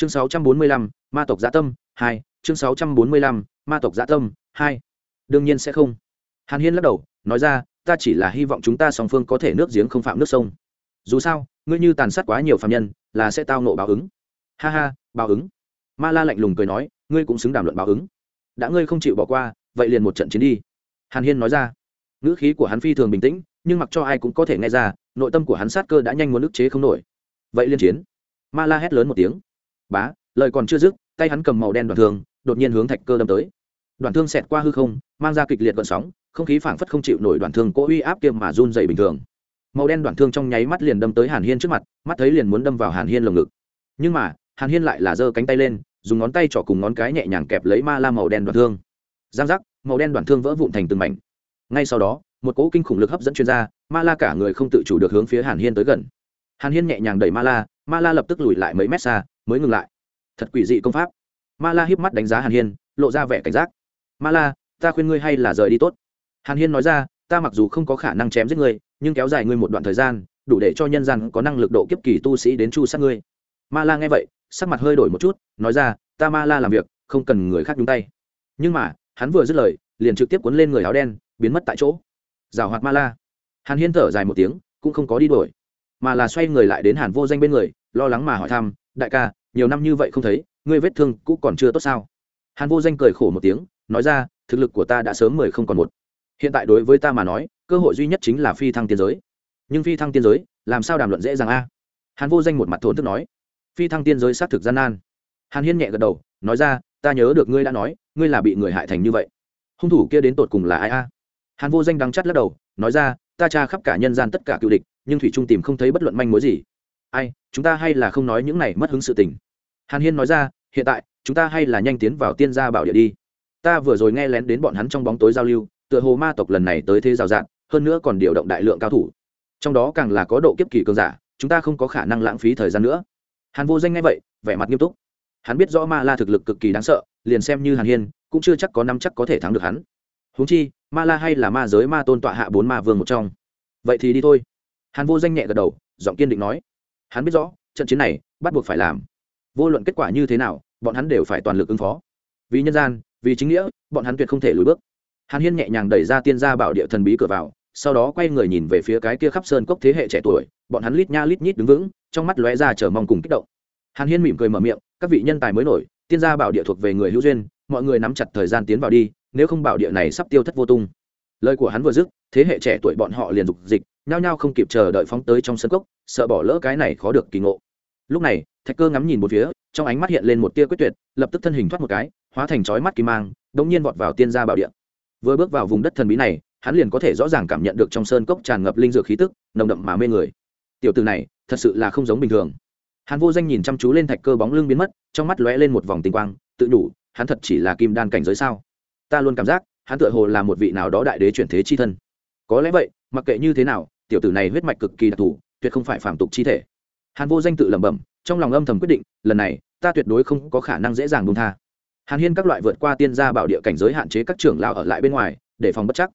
chương 645, ma tộc dạ tâm hai chương 645, ma tộc dạ tâm hai. Đương nhiên sẽ không. Hàn hiên lắc đầu nói ra ta chỉ là hy vọng chúng ta song phương có thể nước giếng không phạm nước sông. Dù sao ngươi như tàn sát quá nhiều phạm nhân là sẽ tao nộ báo ứng. Ha ha báo ứng. Ma la lạnh lùng cười nói ngươi cũng xứng đàm luận báo ứng. Đã ngươi không chịu bỏ qua vậy liền một trận chiến đi. Hàn hiên nói ra ngữ khí của hắn phi thường bình tĩnh nhưng mặc cho ai cũng có thể nghe ra nội tâm của hắn sát cơ đã nhanh muốn ức chế không nổi. Vậy liên chiến. Ma la hét lớn một tiếng bá, lời còn chưa dứt, tay hắn cầm màu đen đoạn thương, đột nhiên hướng thạch cơ đâm tới. Đoạn thương xẹt qua hư không, mang ra kịch liệt gợn sóng, không khí phảng phất không chịu nổi đoạn thương cố uy áp kiêm mà run dày bình thường. Màu đen đoạn thương trong nháy mắt liền đâm tới hàn hiên trước mặt, mắt thấy liền muốn đâm vào hàn hiên lồng ngực. Nhưng mà, hàn hiên lại là giơ cánh tay lên, dùng ngón tay trỏ cùng ngón cái nhẹ nhàng kẹp lấy ma la màu đen đoạn thương. Giang giác, màu đen đoạn thương vỡ vụn thành từng mảnh. Ngay sau đó, một cỗ kinh khủng lực hấp dẫn chuyên gia, ma la cả người không tự chủ được hướng phía hàn hiên tới gần. Hàn hiên nhẹ nhàng đẩy ma la ma la lập tức lùi lại mấy mét xa mới ngừng lại. Thật quỷ dị công pháp. Ma la híp mắt đánh giá hàn hiên, lộ ra vẻ cảnh giác. Ma la ta khuyên ngươi hay là rời đi tốt. Hàn hiên nói ra, ta mặc dù không có khả năng chém giết ngươi, nhưng kéo dài ngươi một đoạn thời gian, đủ để cho nhân gian có năng lực độ kiếp kỳ tu sĩ đến chu sát ngươi. Ma la nghe vậy, sắc mặt hơi đổi một chút, nói ra, ta ma la làm việc, không cần người khác nhúng tay. Nhưng mà, hắn vừa dứt lời, liền trực tiếp cuốn lên người áo đen, biến mất tại chỗ. Rào hoạt ma la hàn hiên thở dài một tiếng, cũng không có đi đuổi. mà là xoay người lại đến hàn vô danh bên người, lo lắng mà hỏi thăm, đại ca nhiều năm như vậy không thấy, ngươi vết thương cũ còn chưa tốt sao? Hàn vô danh cười khổ một tiếng, nói ra, thực lực của ta đã sớm mười không còn một. Hiện tại đối với ta mà nói, cơ hội duy nhất chính là phi thăng tiên giới. Nhưng phi thăng tiên giới, làm sao đàm luận dễ dàng a? Hàn vô danh một mặt thốn thức nói. Phi thăng tiên giới xác thực gian nan. Hàn hiên nhẹ gật đầu, nói ra, ta nhớ được ngươi đã nói, ngươi là bị người hại thành như vậy. Hung thủ kia đến tột cùng là ai a? Hàn vô danh đắng chắt lắc đầu, nói ra, ta tra khắp cả nhân gian tất cả cựu địch, nhưng thủy trung tìm không thấy bất luận manh mối gì. Ai, chúng ta hay là không nói những này mất hứng sự tình hàn hiên nói ra, hiện tại, chúng ta hay là nhanh tiến vào tiên gia bảo địa đi. Ta vừa rồi nghe lén đến bọn hắn trong bóng tối giao lưu, tựa hồ ma tộc lần này tới thế rào rạt hơn nữa còn điều động đại lượng cao thủ. Trong đó càng là có độ kiếp kỳ cường giả, chúng ta không có khả năng lãng phí thời gian nữa. Hàn vô danh nghe vậy, vẻ mặt nghiêm túc. Hắn biết rõ ma la thực lực cực kỳ đáng sợ, liền xem như hàn hiên, cũng chưa chắc có năm chắc có thể thắng được hắn. Huống chi, ma la hay là ma giới ma tôn tọa hạ bốn ma vương một trong. Vậy thì đi thôi. Hàn vô danh nhẹ gật đầu, giọng kiên định nói. Hắn biết rõ, trận chiến này bắt buộc phải làm vô luận kết quả như thế nào, bọn hắn đều phải toàn lực ứng phó. Vì nhân gian, vì chính nghĩa, bọn hắn tuyệt không thể lùi bước. Hàn hiên nhẹ nhàng đẩy ra tiên gia bảo địa thần bí cửa vào, sau đó quay người nhìn về phía cái kia khắp sơn cốc thế hệ trẻ tuổi, bọn hắn lít nha lít nhít đứng vững, trong mắt lóe ra chờ mong cùng kích động. Hàn hiên mỉm cười mở miệng, các vị nhân tài mới nổi, tiên gia bảo địa thuộc về người hữu duyên, mọi người nắm chặt thời gian tiến vào đi, nếu không bảo địa này sắp tiêu thất vô tung. Lời của hắn vừa dứt, thế hệ trẻ tuổi bọn họ liền dục dịch, nhao nhao không kịp chờ đợi phóng tới trong sân cốc, sợ bỏ lỡ cái này khó được kỳ ngộ. Lúc này thạch cơ ngắm nhìn một phía, trong ánh mắt hiện lên một tia quyết tuyệt, lập tức thân hình thoát một cái, hóa thành chói mắt kim mang, đống nhiên vọt vào tiên gia bảo địa. Vừa bước vào vùng đất thần bí này, hắn liền có thể rõ ràng cảm nhận được trong sơn cốc tràn ngập linh dược khí tức, nồng đậm mà mê người. Tiểu từ này, thật sự là không giống bình thường. Hàn vô danh nhìn chăm chú lên thạch cơ bóng lưng biến mất, trong mắt lóe lên một vòng tinh quang, tự đủ, hắn thật chỉ là kim đan cảnh giới sao? Ta luôn cảm giác, hắn tựa hồ là một vị nào đó đại đế chuyển thế chi thân. Có lẽ vậy, mặc kệ như thế nào, tiểu tử này huyết mạch cực kỳ đặc thù, tuyệt không phải phàm tục chi thể. Hàn vô danh tự lẩm bẩm trong lòng âm thầm quyết định, lần này, ta tuyệt đối không có khả năng dễ dàng buông tha. Hàn hiên các loại vượt qua tiên gia bảo địa cảnh giới hạn chế các trưởng lao ở lại bên ngoài, để phòng bất chắc.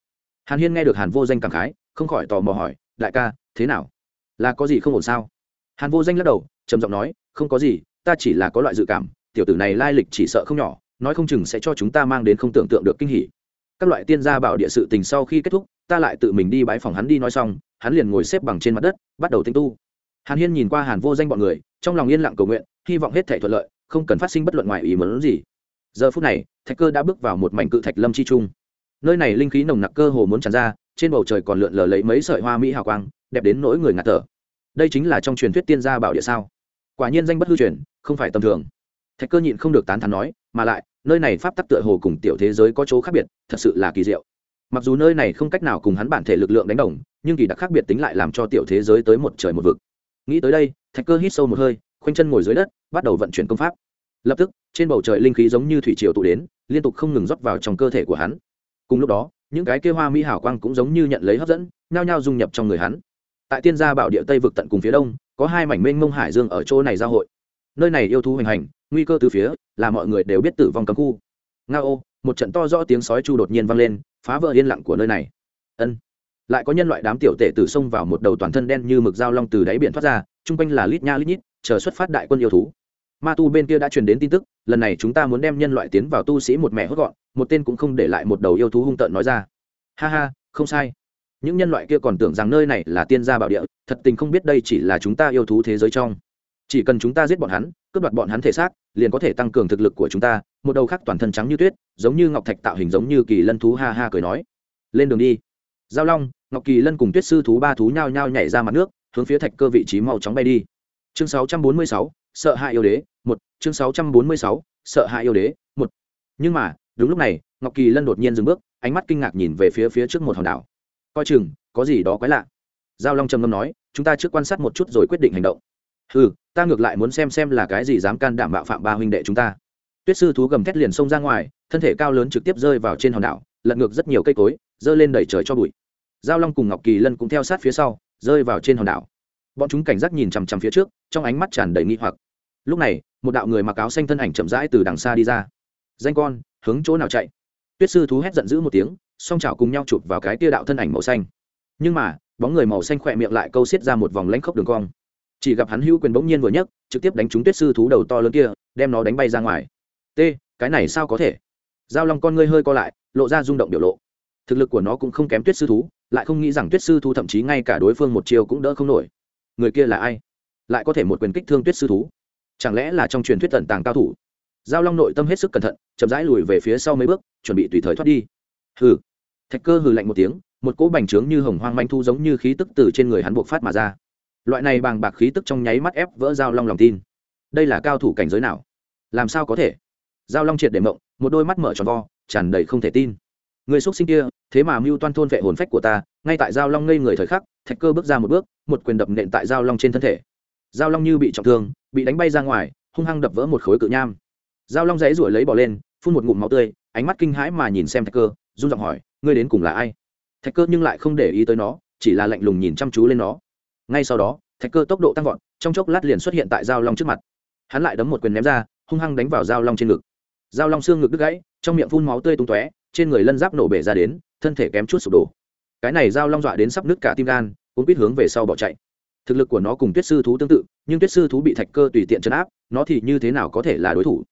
Hàn hiên nghe được hàn vô danh cảm khái, không khỏi tò mò hỏi, đại ca, thế nào? Là có gì không ổn sao? Hàn vô danh lắc đầu, trầm giọng nói, không có gì, ta chỉ là có loại dự cảm, tiểu tử này lai lịch chỉ sợ không nhỏ, nói không chừng sẽ cho chúng ta mang đến không tưởng tượng được kinh hỉ. Các loại tiên gia bảo địa sự tình sau khi kết thúc, ta lại tự mình đi bãi phòng hắn đi nói xong, hắn liền ngồi xếp bằng trên mặt đất, bắt đầu tinh tu hàn hiên nhìn qua hàn vô danh bọn người, trong lòng yên lặng cầu nguyện, hy vọng hết thể thuận lợi, không cần phát sinh bất luận ngoài ý muốn gì. Giờ phút này, thạch cơ đã bước vào một mảnh cự thạch lâm chi trung. Nơi này linh khí nồng nặc cơ hồ muốn tràn ra, trên bầu trời còn lượn lờ lấy mấy sợi hoa mỹ hào quang, đẹp đến nỗi người ngạt thở. Đây chính là trong truyền thuyết tiên gia bảo địa sao? Quả nhiên danh bất hư truyền, không phải tầm thường. Thạch cơ nhịn không được tán thán nói, mà lại, nơi này pháp tắc tựa hồ cùng tiểu thế giới có chỗ khác biệt, thật sự là kỳ diệu. Mặc dù nơi này không cách nào cùng hắn bản thể lực lượng đánh đồng, nhưng kỳ đặc khác biệt tính lại làm cho tiểu thế giới tới một trời một vực nghĩ tới đây, thạch cơ hít sâu một hơi, khoanh chân ngồi dưới đất, bắt đầu vận chuyển công pháp. Lập tức, trên bầu trời linh khí giống như thủy triều tụ đến, liên tục không ngừng rót vào trong cơ thể của hắn. Cùng lúc đó, những cái kêu hoa mỹ hảo quang cũng giống như nhận lấy hấp dẫn, nhao nhao dung nhập trong người hắn. Tại tiên gia bảo địa tây vực tận cùng phía đông, có hai mảnh mênh mông hải dương ở chỗ này giao hội. Nơi này yêu thú hoành hành, nguy cơ từ phía, là mọi người đều biết tử vong cấm khu. Nga ô, một trận to rõ tiếng sói chu đột nhiên vang lên, phá vỡ yên lặng của nơi này. Ân lại có nhân loại đám tiểu tể tử xông vào một đầu toàn thân đen như mực dao long từ đáy biển thoát ra, chung quanh là lít nha lít nhít, chờ xuất phát đại quân yêu thú. Ma tu bên kia đã truyền đến tin tức, lần này chúng ta muốn đem nhân loại tiến vào tu sĩ một mẹ hốt gọn, một tên cũng không để lại một đầu yêu thú hung tợn nói ra. Ha ha, không sai. Những nhân loại kia còn tưởng rằng nơi này là tiên gia bảo địa, thật tình không biết đây chỉ là chúng ta yêu thú thế giới trong. Chỉ cần chúng ta giết bọn hắn, cướp đoạt bọn hắn thể xác, liền có thể tăng cường thực lực của chúng ta, một đầu khác toàn thân trắng như tuyết, giống như ngọc thạch tạo hình giống như kỳ lân thú ha ha cười nói. Lên đường đi. Giao long ngọc kỳ lân cùng tuyết sư thú ba thú nhao nhao nhảy ra mặt nước hướng phía thạch cơ vị trí mau chóng bay đi. Chương 646, sợ hại yêu đế một. Chương 646, sợ hại yêu đế một. Nhưng mà đúng lúc này ngọc kỳ lân đột nhiên dừng bước ánh mắt kinh ngạc nhìn về phía phía trước một hòn đảo. Coi chừng có gì đó quái lạ. Giao long trầm ngâm nói chúng ta trước quan sát một chút rồi quyết định hành động. Ừ ta ngược lại muốn xem xem là cái gì dám can đảm bạo phạm ba huynh đệ chúng ta. Tuyết sư thú gầm thét liền xông ra ngoài thân thể cao lớn trực tiếp rơi vào trên hòn đảo lật ngược rất nhiều cây cối dơ lên đẩy trời cho bụi giao long cùng ngọc kỳ lân cũng theo sát phía sau, rơi vào trên hòn đảo. Bọn chúng cảnh giác nhìn chằm chằm phía trước, trong ánh mắt tràn đầy nghi hoặc. Lúc này, một đạo người mặc áo xanh thân ảnh chậm rãi từ đằng xa đi ra. Danh con, hướng chỗ nào chạy? Tuyết sư thú hét giận dữ một tiếng, song chảo cùng nhau chụp vào cái tia đạo thân ảnh màu xanh. Nhưng mà, bóng người màu xanh khỏe miệng lại câu xiết ra một vòng lãnh khốc đường cong. Chỉ gặp hắn hữu quyền bỗng nhiên vừa nhấc, trực tiếp đánh trúng tuyết sư thú đầu to lớn kia, đem nó đánh bay ra ngoài. T, cái này sao có thể? Giao long con ngươi hơi co lại, lộ ra rung động biểu lộ. Thực lực của nó cũng không kém tuyết sư thú lại không nghĩ rằng tuyết sư thú thậm chí ngay cả đối phương một chiều cũng đỡ không nổi. Người kia là ai? Lại có thể một quyền kích thương tuyết sư thú? Chẳng lẽ là trong truyền thuyết tận tàng cao thủ? Giao long nội tâm hết sức cẩn thận, chậm rãi lùi về phía sau mấy bước, chuẩn bị tùy thời thoát đi. Hừ. Thạch cơ hừ lạnh một tiếng, một cỗ bành trướng như hồng hoang manh thu giống như khí tức từ trên người hắn buộc phát mà ra. Loại này bàng bạc khí tức trong nháy mắt ép vỡ giao long lòng tin. Đây là cao thủ cảnh giới nào? Làm sao có thể? Giao long triệt để mộng, một đôi mắt mở tròn vo, tràn đầy không thể tin. Người xuất sinh kia thế mà mưu toan thôn vệ hồn phách của ta, ngay tại giao long ngây người thời khắc, thạch cơ bước ra một bước, một quyền đập nện tại giao long trên thân thể. Giao long như bị trọng thương, bị đánh bay ra ngoài, hung hăng đập vỡ một khối cự nham. Giao long dãy ruổi lấy bỏ lên, phun một ngụm máu tươi, ánh mắt kinh hãi mà nhìn xem thạch cơ, run giọng hỏi, ngươi đến cùng là ai? Thạch cơ nhưng lại không để ý tới nó, chỉ là lạnh lùng nhìn chăm chú lên nó. Ngay sau đó, thạch cơ tốc độ tăng vọt, trong chốc lát liền xuất hiện tại giao long trước mặt. Hắn lại đấm một quyền ném ra, hung hăng đánh vào giao long trên ngực. Giao long xương ngực đứt gãy, trong miệng phun máu tươi tung tóe trên người lân giáp nổ bể ra đến, thân thể kém chút sụp đổ. Cái này giao long dọa đến sắp nứt cả tim gan, cũng biết hướng về sau bỏ chạy. Thực lực của nó cùng tuyết sư thú tương tự, nhưng tuyết sư thú bị thạch cơ tùy tiện chấn áp, nó thì như thế nào có thể là đối thủ?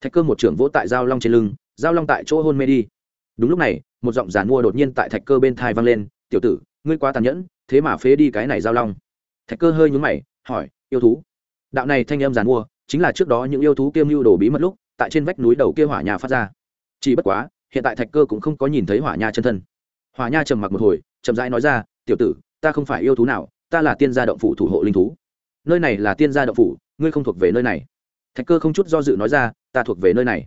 Thạch cơ một trưởng vỗ tại giao long trên lưng, giao long tại chỗ hôn mê đi. Đúng lúc này, một giọng giàn mua đột nhiên tại thạch cơ bên thai vang lên, tiểu tử, ngươi quá tàn nhẫn, thế mà phế đi cái này giao long. Thạch cơ hơi nhúng mày, hỏi, yêu thú? Đạo này thanh âm giàn mua chính là trước đó những yêu thú kiêm mưu đồ bí mật lúc, tại trên vách núi đầu kia hỏa nhà phát ra. Chỉ bất quá hiện tại thạch cơ cũng không có nhìn thấy hỏa nha chân thân. Hỏa nha trầm mặc một hồi, chậm rãi nói ra, tiểu tử, ta không phải yêu thú nào, ta là tiên gia động phủ thủ hộ linh thú. Nơi này là tiên gia động phủ, ngươi không thuộc về nơi này. Thạch cơ không chút do dự nói ra, ta thuộc về nơi này.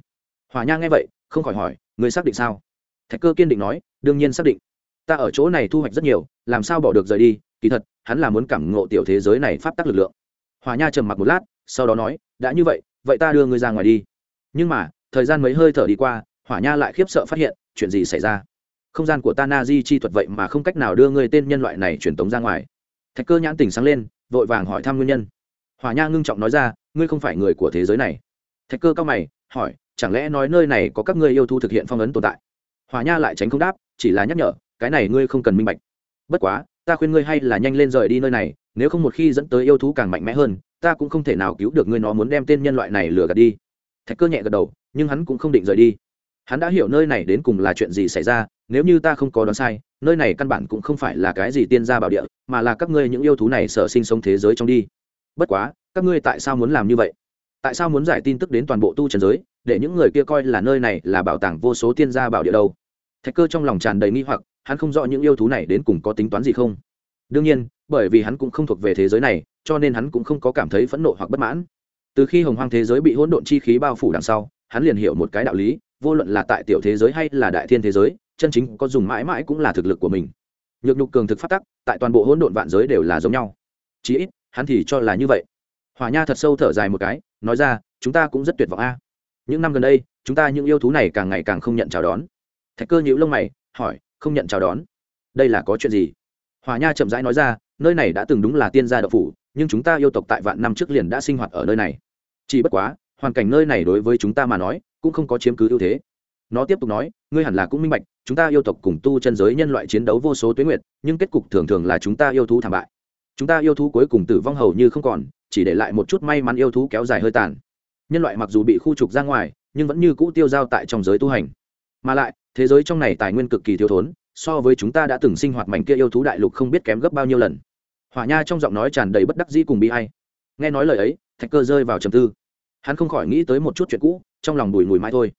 Hỏa nha nghe vậy, không khỏi hỏi, ngươi xác định sao? Thạch cơ kiên định nói, đương nhiên xác định. Ta ở chỗ này thu hoạch rất nhiều, làm sao bỏ được rời đi? Kỳ thật, hắn là muốn cảm ngộ tiểu thế giới này pháp tắc lực lượng. Hỏa nha trầm mặc một lát, sau đó nói, đã như vậy vậy ta đưa ngươi ra ngoài đi. Nhưng mà, thời gian mấy hơi thở đi qua hỏa nha lại khiếp sợ phát hiện, chuyện gì xảy ra? Không gian của ta na di chi thuật vậy mà không cách nào đưa người tên nhân loại này truyền tống ra ngoài. Thạch cơ nhãn tỉnh sáng lên, vội vàng hỏi thăm nguyên nhân. Hỏa nha ngưng trọng nói ra, ngươi không phải người của thế giới này. Thạch cơ cao mày, hỏi, chẳng lẽ nói nơi này có các ngươi yêu thu thực hiện phong ấn tồn tại? Hỏa nha lại tránh không đáp, chỉ là nhắc nhở, cái này ngươi không cần minh bạch. Bất quá, ta khuyên ngươi hay là nhanh lên rời đi nơi này, nếu không một khi dẫn tới yêu thú càng mạnh mẽ hơn, ta cũng không thể nào cứu được ngươi, nó muốn đem tên nhân loại này lừa gạt đi. Thạch cơ nhẹ gật đầu, nhưng hắn cũng không định rời đi hắn đã hiểu nơi này đến cùng là chuyện gì xảy ra, nếu như ta không có đoán sai, nơi này căn bản cũng không phải là cái gì tiên gia bảo địa, mà là các ngươi những yêu thú này sở sinh sống thế giới trong đi. Bất quá, các ngươi tại sao muốn làm như vậy? Tại sao muốn giải tin tức đến toàn bộ tu trần giới, để những người kia coi là nơi này là bảo tàng vô số tiên gia bảo địa đâu? Thạch cơ trong lòng tràn đầy nghi hoặc, hắn không rõ những yêu thú này đến cùng có tính toán gì không. Đương nhiên, bởi vì hắn cũng không thuộc về thế giới này, cho nên hắn cũng không có cảm thấy phẫn nộ hoặc bất mãn. Từ khi hồng hoang thế giới bị hỗn độn chi khí bao phủ đằng sau, hắn liền hiểu một cái đạo lý vô luận là tại tiểu thế giới hay là đại thiên thế giới, chân chính có dùng mãi mãi cũng là thực lực của mình. Nhược nhục cường thực phát tắc, tại toàn bộ hỗn độn vạn giới đều là giống nhau. Chí ít, hắn thì cho là như vậy. Hòa nha thật sâu thở dài một cái, nói ra, chúng ta cũng rất tuyệt vọng a. Những năm gần đây, chúng ta những yêu thú này càng ngày càng không nhận chào đón. Thạch cơ nhữ lông mày, hỏi, không nhận chào đón? Đây là có chuyện gì? Hòa nha chậm rãi nói ra, nơi này đã từng đúng là tiên gia đậu phủ, nhưng chúng ta yêu tộc tại vạn năm trước liền đã sinh hoạt ở nơi này. Chỉ bất quá, hoàn cảnh nơi này đối với chúng ta mà nói cũng không có chiếm cứ ưu thế. Nó tiếp tục nói, ngươi hẳn là cũng minh bạch, chúng ta yêu tộc cùng tu chân giới nhân loại chiến đấu vô số tuyến nguyệt, nhưng kết cục thường thường là chúng ta yêu thú thảm bại. Chúng ta yêu thú cuối cùng tử vong hầu như không còn, chỉ để lại một chút may mắn yêu thú kéo dài hơi tàn. Nhân loại mặc dù bị khu trục ra ngoài, nhưng vẫn như cũ tiêu dao tại trong giới tu hành. Mà lại, thế giới trong này tài nguyên cực kỳ thiếu thốn, so với chúng ta đã từng sinh hoạt mảnh kia yêu thú đại lục không biết kém gấp bao nhiêu lần. Hỏa nha trong giọng nói tràn đầy bất đắc dĩ cùng bi hay nghe nói lời ấy, thạch cơ rơi vào trầm tư. Hắn không khỏi nghĩ tới một chút chuyện cũ trong lòng bùi ngùi mãi thôi.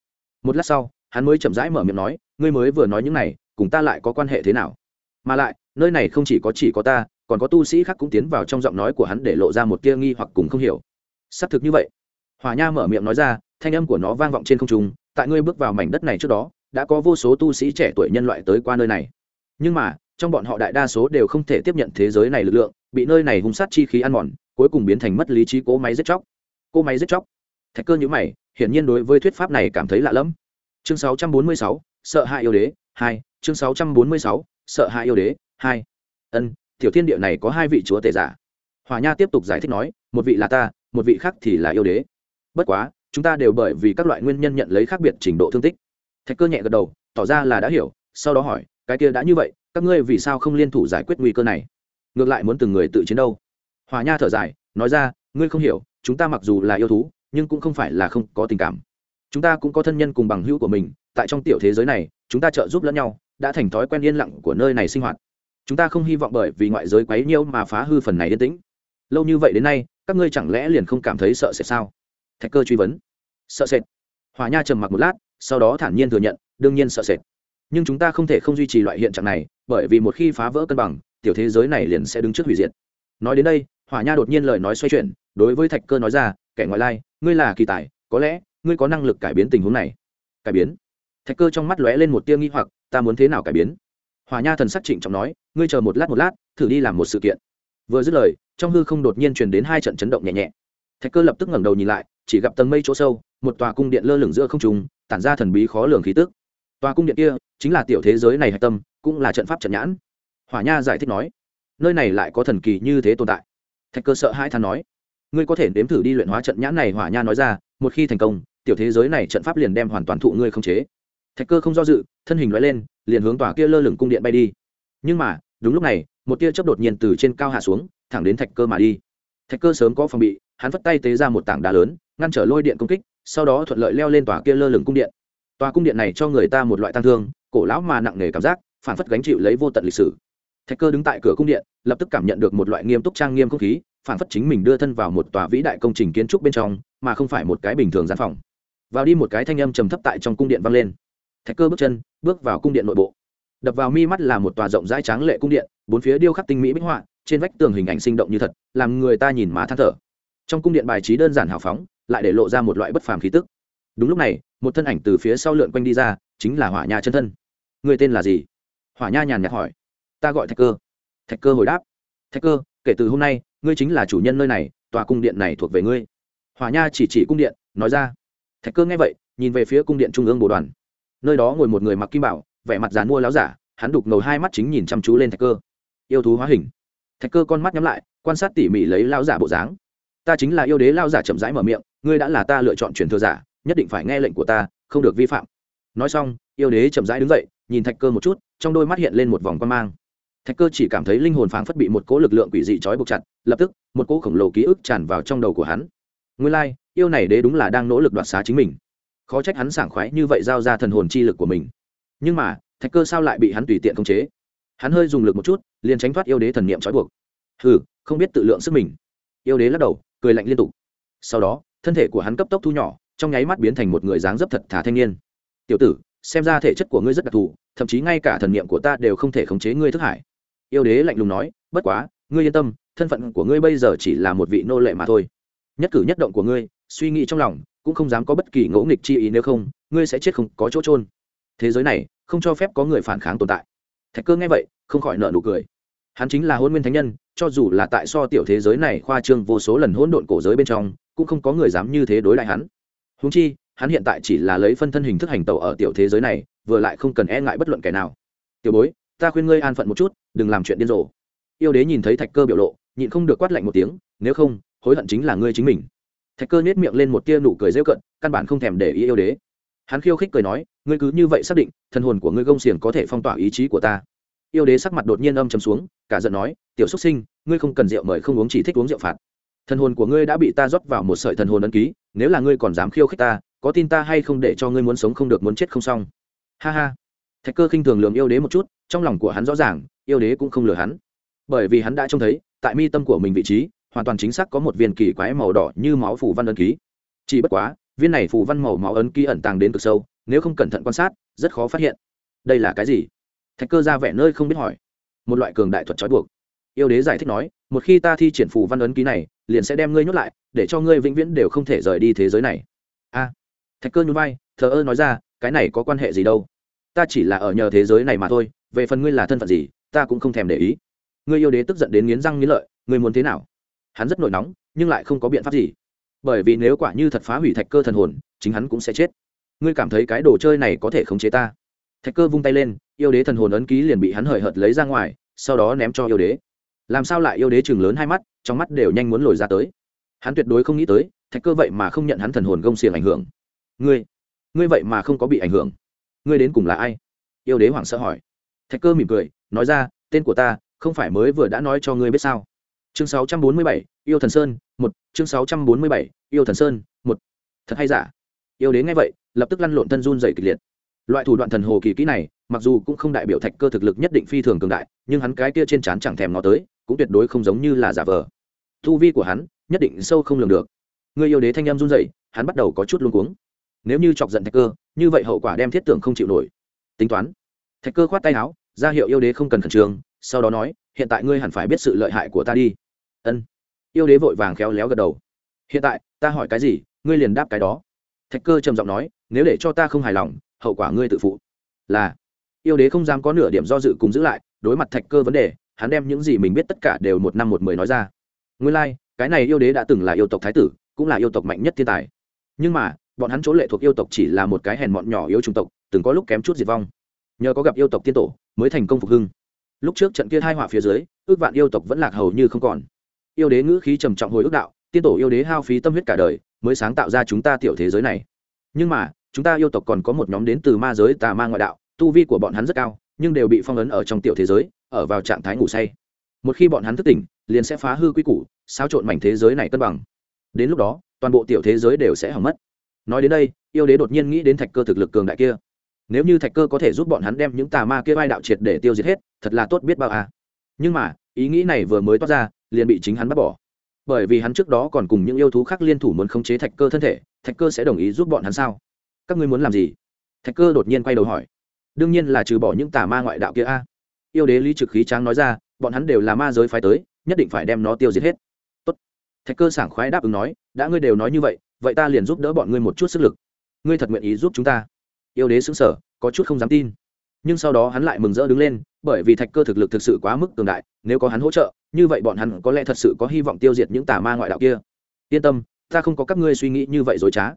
Một lát sau, hắn mới chậm rãi mở miệng nói, ngươi mới vừa nói những này, cùng ta lại có quan hệ thế nào? Mà lại, nơi này không chỉ có chỉ có ta, còn có tu sĩ khác cũng tiến vào trong giọng nói của hắn để lộ ra một tia nghi hoặc cùng không hiểu. Xác thực như vậy. Hòa nha mở miệng nói ra, thanh âm của nó vang vọng trên không trung, tại ngươi bước vào mảnh đất này trước đó, đã có vô số tu sĩ trẻ tuổi nhân loại tới qua nơi này. Nhưng mà, trong bọn họ đại đa số đều không thể tiếp nhận thế giới này lực lượng, bị nơi này hung sát chi khí ăn mòn, cuối cùng biến thành mất lý trí cố máy giết chóc. Cô máy giết chóc. Thạch cơ nhữ mày hiển nhiên đối với thuyết pháp này cảm thấy lạ lẫm. Chương 646, sợ hãi yêu đế hai chương 646, sợ hãi yêu đế hai. Ân tiểu thiên địa này có hai vị chúa tể giả. Hòa nha tiếp tục giải thích nói một vị là ta một vị khác thì là yêu đế. Bất quá chúng ta đều bởi vì các loại nguyên nhân nhận lấy khác biệt trình độ thương tích. Thạch cơ nhẹ gật đầu tỏ ra là đã hiểu sau đó hỏi cái kia đã như vậy các ngươi vì sao không liên thủ giải quyết nguy cơ này? Ngược lại muốn từng người tự chiến đâu. Hòa nha thở dài nói ra ngươi không hiểu chúng ta mặc dù là yêu thú nhưng cũng không phải là không có tình cảm. Chúng ta cũng có thân nhân cùng bằng hữu của mình, tại trong tiểu thế giới này, chúng ta trợ giúp lẫn nhau, đã thành thói quen yên lặng của nơi này sinh hoạt. Chúng ta không hy vọng bởi vì ngoại giới quấy nhiễu mà phá hư phần này yên tĩnh. Lâu như vậy đến nay, các ngươi chẳng lẽ liền không cảm thấy sợ sệt sao? Thạch cơ truy vấn. Sợ sệt. Hòa nha trầm mặc một lát, sau đó thản nhiên thừa nhận, đương nhiên sợ sệt. Nhưng chúng ta không thể không duy trì loại hiện trạng này, bởi vì một khi phá vỡ cân bằng, tiểu thế giới này liền sẽ đứng trước hủy diệt. Nói đến đây, hỏa nha đột nhiên lời nói xoay chuyển, đối với thạch cơ nói ra kẻ ngoại lai, ngươi là kỳ tài, có lẽ, ngươi có năng lực cải biến tình huống này. Cải biến? Thạch cơ trong mắt lóe lên một tia nghi hoặc, ta muốn thế nào cải biến? Hòa nha thần sắc trịnh trọng nói, ngươi chờ một lát một lát, thử đi làm một sự kiện. Vừa dứt lời, trong hư không đột nhiên truyền đến hai trận chấn động nhẹ nhẹ. Thạch cơ lập tức ngẩng đầu nhìn lại, chỉ gặp tầng mây chỗ sâu, một tòa cung điện lơ lửng giữa không trùng tản ra thần bí khó lường khí tức. Tòa cung điện kia, chính là tiểu thế giới này hạch tâm, cũng là trận pháp trận nhãn. Hỏa nha giải thích nói, nơi này lại có thần kỳ như thế tồn tại. Thạch cơ sợ hai than nói ngươi có thể nếm thử đi luyện hóa trận nhãn này hỏa nha nói ra, một khi thành công, tiểu thế giới này trận pháp liền đem hoàn toàn thụ ngươi không chế. Thạch cơ không do dự, thân hình loại lên, liền hướng tòa kia lơ lửng cung điện bay đi. Nhưng mà, đúng lúc này, một tia chớp đột nhiên từ trên cao hạ xuống, thẳng đến thạch cơ mà đi. Thạch cơ sớm có phòng bị, hắn vất tay tế ra một tảng đá lớn, ngăn trở lôi điện công kích, sau đó thuận lợi leo lên tòa kia lơ lửng cung điện. Tòa cung điện này cho người ta một loại tăng thương, cổ lão mà nặng nề cảm giác, phản phất gánh chịu lấy vô tận lịch sử. Thạch cơ đứng tại cửa cung điện, lập tức cảm nhận được một loại nghiêm túc trang nghiêm không khí phản phất chính mình đưa thân vào một tòa vĩ đại công trình kiến trúc bên trong, mà không phải một cái bình thường gian phòng. Vào đi một cái thanh âm trầm thấp tại trong cung điện vang lên. Thạch cơ bước chân, bước vào cung điện nội bộ. Đập vào mi mắt là một tòa rộng rãi tráng lệ cung điện, bốn phía điêu khắc tinh mỹ bích họa, trên vách tường hình ảnh sinh động như thật, làm người ta nhìn má than thở. Trong cung điện bài trí đơn giản hào phóng, lại để lộ ra một loại bất phàm khí tức. Đúng lúc này, một thân ảnh từ phía sau lượn quanh đi ra, chính là hỏa nha chân thân. Người tên là gì? Hỏa nha nhàn nhạt hỏi. Ta gọi thạch cơ. Thạch cơ hồi đáp. Thạch cơ, kể từ hôm nay ngươi chính là chủ nhân nơi này, tòa cung điện này thuộc về ngươi. Hỏa nha chỉ chỉ cung điện, nói ra. Thạch cơ nghe vậy, nhìn về phía cung điện trung ương bồ đoàn. Nơi đó ngồi một người mặc kim bảo, vẻ mặt dàn mua láo giả, hắn đục ngầu hai mắt chính nhìn chăm chú lên thạch cơ. Yêu thú hóa hình. Thạch cơ con mắt nhắm lại, quan sát tỉ mỉ lấy lao giả bộ dáng. Ta chính là yêu đế lao giả chậm rãi mở miệng, ngươi đã là ta lựa chọn truyền thừa giả, nhất định phải nghe lệnh của ta, không được vi phạm. Nói xong, yêu đế chậm rãi đứng dậy, nhìn thạch cơ một chút, trong đôi mắt hiện lên một vòng quan mang thạch cơ chỉ cảm thấy linh hồn phảng phất bị một cỗ lực lượng quỷ dị trói buộc chặt lập tức một cỗ khổng lồ ký ức tràn vào trong đầu của hắn. Nguyên lai、like, yêu này đế đúng là đang nỗ lực đoạt xá chính mình. Khó trách hắn sảng khoái như vậy giao ra thần hồn chi lực của mình. Nhưng mà thạch cơ sao lại bị hắn tùy tiện khống chế? Hắn hơi dùng lực một chút liền tránh thoát yêu đế thần niệm trói buộc. Hừ không biết tự lượng sức mình. Yêu đế lắc đầu cười lạnh liên tục. Sau đó thân thể của hắn cấp tốc thu nhỏ trong nháy mắt biến thành một người dáng dấp thật thà thanh niên. Tiểu tử xem ra thể chất của ngươi rất đặc thù thậm chí ngay cả thần niệm của ta đều không thể khống chế ngươi thức hải yêu đế lạnh lùng nói, bất quá, ngươi yên tâm, thân phận của ngươi bây giờ chỉ là một vị nô lệ mà thôi. Nhất cử nhất động của ngươi, suy nghĩ trong lòng, cũng không dám có bất kỳ ngỗ nghịch chi ý nếu không, ngươi sẽ chết không có chỗ trôn thế giới này, không cho phép có người phản kháng tồn tại. Thạch cơ nghe vậy, không khỏi nợ nụ cười. Hắn chính là hôn nguyên thánh nhân, cho dù là tại so tiểu thế giới này khoa trương vô số lần hỗn độn cổ giới bên trong, cũng không có người dám như thế đối lại hắn. Húng chi, hắn hiện tại chỉ là lấy phân thân hình thức hành tẩu ở tiểu thế giới này, vừa lại không cần e ngại bất luận kẻ nào. Tiểu bối ta khuyên ngươi an phận một chút, đừng làm chuyện điên rồ. Yêu đế nhìn thấy thạch cơ biểu lộ, nhịn không được quát lạnh một tiếng, nếu không, hối hận chính là ngươi chính mình. Thạch cơ nết miệng lên một tia nụ cười rêu cận, căn bản không thèm để ý yêu đế. Hắn khiêu khích cười nói, ngươi cứ như vậy xác định thân hồn của ngươi gông xiềng có thể phong tỏa ý chí của ta. Yêu đế sắc mặt đột nhiên âm chầm xuống, cả giận nói, tiểu xuất sinh, ngươi không cần rượu mời không uống chỉ thích uống rượu phạt. Thần hồn của ngươi đã bị ta rót vào một sợi thần hồn ấn ký, nếu là ngươi còn dám khiêu khích ta, có tin ta hay không để cho ngươi muốn sống không được muốn chết không xong. Ha ha. Thạch cơ khinh thường lường yêu đế một chút trong lòng của hắn rõ ràng, yêu đế cũng không lừa hắn. Bởi vì hắn đã trông thấy, tại mi tâm của mình vị trí, hoàn toàn chính xác có một viên kỳ quái màu đỏ như máu phủ văn ấn ký. Chỉ bất quá, viên này phủ văn màu máu ấn ký ẩn tàng đến cực sâu, nếu không cẩn thận quan sát, rất khó phát hiện. Đây là cái gì? Thạch cơ ra vẻ nơi không biết hỏi. Một loại cường đại thuật trói buộc. Yêu đế giải thích nói, một khi ta thi triển phù văn ấn ký này, liền sẽ đem ngươi nhốt lại, để cho ngươi vĩnh viễn đều không thể rời đi thế giới này. A. Thạch cơ nhún vai, thờ ơ nói ra, cái này có quan hệ gì đâu? Ta chỉ là ở nhờ thế giới này mà thôi về phần ngươi là thân phận gì, ta cũng không thèm để ý. Ngươi yêu đế tức giận đến nghiến răng nghiến lợi, ngươi muốn thế nào? Hắn rất nổi nóng, nhưng lại không có biện pháp gì. Bởi vì nếu quả như thật phá hủy thạch cơ thần hồn, chính hắn cũng sẽ chết. Ngươi cảm thấy cái đồ chơi này có thể khống chế ta? Thạch cơ vung tay lên, yêu đế thần hồn ấn ký liền bị hắn hời hợt lấy ra ngoài, sau đó ném cho yêu đế. Làm sao lại yêu đế chừng lớn hai mắt, trong mắt đều nhanh muốn lồi ra tới. Hắn tuyệt đối không nghĩ tới, thạch cơ vậy mà không nhận hắn thần hồn gông xiềng ảnh hưởng. Ngươi ngươi vậy mà không có bị ảnh hưởng. Ngươi đến cùng là ai? Yêu đế hoảng sợ hỏi thạch cơ mỉm cười nói ra tên của ta không phải mới vừa đã nói cho ngươi biết sao? Chương 647, yêu thần sơn một. Chương 647, yêu thần sơn một. Thật hay giả? Yêu đế nghe vậy lập tức lăn lộn thân run dày kịch liệt. Loại thủ đoạn thần hồ kỳ kỹ này mặc dù cũng không đại biểu thạch cơ thực lực nhất định phi thường cường đại nhưng hắn cái kia trên trán chẳng thèm ngó tới cũng tuyệt đối không giống như là giả vờ. Thu vi của hắn nhất định sâu không lường được. Người yêu đế thanh em run dậy hắn bắt đầu có chút luống cuống. Nếu như chọc giận thạch cơ như vậy hậu quả đem thiết tưởng không chịu nổi. Tính toán. Thạch cơ khoát tay áo ra hiệu yêu đế không cần khẩn trương sau đó nói hiện tại ngươi hẳn phải biết sự lợi hại của ta đi. Ân. Yêu đế vội vàng khéo léo gật đầu. Hiện tại ta hỏi cái gì ngươi liền đáp cái đó. Thạch cơ trầm giọng nói nếu để cho ta không hài lòng hậu quả ngươi tự phụ. Là. Yêu đế không dám có nửa điểm do dự cùng giữ lại đối mặt thạch cơ vấn đề hắn đem những gì mình biết tất cả đều một năm một mười nói ra. Nguyên lai、like, cái này yêu đế đã từng là yêu tộc thái tử cũng là yêu tộc mạnh nhất thiên tài. Nhưng mà bọn hắn chỗ lệ thuộc yêu tộc chỉ là một cái hèn mọn nhỏ yếu trung tộc từng có lúc kém chút diệt vong nhờ có gặp yêu tộc tiên tổ mới thành công phục hưng. Lúc trước trận kia hai họa phía dưới, ước vạn yêu tộc vẫn lạc hầu như không còn. Yêu đế ngữ khí trầm trọng hồi ước đạo, tiên tổ yêu đế hao phí tâm huyết cả đời, mới sáng tạo ra chúng ta tiểu thế giới này. Nhưng mà, chúng ta yêu tộc còn có một nhóm đến từ ma giới tà ma ngoại đạo, tu vi của bọn hắn rất cao, nhưng đều bị phong ấn ở trong tiểu thế giới, ở vào trạng thái ngủ say. Một khi bọn hắn thức tỉnh, liền sẽ phá hư quy củ, xáo trộn mảnh thế giới này cân bằng. Đến lúc đó, toàn bộ tiểu thế giới đều sẽ hỏng mất. Nói đến đây, yêu đế đột nhiên nghĩ đến thạch cơ thực lực cường đại kia nếu như thạch cơ có thể giúp bọn hắn đem những tà ma kia vai đạo triệt để tiêu diệt hết, thật là tốt biết bao à. Nhưng mà, ý nghĩ này vừa mới toát ra, liền bị chính hắn bắt bỏ. Bởi vì hắn trước đó còn cùng những yêu thú khác liên thủ muốn khống chế thạch cơ thân thể, thạch cơ sẽ đồng ý giúp bọn hắn sao? Các ngươi muốn làm gì? Thạch cơ đột nhiên quay đầu hỏi. Đương nhiên là trừ bỏ những tà ma ngoại đạo kia a. Yêu đế lý trực khí tráng nói ra, bọn hắn đều là ma giới phái tới, nhất định phải đem nó tiêu diệt hết. Tốt. thạch cơ sảng khoái đáp ứng nói, đã ngươi đều nói như vậy vậy ta liền giúp đỡ bọn ngươi một chút sức lực. Ngươi thật nguyện ý giúp chúng ta? Yêu đế xứng sở có chút không dám tin. Nhưng sau đó hắn lại mừng rỡ đứng lên, bởi vì thạch cơ thực lực thực sự quá mức cường đại, nếu có hắn hỗ trợ, như vậy bọn hắn có lẽ thật sự có hy vọng tiêu diệt những tà ma ngoại đạo kia. Yên tâm, ta không có các ngươi suy nghĩ như vậy dối trá.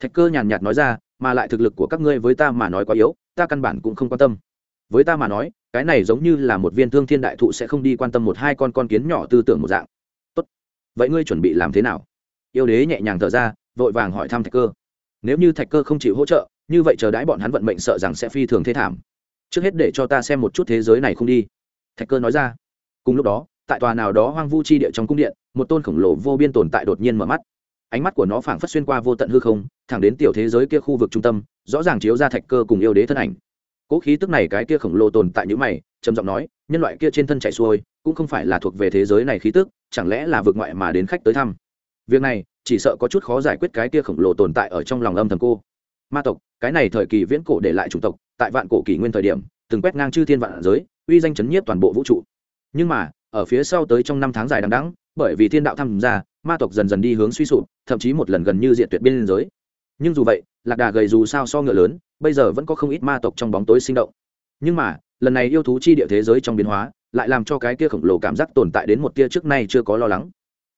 Thạch cơ nhàn nhạt nói ra, mà lại thực lực của các ngươi với ta mà nói quá yếu, ta căn bản cũng không quan tâm. Với ta mà nói, cái này giống như là một viên thương thiên đại thụ sẽ không đi quan tâm một hai con con kiến nhỏ tư tưởng một dạng. Tốt. Vậy ngươi chuẩn bị làm thế nào? Yêu đế nhẹ nhàng thở ra, vội vàng hỏi thăm thạch cơ. Nếu như thạch cơ không chịu hỗ trợ như vậy chờ đãi bọn hắn vận mệnh sợ rằng sẽ phi thường thế thảm. Trước hết để cho ta xem một chút thế giới này không đi. Thạch cơ nói ra. Cùng lúc đó, tại tòa nào đó hoang vu chi địa trong cung điện, một tôn khổng lồ vô biên tồn tại đột nhiên mở mắt. Ánh mắt của nó phảng phất xuyên qua vô tận hư không, thẳng đến tiểu thế giới kia khu vực trung tâm, rõ ràng chiếu ra thạch cơ cùng yêu đế thân ảnh. Cỗ khí tức này cái kia khổng lồ tồn tại những mày, trầm giọng nói, nhân loại kia trên thân chạy xuôi, cũng không phải là thuộc về thế giới này khí tức, chẳng lẽ là vượt ngoại mà đến khách tới thăm? Việc này, chỉ sợ có chút khó giải quyết cái kia khổng lồ tồn tại ở trong lòng âm thầm cô ma tộc, cái này thời kỳ viễn cổ để lại chủng tộc, tại vạn cổ kỷ nguyên thời điểm, từng quét ngang chư thiên vạn giới, uy danh chấn nhiếp toàn bộ vũ trụ. Nhưng mà, ở phía sau tới trong năm tháng dài đằng đẵng, bởi vì thiên đạo tham gia, ma tộc dần dần đi hướng suy sụp, thậm chí một lần gần như diện tuyệt biên giới. Nhưng dù vậy, lạc đà gầy dù sao so ngựa lớn, bây giờ vẫn có không ít ma tộc trong bóng tối sinh động. Nhưng mà, lần này yêu thú chi địa thế giới trong biến hóa, lại làm cho cái kia khổng lồ cảm giác tồn tại đến một tia trước nay chưa có lo lắng.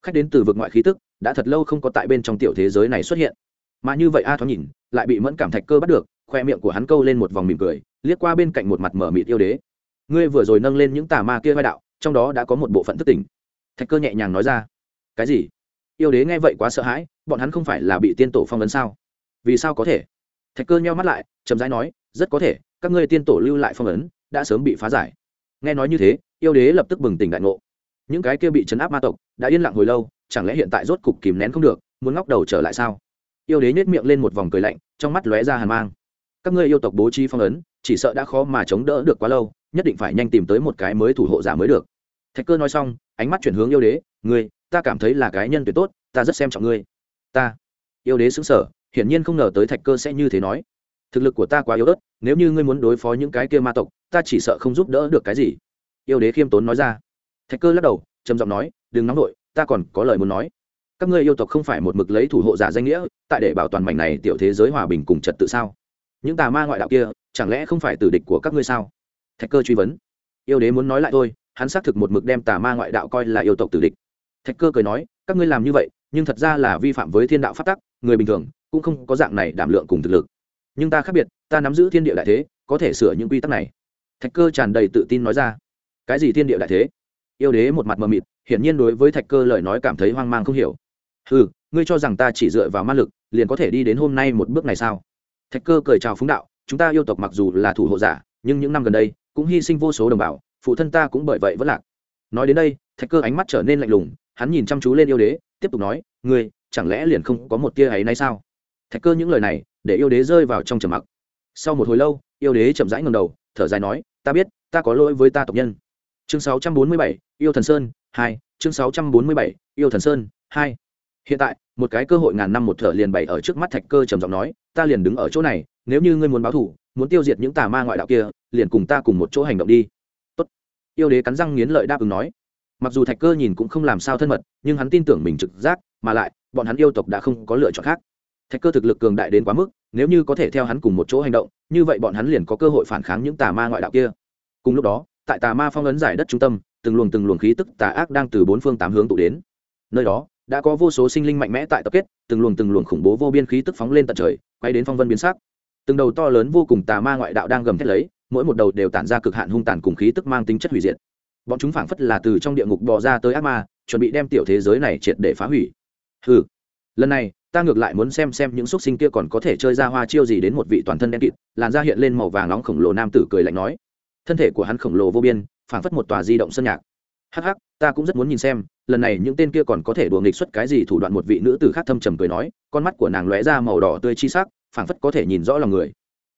Khách đến từ vực ngoại khí tức, đã thật lâu không có tại bên trong tiểu thế giới này xuất hiện. Mà như vậy a thoáng nhìn lại bị mẫn cảm thạch cơ bắt được, khoe miệng của hắn câu lên một vòng mỉm cười, liếc qua bên cạnh một mặt mở mịt yêu đế. Ngươi vừa rồi nâng lên những tà ma kia vai đạo, trong đó đã có một bộ phận thức tỉnh. Thạch cơ nhẹ nhàng nói ra. Cái gì? Yêu đế nghe vậy quá sợ hãi, bọn hắn không phải là bị tiên tổ phong ấn sao? Vì sao có thể? Thạch cơ nheo mắt lại, chậm rãi nói, rất có thể, các ngươi tiên tổ lưu lại phong ấn, đã sớm bị phá giải. Nghe nói như thế, yêu đế lập tức bừng tỉnh đại ngộ. Những cái kia bị chấn áp ma tộc, đã yên lặng hồi lâu, chẳng lẽ hiện tại rốt cục kìm nén không được, muốn ngóc đầu trở lại sao? Yêu đế nhếch miệng lên một vòng cười lạnh, trong mắt lóe ra hàn mang. Các ngươi yêu tộc bố trí phong ấn, chỉ sợ đã khó mà chống đỡ được quá lâu, nhất định phải nhanh tìm tới một cái mới thủ hộ giả mới được. Thạch cơ nói xong, ánh mắt chuyển hướng yêu đế, ngươi, ta cảm thấy là cái nhân tuyệt tốt, ta rất xem trọng ngươi. Ta? Yêu đế xứng sở hiển nhiên không ngờ tới thạch cơ sẽ như thế nói. Thực lực của ta quá yếu ớt, nếu như ngươi muốn đối phó những cái kia ma tộc, ta chỉ sợ không giúp đỡ được cái gì. Yêu đế khiêm tốn nói ra. Thạch cơ lắc đầu, trầm giọng nói, đừng nóng nổi ta còn có lời muốn nói các ngươi yêu tộc không phải một mực lấy thủ hộ giả danh nghĩa, tại để bảo toàn mảnh này tiểu thế giới hòa bình cùng trật tự sao? Những tà ma ngoại đạo kia, chẳng lẽ không phải tử địch của các ngươi sao? Thạch cơ truy vấn. Yêu đế muốn nói lại thôi, hắn xác thực một mực đem tà ma ngoại đạo coi là yêu tộc tử địch. Thạch cơ cười nói, các ngươi làm như vậy, nhưng thật ra là vi phạm với thiên đạo phát tắc, người bình thường cũng không có dạng này đảm lượng cùng thực lực. Nhưng ta khác biệt, ta nắm giữ thiên địa đại thế, có thể sửa những quy tắc này. Thạch cơ tràn đầy tự tin nói ra. Cái gì thiên địa đại thế? Yêu đế một mặt mờ mịt, hiển nhiên đối với thạch cơ lời nói cảm thấy hoang mang không hiểu ừ ngươi cho rằng ta chỉ dựa vào ma lực liền có thể đi đến hôm nay một bước này sao? Thạch cơ cười chào phúng đạo chúng ta yêu tộc mặc dù là thủ hộ giả nhưng những năm gần đây cũng hy sinh vô số đồng bào phụ thân ta cũng bởi vậy vẫn lạc. Nói đến đây thạch cơ ánh mắt trở nên lạnh lùng hắn nhìn chăm chú lên yêu đế tiếp tục nói ngươi chẳng lẽ liền không có một tia ấy nay sao? Thạch cơ những lời này để yêu đế rơi vào trong trầm mặc. Sau một hồi lâu yêu đế chậm rãi ngầm đầu thở dài nói ta biết ta có lỗi với ta tộc nhân. Chương 647, yêu thần sơn 2 chương 647, yêu thần sơn 2 hiện tại, một cái cơ hội ngàn năm một thở liền bày ở trước mắt thạch cơ trầm giọng nói, ta liền đứng ở chỗ này, nếu như ngươi muốn báo thủ muốn tiêu diệt những tà ma ngoại đạo kia, liền cùng ta cùng một chỗ hành động đi. Tốt. yêu đế cắn răng nghiến lợi đáp ứng nói. Mặc dù thạch cơ nhìn cũng không làm sao thân mật, nhưng hắn tin tưởng mình trực giác, mà lại, bọn hắn yêu tộc đã không có lựa chọn khác. Thạch cơ thực lực cường đại đến quá mức, nếu như có thể theo hắn cùng một chỗ hành động, như vậy bọn hắn liền có cơ hội phản kháng những tà ma ngoại đạo kia. Cùng lúc đó, tại tà ma phong ấn giải đất trung tâm, từng luồng từng luồng khí tức tà ác đang từ bốn phương tám hướng tụ đến. Nơi đó đã có vô số sinh linh mạnh mẽ tại tập kết, từng luồng từng luồng khủng bố vô biên khí tức phóng lên tận trời, quay đến phong vân biến sắc. Từng đầu to lớn vô cùng tà ma ngoại đạo đang gầm thét lấy, mỗi một đầu đều tản ra cực hạn hung tàn cùng khí tức mang tính chất hủy diệt. Bọn chúng phảng phất là từ trong địa ngục bò ra tới ác ma, chuẩn bị đem tiểu thế giới này triệt để phá hủy. Ừ lần này, ta ngược lại muốn xem xem những xúc sinh kia còn có thể chơi ra hoa chiêu gì đến một vị toàn thân đen kịt, làn da hiện lên màu vàng nóng khổng lồ nam tử cười lạnh nói. Thân thể của hắn khổng lồ vô biên, phảng phất một tòa di động sân nhạc. Hắc hắc, ta cũng rất muốn nhìn xem lần này những tên kia còn có thể đùa nghịch xuất cái gì thủ đoạn một vị nữ tử khác thâm trầm cười nói, con mắt của nàng lóe ra màu đỏ tươi chi sắc, phảng phất có thể nhìn rõ lòng người.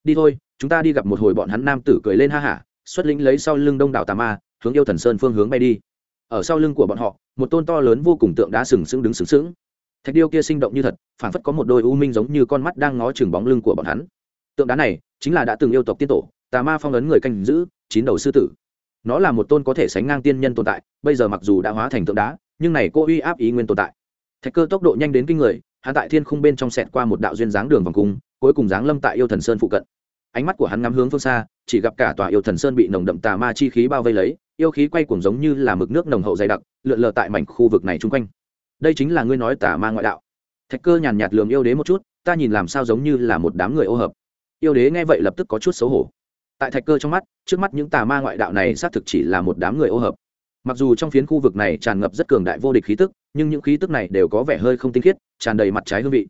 Đi thôi, chúng ta đi gặp một hồi bọn hắn nam tử cười lên ha hả, xuất lĩnh lấy sau lưng đông đảo tà ma, hướng yêu thần sơn phương hướng bay đi. Ở sau lưng của bọn họ, một tôn to lớn vô cùng tượng đá sừng sững đứng sừng sững. Thạch điêu kia sinh động như thật, phảng phất có một đôi u minh giống như con mắt đang ngó chừng bóng lưng của bọn hắn. Tượng đá này chính là đã từng yêu tộc tiên tổ, tà ma phong ấn người canh giữ, chín đầu sư tử nó là một tôn có thể sánh ngang tiên nhân tồn tại, bây giờ mặc dù đã hóa thành tượng đá, nhưng này cô uy áp ý nguyên tồn tại. Thạch cơ tốc độ nhanh đến kinh người, hắn tại thiên khung bên trong sẹt qua một đạo duyên dáng đường vòng cung, cuối cùng dáng lâm tại yêu thần sơn phụ cận. Ánh mắt của hắn ngắm hướng phương xa, chỉ gặp cả tòa yêu thần sơn bị nồng đậm tà ma chi khí bao vây lấy, yêu khí quay cuồng giống như là mực nước nồng hậu dày đặc, lượn lờ tại mảnh khu vực này chung quanh. Đây chính là ngươi nói tà ma ngoại đạo. Thạch cơ nhàn nhạt lường yêu đế một chút, ta nhìn làm sao giống như là một đám người ô hợp. Yêu đế nghe vậy lập tức có chút xấu hổ tại thạch cơ trong mắt, trước mắt những tà ma ngoại đạo này xác thực chỉ là một đám người ô hợp. Mặc dù trong phiến khu vực này tràn ngập rất cường đại vô địch khí tức, nhưng những khí tức này đều có vẻ hơi không tinh khiết, tràn đầy mặt trái hương vị.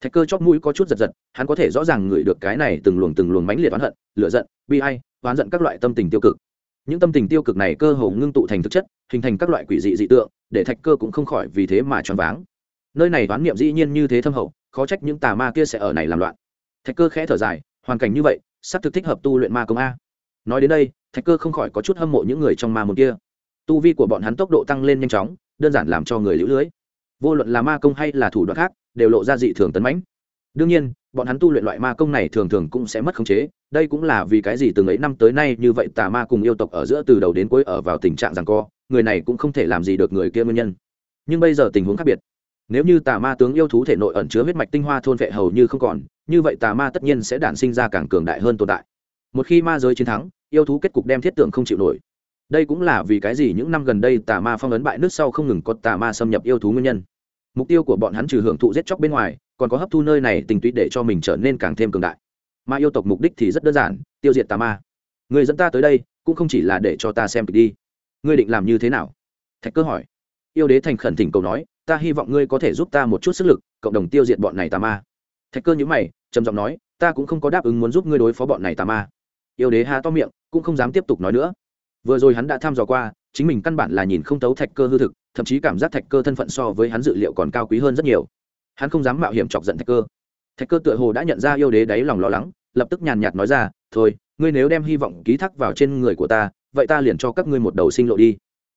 Thạch cơ chót mũi có chút giật giật, hắn có thể rõ ràng ngửi được cái này từng luồng từng luồng mãnh liệt oán hận, lửa giận, bi ai, oán giận các loại tâm tình tiêu cực. Những tâm tình tiêu cực này cơ hồ ngưng tụ thành thực chất, hình thành các loại quỷ dị dị tượng, để thạch cơ cũng không khỏi vì thế mà choáng váng. Nơi này đoán niệm dĩ nhiên như thế thâm hậu, khó trách những tà ma kia sẽ ở này làm loạn. Thạch cơ khẽ thở dài hoàn cảnh như vậy sắp thực thích hợp tu luyện ma công a. Nói đến đây, thạch cơ không khỏi có chút hâm mộ những người trong ma môn kia. Tu vi của bọn hắn tốc độ tăng lên nhanh chóng, đơn giản làm cho người lũ lưới. Vô luận là ma công hay là thủ đoạn khác, đều lộ ra dị thường tấn mãnh. Đương nhiên, bọn hắn tu luyện loại ma công này thường thường cũng sẽ mất khống chế, đây cũng là vì cái gì từng ấy năm tới nay như vậy tà ma cùng yêu tộc ở giữa từ đầu đến cuối ở vào tình trạng rằng co, người này cũng không thể làm gì được người kia nguyên nhân. Nhưng bây giờ tình huống khác biệt nếu như tà ma tướng yêu thú thể nội ẩn chứa huyết mạch tinh hoa thôn vệ hầu như không còn, như vậy tà ma tất nhiên sẽ đản sinh ra càng cường đại hơn tồn tại. Một khi ma giới chiến thắng, yêu thú kết cục đem thiết tượng không chịu nổi. Đây cũng là vì cái gì những năm gần đây tà ma phong ấn bại nước sau không ngừng có tà ma xâm nhập yêu thú nguyên nhân. Mục tiêu của bọn hắn trừ hưởng thụ giết chóc bên ngoài, còn có hấp thu nơi này tình túy để cho mình trở nên càng thêm cường đại. Ma yêu tộc mục đích thì rất đơn giản, tiêu diệt tà ma. Người dẫn ta tới đây, cũng không chỉ là để cho ta xem kịch đi. Ngươi định làm như thế nào? Thạch cơ hỏi. Yêu đế thành khẩn thỉnh cầu nói ta hy vọng ngươi có thể giúp ta một chút sức lực, cộng đồng tiêu diệt bọn này tà ma. Thạch cơ nhữ mày, trầm giọng nói, ta cũng không có đáp ứng muốn giúp ngươi đối phó bọn này tà ma. Yêu đế ha to miệng, cũng không dám tiếp tục nói nữa. Vừa rồi hắn đã thăm dò qua, chính mình căn bản là nhìn không tấu thạch cơ hư thực, thậm chí cảm giác thạch cơ thân phận so với hắn dự liệu còn cao quý hơn rất nhiều. Hắn không dám mạo hiểm chọc giận thạch cơ. Thạch cơ tựa hồ đã nhận ra yêu đế đáy lòng lo lắng, lập tức nhàn nhạt nói ra, thôi, ngươi nếu đem hy vọng ký thác vào trên người của ta, vậy ta liền cho các ngươi một đầu sinh lộ đi.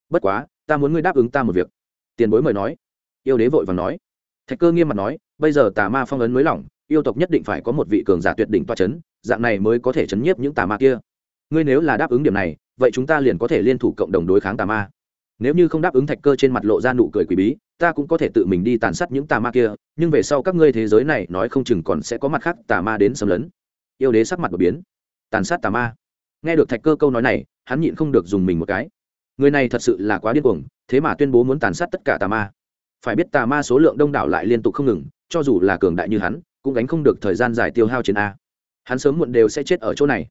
Bất quá, ta muốn ngươi đáp ứng ta một việc. Tiền bối mời nói yêu đế vội vàng nói. Thạch cơ nghiêm mặt nói, bây giờ tà ma phong ấn mới lỏng, yêu tộc nhất định phải có một vị cường giả tuyệt đỉnh toa c h ấ n dạng này mới có thể chấn nhiếp những tà ma kia. Ngươi nếu là đáp ứng điểm này, vậy chúng ta liền có thể liên thủ cộng đồng đối kháng tà ma. Nếu như không đáp ứng thạch cơ trên mặt lộ ra nụ cười quý bí, ta cũng có thể tự mình đi tàn sát những tà ma kia, nhưng về sau các ngươi thế giới này nói không chừng còn sẽ có mặt khác tà ma đến xâm lấn. Yêu đế sắc mặt đột biến. Tàn sát tà ma. Nghe được thạch cơ câu nói này, hắn nhịn không được dùng mình một cái. Người này thật sự là quá điên cuồng, thế mà tuyên bố muốn tàn sát tất cả tà ma phải biết tà ma số lượng đông đảo lại liên tục không ngừng, cho dù là cường đại như hắn, cũng gánh không được thời gian dài tiêu hao trên a. Hắn sớm muộn đều sẽ chết ở chỗ này.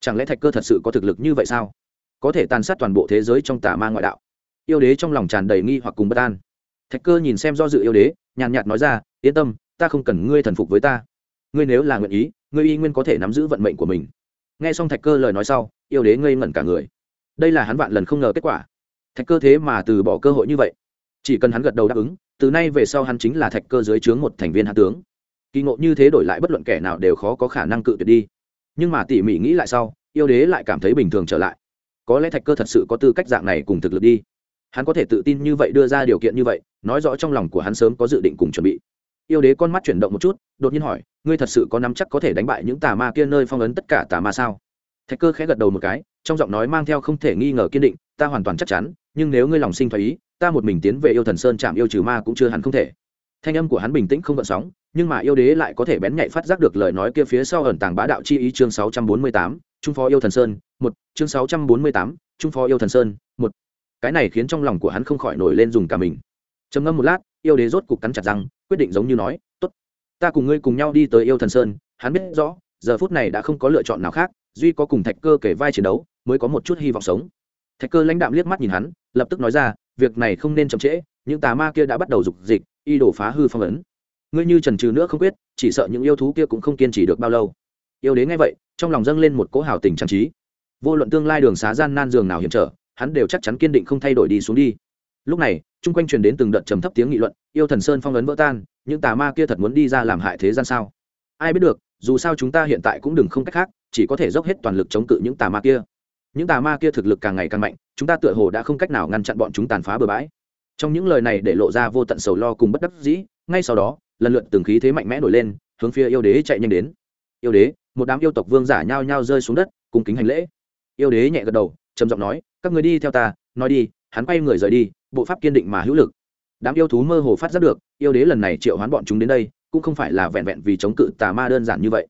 Chẳng lẽ thạch cơ thật sự có thực lực như vậy sao? Có thể tàn sát toàn bộ thế giới trong tà ma ngoại đạo. Yêu đế trong lòng tràn đầy nghi hoặc cùng bất an. Thạch cơ nhìn xem do dự yêu đế, nhàn nhạt nói ra, yên tâm, ta không cần ngươi thần phục với ta. Ngươi nếu là nguyện ý, ngươi y nguyên có thể nắm giữ vận mệnh của mình. Nghe xong thạch cơ lời nói sau, yêu đế ngây ngẩn cả người. Đây là hắn vạn lần không ngờ kết quả. Thạch cơ thế mà từ bỏ cơ hội như vậy chỉ cần hắn gật đầu đáp ứng, từ nay về sau hắn chính là thạch cơ dưới trướng một thành viên hạ tướng. Kỳ ngộ như thế đổi lại bất luận kẻ nào đều khó có khả năng cự tuyệt đi. Nhưng mà tỉ mỉ nghĩ lại sau, yêu đế lại cảm thấy bình thường trở lại. Có lẽ thạch cơ thật sự có tư cách dạng này cùng thực lực đi. Hắn có thể tự tin như vậy đưa ra điều kiện như vậy, nói rõ trong lòng của hắn sớm có dự định cùng chuẩn bị. Yêu đế con mắt chuyển động một chút, đột nhiên hỏi, ngươi thật sự có nắm chắc có thể đánh bại những tà ma kia nơi phong ấn tất cả tà ma sao? Thạch cơ khẽ gật đầu một cái, trong giọng nói mang theo không thể nghi ngờ kiên định, ta hoàn toàn chắc chắn, nhưng nếu ngươi lòng sinh thoái ý ta một mình tiến về yêu thần sơn chạm yêu trừ ma cũng chưa hẳn không thể. Thanh âm của hắn bình tĩnh không gợn sóng nhưng mà yêu đế lại có thể bén nhạy phát giác được lời nói kia phía sau ẩn tàng bá đạo chi ý chương 648, trung phó yêu thần sơn một chương 648, trung phó yêu thần sơn một. Cái này khiến trong lòng của hắn không khỏi nổi lên dùng cả mình. Trầm ngâm một lát yêu đế rốt cục cắn chặt răng quyết định giống như nói tốt ta cùng ngươi cùng nhau đi tới yêu thần sơn hắn biết rõ giờ phút này đã không có lựa chọn nào khác duy có cùng thạch cơ kể vai chiến đấu mới có một chút hy vọng sống. Thạch cơ lãnh đạm liếc mắt nhìn hắn lập tức nói ra việc này không nên chậm trễ, những tà ma kia đã bắt đầu dục dịch, y đổ phá hư phong ấn. Ngươi như trần trừ nữa không quyết, chỉ sợ những yêu thú kia cũng không kiên trì được bao lâu. Yêu đến ngay vậy, trong lòng dâng lên một cỗ hào tình trang trí. Vô luận tương lai đường xá gian nan giường nào hiểm trở, hắn đều chắc chắn kiên định không thay đổi đi xuống đi. Lúc này, chung quanh truyền đến từng đợt trầm thấp tiếng nghị luận, yêu thần sơn phong ấn vỡ tan, những tà ma kia thật muốn đi ra làm hại thế gian sao? Ai biết được, dù sao chúng ta hiện tại cũng đừng không cách khác, chỉ có thể dốc hết toàn lực chống cự những tà ma kia những tà ma kia thực lực càng ngày càng mạnh, chúng ta tựa hồ đã không cách nào ngăn chặn bọn chúng tàn phá bừa bãi. Trong những lời này để lộ ra vô tận sầu lo cùng bất đắc dĩ, ngay sau đó, lần lượt từng khí thế mạnh mẽ nổi lên, hướng phía yêu đế chạy nhanh đến. Yêu đế, một đám yêu tộc vương giả nhao nhao rơi xuống đất, cùng kính hành lễ. Yêu đế nhẹ gật đầu, trầm giọng nói, các người đi theo ta, nói đi, hắn quay người rời đi, bộ pháp kiên định mà hữu lực. Đám yêu thú mơ hồ phát giác được, yêu đế lần này triệu hoán bọn chúng đến đây, cũng không phải là vẹn vẹn vì chống cự tà ma đơn giản như vậy.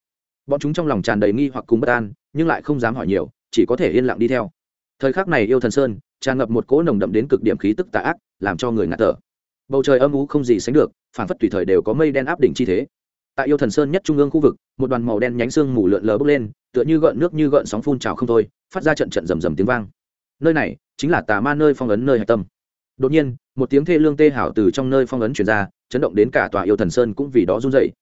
Bọn chúng trong lòng tràn đầy nghi hoặc cùng bất an, nhưng lại không dám hỏi nhiều chỉ có thể yên lặng đi theo. Thời khắc này yêu thần sơn, tràn ngập một cỗ nồng đậm đến cực điểm khí tức tà ác, làm cho người ngạt thở. Bầu trời âm u không gì sánh được phản phất tùy thời đều có mây đen áp đỉnh chi thế. Tại yêu thần sơn nhất trung ương khu vực, một đoàn màu đen nhánh xương mù lượn lờ bốc lên, tựa như gợn nước như gợn sóng phun trào không thôi, phát ra trận trận rầm rầm tiếng vang. Nơi này chính là tà ma nơi phong ấn nơi hạch tâm. Đột nhiên, một tiếng thê lương tê hảo từ trong nơi phong ấn truyền ra, chấn động đến cả tòa yêu thần sơn cũng vì đó run dậy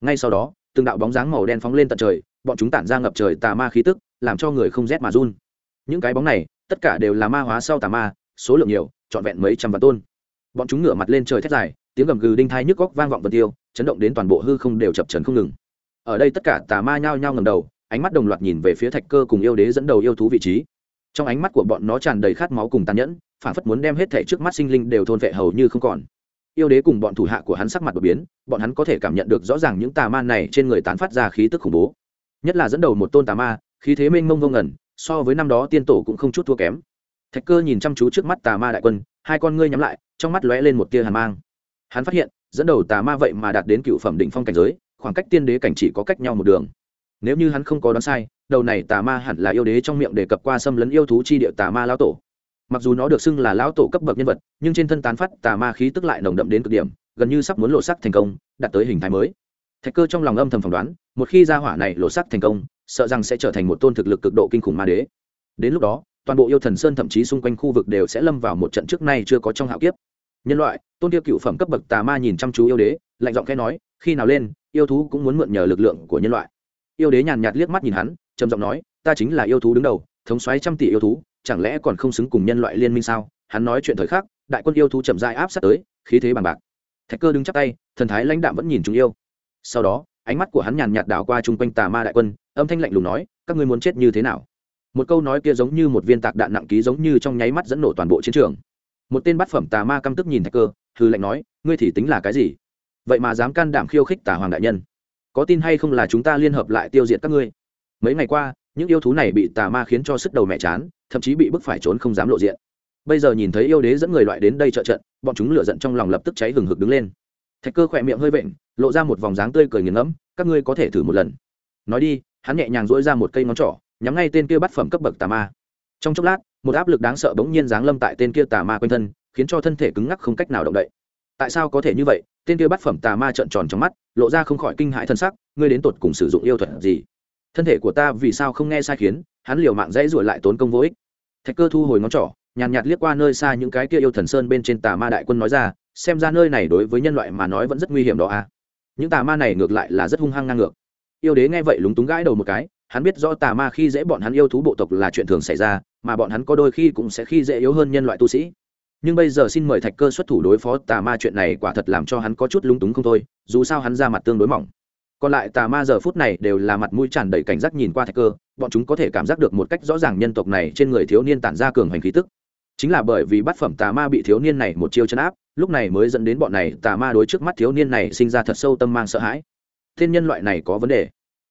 ngay sau đó, từng đạo bóng dáng màu đen phóng lên tận trời, bọn chúng tản ra ngập trời tà ma khí tức làm cho người không rét mà run. Những cái bóng này, tất cả đều là ma hóa sau tà ma, số lượng nhiều, trọn vẹn mấy trăm vạn tôn. Bọn chúng ngửa mặt lên trời thét dài, tiếng gầm gừ đinh thai nhức góc vang vọng vân tiêu, chấn động đến toàn bộ hư không đều chập trần không ngừng. Ở đây tất cả tà ma nhao nhao ngầm đầu, ánh mắt đồng loạt nhìn về phía thạch cơ cùng yêu đế dẫn đầu yêu thú vị trí. Trong ánh mắt của bọn nó tràn đầy khát máu cùng tàn nhẫn, phản phất muốn đem hết thể trước mắt sinh linh đều thôn vệ hầu như không còn. Yêu đế cùng bọn thủ hạ của hắn sắc mặt đột biến, bọn hắn có thể cảm nhận được rõ ràng những tà ma này trên người tán phát ra khí tức khủng bố. Nhất là dẫn đầu một tôn tà ma khí thế mênh mông vô ngẩn so với năm đó tiên tổ cũng không chút thua kém. Thạch cơ nhìn chăm chú trước mắt tà ma đại quân, hai con ngươi nhắm lại, trong mắt lóe lên một tia hàn mang. Hắn phát hiện, dẫn đầu tà ma vậy mà đạt đến cựu phẩm đỉnh phong cảnh giới, khoảng cách tiên đế cảnh chỉ có cách nhau một đường. Nếu như hắn không có đoán sai, đầu này tà ma hẳn là yêu đế trong miệng đề cập qua xâm lấn yêu thú chi địa tà ma lão tổ. Mặc dù nó được xưng là lão tổ cấp bậc nhân vật, nhưng trên thân tán phát tà ma khí tức lại nồng đậm đến cực điểm, gần như sắp muốn lộ sắc thành công, đạt tới hình thái mới thạch cơ trong lòng âm thầm phỏng đoán, một khi gia hỏa này lộ sắc thành công, sợ rằng sẽ trở thành một tôn thực lực cực độ kinh khủng ma đế. Đến lúc đó, toàn bộ yêu thần sơn thậm chí xung quanh khu vực đều sẽ lâm vào một trận trước nay chưa có trong hạo kiếp. Nhân loại, tôn tiêu cựu phẩm cấp bậc tà ma nhìn chăm chú yêu đế, lạnh giọng khẽ nói, khi nào lên, yêu thú cũng muốn mượn nhờ lực lượng của nhân loại. Yêu đế nhàn nhạt liếc mắt nhìn hắn, trầm giọng nói, ta chính là yêu thú đứng đầu, thống xoáy trăm tỷ yêu thú, chẳng lẽ còn không xứng cùng nhân loại liên minh sao? Hắn nói chuyện thời khắc, đại quân yêu thú chậm dại áp sát tới, khí thế bằng bạc. Thạch cơ đứng chắp tay, thần thái lãnh đạm vẫn nhìn chúng yêu sau đó, ánh mắt của hắn nhàn nhạt đảo qua chung quanh tà ma đại quân, âm thanh lạnh lùng nói, các ngươi muốn chết như thế nào? Một câu nói kia giống như một viên tạc đạn nặng ký giống như trong nháy mắt dẫn nổ toàn bộ chiến trường. Một tên bát phẩm tà ma căm tức nhìn thạch cơ hư lạnh nói, ngươi thì tính là cái gì? Vậy mà dám can đảm khiêu khích tà hoàng đại nhân. Có tin hay không là chúng ta liên hợp lại tiêu diệt các ngươi? Mấy ngày qua, những yêu thú này bị tà ma khiến cho sức đầu mẹ chán, thậm chí bị bức phải trốn không dám lộ diện. Bây giờ nhìn thấy yêu đế dẫn người loại đến đây trợ trận, bọn chúng lựa giận trong lòng lập tức cháy hừng hực đứng lên. Thạch cơ khỏe miệng hơi vện lộ ra một vòng dáng tươi cười nghiền ngẫm, các ngươi có thể thử một lần. Nói đi, hắn nhẹ nhàng dỗi ra một cây ngón trỏ, nhắm ngay tên kia bắt phẩm cấp bậc tà ma. Trong chốc lát, một áp lực đáng sợ bỗng nhiên giáng lâm tại tên kia tà ma quanh thân, khiến cho thân thể cứng ngắc không cách nào động đậy. Tại sao có thể như vậy? Tên kia bắt phẩm tà ma trợn tròn trong mắt, lộ ra không khỏi kinh hãi thân sắc, ngươi đến tột cùng sử dụng yêu thuật gì? Thân thể của ta vì sao không nghe sai khiến, hắn liều mạng dãy ruổi lại tốn công vô ích. Thạch cơ thu hồi ngón trỏ, nhàn nhạt liếc qua nơi xa những cái kia yêu thần sơn bên trên tà ma đại quân nói ra, xem ra nơi này đối với nhân loại mà nói vẫn rất nguy hiểm đó à những tà ma này ngược lại là rất hung hăng ngang ngược. Yêu đế nghe vậy lúng túng gãi đầu một cái, hắn biết do tà ma khi dễ bọn hắn yêu thú bộ tộc là chuyện thường xảy ra, mà bọn hắn có đôi khi cũng sẽ khi dễ yếu hơn nhân loại tu sĩ. Nhưng bây giờ xin mời thạch cơ xuất thủ đối phó tà ma chuyện này quả thật làm cho hắn có chút lúng túng không thôi, dù sao hắn ra mặt tương đối mỏng. Còn lại tà ma giờ phút này đều là mặt mũi tràn đầy cảnh giác nhìn qua thạch cơ, bọn chúng có thể cảm giác được một cách rõ ràng nhân tộc này trên người thiếu niên tản ra cường hành khí tức chính là bởi vì bát phẩm tà ma bị thiếu niên này một chiêu chấn áp, lúc này mới dẫn đến bọn này tà ma đối trước mắt thiếu niên này sinh ra thật sâu tâm mang sợ hãi. Thiên nhân loại này có vấn đề.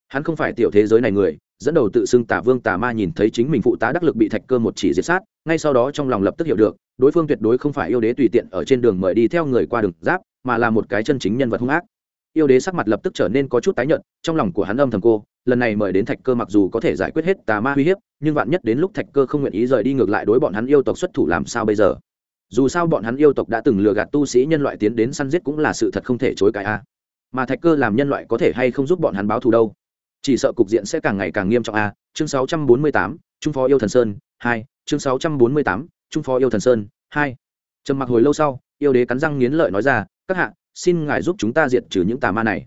Hắn không phải tiểu thế giới này người, dẫn đầu tự xưng tà vương tà ma nhìn thấy chính mình phụ tá đắc lực bị thạch cơ một chỉ diệt sát, ngay sau đó trong lòng lập tức hiểu được, đối phương tuyệt đối không phải yêu đế tùy tiện ở trên đường mời đi theo người qua đường giáp, mà là một cái chân chính nhân vật hung ác. Yêu đế sắc mặt lập tức trở nên có chút tái nhợt, trong lòng của hắn âm thầm cô lần này mời đến thạch cơ mặc dù có thể giải quyết hết tà ma uy hiếp nhưng vạn nhất đến lúc thạch cơ không nguyện ý rời đi ngược lại đối bọn hắn yêu tộc xuất thủ làm sao bây giờ? Dù sao bọn hắn yêu tộc đã từng lừa gạt tu sĩ nhân loại tiến đến săn giết cũng là sự thật không thể chối cãi a. Mà thạch cơ làm nhân loại có thể hay không giúp bọn hắn báo thù đâu? Chỉ sợ cục diện sẽ càng ngày càng nghiêm trọng a. Chương 648, trung phó yêu thần sơn hai chương 648, trung phó yêu thần sơn hai. Trầm mặc hồi lâu sau yêu đế cắn răng nghiến lợi nói ra các hạ xin ngài giúp chúng ta diệt trừ những tà ma này.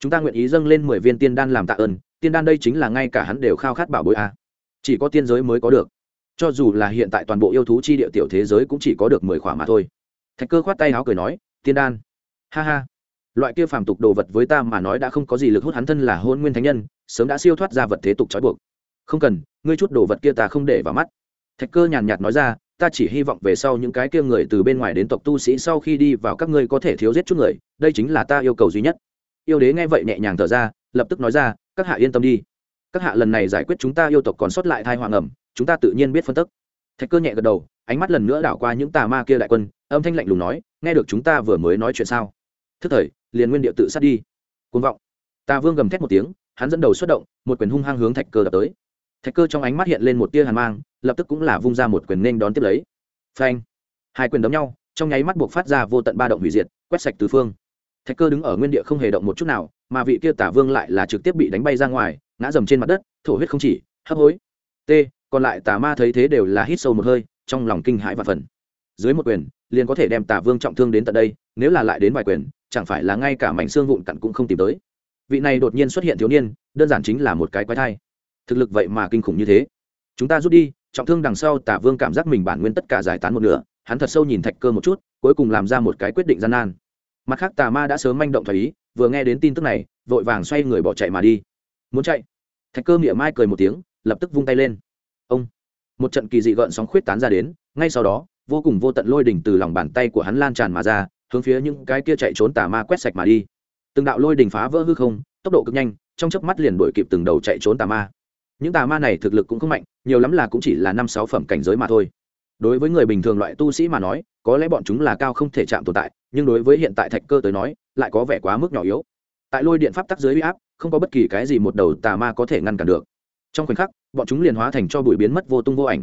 Chúng ta nguyện ý dâng lên mười viên tiên đan làm tạ ơn tiên đan đây chính là ngay cả hắn đều khao khát bảo bối a. Chỉ có tiên giới mới có được. Cho dù là hiện tại toàn bộ yêu thú chi địa tiểu thế giới cũng chỉ có được mười khỏa mà thôi. Thạch cơ khoát tay áo cười nói, tiên đan. Ha ha. Loại kia phàm tục đồ vật với ta mà nói đã không có gì lực hút hắn thân là hôn nguyên thánh nhân, sớm đã siêu thoát ra vật thế tục trói buộc. Không cần, ngươi chút đồ vật kia ta không để vào mắt. Thạch cơ nhàn nhạt nói ra, ta chỉ hy vọng về sau những cái kia người từ bên ngoài đến tộc tu sĩ sau khi đi vào các ngươi có thể thiếu giết chút người, đây chính là ta yêu cầu duy nhất. Yêu đế nghe vậy nhẹ nhàng thở ra lập tức nói ra, các hạ yên tâm đi. Các hạ lần này giải quyết chúng ta yêu tộc còn sót lại thai hoàng ẩm, chúng ta tự nhiên biết phân tức. Thạch cơ nhẹ gật đầu, ánh mắt lần nữa đảo qua những tà ma kia đại quân, âm thanh lạnh lùng nói, nghe được chúng ta vừa mới nói chuyện sao? Thức thời, liền nguyên địa tự sát đi. Côn vọng. Tà vương gầm thét một tiếng, hắn dẫn đầu xuất động, một quyền hung hăng hướng thạch cơ đập tới. Thạch cơ trong ánh mắt hiện lên một tia hàn mang, lập tức cũng là vung ra một quyền nên đón tiếp lấy. Phanh. Hai quyền đấm nhau, trong nháy mắt buộc phát ra vô tận ba động hủy diệt, quét sạch tứ phương. Thạch cơ đứng ở nguyên địa không hề động một chút nào mà vị kia tả vương lại là trực tiếp bị đánh bay ra ngoài, ngã dầm trên mặt đất, thổ huyết không chỉ, hấp hối. T, còn lại tà ma thấy thế đều là hít sâu một hơi, trong lòng kinh hãi và phần dưới một quyền, liền có thể đem tà vương trọng thương đến tận đây, nếu là lại đến vài quyền, chẳng phải là ngay cả mảnh xương vụn cặn cũng không tìm tới. Vị này đột nhiên xuất hiện thiếu niên, đơn giản chính là một cái quái thai. Thực lực vậy mà kinh khủng như thế. Chúng ta rút đi, trọng thương đằng sau tả vương cảm giác mình bản nguyên tất cả giải tán một nửa, hắn thật sâu nhìn thạch cơ một chút, cuối cùng làm ra một cái quyết định gian nan mặt khác, tà ma đã sớm manh động thầy ý, vừa nghe đến tin tức này, vội vàng xoay người bỏ chạy mà đi. Muốn chạy? Thạch cơ miệng mai cười một tiếng, lập tức vung tay lên. Ông! Một trận kỳ dị gợn sóng khuyết tán ra đến, ngay sau đó, vô cùng vô tận lôi đỉnh từ lòng bàn tay của hắn lan tràn mà ra, hướng phía những cái kia chạy trốn tà ma quét sạch mà đi. Từng đạo lôi đỉnh phá vỡ hư không, tốc độ cực nhanh, trong chớp mắt liền đuổi kịp từng đầu chạy trốn tà ma. Những tà ma này thực lực cũng không mạnh, nhiều lắm là cũng chỉ là năm sáu phẩm cảnh giới mà thôi đối với người bình thường loại tu sĩ mà nói, có lẽ bọn chúng là cao không thể chạm tồn tại, nhưng đối với hiện tại thạch cơ tới nói, lại có vẻ quá mức nhỏ yếu. Tại lôi điện pháp tắc dưới huy áp, không có bất kỳ cái gì một đầu tà ma có thể ngăn cản được. Trong khoảnh khắc, bọn chúng liền hóa thành cho bụi biến mất vô tung vô ảnh.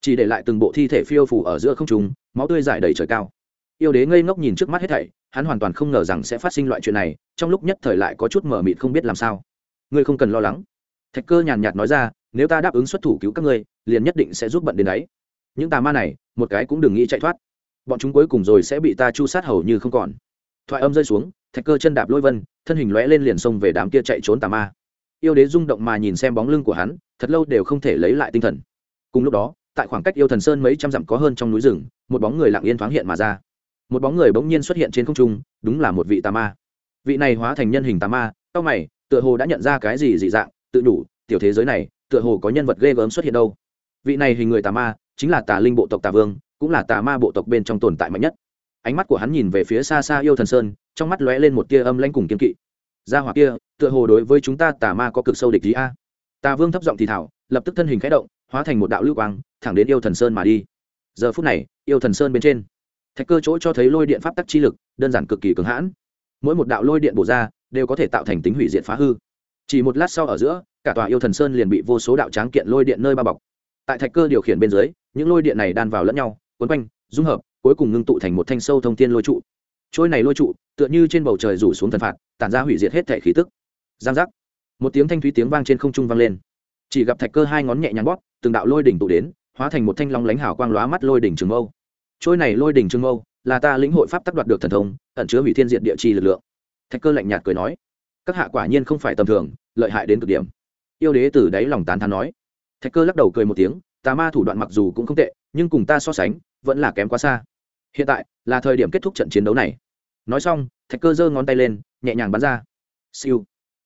Chỉ để lại từng bộ thi thể phiêu phủ ở giữa không trùng máu tươi dài đầy trời cao. Yêu đế ngây ngốc nhìn trước mắt hết thảy, hắn hoàn toàn không ngờ rằng sẽ phát sinh loại chuyện này, trong lúc nhất thời lại có chút mờ mịt không biết làm sao. Ngươi không cần lo lắng. Thạch cơ nhàn nhạt nói ra, nếu ta đáp ứng xuất thủ cứu các ngươi, liền nhất định sẽ giúp bận đến đấy những tà ma này, một cái cũng đừng nghĩ chạy thoát. Bọn chúng cuối cùng rồi sẽ bị ta chu sát hầu như không còn. Thoại âm rơi xuống, thạch cơ chân đạp lôi vân, thân hình lóe lên liền xông về đám kia chạy trốn tà ma. Yêu đế rung động mà nhìn xem bóng lưng của hắn, thật lâu đều không thể lấy lại tinh thần. Cùng lúc đó, tại khoảng cách yêu thần sơn mấy trăm dặm có hơn trong núi rừng, một bóng người lặng yên thoáng hiện mà ra. Một bóng người bỗng nhiên xuất hiện trên không trung, đúng là một vị tà ma. Vị này hóa thành nhân hình tà ma, tao mày, tựa hồ đã nhận ra cái gì dị dạng, tự đủ, tiểu thế giới này, tựa hồ có nhân vật ghê gớm xuất hiện đâu. Vị này hình người tà ma chính là tà linh bộ tộc tà vương, cũng là tà ma bộ tộc bên trong tồn tại mạnh nhất. Ánh mắt của hắn nhìn về phía xa xa yêu thần sơn, trong mắt lóe lên một tia âm lanh cùng kiên kỵ. Gia hỏa kia, tựa hồ đối với chúng ta tà ma có cực sâu địch ý a. Tà vương thấp giọng thì thảo lập tức thân hình khẽ động, hóa thành một đạo lưu quang, thẳng đến yêu thần sơn mà đi. Giờ phút này, yêu thần sơn bên trên, thạch cơ chỗ cho thấy lôi điện pháp tắc chi lực, đơn giản cực kỳ cứng hãn. Mỗi một đạo lôi điện bổ ra, đều có thể tạo thành tính hủy diệt phá hư. Chỉ một lát sau ở giữa, cả tòa yêu thần sơn liền bị vô số đạo tráng kiện lôi điện nơi bao bọc tại thạch cơ điều khiển bên dưới, những lôi điện này đan vào lẫn nhau quấn quanh, dung hợp, cuối cùng ngưng tụ thành một thanh sâu thông thiên lôi trụ. Trôi này lôi trụ, tựa như trên bầu trời rủ xuống thần phạt, tản ra hủy diệt hết thể khí tức. Giang giác. Một tiếng thanh thúy tiếng vang trên không trung vang lên. Chỉ gặp thạch cơ hai ngón nhẹ nhàng bóp, từng đạo lôi đỉnh tụ đến, hóa thành một thanh long lánh hào quang lóa mắt lôi đỉnh trường mâu. Trôi này lôi đỉnh trường mâu, là ta lĩnh hội pháp tác đoạt được thần thông, ẩn chứa hủy thiên diện địa chi lực lượng. Thạch cơ lạnh nhạt cười nói, các hạ quả nhiên không phải tầm thường, lợi hại đến cực điểm. Yêu đế từ đáy lòng tán thán nói thạch cơ lắc đầu cười một tiếng, tà ma thủ đoạn mặc dù cũng không tệ, nhưng cùng ta so sánh, vẫn là kém quá xa. Hiện tại, là thời điểm kết thúc trận chiến đấu này. Nói xong, thạch cơ giơ ngón tay lên, nhẹ nhàng bắn ra. Siêu.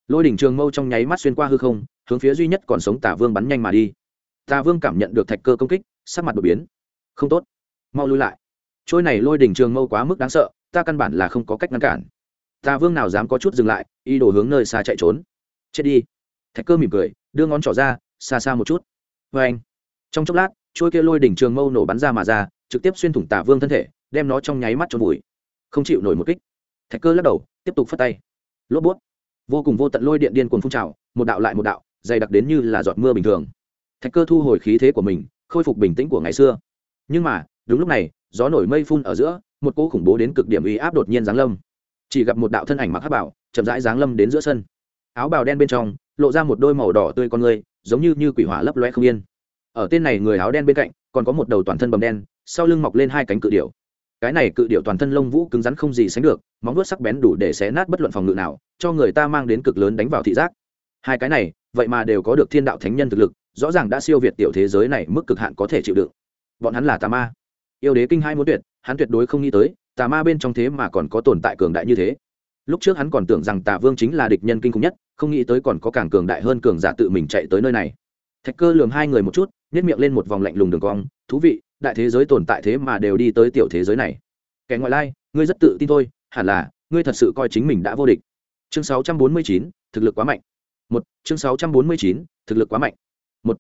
Lôi đỉnh trường mâu trong nháy mắt xuyên qua hư không, hướng phía duy nhất còn sống tả vương bắn nhanh mà đi. Tà vương cảm nhận được thạch cơ công kích, sắc mặt đột biến. Không tốt. Mau lui lại. Trôi này lôi đỉnh trường mâu quá mức đáng sợ, ta căn bản là không có cách ngăn cản. Tà vương nào dám có chút dừng lại y đổ hướng nơi xa chạy trốn. Chết đi. Thạch cơ mỉm cười, đưa ngón trỏ ra xa xa một chút. Vê anh. Trong chốc lát, chuôi kia lôi đỉnh trường mâu nổ bắn ra mà ra, trực tiếp xuyên thủng tả vương thân thể, đem nó trong nháy mắt trốn vùi. Không chịu nổi một kích. Thạch cơ lắc đầu, tiếp tục phất tay. Lốp bút. Vô cùng vô tận lôi điện điên cuồng phun trào, một đạo lại một đạo, dày đặc đến như là giọt mưa bình thường. Thạch cơ thu hồi khí thế của mình, khôi phục bình tĩnh của ngày xưa. Nhưng mà, đúng lúc này, gió nổi mây phun ở giữa, một cỗ khủng bố đến cực điểm uy áp đột nhiên giáng lâm. Chỉ gặp một đạo thân ảnh mặc hát bảo, chậm rãi giáng lâm đến giữa sân. Áo bào đen bên trong, lộ ra một đôi màu đỏ tươi con người giống như như quỷ hỏa lấp loe không yên. Ở tên này người áo đen bên cạnh, còn có một đầu toàn thân bầm đen, sau lưng mọc lên hai cánh cự điểu. cái này cự điểu toàn thân lông vũ cứng rắn không gì sánh được, móng vuốt sắc bén đủ để xé nát bất luận phòng ngự nào, cho người ta mang đến cực lớn đánh vào thị giác. Hai cái này, vậy mà đều có được thiên đạo thánh nhân thực lực, rõ ràng đã siêu việt tiểu thế giới này mức cực hạn có thể chịu đựng. Bọn hắn là tà ma. Yêu đế kinh hai muốn tuyệt, hắn tuyệt đối không nghĩ tới, tà ma bên trong thế mà còn có tồn tại cường đại như thế. Lúc trước hắn còn tưởng rằng tà vương chính là địch nhân kinh khủng nhất không nghĩ tới còn có càng cường đại hơn cường giả tự mình chạy tới nơi này. Thạch cơ lường hai người một chút nhét miệng lên một vòng lạnh lùng đường cong thú vị đại thế giới tồn tại thế mà đều đi tới tiểu thế giới này. Kẻ ngoại lai ngươi rất tự tin thôi hẳn là ngươi thật sự coi chính mình đã vô địch. Chương 649, thực lực quá mạnh. Một chương 649, thực lực quá mạnh. Một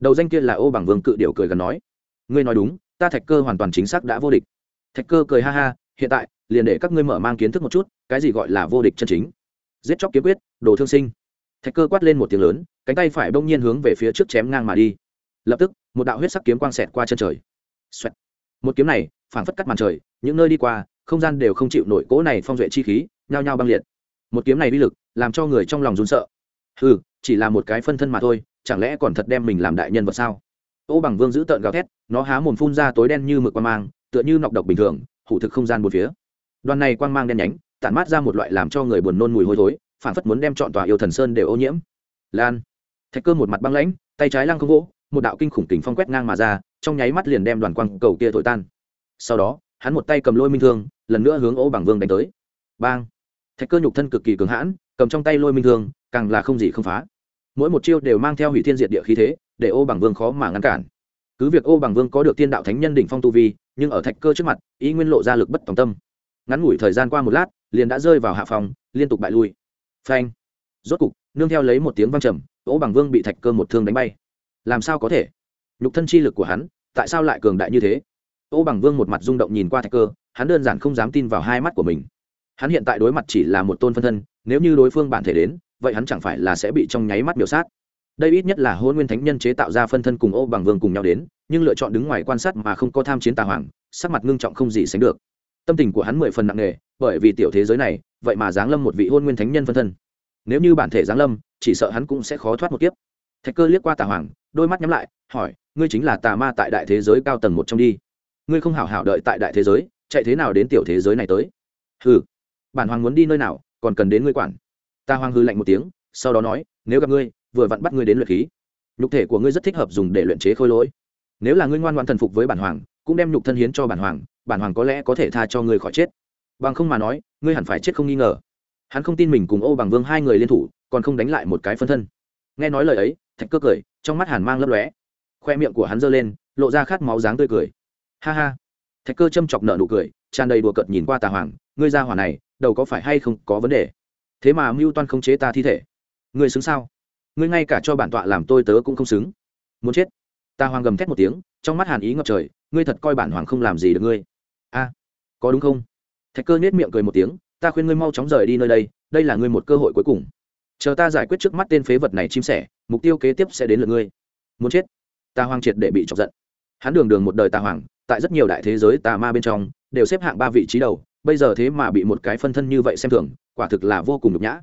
đầu danh kia là ô bằng vương cự điệu cười gần nói ngươi nói đúng ta thạch cơ hoàn toàn chính xác đã vô địch. Thạch cơ cười ha ha hiện tại liền để các ngươi mở mang kiến thức một chút cái gì gọi là vô địch chân chính? Giết chóc kiếm quyết đồ thương sinh. Thạch cơ quát lên một tiếng lớn, cánh tay phải bỗng nhiên hướng về phía trước chém ngang mà đi. Lập tức, một đạo huyết sắc kiếm quang xẹt qua chân trời、Xoẹt. Một kiếm này, phảng phất cắt màn trời, những nơi đi qua, không gian đều không chịu nổi cỗ này phong duệ chi khí, nhao nhao băng liệt. Một kiếm này uy lực, làm cho người trong lòng run sợ. Ừ chỉ là một cái phân thân mà thôi, chẳng lẽ còn thật đem mình làm đại nhân vật sao? Ô bằng vương giữ tợn gào thét, nó há mồm phun ra tối đen như mực quang mang, tựa như nọc độc bình thường, hủ thực không gian một phía. Đoàn này quang mang đen nhánh, tản mát ra một loại làm cho người buồn nôn mùi hôi thối phản phất muốn đem chọn tòa yêu thần sơn đều ô nhiễm. Lan. Thạch cơ một mặt băng lãnh, tay trái lăng không gỗ, một đạo kinh khủng kính phong quét ngang mà ra, trong nháy mắt liền đem đoàn quang cầu kia thổi tan. Sau đó, hắn một tay cầm lôi minh thương, lần nữa hướng ô bằng vương đánh tới. Bang. Thạch cơ nhục thân cực kỳ cường hãn, cầm trong tay lôi minh thương, càng là không gì không phá. Mỗi một chiêu đều mang theo hủy thiên diệt địa khí thế, để ô bằng vương khó mà ngăn cản. Cứ việc ô bằng vương có được tiên đạo thánh nhân đỉnh phong tu vi, nhưng ở thạch cơ trước mặt, ý nguyên lộ ra lực bất tòng tâm. Ngắn ngủi thời gian qua một lát, liền đã rơi vào hạ phòng, liên tục bại lui phanh. Rốt cục, nương theo lấy một tiếng vang trầm ỗ bằng vương bị thạch cơ một thương đánh bay. Làm sao có thể? Nhục thân chi lực của hắn, tại sao lại cường đại như thế? Ô bằng vương một mặt rung động nhìn qua thạch cơ, hắn đơn giản không dám tin vào hai mắt của mình. Hắn hiện tại đối mặt chỉ là một tôn phân thân, nếu như đối phương bản thể đến, vậy hắn chẳng phải là sẽ bị trong nháy mắt biểu sát. Đây ít nhất là hôn nguyên thánh nhân chế tạo ra phân thân cùng ô bằng vương cùng nhau đến, nhưng lựa chọn đứng ngoài quan sát mà không có tham chiến tà hoàng, sắc mặt ngưng trọng không gì sánh được. Tâm tình của hắn mười phần nặng nề, bởi vì tiểu thế giới này vậy mà giáng lâm một vị hôn nguyên thánh nhân phân thân. Nếu như bản thể giáng lâm, chỉ sợ hắn cũng sẽ khó thoát một kiếp. Thạch cơ liếc qua tà hoàng, đôi mắt nhắm lại, hỏi, ngươi chính là tà ma tại đại thế giới cao tầng một trong đi. Ngươi không hảo hảo đợi tại đại thế giới, chạy thế nào đến tiểu thế giới này tới? Hừ. Bản hoàng muốn đi nơi nào, còn cần đến ngươi quản. Ta hoàng hư lạnh một tiếng, sau đó nói, nếu gặp ngươi, vừa vặn bắt ngươi đến luyện khí. Nhục thể của ngươi rất thích hợp dùng để luyện chế khôi lỗi. Nếu là ngươi ngoan ngoan thần phục với bản hoàng, cũng đem nhục thân hiến cho bản hoàng bản hoàng có lẽ có thể tha cho ngươi khỏi chết bằng không mà nói, ngươi hẳn phải chết không nghi ngờ. Hắn không tin mình cùng ô bằng vương hai người liên thủ, còn không đánh lại một cái phân thân. Nghe nói lời ấy, thạch cơ cười, trong mắt hàn mang lấp lóe. Khoe miệng của hắn giơ lên, lộ ra khát máu dáng tươi cười. Ha ha. Thạch cơ châm chọc nợ nụ cười, tràn đầy đùa cợt nhìn qua tà hoàng, ngươi ra hỏa này, đầu có phải hay không có vấn đề? Thế mà mưu toan không chế ta thi thể. Ngươi xứng sao? Ngươi ngay cả cho bản tọa làm tôi tớ cũng không xứng. Muốn chết. Tà hoàng gầm thét một tiếng, trong mắt hàn ý ngập trời, ngươi thật coi bản hoàng không làm gì được ngươi. A, có đúng không? Thạch cơ nhếch miệng cười một tiếng, ta khuyên ngươi mau chóng rời đi nơi đây đây là ngươi một cơ hội cuối cùng. Chờ ta giải quyết trước mắt tên phế vật này chim sẻ, mục tiêu kế tiếp sẽ đến lượt ngươi. Muốn chết? Ta hoàng triệt để bị chọc giận. Hắn đường đường một đời tà hoàng, tại rất nhiều đại thế giới tà ma bên trong, đều xếp hạng ba vị trí đầu, bây giờ thế mà bị một cái phân thân như vậy xem thường, quả thực là vô cùng nhục nhã.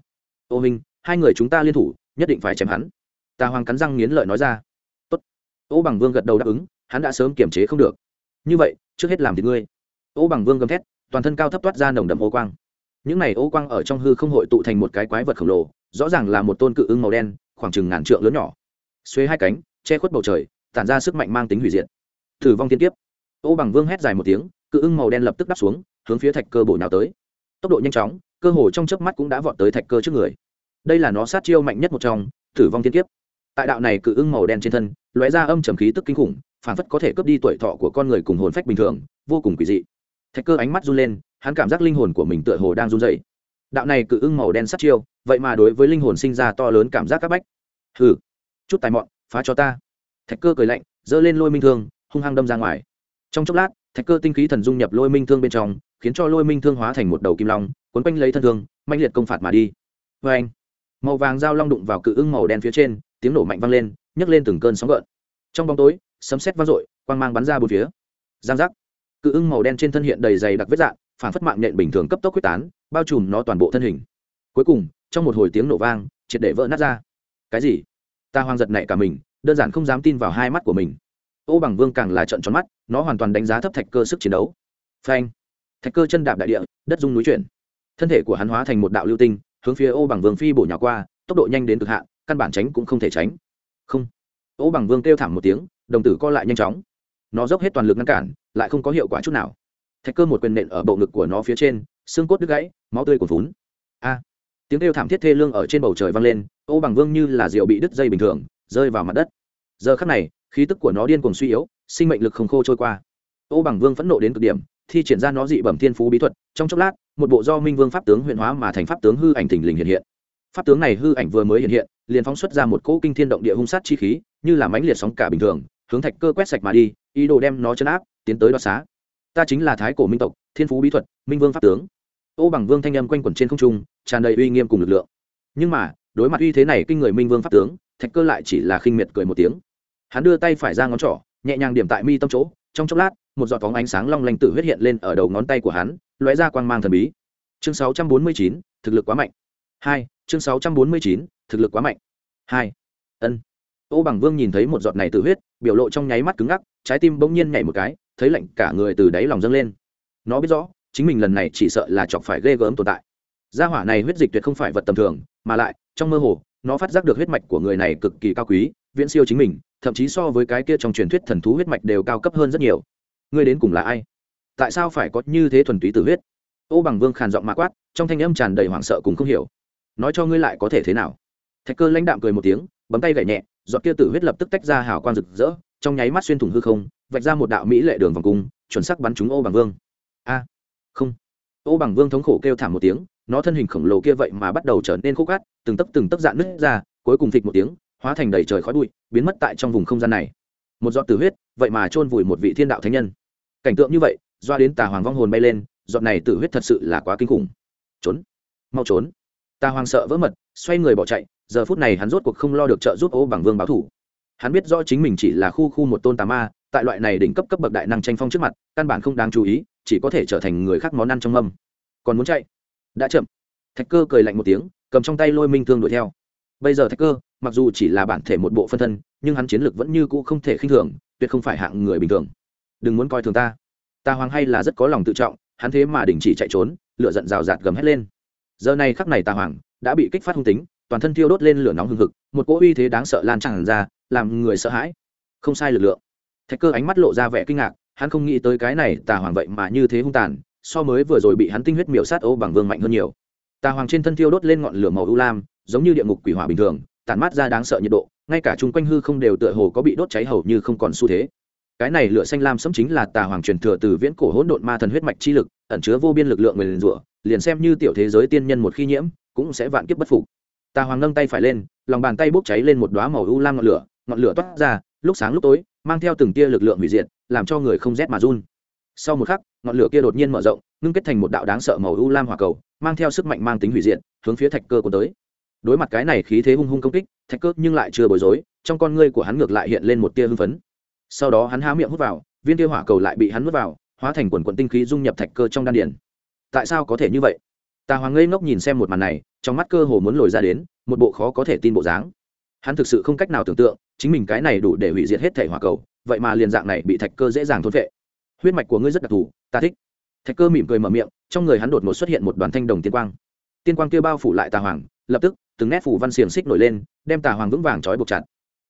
Ô minh, hai người chúng ta liên thủ, nhất định phải chém hắn. Tà hoàng cắn răng nghiến lợi nói ra. Tốt. ô bằng vương gật đầu đáp ứng, hắn đã sớm kiềm chế không được. Như vậy, trước hết làm thì ngươi. Ô bằng vương gầm thét toàn thân cao thấp toát ra nồng đậm ô quang. Những này ô quang ở trong hư không hội tụ thành một cái quái vật khổng lồ, rõ ràng là một tôn cự ưng màu đen, khoảng chừng ngàn trượng lớn nhỏ. Xuế hai cánh, che khuất bầu trời, tản ra sức mạnh mang tính hủy diệt. Thử vong tiên tiếp ô bằng vương hét dài một tiếng, cự ưng màu đen lập tức đắp xuống, hướng phía thạch cơ bổ nhào tới. Tốc độ nhanh chóng, cơ hồ trong chớp mắt cũng đã vọt tới thạch cơ trước người. Đây là nó sát chiêu mạnh nhất một trong, thử vong tiên kiếp. Tại đạo này cự ưng màu đen trên thân, lóe ra âm trầm khí tức kinh khủng, phản phất có thể cướp đi tuổi thọ của con người cùng hồn phách bình thường, vô cùng quỷ dị thạch cơ ánh mắt run lên, hắn cảm giác linh hồn của mình tựa hồ đang run dậy đạo này cự ưng màu đen sắt chiêu, vậy mà đối với linh hồn sinh ra to lớn cảm giác các bách. Hừ, chút tài mọn, phá cho ta. Thạch cơ cười lạnh, giơ lên lôi minh thương, hung hăng đâm ra ngoài. Trong chốc lát, thạch cơ tinh khí thần dung nhập lôi minh thương bên trong, khiến cho lôi minh thương hóa thành một đầu kim long quấn quanh lấy thân thương mạnh liệt công phạt mà đi. Vê anh, màu vàng dao long đụng vào cự ưng màu đen phía trên, tiếng nổ mạnh vang lên, nhấc lên từng cơn sóng gợn. Trong bóng tối, sấm sét vang dội, quang mang bắn ra bốn phía. Giang giác cự ưng màu đen trên thân hiện đầy dày đặc vết dạng, phản phất mạng nhện bình thường cấp tốc quyết tán, bao trùm nó toàn bộ thân hình. Cuối cùng, trong một hồi tiếng nổ vang, triệt để vỡ nát ra. Cái gì? Ta hoang giật nảy cả mình, đơn giản không dám tin vào hai mắt của mình. Ô bằng vương càng là trận tròn mắt, nó hoàn toàn đánh giá thấp thạch cơ sức chiến đấu. Phanh! Thạch cơ chân đạp đại địa, đất dung núi chuyển. Thân thể của hắn hóa thành một đạo lưu tinh, hướng phía ô bằng vương phi bổ nhỏ qua, tốc độ nhanh đến cực hạn, căn bản tránh cũng không thể tránh. Không! Ô bằng vương kêu thảm một tiếng, đồng tử co lại nhanh chóng nó dốc hết toàn lực ngăn cản, lại không có hiệu quả chút nào. Thạch cơ một quyền nện ở bộ ngực của nó phía trên, xương cốt đứt gãy, máu tươi cuồn vún a! Tiếng kêu thảm thiết thê lương ở trên bầu trời vang lên, ô bằng vương như là rượu bị đứt dây bình thường, rơi vào mặt đất. Giờ khắc này, khí tức của nó điên cuồng suy yếu, sinh mệnh lực không khô trôi qua. Ô bằng vương phẫn nộ đến cực điểm, thi triển ra nó dị bẩm thiên phú bí thuật, trong chốc lát, một bộ do minh vương pháp tướng huyện hóa mà thành pháp tướng hư ảnh thình lình hiện hiện. Pháp tướng này hư ảnh vừa mới hiện hiện, liền phóng xuất ra một cỗ kinh thiên động địa hung sát chi khí, như là mãnh liệt sóng cả bình thường, hướng thạch cơ quét sạch mà đi ý đồ đem nó chấn áp tiến tới đoạt xá. Ta chính là thái cổ minh tộc thiên phú bí thuật minh vương pháp tướng. Ô bằng vương thanh âm quanh quẩn trên không trung tràn đầy uy nghiêm cùng lực lượng. Nhưng mà đối mặt uy thế này kinh người minh vương pháp tướng thạch cơ lại chỉ là khinh miệt cười một tiếng. Hắn đưa tay phải ra ngón trỏ nhẹ nhàng điểm tại mi tâm chỗ trong chốc lát một giọt phóng ánh sáng long lanh tự huyết hiện lên ở đầu ngón tay của hắn lóe ra quang mang thần bí. Chương 649, thực lực quá mạnh. Hai chương 649, thực lực quá mạnh. Hai ân. Ô bằng vương nhìn thấy một giọt này tự huyết biểu lộ trong nháy mắt cứng ngắc trái tim bỗng nhiên nhảy một cái, thấy lạnh cả người từ đáy lòng dâng lên. Nó biết rõ, chính mình lần này chỉ sợ là chọc phải ghê gớm tồn tại. Gia hỏa này huyết dịch tuyệt không phải vật tầm thường, mà lại, trong mơ hồ, nó phát giác được huyết mạch của người này cực kỳ cao quý, viễn siêu chính mình, thậm chí so với cái kia trong truyền thuyết thần thú huyết mạch đều cao cấp hơn rất nhiều. Ngươi đến cùng là ai? Tại sao phải có như thế thuần túy tử huyết? Ô bằng vương khàn giọng mạ quát, trong thanh âm tràn đầy hoảng sợ cùng không hiểu. Nói cho ngươi lại có thể thế nào? Thạch cơ lãnh đạm cười một tiếng, bấm tay gậy nhẹ, giọt kia tử huyết lập tức tách ra hào quang rực rỡ trong nháy mắt xuyên thủng hư không, vạch ra một đạo mỹ lệ đường vòng cung, chuẩn sắc bắn trúng ô bằng vương. A, không. Ô bằng vương thống khổ kêu thảm một tiếng, nó thân hình khổng lồ kia vậy mà bắt đầu trở nên khô cát, từng tấc từng tấc dạn nứt ra, cuối cùng thịt một tiếng, hóa thành đầy trời khói bụi, biến mất tại trong vùng không gian này. Một giọt tử huyết, vậy mà chôn vùi một vị thiên đạo thánh nhân. Cảnh tượng như vậy, doa đến tà hoàng vong hồn bay lên, giọt này tử huyết thật sự là quá kinh khủng. Trốn. Mau trốn. Tà hoàng sợ vỡ mật, xoay người bỏ chạy, giờ phút này hắn rốt cuộc không lo được trợ giúp ô bằng vương báo thủ hắn biết rõ chính mình chỉ là khu khu một tôn tà ma, tại loại này đỉnh cấp cấp bậc đại năng tranh phong trước mặt, căn bản không đáng chú ý, chỉ có thể trở thành người khác món ăn trong mâm. Còn muốn chạy? Đã chậm. Thạch cơ cười lạnh một tiếng, cầm trong tay lôi minh thương đuổi theo. Bây giờ thạch cơ, mặc dù chỉ là bản thể một bộ phân thân, nhưng hắn chiến lược vẫn như cũ không thể khinh thường, tuyệt không phải hạng người bình thường. Đừng muốn coi thường ta. Ta hoàng hay là rất có lòng tự trọng, hắn thế mà đình chỉ chạy trốn lựa giận rào rạt gầm hét lên. Giờ này khắc này Ta hoàng đã bị kích phát hung tính toàn thân thiêu đốt lên lửa nóng hừng hực, một cỗ uy thế đáng sợ lan tràn ra, làm người sợ hãi. Không sai lực lượng. Thạch cơ ánh mắt lộ ra vẻ kinh ngạc, hắn không nghĩ tới cái này tà hoàng vậy mà như thế hung tàn, so mới vừa rồi bị hắn tinh huyết miểu sát ô bằng vương mạnh hơn nhiều. Tà hoàng trên thân thiêu đốt lên ngọn lửa màu u lam, giống như địa ngục quỷ hỏa bình thường, tản mát ra đáng sợ nhiệt độ, ngay cả chung quanh hư không đều tựa hồ có bị đốt cháy hầu như không còn xu thế. Cái này lửa xanh lam sẫm chính là tà hoàng truyền thừa từ viễn cổ hỗn độn ma thần huyết mạch chi lực, ẩn chứa vô biên lực lượng người liền rủa, liền xem như tiểu thế giới tiên nhân một khi nhiễm, cũng sẽ vạn kiếp bất phục tà hoàng nâng tay phải lên, lòng bàn tay bốc cháy lên một đoá màu u lam ngọn lửa ngọn lửa toát ra, lúc sáng lúc tối, mang theo từng tia lực lượng hủy diệt, làm cho người không rét mà run. Sau một khắc, ngọn lửa kia đột nhiên mở rộng, ngưng kết thành một đạo đáng sợ màu u lam hỏa cầu, mang theo sức mạnh mang tính hủy diệt, hướng phía thạch cơ của tới. Đối mặt cái này khí thế hung hung công kích, thạch cơ nhưng lại chưa bối rối, trong con ngươi của hắn ngược lại hiện lên một tia hưng phấn. Sau đó hắn há miệng hút vào, viên tia hỏa cầu lại bị hắn nuốt vào, hóa thành quần quận tinh khí dung nhập thạch cơ trong đan điền. tại sao có thể như vậy? Tà hoàng ngây ngốc nhìn xem một màn này, trong mắt cơ hồ muốn lồi ra đến, một bộ khó có thể tin bộ dáng. Hắn thực sự không cách nào tưởng tượng, chính mình cái này đủ để hủy diệt hết thể hỏa cầu, vậy mà liền dạng này bị thạch cơ dễ dàng thôn vệ huyết mạch của ngươi rất đặc thù, ta thích. Thạch cơ mỉm cười mở miệng, trong người hắn đột ngột xuất hiện một đoàn thanh đồng tiên quang. Tiên quang kia bao phủ lại tà hoàng, lập tức, từng nét phủ văn xiềng xích nổi lên, đem tà hoàng vững vàng trói buộc chặt.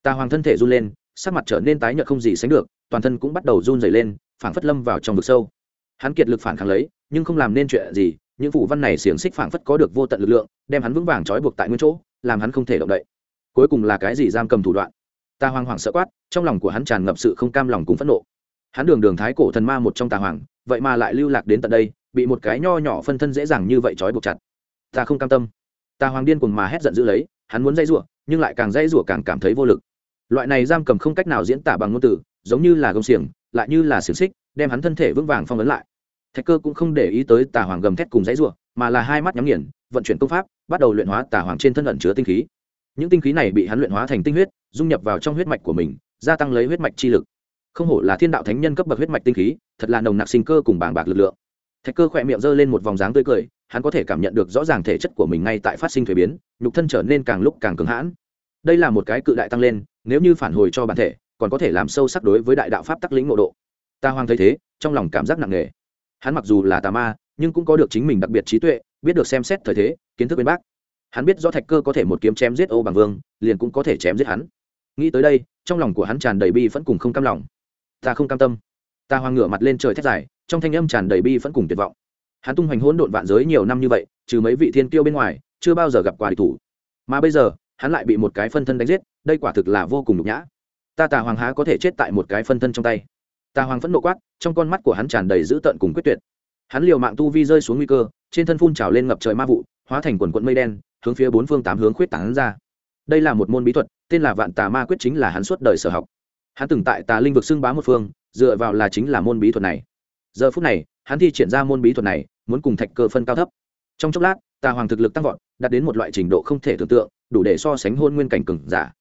Tà hoàng thân thể run lên, sắc mặt trở nên tái nhợt không gì sánh được, toàn thân cũng bắt đầu run dày lên, phảng phất lâm vào trong vực sâu. Hắn kiệt lực phản kháng lấy, nhưng không làm nên chuyện gì những phủ văn này xiềng xích phảng phất có được vô tận lực lượng, đem hắn vững vàng trói buộc tại nguyên chỗ, làm hắn không thể động đậy. Cuối cùng là cái gì giam cầm thủ đoạn? Ta hoàng hoàng sợ quát, trong lòng của hắn tràn ngập sự không cam lòng cùng phẫn nộ. Hắn đường đường thái cổ thần ma một trong tà hoàng, vậy mà lại lưu lạc đến tận đây, bị một cái nho nhỏ phân thân dễ dàng như vậy trói buộc chặt. Ta không cam tâm. Ta hoàng điên cùng mà hét giận dữ lấy, hắn muốn dây rủa, nhưng lại càng dây rủa càng cảm thấy vô lực. Loại này giam cầm không cách nào diễn tả bằng ngôn từ, giống như là gông xiềng, lại như là xiềng xích, đem hắn thân thể vững vàng phong ấn lại thạch cơ cũng không để ý tới tà hoàng gầm thét cùng dãy rủa, mà là hai mắt nhắm nghiền, vận chuyển công pháp, bắt đầu luyện hóa tà hoàng trên thân ẩn chứa tinh khí. Những tinh khí này bị hắn luyện hóa thành tinh huyết, dung nhập vào trong huyết mạch của mình, gia tăng lấy huyết mạch chi lực. Không hổ là thiên đạo thánh nhân cấp bậc huyết mạch tinh khí, thật là nồng nặc sinh cơ cùng bàng bạc lực lượng. Thạch cơ khỏe miệng g lên một vòng dáng tươi cười, hắn có thể cảm nhận được rõ ràng thể chất của mình ngay tại phát sinh thuế biến, nhục thân trở nên càng lúc càng cứng hãn. Đây là một cái cự đại tăng lên, nếu như phản hồi cho bản thể, còn có thể làm sâu sắc đối với đại đạo pháp tắc lĩnh ngộ độ. Ta Hoàng thấy thế, trong lòng cảm giác nặng nề hắn mặc dù là tà ma, nhưng cũng có được chính mình đặc biệt trí tuệ, biết được xem xét thời thế, kiến thức bên bác. Hắn biết rõ thạch cơ có thể một kiếm chém giết ô bằng vương, liền cũng có thể chém giết hắn. Nghĩ tới đây, trong lòng của hắn tràn đầy bi vẫn cùng không cam lòng. Ta không cam tâm. Ta hoang ngửa mặt lên trời thét dài, trong thanh âm tràn đầy bi vẫn cùng tuyệt vọng. Hắn tung hoành hỗn độn vạn giới nhiều năm như vậy, trừ mấy vị thiên kiêu bên ngoài, chưa bao giờ gặp quà địch thủ. Mà bây giờ, hắn lại bị một cái phân thân đánh giết, đây quả thực là vô cùng nhục nhã. Ta tà hoàng há có thể chết tại một cái phân thân trong tay? Tà hoàng phẫn nộ quát trong con mắt của hắn tràn đầy dữ tợn cùng quyết tuyệt. Hắn liều mạng tu vi rơi xuống nguy cơ, trên thân phun trào lên ngập trời ma vụ, hóa thành quần quận mây đen, hướng phía bốn phương tám hướng khuyết tán ra. Đây là một môn bí thuật, tên là vạn tà ma quyết chính là hắn suốt đời sở học. Hắn từng tại tà linh vực xưng bá một phương, dựa vào là chính là môn bí thuật này. Giờ phút này, hắn thi triển ra môn bí thuật này, muốn cùng thạch cơ phân cao thấp. Trong chốc lát, tà hoàng thực lực tăng vọt, đạt đến một loại trình độ không thể tưởng tượng, đủ để so sánh hôn nguyên cảnh cừng giả.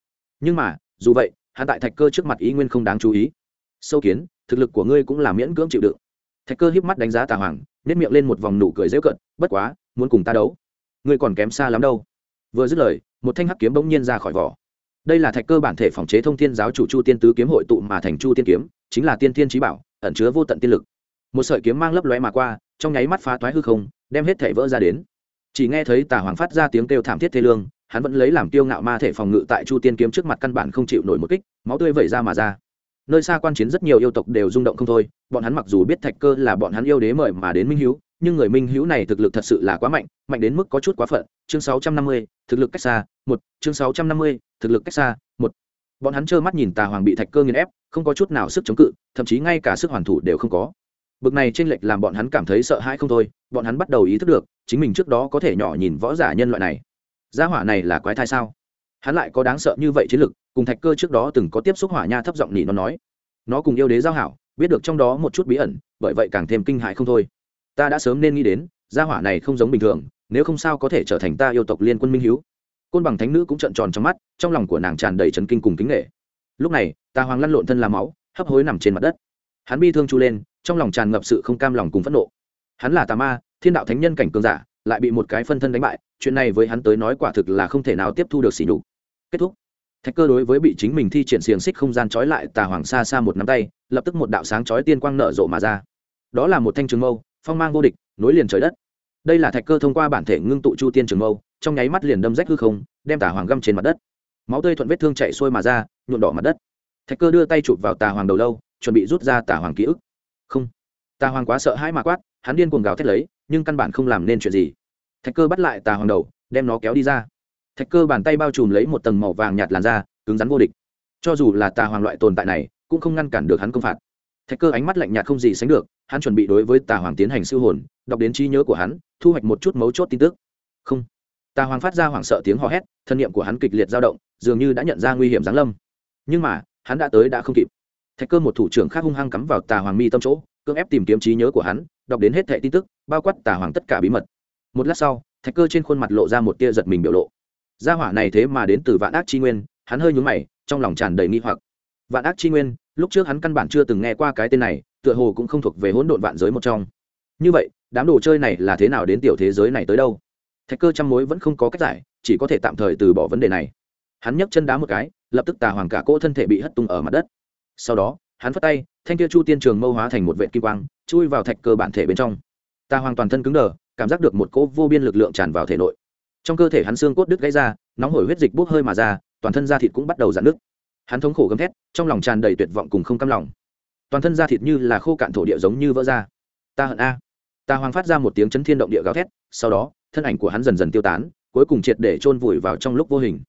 Nhưng mà, dù vậy, hắn tại thạch cơ trước mặt ý nguyên không đáng chú ý. Sâu kiến thực lực của ngươi cũng là miễn cưỡng chịu đựng. Thạch cơ híp mắt đánh giá tà hoàng nếp miệng lên một vòng nụ cười dễu cận bất quá, muốn cùng ta đấu, ngươi còn kém xa lắm đâu. Vừa dứt lời, một thanh hắc kiếm bỗng nhiên ra khỏi vỏ. Đây là thạch cơ bản thể phòng chế thông thiên giáo chủ chu tiên tứ kiếm hội tụ mà thành chu tiên kiếm, chính là tiên thiên trí bảo, ẩn chứa vô tận tiên lực. Một sợi kiếm mang lấp lóe mà qua, trong nháy mắt phá toái hư không, đem hết thể vỡ ra đến. Chỉ nghe thấy tà hoàng phát ra tiếng kêu thảm thiết thê lương, hắn vẫn lấy làm tiêu ngạo ma thể phòng ngự tại chu tiên kiếm trước mặt căn bản không chịu nổi một kích, máu tươi vẩy ra mà ra nơi xa quan chiến rất nhiều yêu tộc đều rung động không thôi bọn hắn mặc dù biết thạch cơ là bọn hắn yêu đế mời mà đến minh hữu nhưng người minh hữu này thực lực thật sự là quá mạnh mạnh đến mức có chút quá phận. Chương 650, thực lực cách xa một. Chương 650, thực lực cách xa một. Bọn hắn trơ mắt nhìn tà hoàng bị thạch cơ nghiền ép không có chút nào sức chống cự thậm chí ngay cả sức hoàn thủ đều không có. Bực này trên lệch làm bọn hắn cảm thấy sợ hãi không thôi bọn hắn bắt đầu ý thức được chính mình trước đó có thể nhỏ nhìn võ giả nhân loại này. Gia hỏa này là quái thai sao? Hắn lại có đáng sợ như vậy chiến lực, cùng thạch cơ trước đó từng có tiếp xúc hỏa nha thấp giọng nhỉ nó nói. Nó cùng yêu đế giao hảo, biết được trong đó một chút bí ẩn, bởi vậy càng thêm kinh hại không thôi. Ta đã sớm nên nghĩ đến, gia hỏa này không giống bình thường, nếu không sao có thể trở thành ta yêu tộc liên quân minh hiếu. Côn bằng thánh nữ cũng trợn tròn trong mắt, trong lòng của nàng tràn đầy trấn kinh cùng kính nghệ lúc này, ta hoàng lăn lộn thân làm máu, hấp hối nằm trên mặt đất. Hắn bi thương chu lên, trong lòng tràn ngập sự không cam lòng cùng phẫn nộ. Hắn là tà ma, thiên đạo thánh nhân cảnh cường giả, lại bị một cái phân thân đánh bại, chuyện này với hắn tới nói quả thực là không thể nào tiếp thu được xỉ nhục kết thúc. Thạch cơ đối với bị chính mình thi triển xiềng xích không gian trói lại tà hoàng xa xa một nắm tay, lập tức một đạo sáng chói tiên quang nở rộ mà ra. Đó là một thanh trường mâu, phong mang vô địch, nối liền trời đất. Đây là thạch cơ thông qua bản thể ngưng tụ chu tiên trường mâu, trong nháy mắt liền đâm rách hư không, đem tà hoàng găm trên mặt đất. Máu tươi thuận vết thương chạy xuôi mà ra nhuộn đỏ mặt đất. Thạch cơ đưa tay chụp vào tà hoàng đầu lâu, chuẩn bị rút ra tà hoàng ký ức. Không. Tà hoàng quá sợ hãi mà quát, hắn điên cuồng gào thét lấy, nhưng căn bản không làm nên chuyện gì. Thạch cơ bắt lại tà hoàng đầu, đem nó kéo đi ra thạch cơ bàn tay bao trùm lấy một tầng màu vàng nhạt làn da, cứng rắn vô địch. Cho dù là tà hoàng loại tồn tại này, cũng không ngăn cản được hắn công phạt. Thạch cơ ánh mắt lạnh nhạt không gì sánh được, hắn chuẩn bị đối với tà hoàng tiến hành siêu hồn, đọc đến trí nhớ của hắn, thu hoạch một chút mấu chốt tin tức. Không. Tà hoàng phát ra hoảng sợ tiếng hò hét, thân nhiệm của hắn kịch liệt dao động, dường như đã nhận ra nguy hiểm giáng lâm. Nhưng mà, hắn đã tới đã không kịp. Thạch cơ một thủ trưởng khác hung hăng cắm vào tà hoàng mi tâm chỗ, cưỡng ép tìm kiếm trí nhớ của hắn, đọc đến hết thẻ tin tức, bao quát tà hoàng tất cả bí mật. Một lát sau, thạch cơ trên khuôn mặt lộ ra một tia giật mình biểu lộ gia hỏa này thế mà đến từ vạn ác chi nguyên, hắn hơi nhúng mày, trong lòng tràn đầy nghi hoặc. Vạn ác chi nguyên, lúc trước hắn căn bản chưa từng nghe qua cái tên này, tựa hồ cũng không thuộc về hỗn độn vạn giới một trong. Như vậy, đám đồ chơi này là thế nào đến tiểu thế giới này tới đâu? Thạch cơ trăm mối vẫn không có cách giải, chỉ có thể tạm thời từ bỏ vấn đề này. Hắn nhấc chân đá một cái, lập tức tà hoàng cả cỗ thân thể bị hất tung ở mặt đất. Sau đó, hắn phất tay, thanh kia chu tiên trường mâu hóa thành một vệ kim quang, chui vào thạch cơ bản thể bên trong. Tà hoàng toàn thân cứng đờ, cảm giác được một cỗ vô biên lực lượng tràn vào thể nội trong cơ thể hắn xương cốt đứt gãy ra, nóng hổi huyết dịch bốc hơi mà ra, toàn thân da thịt cũng bắt đầu giãn nứt. Hắn thống khổ gấm thét, trong lòng tràn đầy tuyệt vọng cùng không cam lòng. Toàn thân da thịt như là khô cạn thổ địa giống như vỡ ra. Ta hận a. Ta hoàng phát ra một tiếng chấn thiên động địa gào thét, sau đó, thân ảnh của hắn dần dần tiêu tán, cuối cùng triệt để chôn vùi vào trong lúc vô hình.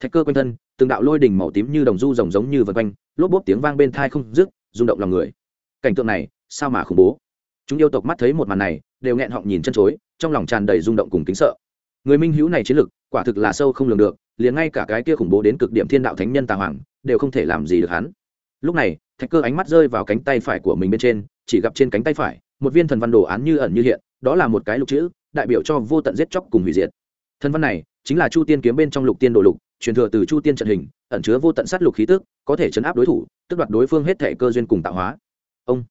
Thạch cơ quanh thân, từng đạo lôi đỉnh màu tím như đồng du rồng giống như vân quanh, lốp bốp tiếng vang bên thai không dứt, rung động lòng người. Cảnh tượng này, sao mà khủng bố? Chúng yêu tộc mắt thấy một màn này, đều nghẹn họng nhìn chân chối, trong lòng tràn đầy rung động cùng kính sợ người minh hữu này chiến lực, quả thực là sâu không lường được, liền ngay cả cái kia khủng bố đến cực điểm thiên đạo thánh nhân tà hoàng, đều không thể làm gì được hắn. Lúc này, thạch cơ ánh mắt rơi vào cánh tay phải của mình bên trên, chỉ gặp trên cánh tay phải, một viên thần văn đồ án như ẩn như hiện, đó là một cái lục chữ, đại biểu cho vô tận giết chóc cùng hủy diệt. Thần văn này, chính là chu tiên kiếm bên trong lục tiên đồ lục, truyền thừa từ chu tiên trận hình, ẩn chứa vô tận sát lục khí tức, có thể chấn áp đối thủ, tức đoạt đối phương hết thể cơ duyên cùng tạo hóa. Ông.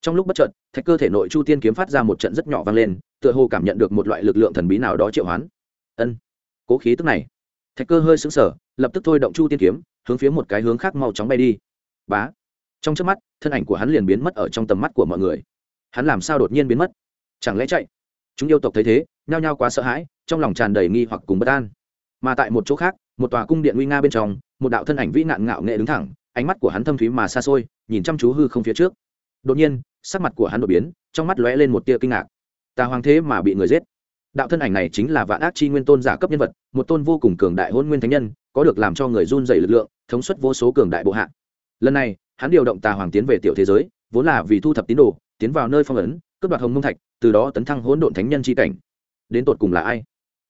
Trong lúc bất chợt, thạch cơ thể nội chu tiên kiếm phát ra một trận rất nhỏ vang lên, tựa hồ cảm nhận được một loại lực lượng thần bí nào đó triệu hoán ân. Cố khí tức này. Thạch cơ hơi sững sờ, lập tức thôi động chu tiên kiếm, hướng phía một cái hướng khác mau chóng bay đi. Bá. Trong trước mắt, thân ảnh của hắn liền biến mất ở trong tầm mắt của mọi người. Hắn làm sao đột nhiên biến mất? Chẳng lẽ chạy? Chúng yêu tộc thấy thế, nhao nhao quá sợ hãi, trong lòng tràn đầy nghi hoặc cùng bất an. Mà tại một chỗ khác, một tòa cung điện nguy nga bên trong, một đạo thân ảnh vĩ nạn ngạo nghệ đứng thẳng, ánh mắt của hắn thâm thúy mà xa xôi, nhìn chăm chú hư không phía trước. Đột nhiên, sắc mặt của hắn đột biến, trong mắt lóe lên một tia kinh ngạc. Tà hoàng thế mà bị người giết đạo thân ảnh này chính là vạn ác chi nguyên tôn giả cấp nhân vật, một tôn vô cùng cường đại hôn nguyên thánh nhân, có được làm cho người run dày lực lượng, thống suất vô số cường đại bộ hạ. Lần này, hắn điều động tà hoàng tiến về tiểu thế giới, vốn là vì thu thập tín đồ, tiến vào nơi phong ấn, cướp đoạt hồng mông thạch, từ đó tấn thăng hỗn độn thánh nhân c h i cảnh. Đến tột cùng là ai?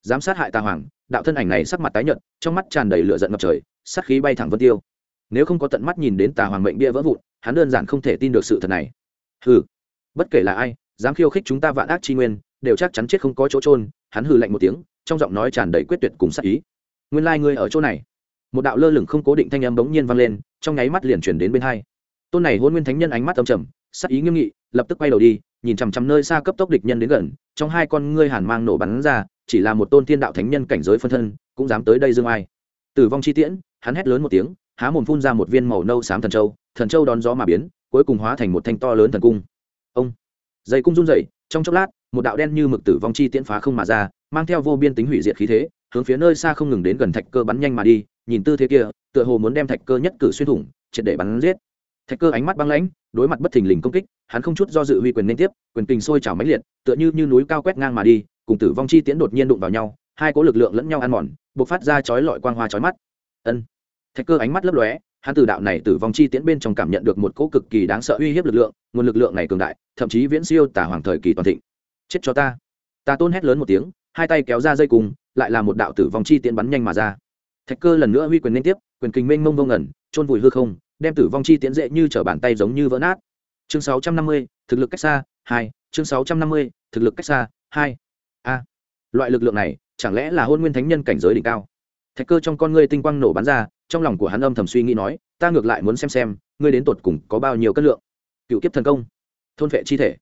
Dám sát hại tà hoàng, đạo thân ảnh này sắc mặt tái nhợt, trong mắt tràn đầy lửa giận ngập trời, sát khí bay thẳng vân tiêu. Nếu không có tận mắt nhìn đến tà hoàng mệnh bia vỡ vụn, hắn đơn giản không thể tin được sự thật này. Hừ, bất kể là ai, dám khiêu khích chúng ta vạn ác chi nguyên đều chắc chắn chết không có chỗ trôn hắn hừ lạnh một tiếng, trong giọng nói tràn đầy quyết tuyệt cùng sắc ý. Nguyên lai、like、ngươi ở chỗ này. Một đạo lơ lửng không cố định thanh âm bỗng nhiên vang lên, trong nháy mắt liền chuyển đến bên hai. Tôn này hôn nguyên thánh nhân ánh mắt âm trầm sắc ý nghiêm nghị, lập tức quay đầu đi, nhìn chằm chằm nơi xa cấp tốc địch nhân đến gần, trong hai con ngươi hàn mang nổ bắn ra, chỉ là một tôn thiên đạo thánh nhân cảnh giới phân thân, cũng dám tới đây dương ai. Tử vong chi tiễn, hắn hét lớn một tiếng, há mồm phun ra một viên màu nâu xám thần châu thần châu đón gió mà biến, cuối cùng hóa thành một thanh to lớn thần cung. Ông. Dây cung run dậy trong chốc lát, một đạo đen như mực tử vong chi tiễn phá không mà ra, mang theo vô biên tính hủy diệt khí thế, hướng phía nơi xa không ngừng đến gần thạch cơ bắn nhanh mà đi. Nhìn tư thế kia, tựa hồ muốn đem thạch cơ nhất cử xuyên thủng, triệt để bắn giết. Thạch cơ ánh mắt băng lãnh, đối mặt bất thình lình công kích, hắn không chút do dự huy quyền liên tiếp, quyền kình sôi trào mãnh liệt, tựa như như núi cao quét ngang mà đi, cùng tử vong chi tiễn đột nhiên đụng vào nhau, hai cỗ lực lượng lẫn nhau ăn mòn, bộc phát ra chói lọi quang hoa chói mắt. Ân. Thạch cơ ánh mắt lấp lóe hắn từ đạo này tử vong chi tiễn bên trong cảm nhận được một cỗ cực kỳ đáng sợ uy hiếp lực lượng nguồn lực lượng này cường đại thậm chí viễn siêu tả hoàng thời kỳ toàn thịnh. Chết cho ta. Ta tôn hét lớn một tiếng hai tay kéo ra dây cùng lại là một đạo tử vong chi tiễn bắn nhanh mà ra. Thạch cơ lần nữa huy quyền liên tiếp quyền kình mênh mông vông ngẩn trôn vùi hư không đem tử vong chi tiễn dễ như trở bàn tay giống như vỡ nát. Chương 650, thực lực cách xa hai chương 650, thực lực cách xa hai. A. Loại lực lượng này chẳng lẽ là hôn nguyên thánh nhân cảnh giới đỉnh cao? Thạch cơ trong con ngươi tinh quang nổ bắn ra, trong lòng của hắn âm thầm suy nghĩ nói, ta ngược lại muốn xem xem, ngươi đến tột cùng có bao nhiêu cân lượng. Cựu kiếp thần công, thôn vệ chi thể.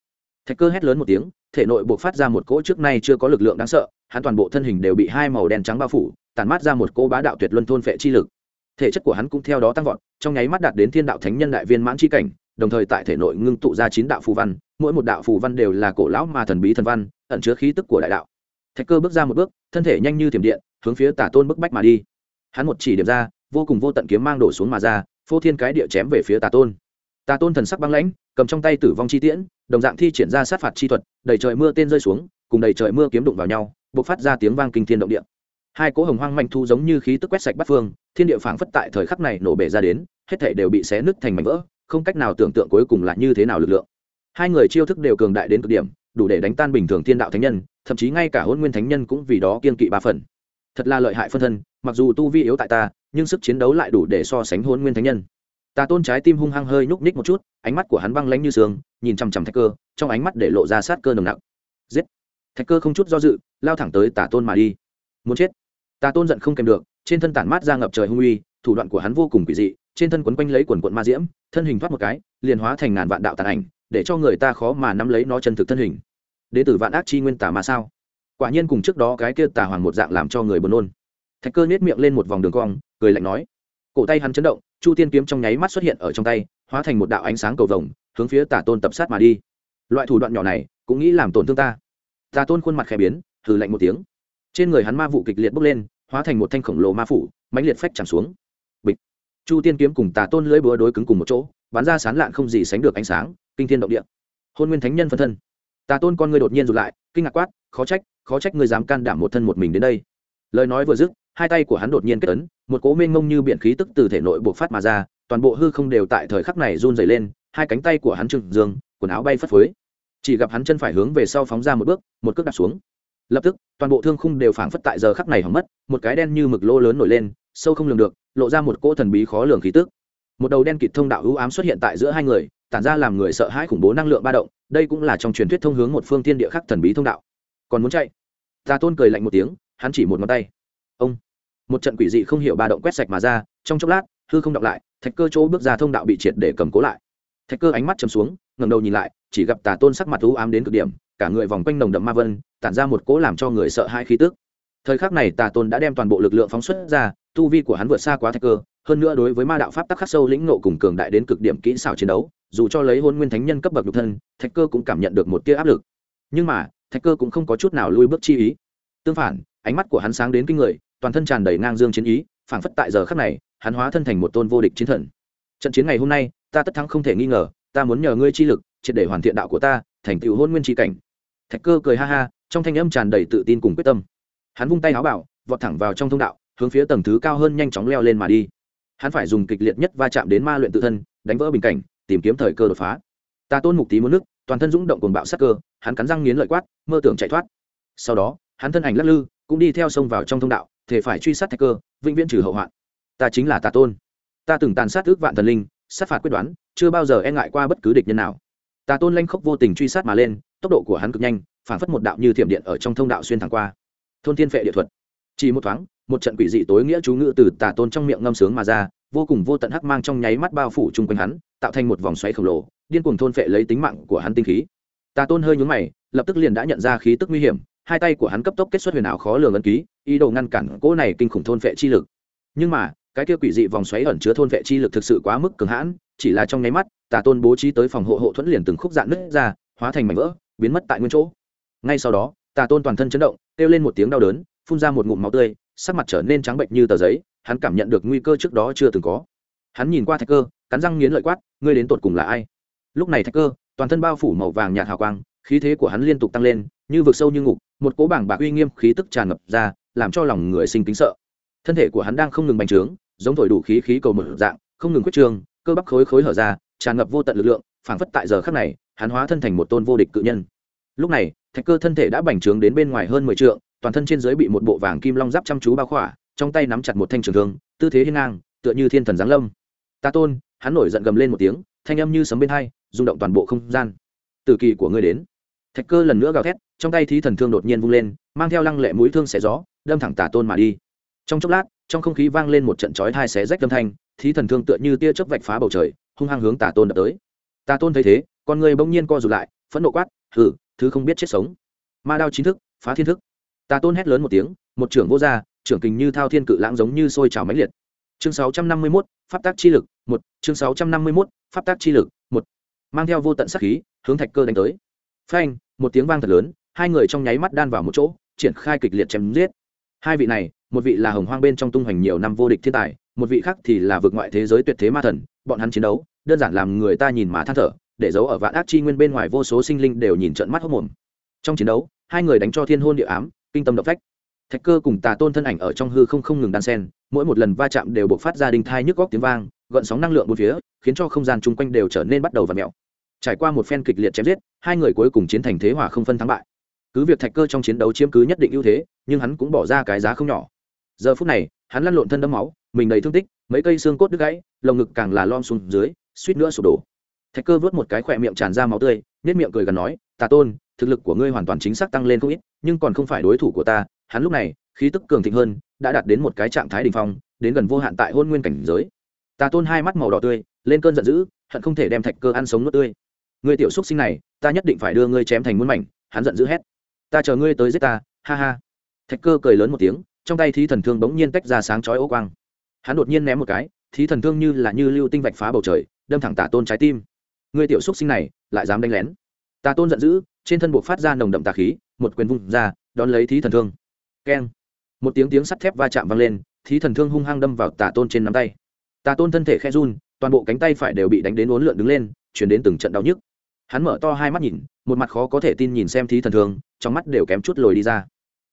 Thạch cơ hét lớn một tiếng, thể nội buộc phát ra một cỗ trước nay chưa có lực lượng đáng sợ, hắn toàn bộ thân hình đều bị hai màu đen trắng bao phủ tàn mát ra một cỗ bá đạo tuyệt luân thôn vệ chi lực. Thể chất của hắn cũng theo đó tăng vọt, trong nháy mắt đạt đến thiên đạo thánh nhân đại viên mãn chi cảnh, đồng thời tại thể nội ngưng tụ ra chín đạo phù văn, mỗi một đạo phù văn đều là cổ lão mà thần bí thần văn, ẩn chứa khí tức của đại đạo thạch cơ bước ra một bước, thân thể nhanh như thiểm điện, hướng phía tả tôn bức bách mà đi. Hắn một chỉ điểm ra, vô cùng vô tận kiếm mang đổ xuống mà ra, phô thiên cái địa chém về phía tà tôn. Tà tôn thần sắc băng lãnh, cầm trong tay tử vong chi tiễn, đồng dạng thi triển ra sát phạt chi thuật, đầy trời mưa tên rơi xuống, cùng đầy trời mưa kiếm đụng vào nhau buộc phát ra tiếng vang kinh thiên động địa. Hai cỗ hồng hoang mạnh thu giống như khí tức quét sạch bắt phương, thiên địa phảng phất tại thời khắc này nổ bể ra đến, hết thể đều bị xé nứt thành mảnh vỡ, không cách nào tưởng tượng cuối cùng là như thế nào lực lượng. Hai người chiêu thức đều cường đại đến cực điểm, đủ để đánh tan bình thường thiên đạo thánh nhân thậm chí ngay cả hôn nguyên thánh nhân cũng vì đó kiên kỵ ba phần. Thật là lợi hại phân thân, mặc dù tu vi yếu tại ta, nhưng sức chiến đấu lại đủ để so sánh hôn nguyên thánh nhân. Ta tôn trái tim hung hăng hơi nhúc nhích một chút, ánh mắt của hắn băng lánh như sương, nhìn chằm chằm thạch cơ, trong ánh mắt để lộ ra sát cơ nồng nặng giết! Thạch cơ không chút do dự, lao thẳng tới tả tôn mà đi. Muốn chết! Tà tôn giận không kèm được, trên thân tản mát ra ngập trời hung uy, thủ đoạn của hắn vô cùng quỷ dị, trên thân quấn quanh lấy quần quận ma diễm, thân hình thoát một cái, liền hóa thành ngàn vạn đạo tàn ảnh, để cho người ta khó mà nắm lấy nó chân thực thân hình đế tử vạn ác chi nguyên tà mà sao? Quả nhiên cùng trước đó cái kia tà hoàng một dạng làm cho người buồn nôn. Thạch cơ nhếch miệng lên một vòng đường cong, cười lạnh nói. Cổ tay hắn chấn động, chu tiên kiếm trong nháy mắt xuất hiện ở trong tay, hóa thành một đạo ánh sáng cầu vồng, hướng phía tà tôn tập sát mà đi. Loại thủ đoạn nhỏ này, cũng nghĩ làm tổn thương ta. Tà tôn khuôn mặt khẽ biến, hừ lạnh một tiếng. Trên người hắn ma vụ kịch liệt bốc lên, hóa thành một thanh khổng lồ ma phủ, mãnh liệt phách chạm xuống. Bịch. Chu tiên kiếm cùng tà tôn lưỡi búa đối cứng cùng một chỗ, bắn ra sán lạn không gì sánh được ánh sáng, kinh thiên động địa. Hôn nguyên thánh nhân phân thân tà tôn con ngươi đột nhiên rụt lại, kinh ngạc quát, khó trách khó trách ngươi dám can đảm một thân một mình đến đây. Lời nói vừa dứt, hai tay của hắn đột nhiên kết ấn, một cố mênh mông như biển khí tức từ thể nội buộc phát mà ra, toàn bộ hư không đều tại thời khắc này run dày lên, hai cánh tay của hắn trừng dương, quần áo bay phất phới. Chỉ gặp hắn chân phải hướng về sau phóng ra một bước, một cước đặt xuống. Lập tức, toàn bộ thương khung đều phảng phất tại giờ khắc này hỏng mất, một cái đen như mực lô lớn nổi lên, sâu không lường được, lộ ra một cỗ thần bí khó lường khí tức. Một đầu đen kịt thông đạo ưu ám xuất hiện tại giữa hai người tản ra làm người sợ hãi khủng bố năng lượng ba động, đây cũng là trong truyền thuyết thông hướng một phương tiên địa khắc thần bí thông đạo. Còn muốn chạy? Tà tôn cười lạnh một tiếng, hắn chỉ một ngón tay. Ông! Một trận quỷ dị không hiểu ba động quét sạch mà ra, trong chốc lát, hư không động lại, thạch cơ chỗ bước ra thông đạo bị triệt để cầm cố lại. Thạch cơ ánh mắt chầm xuống, ngẩng đầu nhìn lại, chỉ gặp tà tôn sắc mặt u ám đến cực điểm, cả người vòng quanh nồng đậm ma vân, tản ra một cỗ làm cho người sợ hai khí tức. Thời khắc này tà tôn đã đem toàn bộ lực lượng phóng xuất ra, tu vi của hắn vượt xa quá thạch cơ, hơn nữa đối với ma đạo pháp tắc khắc sâu lĩnh nộ cùng cường đại đến cực điểm kỹ xảo chiến đấu dù cho lấy hôn nguyên thánh nhân cấp bậc nhục thân, thạch cơ cũng cảm nhận được một tia áp lực. Nhưng mà, thạch cơ cũng không có chút nào lui bước chi ý. Tương phản, ánh mắt của hắn sáng đến kinh người, toàn thân tràn đầy ngang dương chiến ý, phảng phất tại giờ khắc này, hắn hóa thân thành một tôn vô địch chiến thần. Trận chiến ngày hôm nay, ta tất thắng không thể nghi ngờ, ta muốn nhờ ngươi chi lực, triệt để hoàn thiện đạo của ta, thành tựu hôn nguyên tri cảnh. Thạch cơ cười ha ha, trong thanh âm tràn đầy tự tin cùng quyết tâm. Hắn vung tay áo bảo, vọt thẳng vào trong thông đạo, hướng phía tầng thứ cao hơn nhanh chóng leo lên mà đi. Hắn phải dùng kịch liệt nhất va chạm đến ma luyện tự thân, đánh vỡ bình cảnh tìm kiếm thời cơ đột phá. Ta tôn mục tí muốn nước, toàn thân dũng động cùng bạo sắc cơ, hắn cắn răng nghiến lợi quát, mơ tưởng chạy thoát. Sau đó, hắn thân ảnh lắc lư, cũng đi theo sông vào trong thông đạo, thể phải truy sát thạch cơ, vĩnh viễn trừ hậu hoạn. Ta chính là ta tôn. Ta từng tàn sát ước vạn thần linh, sát phạt quyết đoán, chưa bao giờ e ngại qua bất cứ địch nhân nào. Ta tôn lanh khốc vô tình truy sát mà lên, tốc độ của hắn cực nhanh phản phất một đạo như thiểm điện ở trong thông đạo xuyên thẳng qua. Thôn thiên phệ địa thuật. Chỉ một thoáng một trận quỷ dị tối nghĩa chú ngữ từ tà tôn trong miệng ngâm sướng mà ra, vô cùng vô tận hắc mang trong nháy mắt bao phủ chung quanh hắn, tạo thành một vòng xoáy khổng lồ, điên cuồng thôn phệ lấy tính mạng của hắn tinh khí. Tà tôn hơi nhún mày, lập tức liền đã nhận ra khí tức nguy hiểm, hai tay của hắn cấp tốc kết xuất huyền ảo khó lường ấn ký, ý đồ ngăn cản cỗ này kinh khủng thôn phệ chi lực. Nhưng mà, cái kia quỷ dị vòng xoáy ẩn chứa thôn vệ chi lực thực sự quá mức cường hãn, chỉ là trong nháy mắt, tà tôn bố trí tới phòng hộ hộ thuẫn liền từng khúc dạn nứt ra, hóa thành mảnh vỡ, biến mất tại nguyên chỗ. Ngay sau đó, tà tôn toàn thân chấn động, kêu lên một tiếng đau đớn, phun ra một ngụm máu tươi sắc mặt trở nên trắng bệnh như tờ giấy, hắn cảm nhận được nguy cơ trước đó chưa từng có. Hắn nhìn qua thạch cơ, cắn răng nghiến lợi quát, ngươi đến tột cùng là ai? Lúc này thạch cơ, toàn thân bao phủ màu vàng nhạt hào quang, khí thế của hắn liên tục tăng lên, như vực sâu như ngục, một cỗ bảng bạc uy nghiêm khí tức tràn ngập ra, làm cho lòng người sinh kính sợ. Thân thể của hắn đang không ngừng bành trướng, giống thổi đủ khí khí cầu một dạng, không ngừng quyết trường, cơ bắp khối khối hở ra, tràn ngập vô tận lực lượng, phảng phất tại giờ khắc này, hắn hóa thân thành một tôn vô địch cự nhân. Lúc này, thạch cơ thân thể đã bành trướng đến bên ngoài hơn mười trượng toàn thân trên dưới bị một bộ vàng kim long giáp chăm chú bao khỏa, trong tay nắm chặt một thanh trường thương, tư thế hiên ngang, tựa như thiên thần giáng lâm. Ta tôn, hắn nổi giận gầm lên một tiếng, thanh âm như sấm bên hai, rung động toàn bộ không gian. Từ kỳ của ngươi đến. Thạch cơ lần nữa gào thét, trong tay thí thần thương đột nhiên vung lên, mang theo lăng lệ mũi thương xẻ gió, đâm thẳng tà tôn mà đi. Trong chốc lát, trong không khí vang lên một trận chói hai xé rách âm thanh, thí thần thương tựa như tia chớp vạch phá bầu trời, hung hăng hướng tà tôn đập tới. Tà tôn thấy thế, con người bỗng nhiên co rụt lại, phẫn nộ quát hử thứ không biết chết sống. Ma đao chính thức, phá thiên thức tà tôn hét lớn một tiếng một trưởng vô gia trưởng kình như thao thiên cự lãng giống như sôi trào mãnh liệt. Chương 651, pháp tác chi lực một. Chương 651, pháp tác chi lực một. Mang theo vô tận sát khí hướng thạch cơ đánh tới. Phanh một tiếng vang thật lớn hai người trong nháy mắt đan vào một chỗ triển khai kịch liệt chém giết. Hai vị này một vị là hồng hoang bên trong tung hoành nhiều năm vô địch thiên tài một vị khác thì là vượt ngoại thế giới tuyệt thế ma thần bọn hắn chiến đấu đơn giản làm người ta nhìn mà than thở để giấu ở vạn ác chi nguyên bên ngoài vô số sinh linh đều nhìn trận mắt hốc mồm. Trong chiến đấu hai người đánh cho thiên hôn địa ám kinh tâm động phách. Thạch cơ cùng tà tôn thân ảnh ở trong hư không không ngừng đan sen, mỗi một lần va chạm đều buộc phát ra đình thai nhức góc tiếng vang, gợn sóng năng lượng bốn phía, khiến cho không gian chung quanh đều trở nên bắt đầu v ặ mẹo trải qua một phen kịch liệt chém giết, hai người cuối cùng chiến thành thế hòa không phân thắng bại. Cứ việc thạch cơ trong chiến đấu chiếm cứ nhất định ưu thế, nhưng hắn cũng bỏ ra cái giá không nhỏ. Giờ phút này, hắn lăn lộn thân đẫm máu, mình đầy thương tích, mấy cây xương cốt đứt gãy, lồng ngực càng là lom xuống dưới, suýt nữa sụp đổ. Thạch cơ vớt một cái khỏe miệng tràn ra máu tươi nết miệng cười gần nói, tà tôn thực lực của ngươi hoàn toàn chính xác tăng lên không ít, nhưng còn không phải đối thủ của ta, hắn lúc này, khí tức cường thịnh hơn, đã đạt đến một cái trạng thái đ ỉ n h phong, đến gần vô hạn tại hôn nguyên cảnh giới. Ta tôn hai mắt màu đỏ tươi, lên cơn giận dữ, hận không thể đem thạch cơ ăn sống nước tươi. Người tiểu xúc sinh này, ta nhất định phải đưa ngươi chém thành muôn mảnh, hắn giận dữ hét. Ta chờ ngươi tới giết ta, ha ha. Thạch cơ cười lớn một tiếng, trong tay thí thần thương bỗng nhiên tách ra sáng chói ô quang. Hắn đột nhiên ném một cái, thí thần thương như là như lưu tinh vạch phá bầu trời, đâm thẳng tà tôn trái tim. Người tiểu xúc sinh này, lại dám đánh lén. Tà tôn giận dữ trên thân buộc phát ra nồng đậm tà khí, một quyền vung ra, đón lấy thí thần thương. Keng. Một tiếng tiếng sắt thép va chạm vang lên, thí thần thương hung hăng đâm vào tà tôn trên nắm tay. Tà tôn thân thể khe run, toàn bộ cánh tay phải đều bị đánh đến uốn lượn đứng lên, chuyển đến từng trận đau nhức. Hắn mở to hai mắt nhìn, một mặt khó có thể tin nhìn xem thí thần thương, trong mắt đều kém chút lồi đi ra.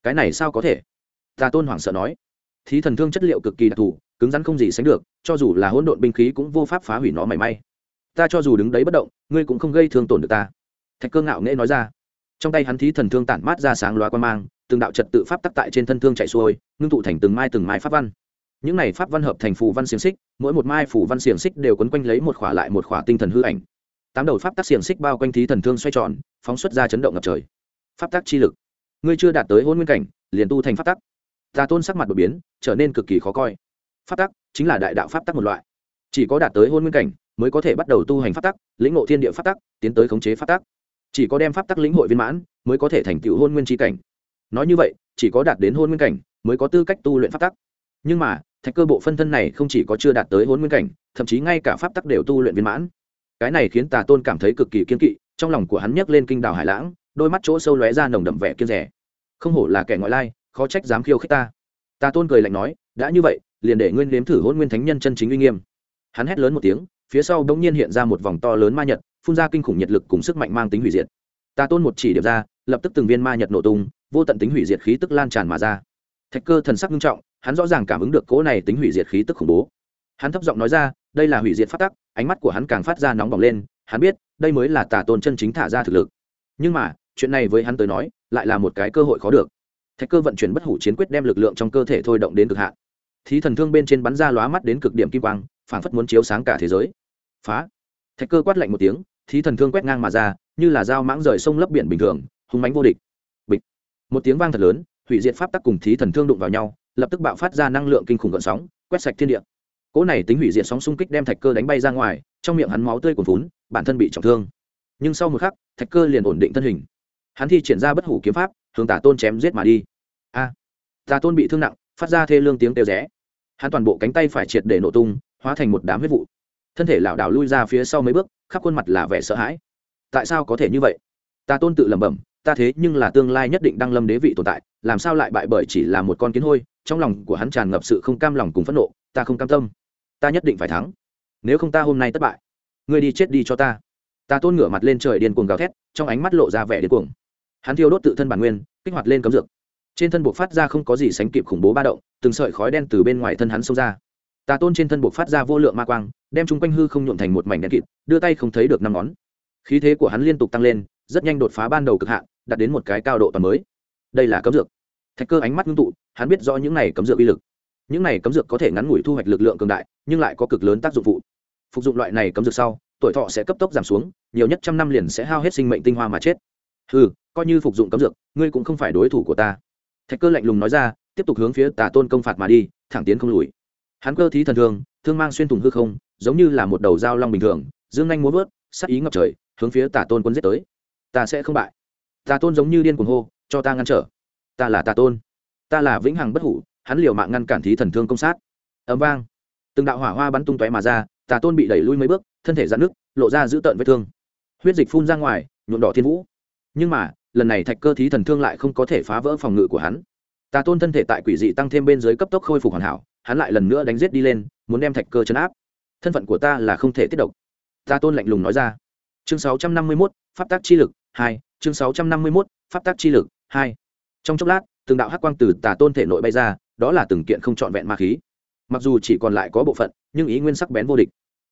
Cái này sao có thể? Tà tôn hoảng sợ nói. Thí thần thương chất liệu cực kỳ đặc thù, cứng rắn không gì sánh được, cho dù là hỗn độn binh khí cũng vô pháp phá hủy nó mảy may. Ta cho dù đứng đấy bất động, ngươi cũng không gây thương tổn được ta thạch cơ ngạo nghễ nói ra. Trong tay hắn thí thần thương tản mát ra sáng loá quan mang, từng đạo trật tự pháp tắc tại trên thân thương chạy xuôi, ngưng tụ thành từng mai từng mai pháp văn. Những này pháp văn hợp thành phù văn xiềng xích, mỗi một mai phù văn xiềng xích đều quấn quanh lấy một khỏa lại một khỏa tinh thần hư ảnh. Tám đầu pháp tắc xiềng xích bao quanh thí thần thương xoay tròn, phóng xuất ra chấn động ngập trời. Pháp tắc chi lực. Ngươi chưa đạt tới hôn nguyên cảnh, liền tu thành pháp tắc. Tà tôn sắc mặt đột biến, trở nên cực kỳ khó coi. Pháp tắc chính là đại đạo pháp tắc một loại. Chỉ có đạt tới hôn nguyên cảnh, mới có thể bắt đầu tu hành pháp tắc, lĩnh ngộ thiên địa pháp tắc, tiến tới khống chế pháp tắc chỉ có đem pháp tắc lĩnh hội viên mãn mới có thể thành tựu hôn nguyên tri cảnh. Nói như vậy, chỉ có đạt đến hôn nguyên cảnh mới có tư cách tu luyện pháp tắc. Nhưng mà, thạch cơ bộ phân thân này không chỉ có chưa đạt tới hôn nguyên cảnh, thậm chí ngay cả pháp tắc đều tu luyện viên mãn. Cái này khiến tà tôn cảm thấy cực kỳ kiên kỵ, trong lòng của hắn nhấc lên kinh đảo hải lãng, đôi mắt chỗ sâu lóe ra nồng đậm vẻ kiên rẻ không hổ là kẻ ngoại lai, khó trách dám khiêu khích ta. Tà tôn cười lạnh nói, đã như vậy, liền để nguyên nếm thử hôn nguyên thánh nhân chân chính uy nghiêm. Hắn hét lớn một tiếng, phía sau bỗng nhiên hiện ra một vòng to lớn ma nhật phun ra kinh khủng nhiệt lực cùng sức mạnh mang tính hủy diệt. Tà tôn một chỉ điểm ra, lập tức từng viên ma nhật nổ tung, vô tận tính hủy diệt khí tức lan tràn mà ra. Thạch cơ thần sắc nghiêm trọng, hắn rõ ràng cảm ứng được cỗ này tính hủy diệt khí tức khủng bố. Hắn thấp giọng nói ra, đây là hủy diệt phát tắc, ánh mắt của hắn càng phát ra nóng bỏng lên, hắn biết, đây mới là tà tôn chân chính thả ra thực lực. Nhưng mà, chuyện này với hắn tới nói, lại là một cái cơ hội khó được. Thạch cơ vận chuyển bất hủ chiến quyết đem lực lượng trong cơ thể thôi động đến cực hạn. Thí thần thương bên trên bắn ra lóa mắt đến cực điểm kim quang phản phất muốn chiếu sáng cả thế giới. Phá! Thạch cơ quát lạnh một tiếng thí thần thương quét ngang mà ra như là dao mãng rời sông lấp biển bình thường hung mánh vô địch. Bịch. Một tiếng vang thật lớn hủy diệt pháp tắc cùng thí thần thương đụng vào nhau lập tức bạo phát ra năng lượng kinh khủng gợn sóng quét sạch thiên địa. Cỗ này tính hủy diệt sóng xung kích đem thạch cơ đánh bay ra ngoài trong miệng hắn máu tươi cuồn vốn bản thân bị trọng thương. Nhưng sau một khắc thạch cơ liền ổn định thân hình. Hắn thi triển ra bất hủ kiếm pháp hướng tả tôn chém giết mà đi. A. À, tà tôn bị thương nặng phát ra thê lương tiếng kêu rẽ. Hắn toàn bộ cánh tay phải triệt để nổ tung hóa thành một đám huyết vụ thân thể lảo đảo lui ra phía sau mấy bước, khắp khuôn mặt là vẻ sợ hãi. Tại sao có thể như vậy? Ta tôn tự lẩm bẩm, ta thế nhưng là tương lai nhất định đang lâm đế vị tồn tại, làm sao lại bại bởi chỉ là một con kiến hôi, trong lòng của hắn tràn ngập sự không cam lòng cùng phẫn nộ, ta không cam tâm. Ta nhất định phải thắng. Nếu không ta hôm nay thất bại, ngươi đi chết đi cho ta. Ta tôn ngửa mặt lên trời điên cuồng gào thét, trong ánh mắt lộ ra vẻ điên cuồng. Hắn thiêu đốt tự thân bản nguyên, kích hoạt lên cấm dược. Trên thân buộc phát ra không có gì sánh kịp khủng bố ba động, từng sợi khói đen từ bên ngoài thân hắn xông ra. Ta tôn trên thân buộc phát ra vô lượng ma quang đem chung quanh hư không nhuộn thành một mảnh đen kịt, đưa tay không thấy được năm ngón. Khí thế của hắn liên tục tăng lên, rất nhanh đột phá ban đầu cực hạn, đạt đến một cái cao độ toàn mới. Đây là cấm dược. Thạch cơ ánh mắt ngưng tụ, hắn biết rõ những này cấm dược uy lực. Những này cấm dược có thể ngắn ngủi thu hoạch lực lượng cường đại, nhưng lại có cực lớn tác dụng phụ. Phục dụng loại này cấm dược sau, tuổi thọ sẽ cấp tốc giảm xuống, nhiều nhất trăm năm liền sẽ hao hết sinh mệnh tinh hoa mà chết. Ừ coi như phục dụng cấm dược, ngươi cũng không phải đối thủ của ta. Thạch cơ lạnh lùng nói ra, tiếp tục hướng phía tà tôn công phạt mà đi, thẳng tiến không lùi hắn cơ thí thần thương thương mang xuyên thủng hư không, giống như là một đầu dao long bình thường, dương anh muốn vớt sắc ý ngập trời, hướng phía tà tôn quân giết tới. Ta sẽ không bại. Tà tôn giống như điên cuồng hô, cho ta ngăn trở. Ta là tà tôn. Ta là vĩnh hằng bất hủ, hắn liều mạng ngăn cản thí thần thương công sát. Ấm vang. Từng đạo hỏa hoa bắn tung tóe mà ra, tà tôn bị đẩy lui mấy bước, thân thể dạn nước lộ ra giữ tợn vết thương. Huyết dịch phun ra ngoài, nhuộm đỏ thiên vũ. Nhưng mà, lần này thạch cơ thí thần thương lại không có thể phá vỡ phòng ngự của hắn. Tà tôn thân thể tại quỷ dị tăng thêm bên dưới cấp tốc khôi phục hoàn hảo hắn lại lần nữa đánh giết đi lên muốn đem thạch cơ chấn áp. Thân phận của ta là không thể tiết độc. Ta tôn lạnh lùng nói ra. Chương 651, pháp tác chi lực hai. Chương 651, pháp tác chi lực hai. Trong chốc lát từng đạo hắc quang từ tà tôn thể nội bay ra đó là từng kiện không trọn vẹn ma khí. Mặc dù chỉ còn lại có bộ phận nhưng ý nguyên sắc bén vô địch.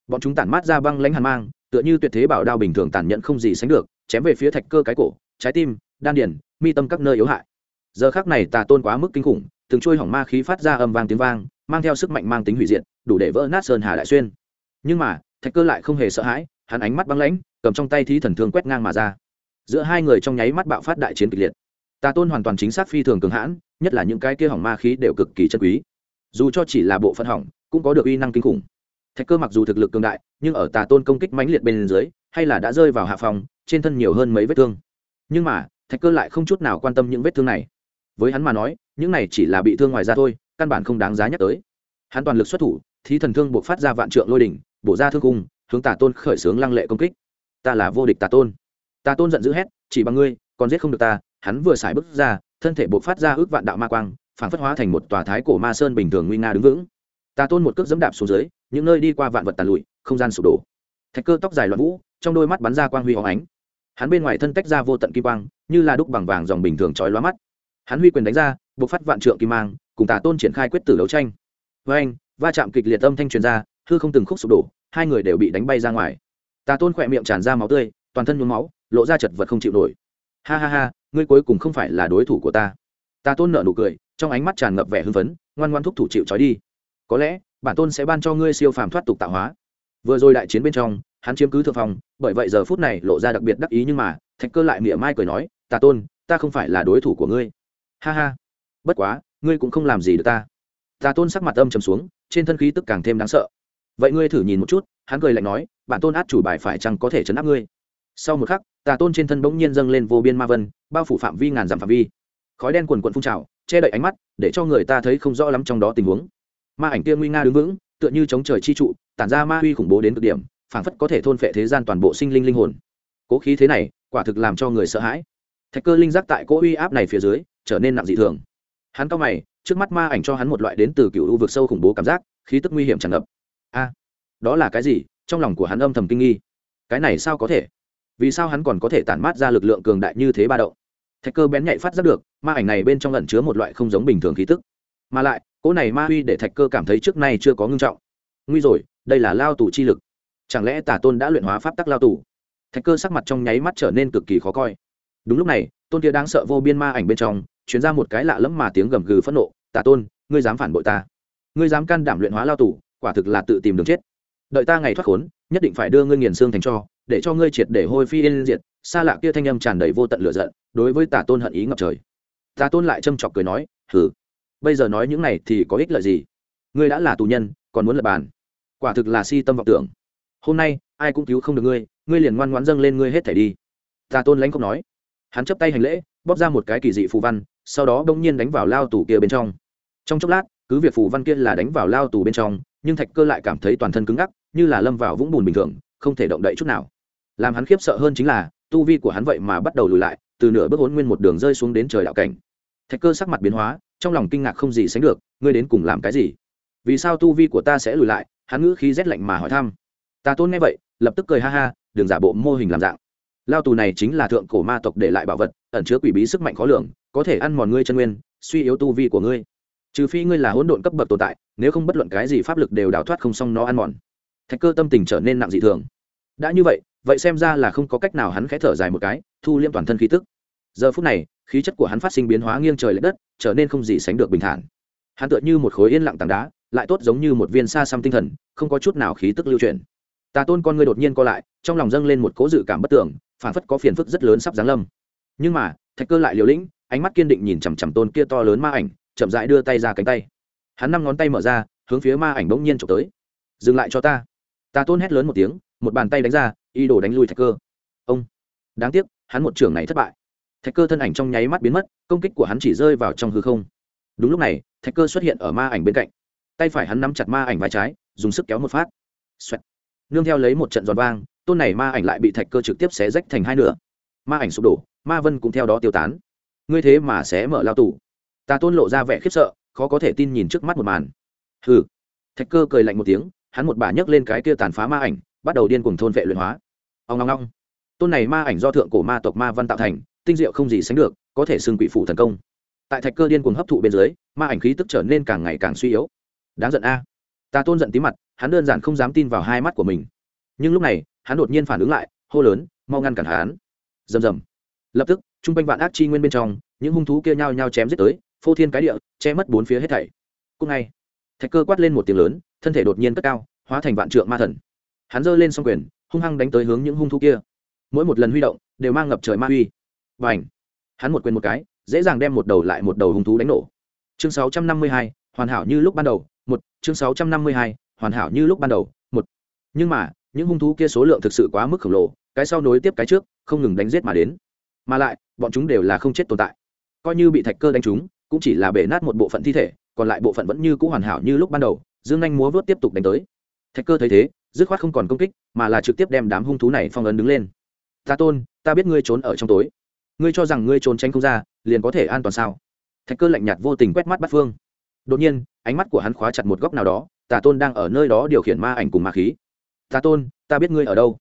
Bọn chúng tản mát ra băng lãnh hàn mang tựa như tuyệt thế bảo đao bình thường tàn nhẫn không gì sánh được chém về phía thạch cơ cái cổ trái tim đan điền mi tâm các nơi yếu hại. Giờ khác này tà tôn quá mức kinh khủng từng trôi hỏng ma khí phát ra âm vang tiếng vang mang theo sức mạnh mang tính hủy diệt, đủ để vỡ nát sơn hà đại xuyên. Nhưng mà, thạch cơ lại không hề sợ hãi, hắn ánh mắt băng lãnh, cầm trong tay thí thần thương quét ngang mà ra. Giữa hai người trong nháy mắt bạo phát đại chiến kịch liệt. Tà tôn hoàn toàn chính xác phi thường cường hãn, nhất là những cái kia hỏng ma khí đều cực kỳ chân quý. Dù cho chỉ là bộ phận hỏng, cũng có được uy năng kinh khủng. Thạch cơ mặc dù thực lực cường đại, nhưng ở tà tôn công kích mãnh liệt bên dưới, hay là đã rơi vào hạ phòng, trên thân nhiều hơn mấy vết thương. Nhưng mà, thạch cơ lại không chút nào quan tâm những vết thương này. Với hắn mà nói, những này chỉ là bị thương ngoài ra thôi căn bản không đáng giá nhắc tới. Hắn toàn lực xuất thủ, thí thần thương buộc phát ra vạn trượng lôi đỉnh, bổ ra thương cung hướng tà tôn khởi xướng lăng lệ công kích. Ta là vô địch tà tôn. Tà tôn giận dữ hét, chỉ bằng ngươi, còn giết không được ta. Hắn vừa xài bước ra, thân thể buộc phát ra ước vạn đạo ma quang, phản phất hóa thành một tòa thái cổ ma sơn bình thường nguy nga đứng vững. Tà tôn một cước dẫm đạp xuống dưới, những nơi đi qua vạn vật tàn lụi, không gian sụp đổ. Thạch cơ tóc dài loạn vũ, trong đôi mắt bắn ra quang huy hóng ánh. Hắn bên ngoài thân tách ra vô tận kim quang, như là đúc bằng vàng dòng bình thường trói lóa mắt. Hắn huy quyền đánh ra buộc phát vạn trượng kim mang, cùng tà tôn triển khai quyết tử đấu tranh. Với anh, va chạm kịch liệt âm thanh truyền ra, hư không từng khúc sụp đổ, hai người đều bị đánh bay ra ngoài. Tà tôn khỏe miệng tràn ra máu tươi, toàn thân nhuốm máu, lộ ra chật vật không chịu nổi. Ha ha ha, ngươi cuối cùng không phải là đối thủ của ta. Tà tôn nợ nụ cười, trong ánh mắt tràn ngập vẻ hưng phấn, ngoan ngoan thúc thủ chịu trói đi. Có lẽ, bản tôn sẽ ban cho ngươi siêu phàm thoát tục tạo hóa. Vừa rồi đại chiến bên trong, hắn chiếm cứ thượng phòng bởi vậy giờ phút này lộ ra đặc biệt đắc ý nhưng mà, thạch cơ lại mỉa mai cười nói, tà tôn, ta không phải là đối thủ của ngươi. Ha ha bất quá, ngươi cũng không làm gì được ta. Tà tôn sắc mặt âm trầm xuống, trên thân khí tức càng thêm đáng sợ. Vậy ngươi thử nhìn một chút. Hắn cười lạnh nói, bản tôn át chủ bài phải chăng có thể chấn áp ngươi? Sau một khắc, tà tôn trên thân bỗng nhiên dâng lên vô biên ma vân, bao phủ phạm vi ngàn dặm phạm vi. Khói đen quần quận phun trào, che đậy ánh mắt, để cho người ta thấy không rõ lắm trong đó tình huống. Ma ảnh kia nguy nga đứng vững, tựa như chống trời chi trụ, tản ra ma huy khủng bố đến cực điểm, phảng phất có thể thôn phệ thế gian toàn bộ sinh linh linh hồn. Cố khí thế này, quả thực làm cho người sợ hãi. Thạch cơ linh giác tại cỗ uy áp này phía dưới, trở nên nặng dị thường hắn cao mày, trước mắt ma ảnh cho hắn một loại đến từ cựu u vực sâu khủng bố cảm giác, khí tức nguy hiểm tràn ngập. A, đó là cái gì? Trong lòng của hắn âm thầm kinh nghi. Cái này sao có thể? Vì sao hắn còn có thể tản mát ra lực lượng cường đại như thế ba động? Thạch cơ bén nhạy phát giác được, ma ảnh này bên trong lẩn chứa một loại không giống bình thường khí tức. Mà lại, cỗ này ma huy để thạch cơ cảm thấy trước nay chưa có ngưng trọng. Nguy rồi, đây là lao tù chi lực. Chẳng lẽ tả tôn đã luyện hóa pháp tắc lao tù? Thạch cơ sắc mặt trong nháy mắt trở nên cực kỳ khó coi. Đúng lúc này, tôn kia đang sợ vô biên ma ảnh bên trong chuyển ra một cái lạ lẫm mà tiếng gầm gừ phẫn nộ tà tôn ngươi dám phản bội ta? Ngươi dám can đảm luyện hóa lao tù quả thực là tự tìm đường chết. Đợi ta ngày thoát khốn nhất định phải đưa ngươi nghiền xương thành cho để cho ngươi triệt để hôi phi yên diệt. Xa lạ kia thanh âm tràn đầy vô tận lửa giận đối với tà tôn hận ý ngập trời. Tà tôn lại châm chọc cười nói hừ, bây giờ nói những này thì có ích lợi gì? Ngươi đã là tù nhân còn muốn lập bàn? Quả thực là si tâm vọng tưởng. Hôm nay ai cũng cứu không được ngươi ngươi liền ngoan ngoãn dâng lên ngươi hết thể đi. Tà tôn lãnh không nói. Hắn chấp tay hành lễ bóp ra một cái kỳ dị phù văn sau đó đông nhiên đánh vào lao tù kia bên trong. Trong chốc lát, cứ việc phù văn kia là đánh vào lao tù bên trong, nhưng thạch cơ lại cảm thấy toàn thân cứng ngắc, như là lâm vào vũng bùn bình thường, không thể động đậy chút nào. Làm hắn khiếp sợ hơn chính là, tu vi của hắn vậy mà bắt đầu lùi lại, từ nửa bước hốn nguyên một đường rơi xuống đến trời đạo cảnh. Thạch cơ sắc mặt biến hóa, trong lòng kinh ngạc không gì sánh được, ngươi đến cùng làm cái gì? Vì sao tu vi của ta sẽ lùi lại? Hắn ngữ khí rét lạnh mà hỏi thăm. Ta tôn nghe vậy, lập tức cười ha ha, đừng giả bộ mô hình làm dạng. Lao tù này chính là thượng cổ ma tộc để lại bảo vật, ẩn chứa quỷ bí sức mạnh khó lường có thể ăn mòn ngươi chân nguyên, suy yếu tu vi của ngươi. Trừ phi ngươi là hỗn độn cấp bậc tồn tại, nếu không bất luận cái gì pháp lực đều đào thoát không xong nó ăn mòn. Thạch cơ tâm tình trở nên nặng dị thường. Đã như vậy vậy xem ra là không có cách nào hắn khẽ thở dài một cái, thu liêm toàn thân khí tức. Giờ phút này, khí chất của hắn phát sinh biến hóa nghiêng trời l ệ đất, trở nên không gì sánh được bình thản. Hắn tựa như một khối yên lặng tảng đá, lại tốt giống như một viên xa xăm tinh thần, không có chút nào khí tức lưu truyền tà tôn con ngươi đột nhiên co lại, trong lòng dâng lên một cố dự cảm bất tưởng phản phất có phiền phức rất lớn sắp giáng lâm. Nhưng mà, thạch cơ lại liều lĩnh ánh mắt kiên định nhìn chằm chằm tôn kia to lớn ma ảnh, chậm rãi đưa tay ra cánh tay. Hắn năm ngón tay mở ra, hướng phía ma ảnh bỗng nhiên trộm tới. Dừng lại cho ta. Ta tôn hét lớn một tiếng, một bàn tay đánh ra, y đổ đánh lui thạch cơ. Ông! Đáng tiếc, hắn một trưởng này thất bại. Thạch cơ thân ảnh trong nháy mắt biến mất, công kích của hắn chỉ rơi vào trong hư không. Đúng lúc này, thạch cơ xuất hiện ở ma ảnh bên cạnh. Tay phải hắn nắm chặt ma ảnh vai trái, dùng sức kéo một phát. Xoẹt. nương theo lấy một trận giòn vang, tôn này ma ảnh lại bị thạch cơ trực tiếp xé rách thành hai nửa. Ma ảnh sụp đổ, ma vân cũng theo đó tiêu tán ngươi thế mà sẽ mở lao tù. Ta tôn lộ ra vẻ khiếp sợ, khó có thể tin nhìn trước mắt một màn. Hừ. Thạch cơ cười lạnh một tiếng, hắn một bà nhấc lên cái kia tàn phá ma ảnh, bắt đầu điên cuồng thôn vệ luyện hóa. Ông long long tôn này ma ảnh do thượng cổ ma tộc ma văn tạo thành, tinh diệu không gì sánh được, có thể xưng quỷ phủ thần công. Tại thạch cơ điên cuồng hấp thụ bên dưới, ma ảnh khí tức trở nên càng ngày càng suy yếu. Đáng giận a. Ta tôn giận tí mặt, hắn đơn giản không dám tin vào hai mắt của mình. Nhưng lúc này, hắn đột nhiên phản ứng lại, hô lớn, mau ngăn cản hắn. Rầm rầm. Lập tức Trung quanh vạn ác chi nguyên bên trong, những hung thú kia nhao nhao chém giết tới, phô thiên cái địa, che mất bốn phía hết thảy. Cùng ngay thạch cơ quát lên một tiếng lớn, thân thể đột nhiên cất cao, hóa thành vạn trượng ma thần. Hắn giơ lên s quyền, hung hăng đánh tới hướng những hung thú kia. Mỗi một lần huy động, đều mang ngập trời ma uy và ảnh hắn một quyền một cái, dễ dàng đem một đầu lại một đầu hung thú đánh nổ. Chương sáu trăm năm mươi hai, hoàn hảo như lúc ban đầu, một. Chương sáu trăm năm mươi hai, hoàn hảo như lúc ban đầu, một. Nhưng mà, những hung thú kia số lượng thực sự quá mức khổng lồ, cái sau nối tiếp cái trước, không ngừng đánh g i ế t mà đến mà lại, bọn chúng đều là không chết tồn tại. Coi như bị thạch cơ đánh chúng cũng chỉ là bể nát một bộ phận thi thể, còn lại bộ phận vẫn như c ũ hoàn hảo như lúc ban đầu, dương anh múa vớt tiếp tục đánh tới. Thạch cơ thấy thế, dứt khoát không còn công kích, mà là trực tiếp đem đám hung thú này phong ấn đứng lên. Ta tôn, ta biết ngươi trốn ở trong tối. Ngươi cho rằng ngươi trốn tránh không ra, liền có thể an toàn sao? Thạch cơ lạnh nhạt vô tình quét mắt bắt phương. Đột nhiên, ánh mắt của hắn khóa chặt một góc nào đó tà tôn đang ở nơi đó điều khiển ma ảnh cùng ma khí. Tà tôn, ta biết ngươi ở đâu.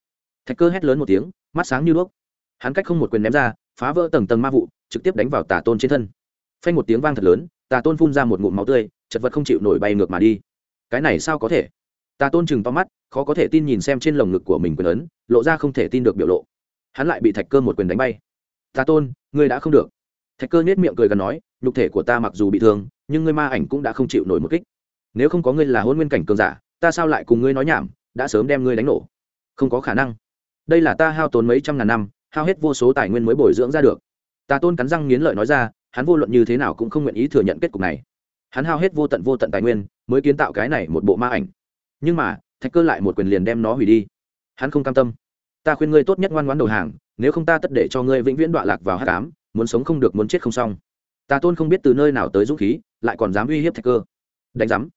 Thạch cơ hét lớn một tiếng, mắt sáng như đuốc hắn cách không một quyền ném ra, phá vỡ tầng tầng ma vụ, trực tiếp đánh vào tà tôn trên thân. Phanh một tiếng vang thật lớn, tà tôn phun ra một ngụm máu tươi, chật vật không chịu nổi bay ngược mà đi. Cái này sao có thể? Tà tôn chừng to mắt, khó có thể tin nhìn xem trên lồng ngực của mình quyền ấn, lộ ra không thể tin được biểu lộ. Hắn lại bị thạch cơ một quyền đánh bay. Tà tôn, ngươi đã không được. Thạch cơ nhét miệng cười gần nói, nhục thể của ta mặc dù bị thương, nhưng ngươi ma ảnh cũng đã không chịu nổi một kích. Nếu không có ngươi là hôn nguyên cảnh cường giả, ta sao lại cùng ngươi nói nhảm, đã sớm đem ngươi đánh nổ. Không có khả năng. Đây là ta hao tốn mấy trăm ngàn năm hao hết vô số tài nguyên mới bồi dưỡng ra được. Tà tôn cắn răng nghiến lợi nói ra, hắn vô luận như thế nào cũng không nguyện ý thừa nhận kết cục này. Hắn hao hết vô tận vô tận tài nguyên mới kiến tạo cái này một bộ ma ảnh. Nhưng mà, thạch cơ lại một quyền liền đem nó hủy đi. Hắn không cam tâm. Ta khuyên ngươi tốt nhất ngoan ngoãn đầu hàng, nếu không ta tất để cho ngươi vĩnh viễn đọa lạc vào hát cám muốn sống không được muốn chết không xong. Tà tôn không biết từ nơi nào tới dũng khí, lại còn dám uy hiếp thạch cơ. Đánh giám.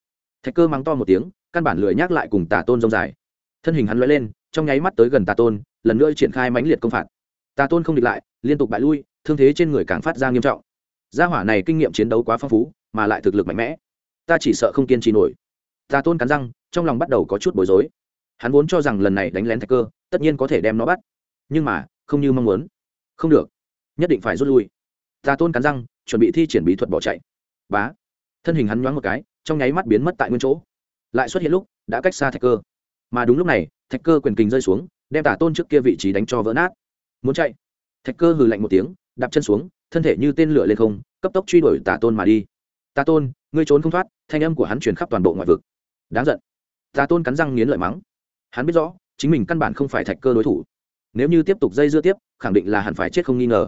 Thạch cơ mắng to một tiếng, căn bản lười nhắc lại cùng tà tôn rông dài. Thân hình hắn lóe lên, trong nháy mắt tới gần tà tôn, lần nữa triển khai mãnh liệt công phạt tà tôn không địch lại, liên tục bại lui, thương thế trên người càng phát ra nghiêm trọng. Gia hỏa này kinh nghiệm chiến đấu quá phong phú, mà lại thực lực mạnh mẽ. Ta chỉ sợ không kiên trì nổi. Tà tôn cắn răng, trong lòng bắt đầu có chút bối rối. Hắn vốn cho rằng lần này đánh lén thạch cơ, tất nhiên có thể đem nó bắt. Nhưng mà, không như mong muốn. Không được. Nhất định phải rút lui. Tà tôn cắn răng, chuẩn bị thi triển bí thuật bỏ chạy. Bá. Thân hình hắn nhoáng một cái, trong nháy mắt biến mất tại nguyên chỗ. Lại xuất hiện lúc, đã cách xa thạch cơ. Mà đúng lúc này, thạch cơ quyền kình rơi xuống, đem tả tôn trước kia vị trí đánh cho vỡ nát muốn chạy. Thạch cơ hừ lạnh một tiếng, đạp chân xuống, thân thể như tên lửa lên không, cấp tốc truy đuổi tà tôn mà đi. Tà tôn, ngươi trốn không thoát, thanh âm của hắn truyền khắp toàn bộ ngoại vực. Đáng giận. Tà tôn cắn răng nghiến lợi mắng. Hắn biết rõ, chính mình căn bản không phải thạch cơ đối thủ. Nếu như tiếp tục dây dưa tiếp, khẳng định là hẳn phải chết không nghi ngờ.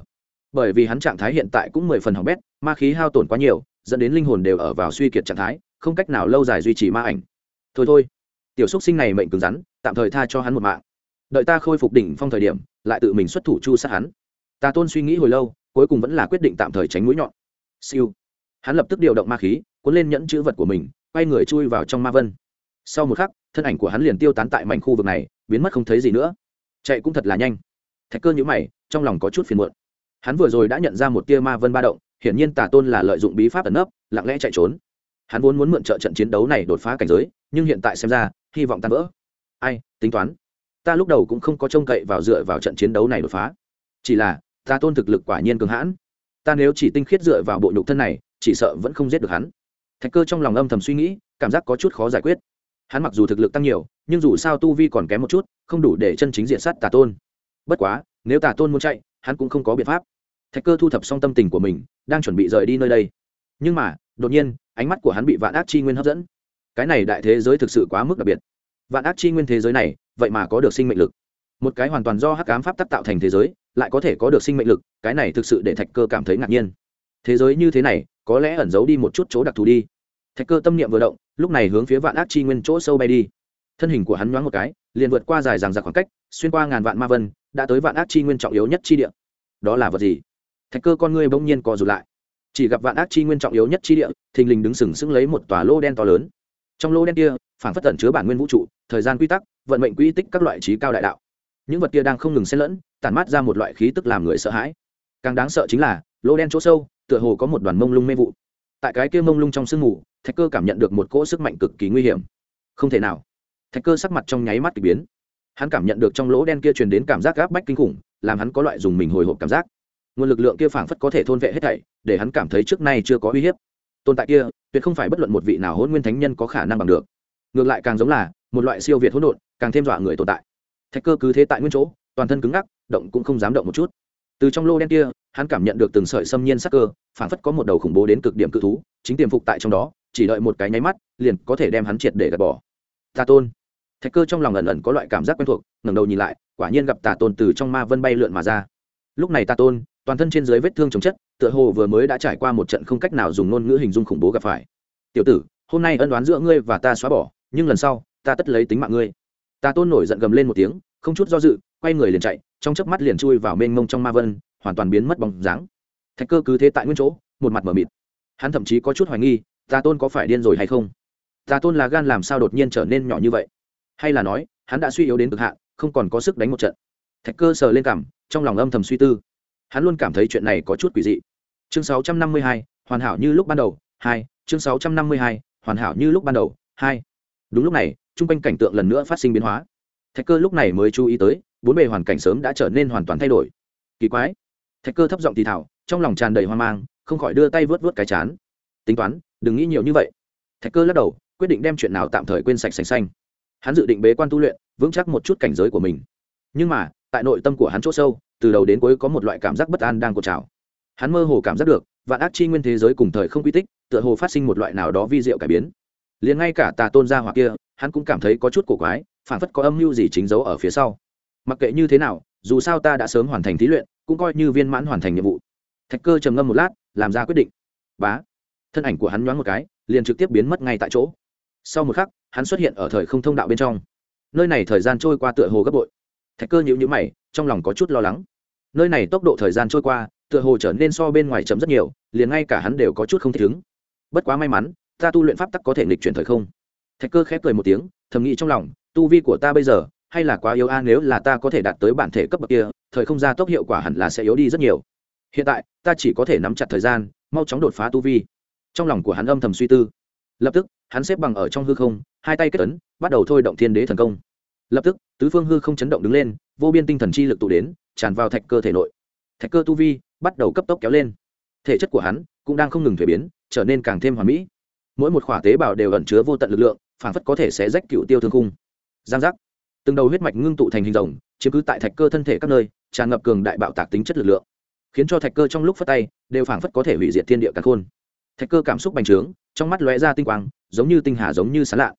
Bởi vì hắn trạng thái hiện tại cũng mười phần hỏng bét, ma khí hao tổn quá nhiều, dẫn đến linh hồn đều ở vào suy kiệt trạng thái, không cách nào lâu dài duy trì ma ảnh. Thôi thôi. Tiểu xúc sinh này mệnh cứng rắn, tạm thời tha cho hắn một mạng đợi ta khôi phục đỉnh phong thời điểm, lại tự mình xuất thủ chu sát hắn. Tà tôn suy nghĩ hồi lâu, cuối cùng vẫn là quyết định tạm thời tránh mũi nhọn. Siêu. Hắn lập tức điều động ma khí, cuốn lên nhẫn chữ vật của mình, quay người chui vào trong ma vân. Sau một khắc, thân ảnh của hắn liền tiêu tán tại mảnh khu vực này, biến mất không thấy gì nữa. Chạy cũng thật là nhanh. Thạch cơ nhữ mày, trong lòng có chút phiền muộn. Hắn vừa rồi đã nhận ra một tia ma vân ba động, hiển nhiên tà tôn là lợi dụng bí pháp ẩn nấp, lặng lẽ chạy trốn. Hắn vốn muốn mượn trợ trận chiến đấu này đột phá cảnh giới, nhưng hiện tại xem ra, hy vọng tan vỡ. Ai, tính toán ta lúc đầu cũng không có trông cậy vào dựa vào trận chiến đấu này đột phá. Chỉ là, ta tôn thực lực quả nhiên cường hãn. Ta nếu chỉ tinh khiết dựa vào bộ nhục thân này, chỉ sợ vẫn không giết được hắn. Thạch cơ trong lòng âm thầm suy nghĩ, cảm giác có chút khó giải quyết. Hắn mặc dù thực lực tăng nhiều, nhưng dù sao tu vi còn kém một chút, không đủ để chân chính diện sát tà tôn. Bất quá, nếu tà tôn muốn chạy, hắn cũng không có biện pháp. Thạch cơ thu thập xong tâm tình của mình, đang chuẩn bị rời đi nơi đây. Nhưng mà, đột nhiên, ánh mắt của hắn bị vạn ác chi nguyên hấp dẫn. Cái này đại thế giới thực sự quá mức đặc biệt. Vạn ác chi nguyên thế giới này vậy mà có được sinh mệnh lực. Một cái hoàn toàn do hắc ám pháp tắc tạo thành thế giới, lại có thể có được sinh mệnh lực, cái này thực sự để thạch cơ cảm thấy ngạc nhiên. Thế giới như thế này, có lẽ ẩn giấu đi một chút chỗ đặc thù đi. Thạch cơ tâm niệm vừa động, lúc này hướng phía vạn ác chi nguyên chỗ sâu bay đi. Thân hình của hắn nhoáng một cái, liền vượt qua dài ràng giặc khoảng cách, xuyên qua ngàn vạn ma vân, đã tới vạn ác chi nguyên trọng yếu nhất chi địa. Đó là vật gì? Thạch cơ con ngươi bỗng nhiên co rụt lại. Chỉ gặp vạn ác chi nguyên trọng yếu nhất chi địa, thình lình đứng sừng sững lấy một tòa lô đen to lớn. Trong lô đen kia phản phất tẩn chứa bản nguyên vũ trụ, thời gian quy tắc, vận mệnh quy tích các loại trí cao đại đạo. Những vật kia đang không ngừng xen lẫn, tản mát ra một loại khí tức làm người sợ hãi. Càng đáng sợ chính là, lỗ đen chỗ sâu, tựa hồ có một đoàn mông lung mê vụ. Tại cái kia mông lung trong sương mù, thạch cơ cảm nhận được một cỗ sức mạnh cực kỳ nguy hiểm. Không thể nào. Thạch cơ sắc mặt trong nháy mắt k ỳ biến. Hắn cảm nhận được trong lỗ đen kia truyền đến cảm giác gáp bách kinh khủng, làm hắn có loại dùng mình hồi hộp cảm giác. Nguồn lực lượng kia phảng phất có thể thôn vệ hết thảy, để hắn cảm thấy trước nay chưa có uy hiếp. Tồn tại kia, tuyệt không phải bất luận một vị nào hôn nguyên thánh nhân có khả năng bằng được ngược lại càng giống là một loại siêu việt hỗn độn, càng thêm dọa người tồn tại. Thạch cơ cứ thế tại nguyên chỗ, toàn thân cứng ngắc, động cũng không dám động một chút. Từ trong lô đen kia, hắn cảm nhận được từng sợi xâm nhiên sắc cơ, phảng phất có một đầu khủng bố đến cực điểm cự thú, chính tiềm phục tại trong đó, chỉ đợi một cái nháy mắt, liền có thể đem hắn triệt để gạt bỏ. Tà tôn. Thạch cơ trong lòng ẩn ẩn có loại cảm giác quen thuộc, ngẩng đầu nhìn lại, quả nhiên gặp tà tôn từ trong ma vân bay lượn mà ra. Lúc này tà tôn, toàn thân trên dưới vết thương chống chất, tựa hồ vừa mới đã trải qua một trận không cách nào dùng ngôn ngữ hình dung khủng bố gặp phải. Tiểu tử, hôm nay ân đoán giữa ngươi và ta xóa bỏ nhưng lần sau ta tất lấy tính mạng ngươi. Ta tôn nổi giận gầm lên một tiếng không chút do dự quay người liền chạy trong chớp mắt liền chui vào mênh mông trong ma vân hoàn toàn biến mất bóng dáng. Thạch cơ cứ thế tại nguyên chỗ một mặt m ở mịt. Hắn thậm chí có chút hoài nghi ta tôn có phải điên rồi hay không? Ta tôn là gan làm sao đột nhiên trở nên nhỏ như vậy? Hay là nói hắn đã suy yếu đến cực hạn không còn có sức đánh một trận? Thạch cơ sờ lên cảm trong lòng âm thầm suy tư. Hắn luôn cảm thấy chuyện này có chút quỷ dị. Chương 652, hoàn hảo như lúc ban đầu hai chương 652, hoàn hảo như lúc ban đầu hai đúng lúc này t r u n g quanh cảnh tượng lần nữa phát sinh biến hóa. Thạch cơ lúc này mới chú ý tới, bốn bề hoàn cảnh sớm đã trở nên hoàn toàn thay đổi. Kỳ quái. Thạch cơ thấp giọng thì thảo trong lòng tràn đầy hoang mang, không khỏi đưa tay vớt vớt cái chán. Tính toán, đừng nghĩ nhiều như vậy. Thạch cơ lắc đầu, quyết định đem chuyện nào tạm thời quên sạch sành xanh. Hắn dự định bế quan tu luyện, vững chắc một chút cảnh giới của mình. Nhưng mà, tại nội tâm của hắn chỗ sâu, từ đầu đến cuối có một loại cảm giác bất an đang cột trào. Hắn mơ hồ cảm giác được, vạn ác chi nguyên thế giới cùng thời không quy tích, tựa hồ phát sinh một loại nào đó vi diệu cải biến liền ngay cả tà tôn gia hoặc kia, hắn cũng cảm thấy có chút cổ quái phản phất có âm mưu gì chính giấu ở phía sau. Mặc kệ như thế nào, dù sao ta đã sớm hoàn thành thí luyện, cũng coi như viên mãn hoàn thành nhiệm vụ. Thạch cơ trầm ngâm một lát, làm ra quyết định. Bá. Thân ảnh của hắn nhoáng một cái, liền trực tiếp biến mất ngay tại chỗ. Sau một khắc, hắn xuất hiện ở thời không thông đạo bên trong. Nơi này thời gian trôi qua tựa hồ gấp bội. Thạch cơ nhịu nhữ mày, trong lòng có chút lo lắng. Nơi này tốc độ thời gian trôi qua, tựa hồ trở nên so bên ngoài chấm rất nhiều, liền ngay cả hắn đều có chút không thích ứng. Bất quá may mắn ta tu luyện pháp tắc có thể nghịch chuyển thời không? Thạch cơ khép cười một tiếng, thầm nghĩ trong lòng, tu vi của ta bây giờ, hay là quá yếu a, nếu là ta có thể đạt tới bản thể cấp bậc kia, thời không gia tốc hiệu quả hẳn là sẽ yếu đi rất nhiều. Hiện tại, ta chỉ có thể nắm chặt thời gian, mau chóng đột phá tu vi. Trong lòng của hắn âm thầm suy tư. Lập tức, hắn xếp bằng ở trong hư không, hai tay kết ấn, bắt đầu thôi động thiên đế thần công. Lập tức, tứ phương hư không chấn động đứng lên, vô biên tinh thần chi lực tụ đến, tràn vào thạch cơ thể nội. Thạch cơ tu vi bắt đầu cấp tốc kéo lên. Thể chất của hắn cũng đang không ngừng thuế biến, trở nên càng thêm hoàn mỹ mỗi một khỏa tế bào đều ẩn chứa vô tận lực lượng phản phất có thể sẽ rách cựu tiêu thương khung. Giang giác. Từng đầu huyết mạch ngưng tụ thành hình rồng, chiếm cứ tại thạch cơ thân thể các nơi, tràn ngập cường đại bạo tạc tính chất lực lượng. Khiến cho thạch cơ trong lúc phát tay, đều phản phất có thể hủy diệt thiên địa càn khôn. Thạch cơ cảm xúc bành trướng, trong mắt lóe ra tinh quang, giống như tinh hà giống như sán lạ.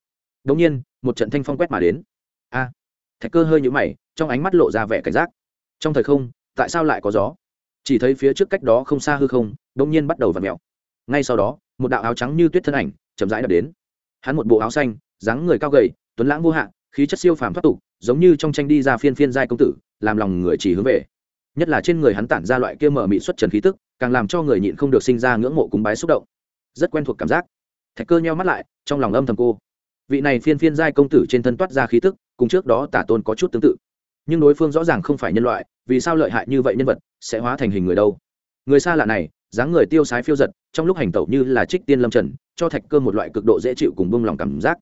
Đ ỗ n g nhiên, một trận thanh phong quét mà đến. A! Thạch cơ hơi nhũ mày, trong ánh mắt lộ ra vẻ cảnh giác. Trong thời không, tại sao lại có gió? Chỉ thấy phía trước cách đó không xa hư không đ ỗ n g nhiên bắt đầu v ặ mẹo ngay sau đó một đạo áo trắng như tuyết thân ảnh, chậm rãi đập đến. Hắn một bộ áo xanh, dáng người cao gầy, tuấn lãng vô hạn, khí chất siêu phàm thoát tục, giống như trong tranh đi ra phiên phiên giai công tử, làm lòng người chỉ hướng về. Nhất là trên người hắn tản ra loại kia mở mị xuất trần khí tức, càng làm cho người nhịn không được sinh ra ngưỡng mộ cúng bái xúc động. Rất quen thuộc cảm giác. Thạch cơ nheo mắt lại, trong lòng âm thầm cô. Vị này phiên phiên giai công tử trên thân toát ra khí tức, cùng trước đó tả tôn có chút tương tự. Nhưng đối phương rõ ràng không phải nhân loại, vì sao lợi hại như vậy nhân vật, sẽ hóa thành hình người đâu? Người xa lạ này dáng người tiêu sái phiêu giật, trong lúc hành tẩu như là trích tiên lâm trần, cho thạch cơ một loại cực độ dễ chịu cùng bông lòng cảm giác.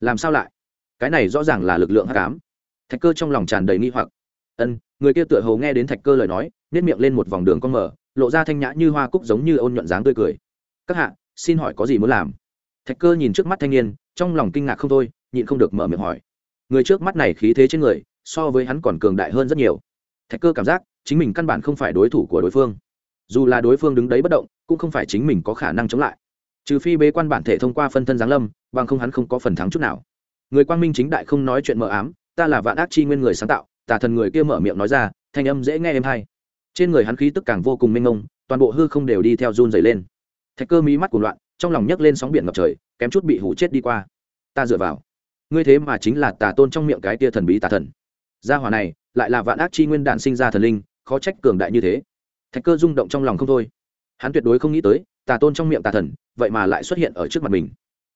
Làm sao lại? Cái này rõ ràng là lực lượng hát ám. Thạch cơ trong lòng tràn đầy nghi hoặc. Ân, người kia tựa hầu nghe đến thạch cơ lời nói nếp miệng lên một vòng đường con mở, lộ ra thanh nhã như hoa cúc giống như ôn nhuận dáng tươi cười. Các hạ, xin hỏi có gì muốn làm? Thạch cơ nhìn trước mắt thanh niên, trong lòng kinh ngạc không thôi, nhịn không được mở miệng hỏi. Người trước mắt này khí thế trên người, so với hắn còn cường đại hơn rất nhiều. Thạch cơ cảm giác chính mình căn bản không phải đối thủ của đối phương dù là đối phương đứng đấy bất động, cũng không phải chính mình có khả năng chống lại. Trừ phi bế quan bản thể thông qua phân thân giáng lâm, bằng không hắn không có phần thắng chút nào. Người quang minh chính đại không nói chuyện mờ ám, ta là vạn ác chi nguyên người sáng tạo, tà thần người kia mở miệng nói ra, thanh âm dễ nghe êm hay. Trên người hắn khí tức càng vô cùng mênh mông, toàn bộ hư không đều đi theo run dày lên. Thạch cơ mí mắt của loạn, trong lòng nhấc lên sóng biển ngập trời, kém chút bị hủ chết đi qua. Ta dựa vào. Ngươi thế mà chính là tà tôn trong miệng cái tia thần bí tà thần. Gia hòa này, lại là vạn ác chi nguyên đạn sinh ra thần linh, khó trách cường đại như thế thạch cơ rung động trong lòng không thôi. Hắn tuyệt đối không nghĩ tới, tà tôn trong miệng tà thần, vậy mà lại xuất hiện ở trước mặt mình.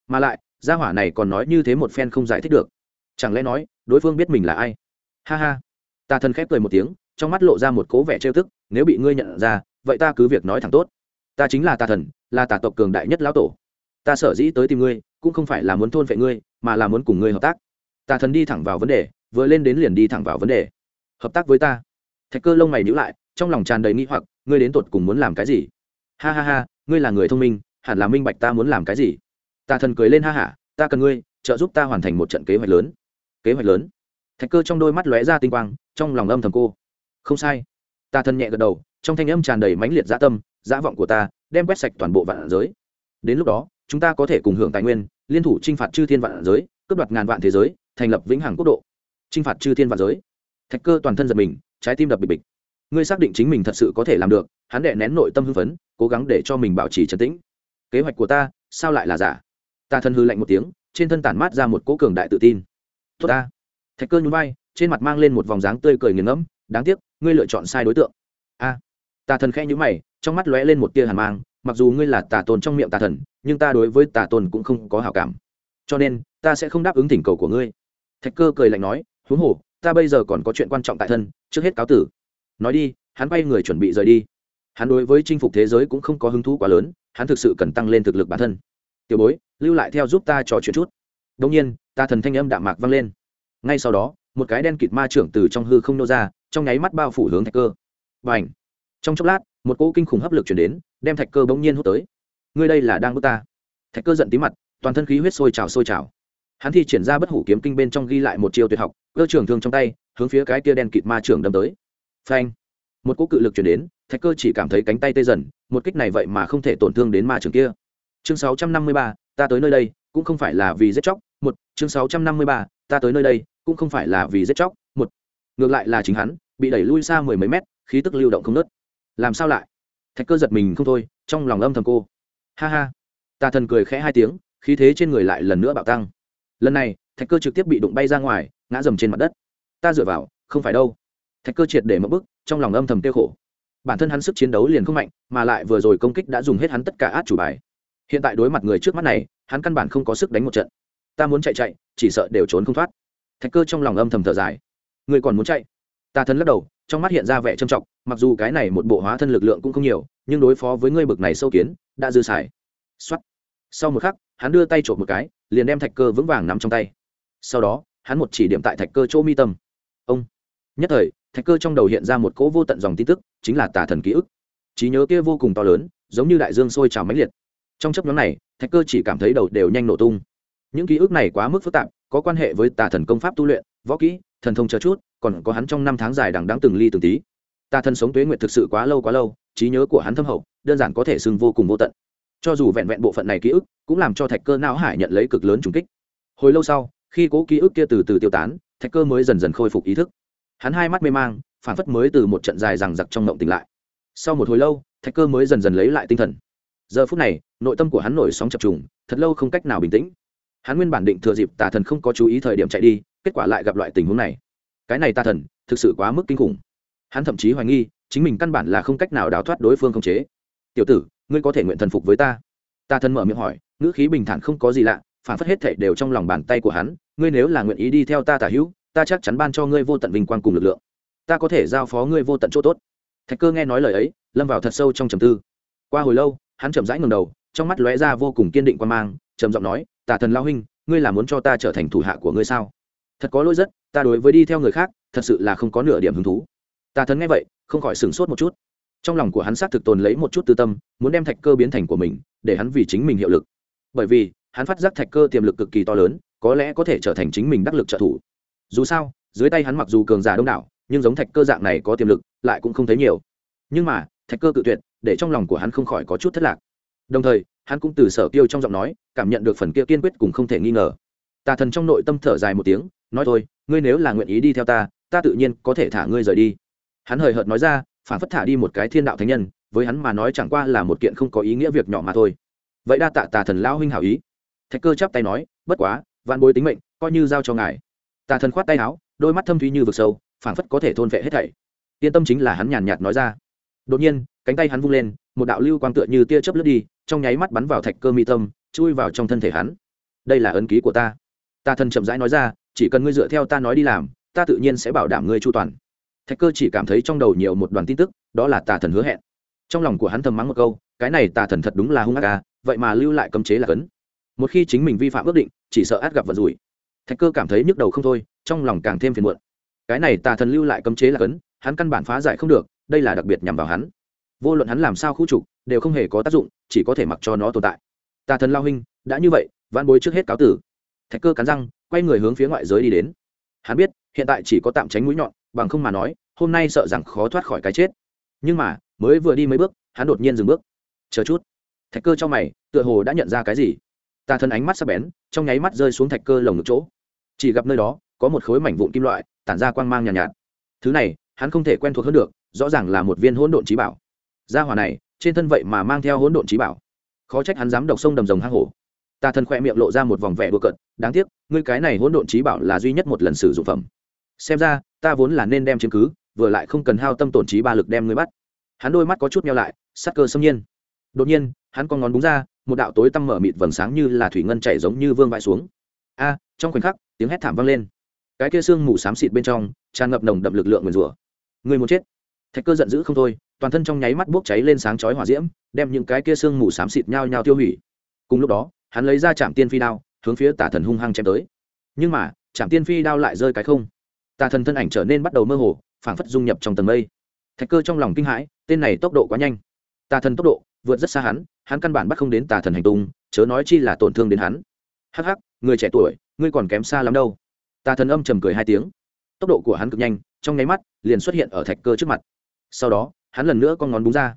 Mà lại, gia hỏa này còn nói như thế một phen không giải thích được. Chẳng lẽ nói, đối phương biết mình là ai? Ha ha. Tà thần khép cười một tiếng, trong mắt lộ ra một cố vẻ trêu tức, nếu bị ngươi nhận ra, vậy ta cứ việc nói thẳng tốt. Ta chính là tà thần, là tà tộc cường đại nhất lão tổ. Ta sở dĩ tới tìm ngươi, cũng không phải là muốn thôn vệ ngươi, mà là muốn cùng ngươi hợp tác. Tà thần đi thẳng vào vấn đề, vừa lên đến liền đi thẳng vào vấn đề. Hợp tác với ta. Thạch cơ lông mày nhữ lại trong lòng tràn đầy nghĩ hoặc, ngươi đến tột cùng muốn làm cái gì? Ha ha ha, ngươi là người thông minh, hẳn là minh bạch ta muốn làm cái gì? Tà thần cười lên ha hả, ta cần ngươi, trợ giúp ta hoàn thành một trận kế hoạch lớn. Kế hoạch lớn? Thạch cơ trong đôi mắt lóe ra tinh quang, trong lòng âm thầm cô. Không sai. Tà thần nhẹ gật đầu, trong thanh âm tràn đầy mãnh liệt dã tâm, dã vọng của ta, đem quét sạch toàn bộ vạn giới. Đến lúc đó, chúng ta có thể cùng hưởng tài nguyên, liên thủ t r i n h phạt chư thiên vạn giới, cướp đoạt ngàn vạn thế giới, thành lập vĩnh hằng quốc độ. T r i n h phạt chư thiên vạn giới. Thạch cơ toàn thân giật mình, trái tim đập bịch bịch ngươi xác định chính mình thật sự có thể làm được hắn đệ nén nội tâm hưng phấn cố gắng để cho mình bảo trì trấn tĩnh. Kế hoạch của ta sao lại là giả? Ta thân hư lạnh một tiếng trên thân tản mát ra một cỗ cường đại tự tin. Tốt ta. Thạch cơ nhún vai trên mặt mang lên một vòng dáng tươi cười nghiền ngẫm đáng tiếc ngươi lựa chọn sai đối tượng. A. À, tà thần khẽ nhữ mày trong mắt lóe lên một tia hàn mang mặc dù ngươi là tà tôn trong miệng tà thần nhưng ta đối với tà tôn cũng không có hảo cảm. Cho nên ta sẽ không đáp ứng thỉnh cầu của ngươi. Thạch cơ cười lạnh nói huống hồ ta bây giờ còn có chuyện quan trọng tại thân trước hết cáo tử nói đi, hắn bay người chuẩn bị rời đi. Hắn đối với chinh phục thế giới cũng không có hứng thú quá lớn, hắn thực sự cần tăng lên thực lực bản thân. Tiểu bối, lưu lại theo giúp ta trò chuyện chút. Đông nhiên, ta thần thanh âm đạm mạc vang lên. Ngay sau đó, một cái đen kịt ma trưởng từ trong hư không nô ra, trong nháy mắt bao phủ hướng thạch cơ. Và ảnh trong chốc lát, một cỗ kinh khủng hấp lực chuyển đến, đem thạch cơ bỗng nhiên hút tới. Ngươi đây là đang bước ta? Thạch cơ giận tí mặt, toàn thân khí huyết sôi trào sôi trào. Hắn thi triển ra bất hủ kiếm kinh bên trong ghi lại một chiêu tuyệt học, cơ trưởng thương trong tay, hướng phía cái kia đen kịt ma trưởng đâm tới phanh. Một cỗ cự lực chuyển đến thạch cơ chỉ cảm thấy cánh tay tê dần một kích này vậy mà không thể tổn thương đến ma trưởng kia. Chương 653, ta tới nơi đây cũng không phải là vì giết chóc một. Chương 653, ta tới nơi đây cũng không phải là vì giết chóc một. Ngược lại là chính hắn bị đẩy lui xa mười mấy mét khí tức lưu động không nớt làm sao lại? Thạch cơ giật mình không thôi trong lòng âm thầm cô. Ha ha. Tà thần cười khẽ hai tiếng khí thế trên người lại lần nữa bạo tăng. Lần này thạch cơ trực tiếp bị đụng bay ra ngoài ngã dầm trên mặt đất. Ta dựa vào không phải đâu thạch cơ triệt để mất bức, trong lòng âm thầm tiêu khổ. Bản thân hắn sức chiến đấu liền không mạnh, mà lại vừa rồi công kích đã dùng hết hắn tất cả át chủ bài. Hiện tại đối mặt người trước mắt này, hắn căn bản không có sức đánh một trận. Ta muốn chạy chạy, chỉ sợ đều trốn không thoát. Thạch cơ trong lòng âm thầm thở dài. Người còn muốn chạy? Ta thân lắc đầu, trong mắt hiện ra vẻ trầm trọng, mặc dù cái này một bộ hóa thân lực lượng cũng không nhiều, nhưng đối phó với ngươi bực này sâu kiến, đã dư xài. Xuất sau một khắc, hắn đưa tay trộm một cái, liền đem thạch cơ vững vàng nắm trong tay. Sau đó, hắn một chỉ điểm tại thạch cơ chỗ mi tâm. Ông. Nhất thời thạch cơ trong đầu hiện ra một cỗ vô tận dòng tin tức, chính là tà thần ký ức. Trí nhớ kia vô cùng to lớn, giống như đại dương sôi trào mãnh liệt. Trong chấp nhóm này, thạch cơ chỉ cảm thấy đầu đều nhanh nổ tung. Những ký ức này quá mức phức tạp, có quan hệ với tà thần công pháp tu luyện, võ kỹ, thần thông chờ chút, còn có hắn trong năm tháng dài đằng đáng từng ly từng tí. Tà thần sống tuế nguyệt thực sự quá lâu quá lâu, trí nhớ của hắn thâm hậu, đơn giản có thể xưng vô cùng vô tận. Cho dù vẹn vẹn bộ phận này ký ức, cũng làm cho thạch cơ não hải nhận lấy cực lớn trùng kích. Hồi lâu sau, khi cố ký ức kia từ từ tiêu tán, thạch cơ mới dần dần khôi phục ý thức hắn hai mắt mê mang phản phất mới từ một trận dài rằng giặc trong ngộng tỉnh lại. Sau một hồi lâu, thạch cơ mới dần dần lấy lại tinh thần. Giờ phút này, nội tâm của hắn nổi sóng chập trùng, thật lâu không cách nào bình tĩnh. Hắn nguyên bản định thừa dịp tà thần không có chú ý thời điểm chạy đi, kết quả lại gặp loại tình huống này. Cái này tà thần, thực sự quá mức kinh khủng. Hắn thậm chí hoài nghi, chính mình căn bản là không cách nào đào thoát đối phương không chế. Tiểu tử, ngươi có thể nguyện thần phục với ta? Ta thần mở miệng hỏi, ngữ khí bình thản không có gì lạ phản phất hết thảy đều trong lòng bàn tay của hắn, ngươi nếu là nguyện ý đi theo ta tả hữu ta chắc chắn ban cho ngươi vô tận vinh quang cùng lực lượng. Ta có thể giao phó ngươi vô tận chỗ tốt. Thạch cơ nghe nói lời ấy, lâm vào thật sâu trong trầm tư. Qua hồi lâu, hắn chậm rãi ngầm đầu, trong mắt lóe ra vô cùng kiên định quan mang, trầm giọng nói tả thần lao huynh, ngươi là muốn cho ta trở thành thủ hạ của ngươi sao? Thật có lỗi rất, ta đối với đi theo người khác, thật sự là không có nửa điểm hứng thú. Tà thần nghe vậy, không khỏi sửng sốt một chút. Trong lòng của hắn xác thực tồn lấy một chút tư tâm, muốn đem thạch cơ biến thành của mình, để hắn vì chính mình hiệu lực. Bởi vì, hắn phát giác thạch cơ tiềm lực cực kỳ to lớn, có lẽ có thể trở thành chính mình đắc lực trợ thủ dù sao, dưới tay hắn mặc dù cường giả đông đảo, nhưng giống thạch cơ dạng này có tiềm lực, lại cũng không thấy nhiều. Nhưng mà, thạch cơ cự tuyệt, để trong lòng của hắn không khỏi có chút thất lạc. Đồng thời, hắn cũng từ sở kiêu trong giọng nói, cảm nhận được phần kia kiên quyết cùng không thể nghi ngờ. Tà thần trong nội tâm thở dài một tiếng, nói thôi, ngươi nếu là nguyện ý đi theo ta ta tự nhiên có thể thả ngươi rời đi. Hắn hời hợt nói ra, phản phất thả đi một cái thiên đạo thánh nhân, với hắn mà nói chẳng qua là một kiện không có ý nghĩa việc nhỏ mà thôi. Vậy đa tạ tà thần lão huynh hảo ý. Thạch cơ chắp tay nói, bất quá, vạn bối tính mệnh, coi như giao cho ngài tà thần khoát tay áo, đôi mắt thâm thúy như vực sâu phản phất có thể thôn vệ hết thảy. Yên tâm chính là hắn nhàn nhạt nói ra. Đột nhiên, cánh tay hắn vung lên, một đạo lưu quang tựa như tia chớp lướt đi, trong nháy mắt bắn vào thạch cơ mi tâm, chui vào trong thân thể hắn. Đây là ấn ký của ta. Tà thần chậm rãi nói ra, chỉ cần ngươi dựa theo ta nói đi làm, ta tự nhiên sẽ bảo đảm ngươi chu toàn. Thạch cơ chỉ cảm thấy trong đầu nhiều một đoàn tin tức, đó là tà thần hứa hẹn. Trong lòng của hắn thầm mắng một câu, cái này tà thần thật đúng là hung ác ca vậy mà lưu lại cấm chế là cấn. Một khi chính mình vi phạm ước định, chỉ sợ át gặp vật rủi thạch cơ cảm thấy nhức đầu không thôi, trong lòng càng thêm phiền muộn. Cái này tà thần lưu lại cấm chế là cấn, hắn căn bản phá giải không được, đây là đặc biệt nhằm vào hắn. Vô luận hắn làm sao khu trục, đều không hề có tác dụng, chỉ có thể mặc cho nó tồn tại. Tà thần lao huynh, đã như vậy văn bối trước hết cáo tử. Thạch cơ cắn răng, quay người hướng phía ngoại giới đi đến. Hắn biết, hiện tại chỉ có tạm tránh mũi nhọn, bằng không mà nói, hôm nay sợ rằng khó thoát khỏi cái chết. Nhưng mà, mới vừa đi mấy bước, hắn đột nhiên dừng bước. Chờ chút. Thạch cơ trong mày, tựa hồ đã nhận ra cái gì. Tà thần ánh mắt sắp bén, trong nháy mắt rơi xuống thạch cơ lồng ngực chỗ chỉ gặp nơi đó có một khối mảnh vụn kim loại tản ra quang mang nhàn nhạt, nhạt. Thứ này hắn không thể quen thuộc hơn được rõ ràng là một viên hỗn độn trí bảo. Gia hỏa này trên thân vậy mà mang theo hỗn độn trí bảo. Khó trách hắn dám độc sông đầm rồng hang hổ. Ta thần khoe miệng lộ ra một vòng vẻ đùa cợt đáng tiếc ngươi cái này hỗn độn trí bảo là duy nhất một lần sử dụng phẩm. Xem ra ta vốn là nên đem chứng cứ vừa lại không cần hao tâm tổn trí ba lực đem ngươi bắt. Hắn đôi mắt có chút meo lại sắc cơ xâm nhiên. Đột nhiên hắn con ngón búng ra một đạo tối tăm mở mịt vầng sáng như là thủy ngân chảy giống như vương vãi xuống. A trong khoảnh khắc tiếng hét thảm vang lên. Cái kia xương mù xám xịt bên trong, tràn ngập nồng đậm lực lượng nguyền rủa. Người muốn chết. Thạch cơ giận dữ không thôi, toàn thân trong nháy mắt bốc cháy lên sáng chói hỏa diễm, đem những cái kia xương mù xám xịt nhau nhau tiêu hủy. Cùng lúc đó, hắn lấy ra trạm tiên phi đao, hướng phía tả thần hung hăng chém tới. Nhưng mà trạm tiên phi đao lại rơi cái không. Tà thần thân ảnh trở nên bắt đầu mơ hồ, phảng phất dung nhập trong tầng mây. Thạch cơ trong lòng kinh hãi, tên này tốc độ quá nhanh. Tà thần tốc độ vượt rất xa hắn hắn căn bản bắt không đến tà thần hành tung, chớ nói chi là tổn thương đến hắn. Hắc hắc, người trẻ tuổi ngươi còn kém xa lắm đâu. Tà thần âm trầm cười hai tiếng. Tốc độ của hắn cực nhanh, trong nháy mắt, liền xuất hiện ở thạch cơ trước mặt. Sau đó, hắn lần nữa con ngón búng ra.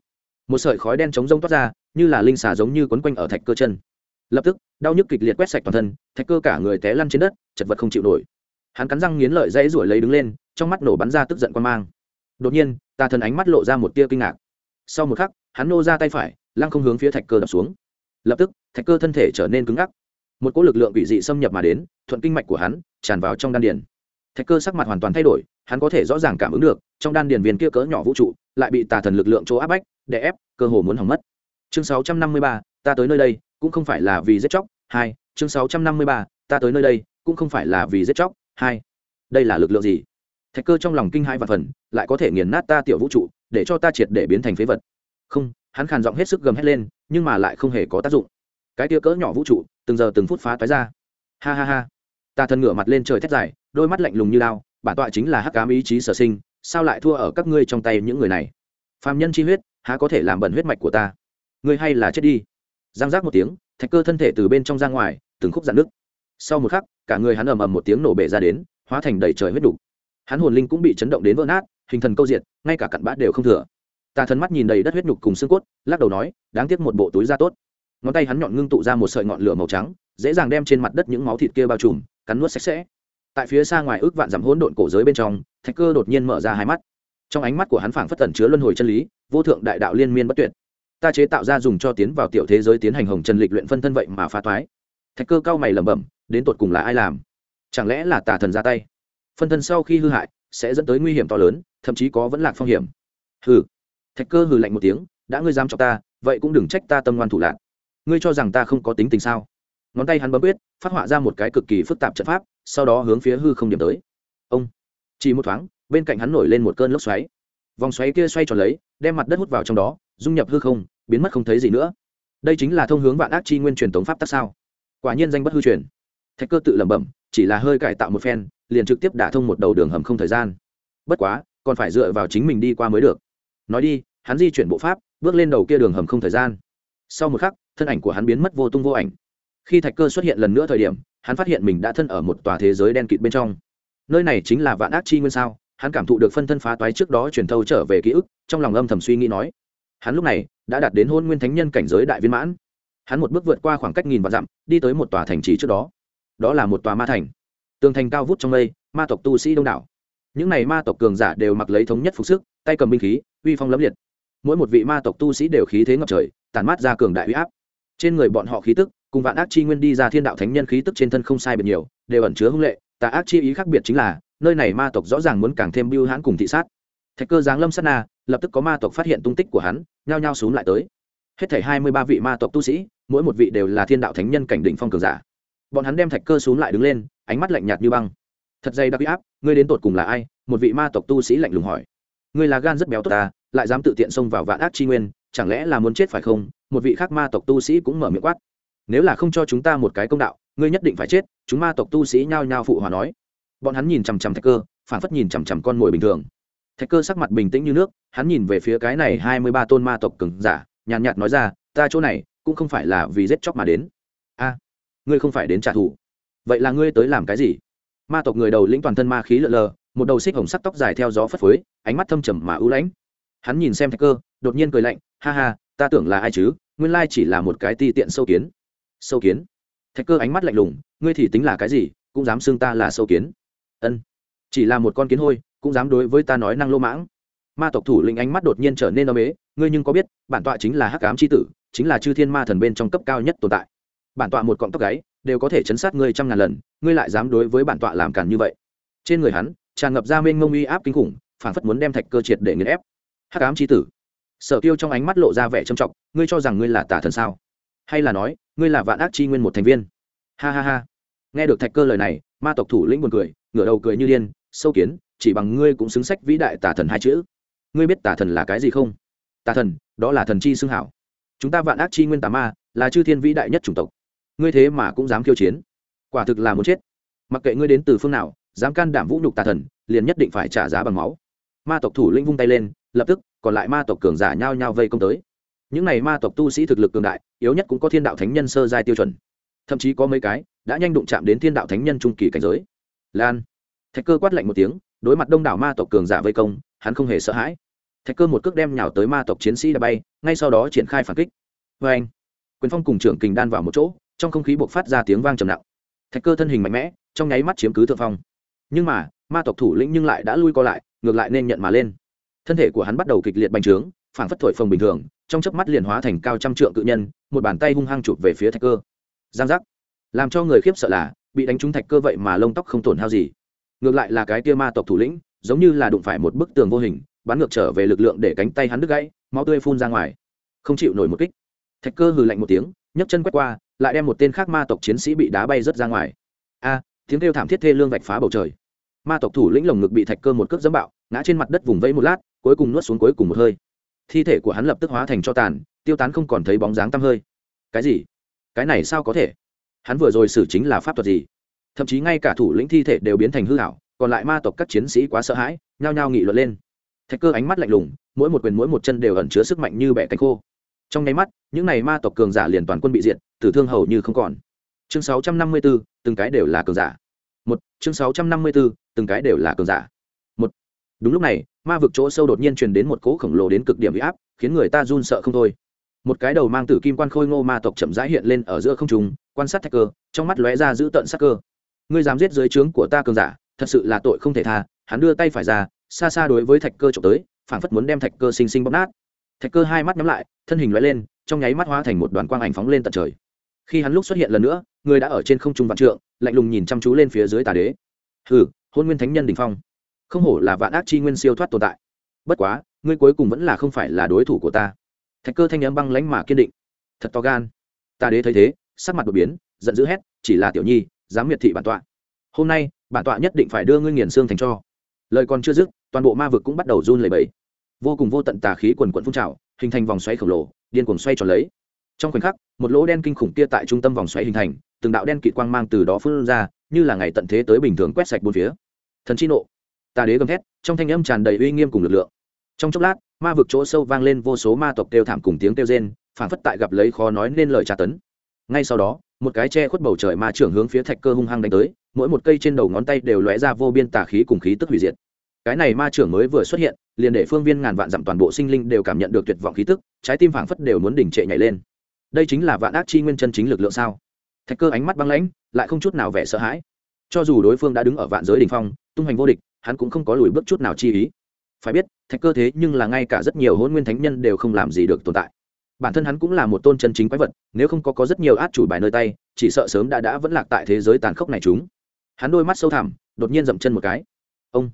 Một sợi khói đen chống rông toát ra, như là linh xà giống như quấn quanh ở thạch cơ chân. Lập tức, đau nhức kịch liệt quét sạch toàn thân, thạch cơ cả người té lăn trên đất, chật vật không chịu nổi. Hắn cắn răng nghiến lợi dãy ruổi lấy đứng lên, trong mắt nổ bắn ra tức giận quan mang. Đột nhiên tà thần ánh mắt lộ ra một tia kinh ngạc. Sau một khắc, hắn nô ra tay phải, lăng không hướng phía thạch cơ đập xuống. Lập tức, thạch cơ thân thể trở nên cứng ngắc một cỗ lực lượng quỷ dị xâm nhập mà đến thuận kinh mạch của hắn tràn vào trong đan điền. Thạch cơ sắc mặt hoàn toàn thay đổi hắn có thể rõ ràng cảm ứng được trong đan điền viên kia cỡ nhỏ vũ trụ lại bị tà thần lực lượng chỗ áp bách để ép cơ hồ muốn hỏng mất. Chương 653, ta tới nơi đây cũng không phải là vì giết chóc. Hai chương 653, ta tới nơi đây cũng không phải là vì giết chóc. Hai đây là lực lượng gì? Thạch cơ trong lòng kinh hai và phần lại có thể nghiền nát ta tiểu vũ trụ để cho ta triệt để biến thành phế vật. Không hắn khàn giọng hết sức gầm hét lên nhưng mà lại không hề có tác dụng cái tia cỡ nhỏ vũ trụ, từng giờ từng phút phá toái ra. Ha ha ha. Ta thân ngửa mặt lên trời thét dài, đôi mắt lạnh lùng như lao bản tọa chính là hắc cám ý chí sở sinh, sao lại thua ở các ngươi trong tay những người này? Phạm nhân chi huyết, há có thể làm bẩn huyết mạch của ta? Ngươi hay là chết đi. Giang giác một tiếng, thạch cơ thân thể từ bên trong ra ngoài, từng khúc dạn nước sau một khắc, cả người hắn ầm ầm một tiếng nổ bể ra đến, hóa thành đầy trời huyết đủ. hắn hồn linh cũng bị chấn động đến vỡ nát, hình thần câu diệt, ngay cả cặn bã đều không thừa. Tà thần mắt nhìn đầy đất huyết nhục cùng xương cốt, lắc đầu nói, đáng tiếc một bộ túi da tốt ngón tay hắn nhọn ngưng tụ ra một sợi ngọn lửa màu trắng, dễ dàng đem trên mặt đất những máu thịt kia bao trùm, cắn nuốt sạch sẽ. Tại phía xa ngoài ước vạn dặm hỗn độn cổ giới bên trong, thạch cơ đột nhiên mở ra hai mắt. Trong ánh mắt của hắn phảng phất tẩn chứa luân hồi chân lý, vô thượng đại đạo liên miên bất tuyệt. Ta chế tạo ra dùng cho tiến vào tiểu thế giới tiến hành hồng trần lịch luyện phân thân vậy mà phá toái. Thạch cơ cao mày lẩm bẩm, đến tột cùng là ai làm? Chẳng lẽ là tà thần ra tay? Phân thân sau khi hư hại, sẽ dẫn tới nguy hiểm to lớn, thậm chí có vẫn lạc phong hiểm. Hừ. Thạch cơ hừ lạnh một tiếng, đã ngươi dám cho ta, vậy cũng đừng trách ta tâm ngoan thủ lạc ngươi cho rằng ta không có tính tình sao? Ngón tay hắn bấm quyết, phát họa ra một cái cực kỳ phức tạp trận pháp, sau đó hướng phía hư không điểm tới. Ông. Chỉ một thoáng, bên cạnh hắn nổi lên một cơn lốc xoáy. Vòng xoáy kia xoay tròn lấy, đem mặt đất hút vào trong đó, dung nhập hư không, biến mất không thấy gì nữa. Đây chính là thông hướng vạn ác chi nguyên truyền tống pháp tắc sao? Quả nhiên danh bất hư truyền. Thạch cơ tự lẩm bẩm, chỉ là hơi cải tạo một phen, liền trực tiếp đả thông một đầu đường hầm không thời gian. Bất quá, còn phải dựa vào chính mình đi qua mới được. Nói đi, hắn di chuyển bộ pháp, bước lên đầu kia đường hầm không thời gian. Sau một khắc thân ảnh của hắn biến mất vô tung vô ảnh. Khi thạch cơ xuất hiện lần nữa thời điểm, hắn phát hiện mình đã thân ở một tòa thế giới đen kịt bên trong. Nơi này chính là vạn ác chi nguyên sao? Hắn cảm thụ được phân thân phá toái trước đó truyền thâu trở về ký ức, trong lòng âm thầm suy nghĩ nói, hắn lúc này đã đạt đến hôn nguyên thánh nhân cảnh giới đại viên mãn. Hắn một bước vượt qua khoảng cách nghìn vạn dặm, đi tới một tòa thành trì trước đó. Đó là một tòa ma thành. Tường thành cao vút trong mây, ma tộc tu sĩ đông đảo. Những n à y ma tộc cường giả đều mặc lấy thống nhất phục sức, tay cầm binh khí, uy phong lẫm liệt. Mỗi một vị ma tộc tu sĩ đều khí thế ngập trời tàn mát ra cường đại uy áp trên người bọn họ khí tức, cùng vạn ác chi nguyên đi ra thiên đạo thánh nhân khí tức trên thân không sai biệt nhiều, đều ẩn chứa hưng lệ, tà ác chi ý khác biệt chính là, nơi này ma tộc rõ ràng muốn càng thêm bưu hãn cùng thị sát. Thạch cơ giáng lâm sát na, lập tức có ma tộc phát hiện tung tích của hắn, nhao nhao xuống lại tới. Hết thảy hai mươi ba vị ma tộc tu sĩ, mỗi một vị đều là thiên đạo thánh nhân cảnh đỉnh phong cường giả. Bọn hắn đem thạch cơ xuống lại đứng lên, ánh mắt lạnh nhạt như băng. Thật dày đặc áp, ngươi đến tột cùng là ai? Một vị ma tộc tu sĩ lạnh lùng hỏi. Ngươi là gan rất béo tốt ta lại dám tự tiện xông vào vạn ác chi nguyên, chẳng lẽ là muốn chết phải không? Một vị khác ma tộc tu sĩ cũng mở miệng quát. Nếu là không cho chúng ta một cái công đạo, ngươi nhất định phải chết, chúng ma tộc tu sĩ nhao nhao phụ hòa nói. Bọn hắn nhìn chằm chằm thạch cơ phản phất nhìn chằm chằm con mồi bình thường. Thạch cơ sắc mặt bình tĩnh như nước, hắn nhìn về phía cái này hai mươi ba tôn ma tộc cừng giả, nhàn nhạt nói ra, ta chỗ này cũng không phải là vì giết chóc mà đến. A, ngươi không phải đến trả thù. Vậy là ngươi tới làm cái gì? Ma tộc người đầu lĩnh toàn thân ma khí lợn lờ, một đầu xích hồng sắc tóc dài theo gió phất phới, ánh mắt thâm trầm mà ưu lãnh. Hắn nhìn xem thạch cơ, đột nhiên cười lạnh, ha ha ta tưởng là ai chứ, nguyên lai chỉ là một cái ti tiện sâu kiến. Sâu kiến? Thạch cơ ánh mắt lạnh lùng, ngươi thì tính là cái gì, cũng dám xưng ta là sâu kiến. Ân. Chỉ là một con kiến hôi, cũng dám đối với ta nói năng lô mãng. Ma tộc thủ lĩnh ánh mắt đột nhiên trở nên âm ế, ngươi nhưng có biết, bản tọa chính là hắc ám c h i tử, chính là chư thiên ma thần bên trong cấp cao nhất tồn tại. Bản tọa một cọng tóc gáy, đều có thể chấn sát ngươi trăm ngàn lần, ngươi lại dám đối với bản tọa làm càn như vậy. Trên người hắn, tràn ngập ra mênh mông uy áp kinh khủng, phảng phất muốn đem thạch cơ triệt để nghiền ép. Hắc ám c h i tử sở tiêu trong ánh mắt lộ ra vẻ trầm trọng, ngươi cho rằng ngươi là tả thần sao? Hay là nói, ngươi là vạn ác chi nguyên một thành viên? Ha ha ha. Nghe được thạch cơ lời này, ma tộc thủ lĩnh buồn cười, ngửa đầu cười như điên, sâu kiến, chỉ bằng ngươi cũng xứng sách vĩ đại tả thần hai chữ. Ngươi biết tả thần là cái gì không? Tả thần, đó là thần chi xưng hảo. Chúng ta vạn ác chi nguyên tà ma, là chư thiên vĩ đại nhất chủng tộc. Ngươi thế mà cũng dám khiêu chiến. Quả thực là muốn chết. Mặc kệ ngươi đến từ phương nào, dám can đảm vũ nhục tà thần, liền nhất định phải trả giá bằng máu. Ma tộc thủ lĩnh vung tay lên, lập tức còn lại ma tộc cường giả nhao nhao vây công tới. Những này ma tộc tu sĩ thực lực cường đại, yếu nhất cũng có thiên đạo thánh nhân sơ giai tiêu chuẩn. Thậm chí có mấy cái đã nhanh đụng chạm đến thiên đạo thánh nhân trung kỳ cảnh giới. Lan. Thạch cơ quát lạnh một tiếng, đối mặt đông đảo ma tộc cường giả vây công, hắn không hề sợ hãi. Thạch cơ một cước đem nhào tới ma tộc chiến sĩ đã bay, ngay sau đó triển khai phản kích. Vê anh, quyền phong cùng trưởng kình đan vào một chỗ, trong không khí buộc phát ra tiếng vang trầm nặng. Thạch cơ thân hình mạnh mẽ, trong nháy mắt chiếm cứ thượng phong. Nhưng mà, ma tộc thủ lĩnh nhưng lại đã lui co lại, ngược lại nên nhận mà lên thân thể của hắn bắt đầu kịch liệt bành trướng phản phất thổi phồng bình thường, trong chớp mắt liền hóa thành cao trăm trượng cự nhân, một bàn tay hung hăng chụp về phía thạch cơ. Giang giác. Làm cho người khiếp sợ là, bị đánh trúng thạch cơ vậy mà lông tóc không tổn hao gì. Ngược lại là cái tia ma tộc thủ lĩnh, giống như là đụng phải một bức tường vô hình, bắn ngược trở về lực lượng để cánh tay hắn đứt gãy, máu tươi phun ra ngoài. Không chịu nổi một kích. Thạch cơ hừ lạnh một tiếng, nhấc chân quét qua, lại đem một tên khác ma tộc chiến sĩ bị đá bay rớt ra ngoài. A, tiếng kêu thảm thiết thê lương vạch phá bầu trời. Ma tộc thủ lĩnh lồng ngực bị thạch cơ một cước dẫm bạo, ngã trên mặt đất vùng vẫy một lát cuối cùng nuốt xuống cuối cùng một hơi. Thi thể của hắn lập tức hóa thành cho tàn, tiêu tán không còn thấy bóng dáng tăm hơi. Cái gì? Cái này sao có thể? Hắn vừa rồi xử chính là pháp thuật gì? Thậm chí ngay cả thủ lĩnh thi thể đều biến thành hư hảo còn lại ma tộc các chiến sĩ quá sợ hãi, nhao nhao nghị luận lên. Thạch cơ ánh mắt lạnh lùng, mỗi một quyền mỗi một chân đều ẩn chứa sức mạnh như bẻ cánh khô. Trong nháy mắt, những n à y ma tộc cường giả liền toàn quân bị diệt, tử thương hầu như không còn. Chương sáu trăm năm mươi b ố từng cái đều là cường giả. Một, chương sáu trăm năm mươi b ố từng cái đều là cường giả. Một, đúng lúc này ma vực chỗ sâu đột nhiên truyền đến một cỗ khổng lồ đến cực điểm bị áp, khiến người ta run sợ không thôi. Một cái đầu mang tử kim quan khôi ngô ma tộc chậm rãi hiện lên ở giữa không trùng quan sát thạch cơ, trong mắt lóe ra giữ tận sắc cơ. Ngươi dám giết dưới trướng của ta cường giả, thật sự là tội không thể tha, hắn đưa tay phải ra, xa xa đối với thạch cơ trộm tới, phảng phất muốn đem thạch cơ xinh xinh bóp nát. Thạch cơ hai mắt nhắm lại, thân hình lóe lên, trong nháy mắt hóa thành một đoàn quang ảnh phóng lên tận trời. Khi hắn lúc xuất hiện lần nữa, người đã ở trên không trung vạn trượng, lạnh lùng nhìn chăm chú lên phía dưới tà đế. Hừ, hôn nguyên thánh nhân đình phong không hổ là vạn ác chi nguyên siêu thoát tồn tại. Bất quá, ngươi cuối cùng vẫn là không phải là đối thủ của ta. Thạch cơ thanh n m băng lánh mà kiên định. Thật to gan. Ta đế thấy thế, sắc mặt đột biến, giận dữ hét, chỉ là tiểu nhi, dám miệt thị bản tọa. Hôm nay, bản tọa nhất định phải đưa ngươi nghiền xương thành cho. Lời còn chưa dứt, toàn bộ ma vực cũng bắt đầu run lẩy bẩy. Vô cùng vô tận tà khí quần quận phun trào, hình thành vòng xoáy khổng lồ, điên cuồng xoay tròn lấy. Trong khoảnh khắc, một lỗ đen kinh khủng kia tại trung tâm vòng xoáy hình thành, từng đạo đen kịt quang mang từ đó phun ra, như là ngày tận thế tới bình thường quét sạch bốn phía. Thần chi nộ tà đế gầm thét, trong thanh âm tràn đầy uy nghiêm cùng lực lượng. Trong chốc lát, ma vực chỗ sâu vang lên vô số ma tộc kêu thảm cùng tiếng kêu rên phản phất tại gặp lấy khó nói nên lời tra tấn. Ngay sau đó, một cái che khuất bầu trời ma trưởng hướng phía thạch cơ hung hăng đánh tới, mỗi một cây trên đầu ngón tay đều lóe ra vô biên tà khí cùng khí tức hủy diệt. Cái này ma trưởng mới vừa xuất hiện, liền để phương viên ngàn vạn dặm toàn bộ sinh linh đều cảm nhận được tuyệt vọng khí tức, trái tim phảng phất đều muốn đỉnh trệ nhảy lên. Đây chính là vạn ác chi nguyên chân chính lực lượng sao? Thạch cơ ánh mắt băng lãnh, lại không chút nào vẻ sợ hãi. Cho dù đối phương đã đứng ở vạn giới đ ỉ n h phong, tung hoành vô địch hắn cũng không có lùi bước chút nào chi ý. Phải biết, thạch cơ thế nhưng là ngay cả rất nhiều hôn nguyên thánh nhân đều không làm gì được tồn tại. Bản thân hắn cũng là một tôn chân chính quái vật, nếu không có có rất nhiều át chủ bài nơi tay, chỉ sợ sớm đã đã vẫn lạc tại thế giới tàn khốc này chúng. Hắn đôi mắt sâu thẳm, đột nhiên dậm chân một cái. Ông!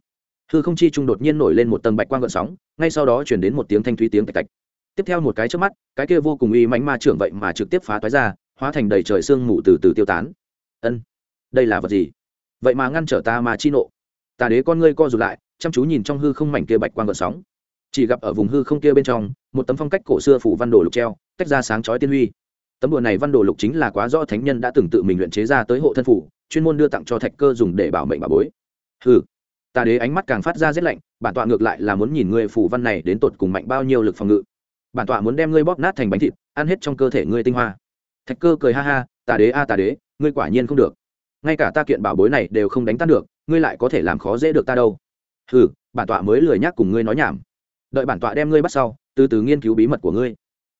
Hư không chi trung đột nhiên nổi lên một tầng bạch quang gợn sóng, ngay sau đó chuyển đến một tiếng thanh thúy tiếng tạch tạch. Tiếp theo một cái trước mắt, cái kia vô cùng uy mãnh ma trưởng vậy mà trực tiếp phá toái ra, hóa thành đầy trời sương mù từ từ tiêu tán. Ân, đây là vật gì? Vậy mà ngăn trở ta mà chi nộ tà đế con ngươi co rụt lại chăm chú nhìn trong hư không mảnh kia bạch quang gợn sóng. Chỉ gặp ở vùng hư không kia bên trong một tấm phong cách cổ xưa phủ văn đồ lục treo tách ra sáng chói tiên huy. Tấm đùa này văn đồ lục chính là quá rõ thánh nhân đã từng tự mình luyện chế ra tới hộ thân phủ chuyên môn đưa tặng cho thạch cơ dùng để bảo mệnh bà bối. Hừ, tà đế ánh mắt càng phát ra rét lạnh bản tọa ngược lại là muốn nhìn ngươi phủ văn này đến tột cùng mạnh bao nhiêu lực phòng ngự. Bản tọa muốn đem ngươi bóp nát thành bánh thịt ăn hết trong cơ thể ngươi tinh hoa. Thạch cơ cười ha ha tà đế a tà đế ngươi quả nhiên không được. Ngay cả ta kiện bảo bối này đều không đánh tan được ngươi lại có thể làm khó dễ được ta đâu. Ừ bản tọa mới lười nhắc cùng ngươi nói nhảm. Đợi bản tọa đem ngươi bắt sau từ từ nghiên cứu bí mật của ngươi.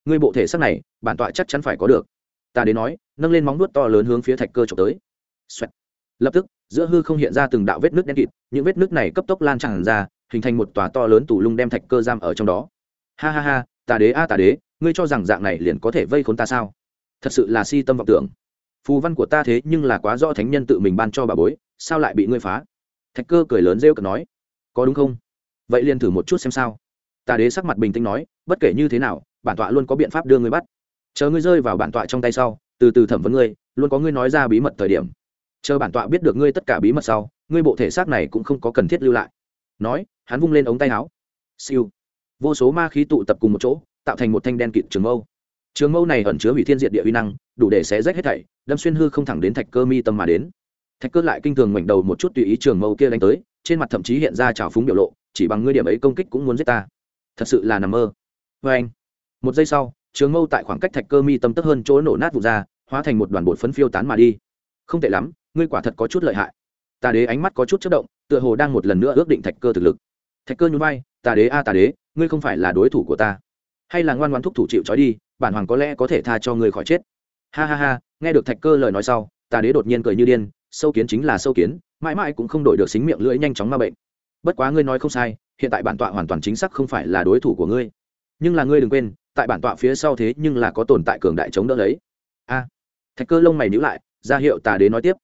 Ngươi bộ thể xác này bản tọa chắc chắn phải có được. Ta đến nói nâng lên móng nuốt to lớn hướng phía thạch cơ trộm tới. Xoẹt. lập tức giữa hư không hiện ra từng đạo vết nước đen kịt những vết nước này cấp tốc lan tràn ra hình thành một tòa to lớn tủ lung đem thạch cơ giam ở trong đó. Ha ha ha tà đế a à, tà đế ngươi cho rằng dạng này liền có thể vây khốn ta sao? Thật sự là si tâm vọng tưởng. Phù văn của ta thế nhưng là quá do thánh nhân tự mình ban cho bà bối sao lại bị ngươi phá? Thạch cơ cười lớn rêu cực nói, có đúng không? Vậy liền thử một chút xem sao. Tà đế sắc mặt bình tĩnh nói, bất kể như thế nào, bản tọa luôn có biện pháp đưa ngươi bắt. Chờ ngươi rơi vào bản tọa trong tay sau, từ từ thẩm vấn ngươi, luôn có ngươi nói ra bí mật thời điểm. Chờ bản tọa biết được ngươi tất cả bí mật sau, ngươi bộ thể xác này cũng không có cần thiết lưu lại. Nói, hắn vung lên ống tay áo. Siêu. Vô số ma khí tụ tập cùng một chỗ, tạo thành một thanh đen kịt trường mâu. Trường mâu này ẩn chứa hủy thiên diệt địa uy năng, đủ để xé rách hết thảy, đâm xuyên hư không thẳng đến thạch cơ mi tâm mà đến thạch cơ lại kinh thường ngoảnh đầu một chút tùy ý trường mâu kia đánh tới, trên mặt thậm chí hiện ra trào phúng biểu lộ, chỉ bằng ngươi điểm ấy công kích cũng muốn giết ta. Thật sự là nằm mơ. Vê anh, một giây sau, trường mâu tại khoảng cách thạch cơ mi tâm tức hơn chỗ nổ nát vụ ra, hóa thành một đoàn bột phấn phiêu tán mà đi. Không tệ lắm, ngươi quả thật có chút lợi hại. Tà đế ánh mắt có chút chất động, tựa hồ đang một lần nữa ước định thạch cơ thực lực. Thạch cơ nhún vai, tà đế a, tà đế, ngươi không phải là đối thủ của ta. Hay là ngoan ngoan thúc thủ chịu trói đi, bản hoàng có lẽ có thể tha cho ngươi khỏi chết. Ha ha ha, nghe được thạch cơ lời nói sau, tà đế đột nhiên cười như điên sâu kiến chính là sâu kiến, mãi mãi cũng không đổi được xính miệng lưỡi nhanh chóng ma bệnh. Bất quá ngươi nói không sai, hiện tại bản tọa hoàn toàn chính xác không phải là đối thủ của ngươi. Nhưng là ngươi đừng quên, tại bản tọa phía sau thế nhưng là có tồn tại cường đại chống đỡ lấy. A. À, Thạch cơ lông mày nhữ lại, ra hiệu tà đế nói tiếp.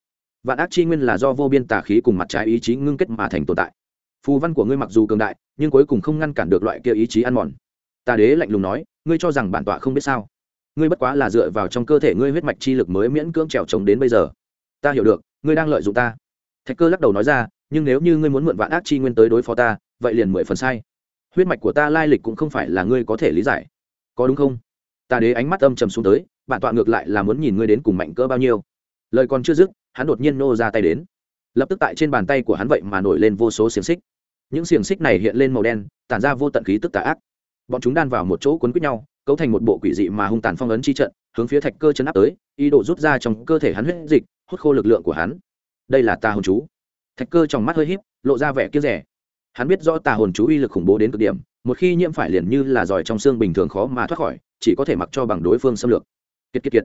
Vạn ác chi nguyên là do vô biên tà khí cùng mặt trái ý chí ngưng kết mà thành tồn tại. Phù văn của ngươi mặc dù cường đại, nhưng cuối cùng không ngăn cản được loại kia ý chí ăn mòn. Tà đế lạnh lùng nói, ngươi cho rằng bản tọa không biết sao? Ngươi bất quá là dựa vào trong cơ thể ngươi huyết mạch chi lực mới miễn cưỡng trèo trống đến bây giờ. Ta hiểu được ngươi đang lợi dụng ta. Thạch cơ lắc đầu nói ra, nhưng nếu như ngươi muốn mượn vạn ác chi nguyên tới đối phó ta, vậy liền mười phần sai. Huyết mạch của ta lai lịch cũng không phải là ngươi có thể lý giải. Có đúng không? Ta đế ánh mắt âm trầm xuống tới, bản tọa ngược lại là muốn nhìn ngươi đến cùng mạnh cỡ bao nhiêu. Lời còn chưa dứt, hắn đột nhiên nô ra tay đến. Lập tức tại trên bàn tay của hắn vậy mà nổi lên vô số xiềng xích. Những xiềng xích này hiện lên màu đen, tản ra vô tận khí tức tà ác. Bọn chúng đan vào một chỗ cuốn quýt nhau, cấu thành một bộ quỷ dị mà hung tàn phong ấn chi trận, hướng phía thạch cơ chấn áp tới, ý đồ rút ra trong cơ thể hắn huyết dịch hút khô lực lượng của hắn. Đây là tà hồn chú. Thạch cơ trong mắt hơi híp lộ ra vẻ kia rẻ. Hắn biết rõ tà hồn chú uy lực khủng bố đến cực điểm một khi nhiễm phải liền như là giỏi trong xương bình thường khó mà thoát khỏi chỉ có thể mặc cho bằng đối phương xâm lược. Kiệt kiệt kiệt.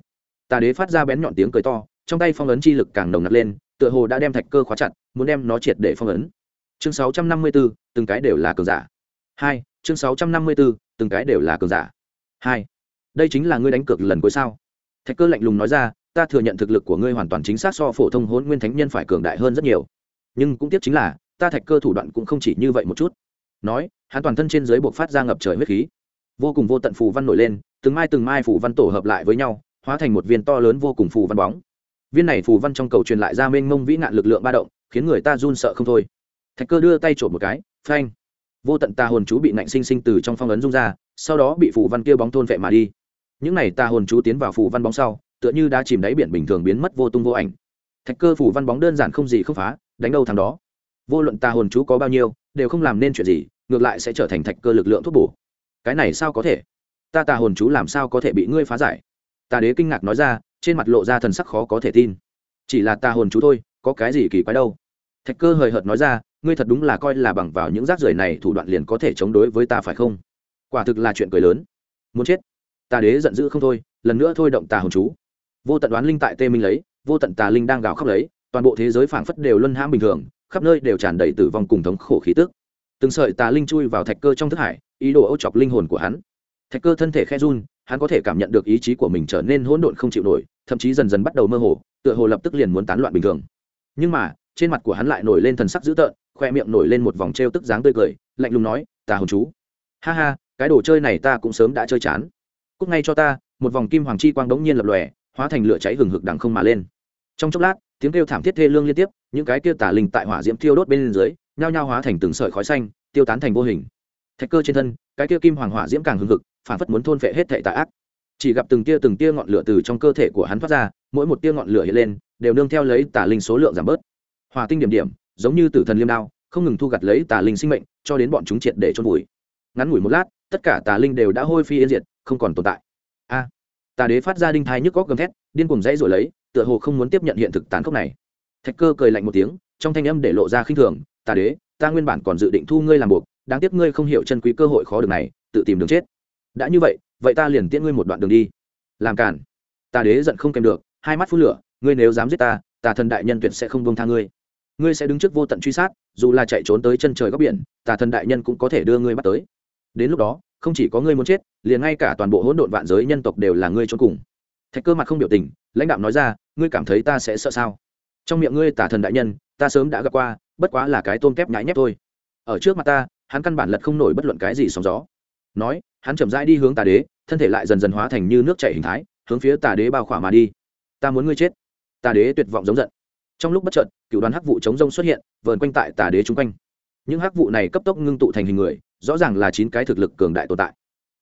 Tà đế phát ra bén nhọn tiếng cười to trong tay phong ấn chi lực càng nồng nặc lên tựa hồ đã đem thạch cơ khóa chặt muốn đem nó triệt để phong ấn. Chương 654, từng cái đều là cường giả. Hai chương 654, từng cái đều là cường giả. Hai đây chính là ngươi đánh cược lần cuối sao? Thạch cơ lạnh lùng nói ra ta thừa nhận thực lực của ngươi hoàn toàn chính xác so phổ thông hôn nguyên thánh nhân phải cường đại hơn rất nhiều. Nhưng cũng tiếc chính là, ta thạch cơ thủ đoạn cũng không chỉ như vậy một chút. Nói, hắn toàn thân trên dưới buộc phát ra ngập trời huyết khí. Vô cùng vô tận phù văn nổi lên, từng mai từng mai phù văn tổ hợp lại với nhau, hóa thành một viên to lớn vô cùng phù văn bóng. Viên này phù văn trong cầu truyền lại ra mênh mông vĩ nạn lực lượng ba động, khiến người ta run sợ không thôi. Thạch cơ đưa tay trộm một cái, phanh. Vô tận tà hồn chú bị nạnh sinh sinh từ trong phong ấn rung ra, sau đó bị phù văn kia bóng thôn vệ mà đi. Những này tà hồn chú tiến vào phù văn bóng sau tựa như đã chìm đáy biển bình thường biến mất vô tung vô ảnh. Thạch cơ phủ văn bóng đơn giản không gì không phá, đánh đâu thằng đó. Vô luận ta hồn chú có bao nhiêu, đều không làm nên chuyện gì, ngược lại sẽ trở thành thạch cơ lực lượng thuốc bổ. Cái này sao có thể? Ta tà hồn chú làm sao có thể bị ngươi phá giải? Tà đế kinh ngạc nói ra, trên mặt lộ ra thần sắc khó có thể tin. Chỉ là tà hồn chú thôi, có cái gì kỳ quái đâu? Thạch cơ hời hợt nói ra, ngươi thật đúng là coi là bằng vào những rác rưởi này thủ đoạn liền có thể chống đối với ta phải không? Quả thực là chuyện cười lớn. Muốn chết. Tà đế giận dữ không thôi, lần nữa thôi động tà hồn chú vô tận đoán linh tại tê minh lấy, vô tận tà linh đang gào khóc lấy, toàn bộ thế giới phảng phất đều luân hãm bình thường, khắp nơi đều tràn đầy tử vong cùng thống khổ khí tức. Từng sợi tà linh chui vào thạch cơ trong thức hải, ý đồ ấu chọc linh hồn của hắn. Thạch cơ thân thể khe run, hắn có thể cảm nhận được ý chí của mình trở nên hỗn độn không chịu nổi, thậm chí dần dần bắt đầu mơ hồ, tựa hồ lập tức liền muốn tán loạn bình thường. Nhưng mà, trên mặt của hắn lại nổi lên thần sắc dữ tợn, khoe miệng nổi lên một vòng t r e o tức dáng tươi cười, lạnh lùng nói, tà hồn chú. Ha ha, cái đồ chơi này ta cũng sớm đã chơi chán. Cúc ngay cho ta. Một vòng kim hoàng chi quang đống nhiên lập lòe hóa thành lửa cháy hừng hực đằng không mà lên. Trong chốc lát, tiếng kêu thảm thiết thê lương liên tiếp, những cái kia tà linh tại hỏa diễm thiêu đốt bên dưới, nhao nhao hóa thành từng sợi khói xanh, tiêu tán thành vô hình. Thạch cơ trên thân, cái kia kim hoàng hỏa diễm càng hừng hực, phản phất muốn thôn phệ hết thệ tà ác. Chỉ gặp từng tia từng tia ngọn lửa từ trong cơ thể của hắn thoát ra, mỗi một tia ngọn lửa hiện lên, đều nương theo lấy tà linh số lượng giảm bớt. Hòa tinh điểm điểm, giống như tử thần liêm đao, không ngừng thu gặt lấy tà linh sinh mệnh, cho đến bọn chúng triệt để trôn vùi. Ngắn ngủi một lát, tất cả tà linh đều đã hôi phi yên diệt, không còn tồn tại. A! Tà đế phát ra đinh thai nhức góc gầm thét, điên cùng dãy rồi lấy, tựa hồ không muốn tiếp nhận hiện thực tàn khốc này. Thạch cơ cười lạnh một tiếng, trong thanh âm để lộ ra khinh thường, tà đế, ta nguyên bản còn dự định thu ngươi làm buộc, đáng tiếc ngươi không hiểu chân quý cơ hội khó được này, tự tìm đường chết. Đã như vậy vậy ta liền tiễn ngươi một đoạn đường đi. Làm cản tà đế giận không kèm được, hai mắt phun lửa, ngươi nếu dám giết ta, tà thần đại nhân tuyệt sẽ không bông tha ngươi. Ngươi sẽ đứng trước vô tận truy sát, dù là chạy trốn tới chân trời góc biển, tà thần đại nhân cũng có thể đưa ngươi bắt tới. Đến lúc đó không chỉ có ngươi muốn chết, liền ngay cả toàn bộ hỗn độn vạn giới nhân tộc đều là ngươi trốn cùng. Thạch cơ mặt không biểu tình, lãnh đạo nói ra, ngươi cảm thấy ta sẽ sợ sao? Trong miệng ngươi tà thần đại nhân, ta sớm đã gặp qua, bất quá là cái tôm kép nhãi nhép thôi. Ở trước mặt ta, hắn căn bản lật không nổi bất luận cái gì sóng gió. Nói, hắn chậm rãi đi hướng tà đế, thân thể lại dần dần hóa thành như nước chảy hình thái, hướng phía tà đế bao khỏa mà đi. Ta muốn ngươi chết. Tà đế tuyệt vọng giống giận. Trong lúc bất chợt, cựu đoàn hắc vụ chống rông xuất hiện, vờn quanh tại tà đế chung quanh. Những hắc vụ này cấp tốc ngưng tụ thành hình người rõ ràng là chín cái thực lực cường đại tồn tại.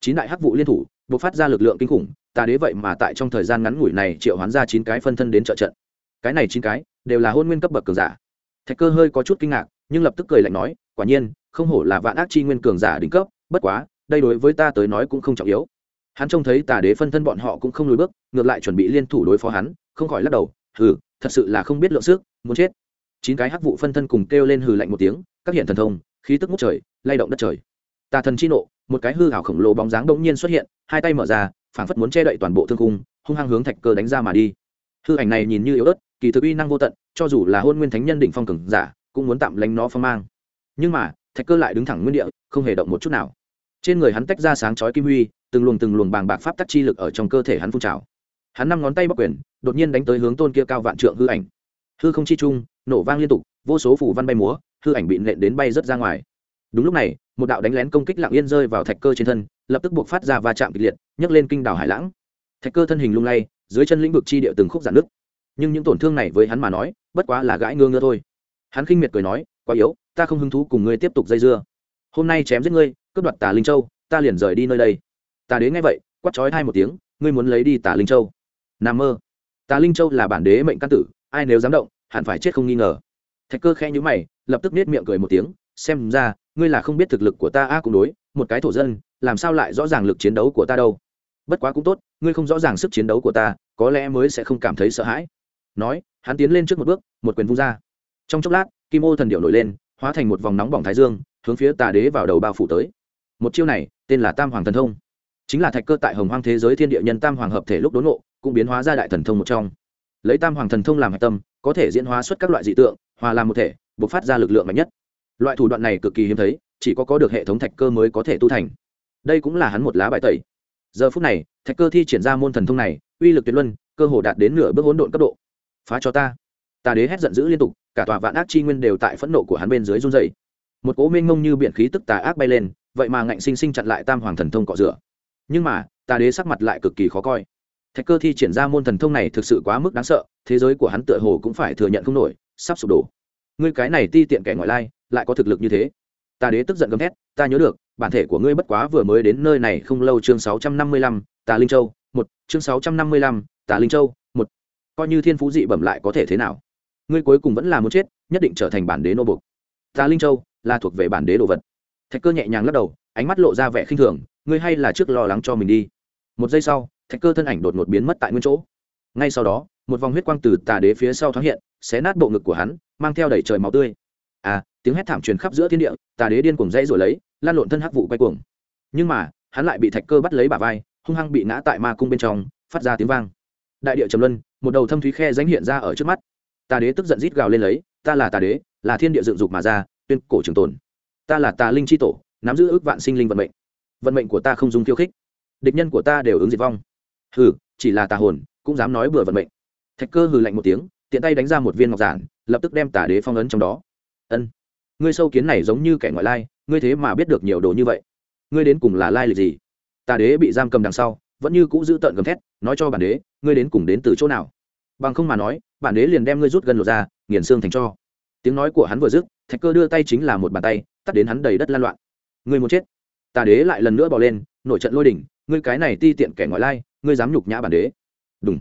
Chín đại hắc vụ liên thủ buộc phát ra lực lượng kinh khủng, ta đế vậy mà tại trong thời gian ngắn ngủi này triệu hoán ra chín cái phân thân đến trợ trận. Cái này chín cái, đều là hôn nguyên cấp bậc cường giả. Thạch cơ hơi có chút kinh ngạc, nhưng lập tức cười lạnh nói, quả nhiên, không hổ là vạn ác chi nguyên cường giả đỉnh cấp, bất quá, đây đối với ta tới nói cũng không trọng yếu. Hắn trông thấy tà đế phân thân bọn họ cũng không lùi bước, ngược lại chuẩn bị liên thủ đối phó hắn, không khỏi lắc đầu, hừ, thật sự là không biết lượng sức, muốn chết. Chín cái hắc vụ phân thân cùng kêu lên hừ lạnh một tiếng, các hiện thần thông, khí tức ngút trời lay động đất trời. Tà thần chi nộ, một cái hư hảo khổng lồ bóng dáng bỗng nhiên xuất hiện, hai tay mở ra, phảng phất muốn che đậy toàn bộ thương cung hung hăng hướng thạch cơ đánh ra mà đi. Hư ảnh này nhìn như yếu ớt, kỳ thực uy năng vô tận, cho dù là hôn nguyên thánh nhân đỉnh phong cường giả, cũng muốn tạm lánh nó phong mang. Nhưng mà, thạch cơ lại đứng thẳng nguyên địa, không hề động một chút nào. Trên người hắn tách ra sáng chói kim huy, từng luồng từng luồng bàng bạc pháp tắc chi lực ở trong cơ thể hắn phun trào. Hắn năm ngón tay bắc quyền, đột nhiên đánh tới hướng tôn kia cao vạn trượng hư ảnh. Hư không chi chung nổ vang liên tục, vô số phủ văn bay múa, hư ảnh bị nện đến bay rất ra ngoài đúng lúc này, một đạo đánh lén công kích lặng yên rơi vào thạch cơ trên thân, lập tức buộc phát ra va chạm kịch liệt, nhấc lên kinh đảo hải lãng. Thạch cơ thân hình lung lay, dưới chân lĩnh vực chi địa từng khúc giãn nứt. Nhưng những tổn thương này với hắn mà nói, bất quá là gãi ngơ ngơ thôi. Hắn khinh miệt cười nói, quá yếu, ta không hứng thú cùng ngươi tiếp tục dây dưa. Hôm nay chém giết ngươi, cướp đoạt tà linh châu, ta liền rời đi nơi đây. Tà đế nghe vậy quắt chói hai một tiếng, ngươi muốn lấy đi tà linh châu? N mơ. Tà linh châu là bản đế mệnh căn tử, ai nếu dám động, hẳn phải chết không nghi ngờ. Thạch cơ khe nhữ mày, lập tức nết miệng cười một tiếng xem ra ngươi là không biết thực lực của ta a à, cũng đối một cái thổ dân làm sao lại rõ ràng lực chiến đấu của ta đâu? Bất quá cũng tốt ngươi không rõ ràng sức chiến đấu của ta có lẽ mới sẽ không cảm thấy sợ hãi. Nói hắn tiến lên trước một bước một quyền vung ra. Trong chốc lát kim ô thần điệu nổi lên hóa thành một vòng nóng bỏng thái dương hướng phía tà đế vào đầu bao phủ tới. Một chiêu này tên là tam hoàng thần thông. Chính là thạch cơ tại hồng hoang thế giới thiên địa nhân tam hoàng hợp thể lúc đốn ngộ cũng biến hóa ra đại thần thông một trong. Lấy tam hoàng thần thông làm hạch tâm có thể diễn hóa xuất các loại dị tượng hòa làm một thể buộc phát ra lực lượng mạnh nhất loại thủ đoạn này cực kỳ hiếm thấy, chỉ có có được hệ thống thạch cơ mới có thể tu thành. Đây cũng là hắn một lá bài tẩy. Giờ phút này, thạch cơ thi triển ra môn thần thông này, uy lực tuyệt luân, cơ hồ đạt đến nửa bước hỗn độn cấp độ. Phá cho ta. Tà đế hét giận dữ liên tục, cả tòa vạn ác chi nguyên đều tại phẫn nộ của hắn bên dưới run dày một cố mênh mông như biện khí tức tà ác bay lên, vậy mà ngạnh sinh sinh chặn lại tam hoàng thần thông cọ rửa. Nhưng mà tà đế sắc mặt lại cực kỳ khó coi. Thạch cơ thi triển ra môn thần thông này thực sự quá mức đáng sợ, thế giới của hắn tựa hồ cũng phải thừa nhận không nổi, sắp sụp đổ. Ngươi cái này ti tiện kẻ ngoại lai lại có thực lực như thế. Ta đế tức giận gầm thét, ta nhớ được, bản thể của ngươi bất quá vừa mới đến nơi này không lâu chương sáu trăm năm mươi lăm, tà linh châu, một, chương sáu trăm năm mươi lăm, tà linh châu, một. Coi như thiên phú dị bẩm lại có thể thế nào? Ngươi cuối cùng vẫn là muốn chết, nhất định trở thành bản đế nô bục tà linh châu là thuộc về bản đế đồ vật. Thạch cơ nhẹ nhàng lắc đầu, ánh mắt lộ ra vẻ khinh thường, ngươi hay là trước lo lắng cho mình đi. Một giây sau, thạch cơ thân ảnh đột ngột biến mất tại nguyên chỗ. Ngay sau đó, một vòng huyết quang từ tà đế phía sau thoáng hiện, xé nát bộ ngực của hắn, mang theo đẩy trời máu tươi. À tiếng hét thảm truyền khắp giữa thiên địa, tà đế điên cuồng dãy rồi lấy, lan lộn thân hắc vụ quay cuồng. Nhưng mà, hắn lại bị thạch cơ bắt lấy bả vai, hung hăng bị ngã tại ma cung bên trong, phát ra tiếng vang. Đại địa trầm luân, một đầu thâm thúy khe danh hiện ra ở trước mắt. Tà đế tức giận rít gào lên lấy, ta là tà đế, là thiên địa dựng dục mà ra, tuyên cổ trường tồn. Ta là tà linh c h i tổ, nắm giữ ước vạn sinh linh vận mệnh. Vận mệnh của ta không dùng khiêu khích. Địch nhân của ta đều ứng diệt vong. Hừ, chỉ là tà hồn, cũng dám nói bừa vận mệnh. Thạch cơ hừ lạnh một tiếng, tiện tay đánh ra một viên ngọc giản, lập tức đem tà đế phong ấn trong đó. Ân ngươi sâu kiến này giống như kẻ ngoại lai, ngươi thế mà biết được nhiều đồ như vậy. Ngươi đến cùng là lai lịch gì? Tà đế bị giam cầm đằng sau, vẫn như cũ giữ tợn gầm thét, nói cho bản đế, ngươi đến cùng đến từ chỗ nào? Bằng không mà nói, bản đế liền đem ngươi rút gần lột ra, nghiền xương thành cho. Tiếng nói của hắn vừa dứt, thạch cơ đưa tay chính là một bàn tay, tắt đến hắn đầy đất lan loạn. Ngươi muốn chết? Tà đế lại lần nữa bỏ lên, nổi trận lôi đỉnh, ngươi cái này ti tiện kẻ ngoại lai, ngươi dám nhục nhã bản đế. Đúng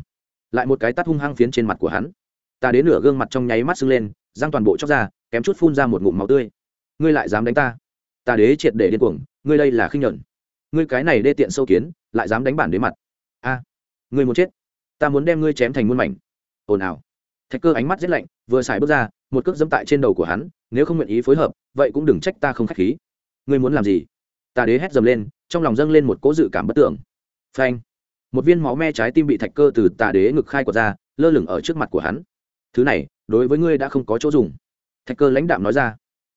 lại một cái tắt hung hăng phiến trên mặt của hắn. Ta đến nửa gương mặt trong nháy mắt sưng lên, răng toàn bộ chóc ra kém chút phun ra một ngụm máu tươi. Ngươi lại dám đánh ta? Ta đế triệt để điên cuồng, ngươi đây là khinh nhẫn ngươi cái này đê tiện sâu kiến, lại dám đánh bản đế mặt. A, ngươi muốn chết. Ta muốn đem ngươi chém thành muôn mảnh. Ồn ào. Thạch cơ ánh mắt rét lạnh, vừa xài bước ra, một cước dẫm tại trên đầu của hắn, nếu không nguyện ý phối hợp, vậy cũng đừng trách ta không k h á c h khí. Ngươi muốn làm gì? Ta đế hét dầm lên, trong lòng dâng lên một cỗ dự cảm bất tưởng. Phanh. Một viên máu me trái tim bị thạch cơ từ tà đế ngực khai quật ra, lơ lửng ở trước mặt của hắn. Thứ này, đối với ngươi đã không có chỗ dùng thạch cơ lãnh đạm nói ra.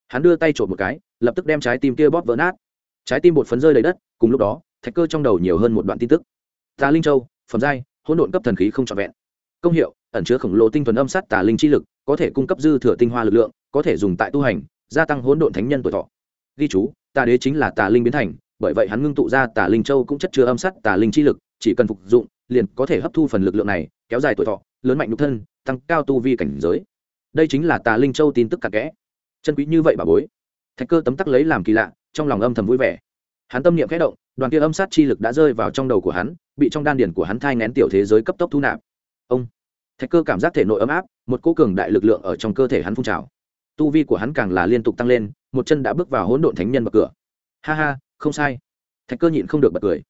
Hắn đưa tay trộm một cái, lập tức đem trái tim kia bóp vỡ nát. Trái tim bột phấn rơi đầy đất, cùng lúc đó, thạch cơ trong đầu nhiều hơn một đoạn tin tức. Tà linh châu, phẩm giai, hỗn độn cấp thần khí không trọn vẹn. Công hiệu, ẩn chứa khổng lồ tinh thuần âm sát tà linh chi lực, có thể cung cấp dư thừa tinh hoa lực lượng, có thể dùng tại tu hành, gia tăng hỗn độn thánh nhân tuổi thọ. Ghi chú, tà đế chính là tà linh biến thành, bởi vậy hắn ngưng tụ ra tà linh châu cũng chất chứa âm sát tà linh chi lực, chỉ cần phục dụng, liền có thể hấp thu phần lực lượng này, kéo dài tuổi thọ, lớn mạnh nhục thân, tăng cao tu vi cảnh giới đây chính là tà linh châu tin tức cặn kẽ. Chân quý như vậy bà bối. Thạch cơ tấm tắc lấy làm kỳ lạ, trong lòng âm thầm vui vẻ. Hắn tâm niệm khẽ động, đoàn kia âm sát chi lực đã rơi vào trong đầu của hắn, bị trong đan điển của hắn thai ngén tiểu thế giới cấp tốc thu nạp. Ông. Thạch cơ cảm giác thể nội ấm áp, một cố cường đại lực lượng ở trong cơ thể hắn phun trào. Tu vi của hắn càng là liên tục tăng lên, một chân đã bước vào hỗn độn thánh nhân bậc cửa. Ha ha, không sai. Thạch cơ nhịn không được bật cười.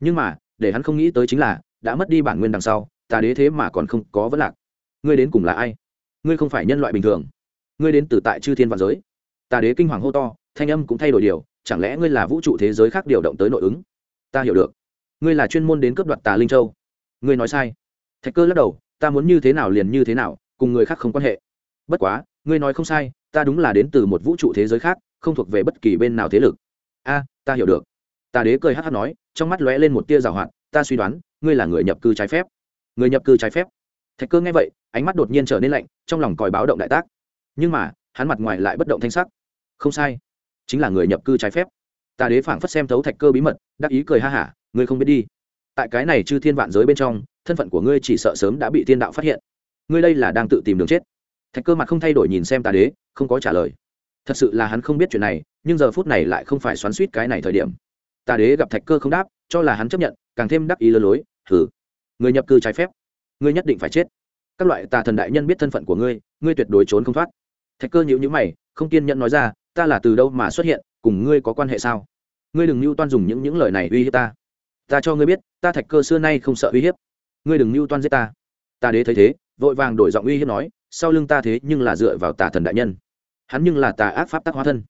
Nhưng mà, để hắn không nghĩ tới chính là, đã mất đi bản nguyên đằng sau, tà đế thế mà còn không có vấn lạc. Ngươi đến cùng là ai? Ngươi không phải nhân loại bình thường. Ngươi đến từ tại chư thiên vạn giới. Tà đế kinh hoàng hô to, thanh âm cũng thay đổi điều, chẳng lẽ ngươi là vũ trụ thế giới khác điều động tới nội ứng? Ta hiểu được. Ngươi là chuyên môn đến cướp đoạt tà linh châu. Ngươi nói sai. Thạch cơ lắc đầu, ta muốn như thế nào liền như thế nào, cùng người khác không quan hệ. Bất quá, ngươi nói không sai, ta đúng là đến từ một vũ trụ thế giới khác, không thuộc về bất kỳ bên nào thế lực. A, ta hiểu được. Tà đế cười hát hát nói, trong mắt lóe lên một tia rào hoạt, ta suy đoán, ngươi là người nhập cư trái phép. Người nhập cư trái phép thạch cơ nghe vậy, ánh mắt đột nhiên trở nên lạnh, trong lòng còi báo động đại tác. Nhưng mà, hắn mặt ngoài lại bất động thanh sắc. Không sai, chính là người nhập cư trái phép. Tà đế phảng phất xem thấu thạch cơ bí mật, đắc ý cười ha hả, ngươi không biết đi. Tại cái này chư thiên vạn giới bên trong, thân phận của ngươi chỉ sợ sớm đã bị thiên đạo phát hiện. Ngươi đây là đang tự tìm đường chết. Thạch cơ mặt không thay đổi nhìn xem tà đế, không có trả lời. Thật sự là hắn không biết chuyện này, nhưng giờ phút này lại không phải xoắn suýt cái này thời điểm. Tà đế gặp thạch cơ không đáp, cho là hắn chấp nhận, càng thêm đắc ý lơ lối thử người nhập cư trái phép ngươi nhất định phải chết. Các loại tà thần đại nhân biết thân phận của ngươi ngươi tuyệt đối trốn không thoát. Thạch cơ nhữ nhữ mày, không kiên nhẫn nói ra, ta là từ đâu mà xuất hiện, cùng ngươi có quan hệ sao? Ngươi đừng mưu toan dùng những những lời này uy hiếp ta. Ta cho ngươi biết, ta thạch cơ xưa nay không sợ uy hiếp. Ngươi đừng mưu toan giết ta. Ta đế thấy thế, vội vàng đổi giọng uy hiếp nói, sau lưng ta thế nhưng là dựa vào tà thần đại nhân. Hắn nhưng là tà ác pháp tắc hóa thân.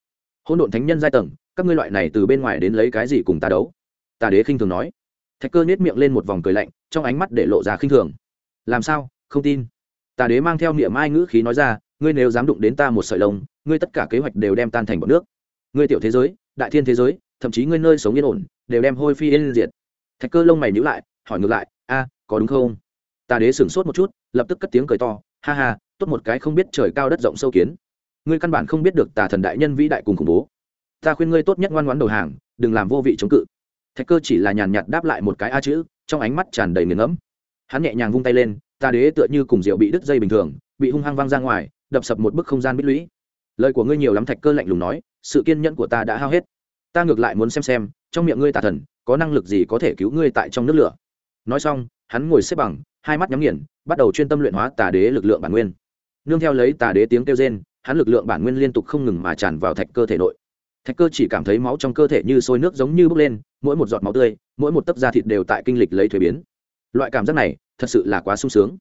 Hôn độn thánh nhân giai tầng, các ngươi loại này từ bên ngoài đến lấy cái gì cùng ta đấu? Tà đế khinh thường nói. Thạch cơ nhét miệng lên một vòng cười lạnh, trong ánh mắt để lộ ra khinh thường làm sao? Không tin. Tà đế mang theo niệm ai ngữ khí nói ra, ngươi nếu dám đụng đến ta một sợi lông, ngươi tất cả kế hoạch đều đem tan thành bọn nước. Ngươi tiểu thế giới, đại thiên thế giới, thậm chí ngươi nơi sống yên ổn, đều đem hôi phi yên diệt. Thạch cơ lông mày nhữ lại, hỏi ngược lại, a, có đúng không? Tà đế sửng sốt một chút, lập tức cất tiếng cười to, ha ha, tốt một cái không biết trời cao đất rộng sâu kiến. Ngươi căn bản không biết được tà thần đại nhân vĩ đại cùng khủng bố. Ta khuyên ngươi tốt nhất ngoan ngoãn đầu hàng, đừng làm vô vị chống cự. Thạch cơ chỉ là nhàn nhạt đáp lại một cái a chữ, trong ánh mắt tràn đầy nghiền ngẫm hắn nhẹ nhàng vung tay lên, ta đế tựa như cùng rượu bị đứt dây bình thường, bị hung hăng văng ra ngoài, đập sập một bức không gian bích lũy. Lời của ngươi nhiều lắm, thạch cơ lạnh lùng nói, sự kiên nhẫn của ta đã hao hết. Ta ngược lại muốn xem xem, trong miệng ngươi tà thần, có năng lực gì có thể cứu ngươi tại trong nước lửa? Nói xong, hắn ngồi xếp bằng, hai mắt nhắm nghiền, bắt đầu chuyên tâm luyện hóa tà đế lực lượng bản nguyên. Nương theo lấy tà đế tiếng kêu rên, hắn lực lượng bản nguyên liên tục không ngừng mà tràn vào thạch cơ thể nội. Thạch cơ chỉ cảm thấy máu trong cơ thể như sôi nước giống như bốc lên, mỗi một giọt máu tươi, mỗi một tấc da thịt đều tại kinh lịch lấy thuế biến loại cảm giác này thật sự là quá sung sướng.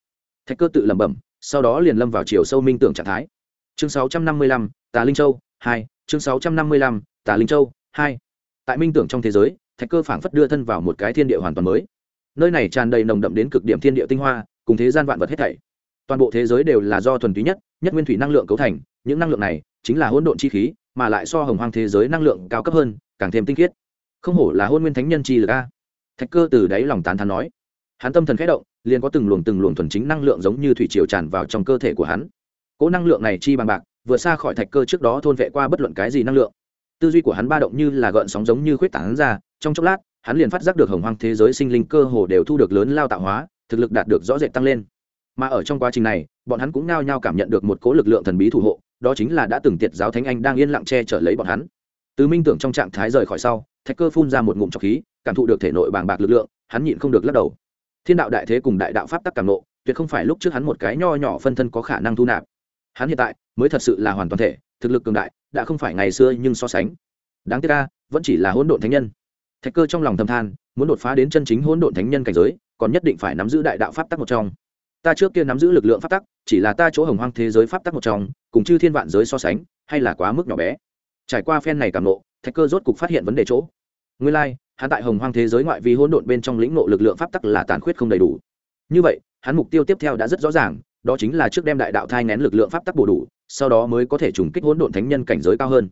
Thạch cơ tự lẩm bẩm sau đó liền lâm vào chiều sâu minh tưởng trạng thái. Chương 655, tà linh châu 2, chương 655, tà linh châu 2. tại minh tưởng trong thế giới thạch cơ phảng phất đưa thân vào một cái thiên địa hoàn toàn mới. Nơi này tràn đầy nồng đậm đến cực điểm thiên địa tinh hoa cùng thế gian vạn vật hết thảy. Toàn bộ thế giới đều là do thuần túy nhất nhất nguyên thủy năng lượng cấu thành những năng lượng này chính là hỗn độn chi khí mà lại so hồng hoang thế giới năng lượng cao cấp hơn càng thêm tinh khiết. Không hổ là hôn nguyên thánh nhân chi lực a. Thạch cơ từ đáy lòng tán thán nói hắn tâm thần khẽ động, liền có từng luồng từng luồng thuần chính năng lượng giống như thủy triều tràn vào trong cơ thể của hắn. Cỗ năng lượng này chi bằng bạc vừa xa khỏi thạch cơ trước đó thôn vệ qua bất luận cái gì năng lượng. Tư duy của hắn ba động như là gợn sóng giống như khuyết tảng ra, trong chốc lát, hắn liền phát giác được hồng hoang thế giới sinh linh cơ hồ đều thu được lớn lao tạo hóa, thực lực đạt được rõ rệt tăng lên. Mà ở trong quá trình này, bọn hắn cũng nao nhao cảm nhận được một cỗ lực lượng thần bí thủ hộ, đó chính là đã từng tiệt giáo thánh anh đang yên lặng che chở lấy bọn hắn. Từ minh tưởng trong trạng thái rời khỏi sau, thạch cơ phun ra một ngụm trọc khí, cảm thụ được thể nội bàng bạc lực lượng, hắn nhịn không được lắc đầu thiên đạo đại thế cùng đại đạo pháp tắc càng nộ tuyệt không phải lúc trước hắn một cái nho nhỏ phân thân có khả năng thu nạp. Hắn hiện tại mới thật sự là hoàn toàn thể, thực lực cường đại, đã không phải ngày xưa nhưng so sánh. Đáng tiếc ca vẫn chỉ là hỗn độn thánh nhân. Thạch cơ trong lòng thầm than, muốn đột phá đến chân chính hỗn độn thánh nhân cảnh giới, còn nhất định phải nắm giữ đại đạo pháp tắc một trong. Ta trước kia nắm giữ lực lượng pháp tắc, chỉ là ta chỗ hồng hoang thế giới pháp tắc một trong, cùng chư thiên vạn giới so sánh, hay là quá mức nhỏ bé. Trải qua phen này cảm nộ thạch cơ rốt cục phát hiện vấn đề chỗ nguyên lai、like, hắn tại hồng hoang thế giới ngoại vi hỗn độn bên trong lĩnh nộ lực lượng pháp tắc là tàn khuyết không đầy đủ. Như vậy hắn mục tiêu tiếp theo đã rất rõ ràng đó chính là trước đem đại đạo thai ngén lực lượng pháp tắc bổ đủ sau đó mới có thể trùng kích hỗn độn thánh nhân cảnh giới cao hơn.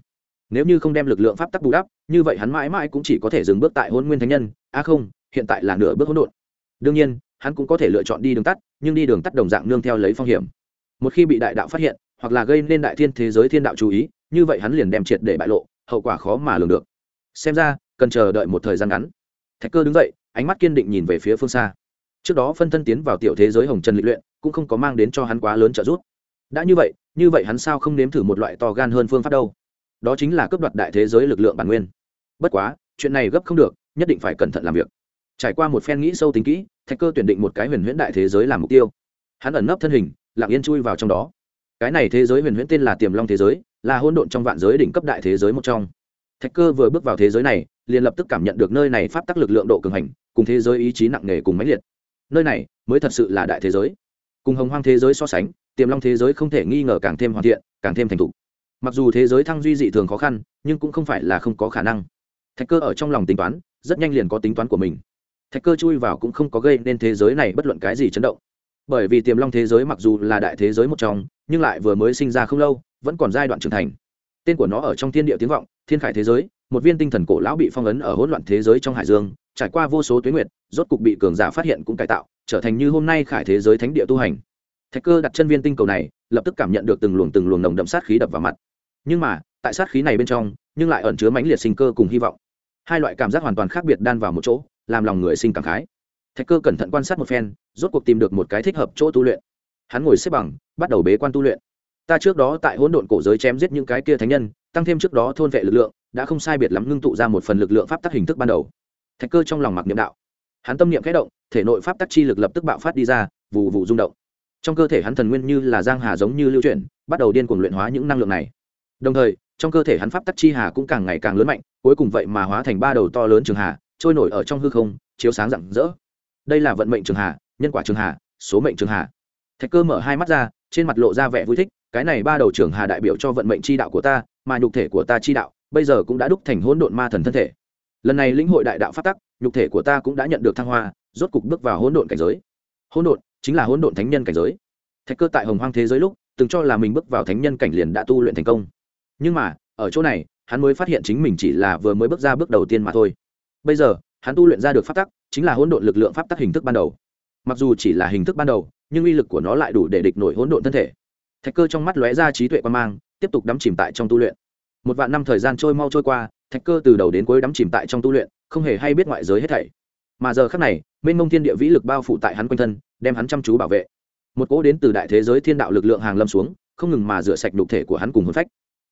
Nếu như không đem lực lượng pháp tắc bù đắp như vậy hắn mãi mãi cũng chỉ có thể dừng bước tại hôn nguyên thánh nhân a à không hiện tại là nửa bước hỗn độn. Đương nhiên hắn cũng có thể lựa chọn đi đường tắt nhưng đi đường tắt đồng dạng nương theo lấy phong hiểm. Một khi bị đại đạo phát hiện hoặc là gây nên đại thiên thế giới thiên đạo chú ý như vậy hắn liền đem triệt để bại lộ hậu quả khó mà lường được. Xem ra cần chờ đợi một thời gian ngắn. Thạch cơ đứng dậy, ánh mắt kiên định nhìn về phía phương xa. Trước đó phân thân tiến vào tiểu thế giới hồng trần lịch luyện, cũng không có mang đến cho hắn quá lớn trợ giúp. Đã như vậy như vậy hắn sao không nếm thử một loại to gan hơn phương pháp đâu? Đó chính là cướp đoạt đại thế giới lực lượng bản nguyên. Bất quá, chuyện này gấp không được, nhất định phải cẩn thận làm việc. Trải qua một phen nghĩ sâu tính kỹ, thạch cơ tuyển định một cái huyền huyễn đại thế giới làm mục tiêu. Hắn ẩn nấp thân hình, lặng yên chui vào trong đó. Cái này thế giới huyền huyễn tên là tiềm long thế giới, là hôn độn trong vạn giới đỉnh cấp đại thế giới một trong thạch cơ vừa bước vào thế giới này, liền lập tức cảm nhận được nơi này pháp tắc lực lượng độ cường hành, cùng thế giới ý chí nặng nề cùng mãnh liệt. Nơi này mới thật sự là đại thế giới. Cùng hồng hoang thế giới so sánh, tiềm long thế giới không thể nghi ngờ càng thêm hoàn thiện, càng thêm thành thục. Mặc dù thế giới thăng duy dị thường khó khăn, nhưng cũng không phải là không có khả năng. Thạch cơ ở trong lòng tính toán, rất nhanh liền có tính toán của mình. Thạch cơ chui vào cũng không có gây nên thế giới này bất luận cái gì chấn động. Bởi vì tiềm long thế giới mặc dù là đại thế giới một trong, nhưng lại vừa mới sinh ra không lâu, vẫn còn giai đoạn trưởng thành tên của nó ở trong thiên địa tiếng vọng, thiên khải thế giới, một viên tinh thần cổ lão bị phong ấn ở hỗn loạn thế giới trong hải dương, trải qua vô số tuyến nguyệt, rốt cục bị cường giả phát hiện cũng cải tạo, trở thành như hôm nay khải thế giới thánh địa tu hành. Thạch cơ đặt chân viên tinh cầu này, lập tức cảm nhận được từng luồng từng luồng nồng đậm sát khí đập vào mặt. Nhưng mà, tại sát khí này bên trong, nhưng lại ẩn chứa mãnh liệt sinh cơ cùng hy vọng. Hai loại cảm giác hoàn toàn khác biệt đan vào một chỗ, làm lòng người sinh cảm khái. Thạch cơ cẩn thận quan sát một phen, rốt cuộc tìm được một cái thích hợp chỗ tu luyện. Hắn ngồi xếp bằng, bắt đầu bế quan tu luyện ta trước đó tại hỗn độn cổ giới chém giết những cái kia thánh nhân, tăng thêm trước đó thôn vệ lực lượng, đã không sai biệt lắm ngưng tụ ra một phần lực lượng pháp tắc hình thức ban đầu. Thạch cơ trong lòng mặc niệm đạo. Hắn tâm niệm khẽ động, thể nội pháp tắc chi lực lập tức bạo phát đi ra vụ vụ rung động. Trong cơ thể hắn thần nguyên như là giang hà giống như lưu chuyển, bắt đầu điên cuồng luyện hóa những năng lượng này. Đồng thời, trong cơ thể hắn pháp tắc chi hà cũng càng ngày càng lớn mạnh, cuối cùng vậy mà hóa thành ba đầu to lớn trường hà, trôi nổi ở trong hư không, chiếu sáng rạng rỡ. Đây là vận mệnh trường hà, nhân quả trường hà, số mệnh trường hà. Thạch cơ mở hai mắt ra, trên mặt lộ ra vẻ vui thích cái này ba đầu trưởng hà đại biểu cho vận mệnh chi đạo của ta, mà nhục thể của ta chi đạo, bây giờ cũng đã đúc thành hỗn độn ma thần thân thể. Lần này lĩnh hội đại đạo phát tắc, nhục thể của ta cũng đã nhận được thăng hoa, rốt cục bước vào hỗn độn cảnh giới. Hỗn độn chính là hỗn độn thánh nhân cảnh giới. Thạch cơ tại hồng hoang thế giới lúc, từng cho là mình bước vào thánh nhân cảnh liền đã tu luyện thành công. Nhưng mà, ở chỗ này, hắn mới phát hiện chính mình chỉ là vừa mới bước ra bước đầu tiên mà thôi. Bây giờ, hắn tu luyện ra được pháp tắc, chính là hỗn độn lực lượng pháp tắc hình thức ban đầu. Mặc dù chỉ là hình thức ban đầu, nhưng uy lực của nó lại đủ để địch nổi hỗn độn thân thể thạch cơ trong mắt lóe ra trí tuệ quan mang, tiếp tục đắm chìm tại trong tu luyện. Một vạn năm thời gian trôi mau trôi qua, thạch cơ từ đầu đến cuối đắm chìm tại trong tu luyện, không hề hay biết ngoại giới hết thảy. Mà giờ khác này, mênh mông thiên địa vĩ lực bao phủ tại hắn quanh thân, đem hắn chăm chú bảo vệ. Một cỗ đến từ đại thế giới thiên đạo lực lượng hàng lâm xuống, không ngừng mà rửa sạch đục thể của hắn cùng hôn phách.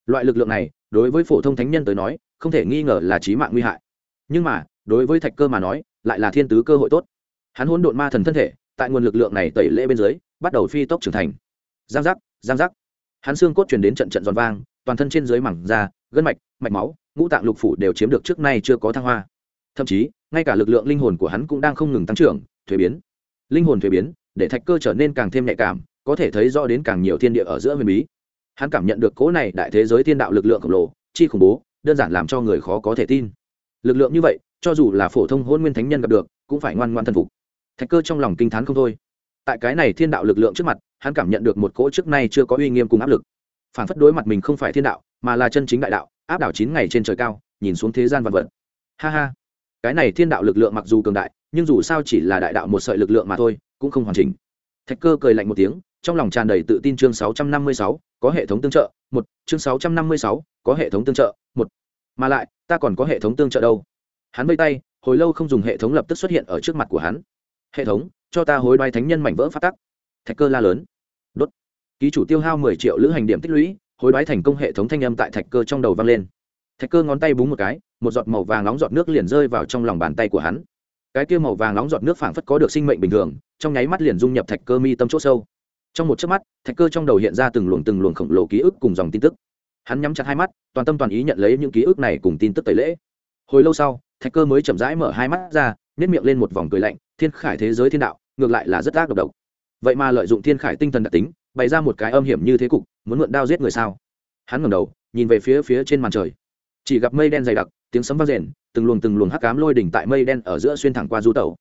Loại lực lượng này, đối với phổ thông thánh nhân tới nói, không thể nghi ngờ là trí mạng nguy hại. Nhưng mà, đối với thạch cơ mà nói, lại là thiên tứ cơ hội tốt. Hắn hỗn độn ma thần thân thể, tại nguồn lực lượng này tẩy lễ bên dưới, bắt đầu phi tốc trưởng thành. Giang giác giang giác. Hắn xương cốt truyền đến trận trận giòn vang, toàn thân trên dưới mảng da gân mạch mạch máu, ngũ tạng lục phủ đều chiếm được trước nay chưa có thăng hoa. Thậm chí, ngay cả lực lượng linh hồn của hắn cũng đang không ngừng tăng trưởng, thuế biến. Linh hồn thuế biến, để thạch cơ trở nên càng thêm nhạy cảm, có thể thấy rõ đến càng nhiều thiên địa ở giữa huyền bí. Hắn cảm nhận được cố này đại thế giới thiên đạo lực lượng khổng lồ, chi khủng bố, đơn giản làm cho người khó có thể tin. Lực lượng như vậy, cho dù là phổ thông hôn nguyên thánh nhân gặp được, cũng phải ngoan ngoan thân phục. Thạch cơ trong lòng kinh t h á n không thôi tại cái này thiên đạo lực lượng trước mặt, hắn cảm nhận được một cỗ trước nay chưa có uy nghiêm cùng áp lực. Phản phất đối mặt mình không phải thiên đạo, mà là chân chính đại đạo, áp đảo chín ngày trên trời cao, nhìn xuống thế gian vật vật. Ha ha. Cái này thiên đạo lực lượng mặc dù cường đại, nhưng dù sao chỉ là đại đạo một sợi lực lượng mà thôi, cũng không hoàn chỉnh. Thạch cơ cười lạnh một tiếng, trong lòng tràn đầy tự tin chương sáu trăm năm mươi sáu, có hệ thống tương trợ, một, chương sáu trăm năm mươi sáu, có hệ thống tương trợ, một. Mà lại, ta còn có hệ thống tương trợ đâu? Hắn vây tay, hồi lâu không dùng hệ thống lập tức xuất hiện ở trước mặt của hắn. Hệ thống cho ta hối đoái thánh nhân mảnh vỡ phát tắc. Thạch cơ la lớn. Đốt. Ký chủ tiêu hao mười triệu lữ hành điểm tích lũy, hối đoái thành công hệ thống thanh âm tại thạch cơ trong đầu vang lên. Thạch cơ ngón tay búng một cái, một giọt màu vàng nóng giọt nước liền rơi vào trong lòng bàn tay của hắn. Cái kia màu vàng nóng giọt nước phảng phất có được sinh mệnh bình thường, trong nháy mắt liền dung nhập thạch cơ mi tâm chỗ sâu. Trong một chớp mắt, thạch cơ trong đầu hiện ra từng luồng từng luồng khổng lồ ký ức cùng dòng tin tức. Hắn nhắm chặt hai mắt, toàn tâm toàn ý nhận lấy những ký ức này cùng tin tức tẩy lễ. Hồi lâu sau, thạch cơ mới chậm rãi mở hai mắt ra nếp miệng lên một vòng cười lạnh thiên khải thế giới thiên đạo, ngược lại là rất ác độc độc. Vậy mà lợi dụng thiên khải tinh thần đặc tính, bày ra một cái âm hiểm như thế cục, muốn mượn đao giết người sao? Hắn ngẩng đầu, nhìn về phía phía trên màn trời. Chỉ gặp mây đen dày đặc, tiếng sấm vang rền, từng luồng từng luồng hắc cám lôi đỉnh tại mây đen ở giữa xuyên thẳng qua du tẩu.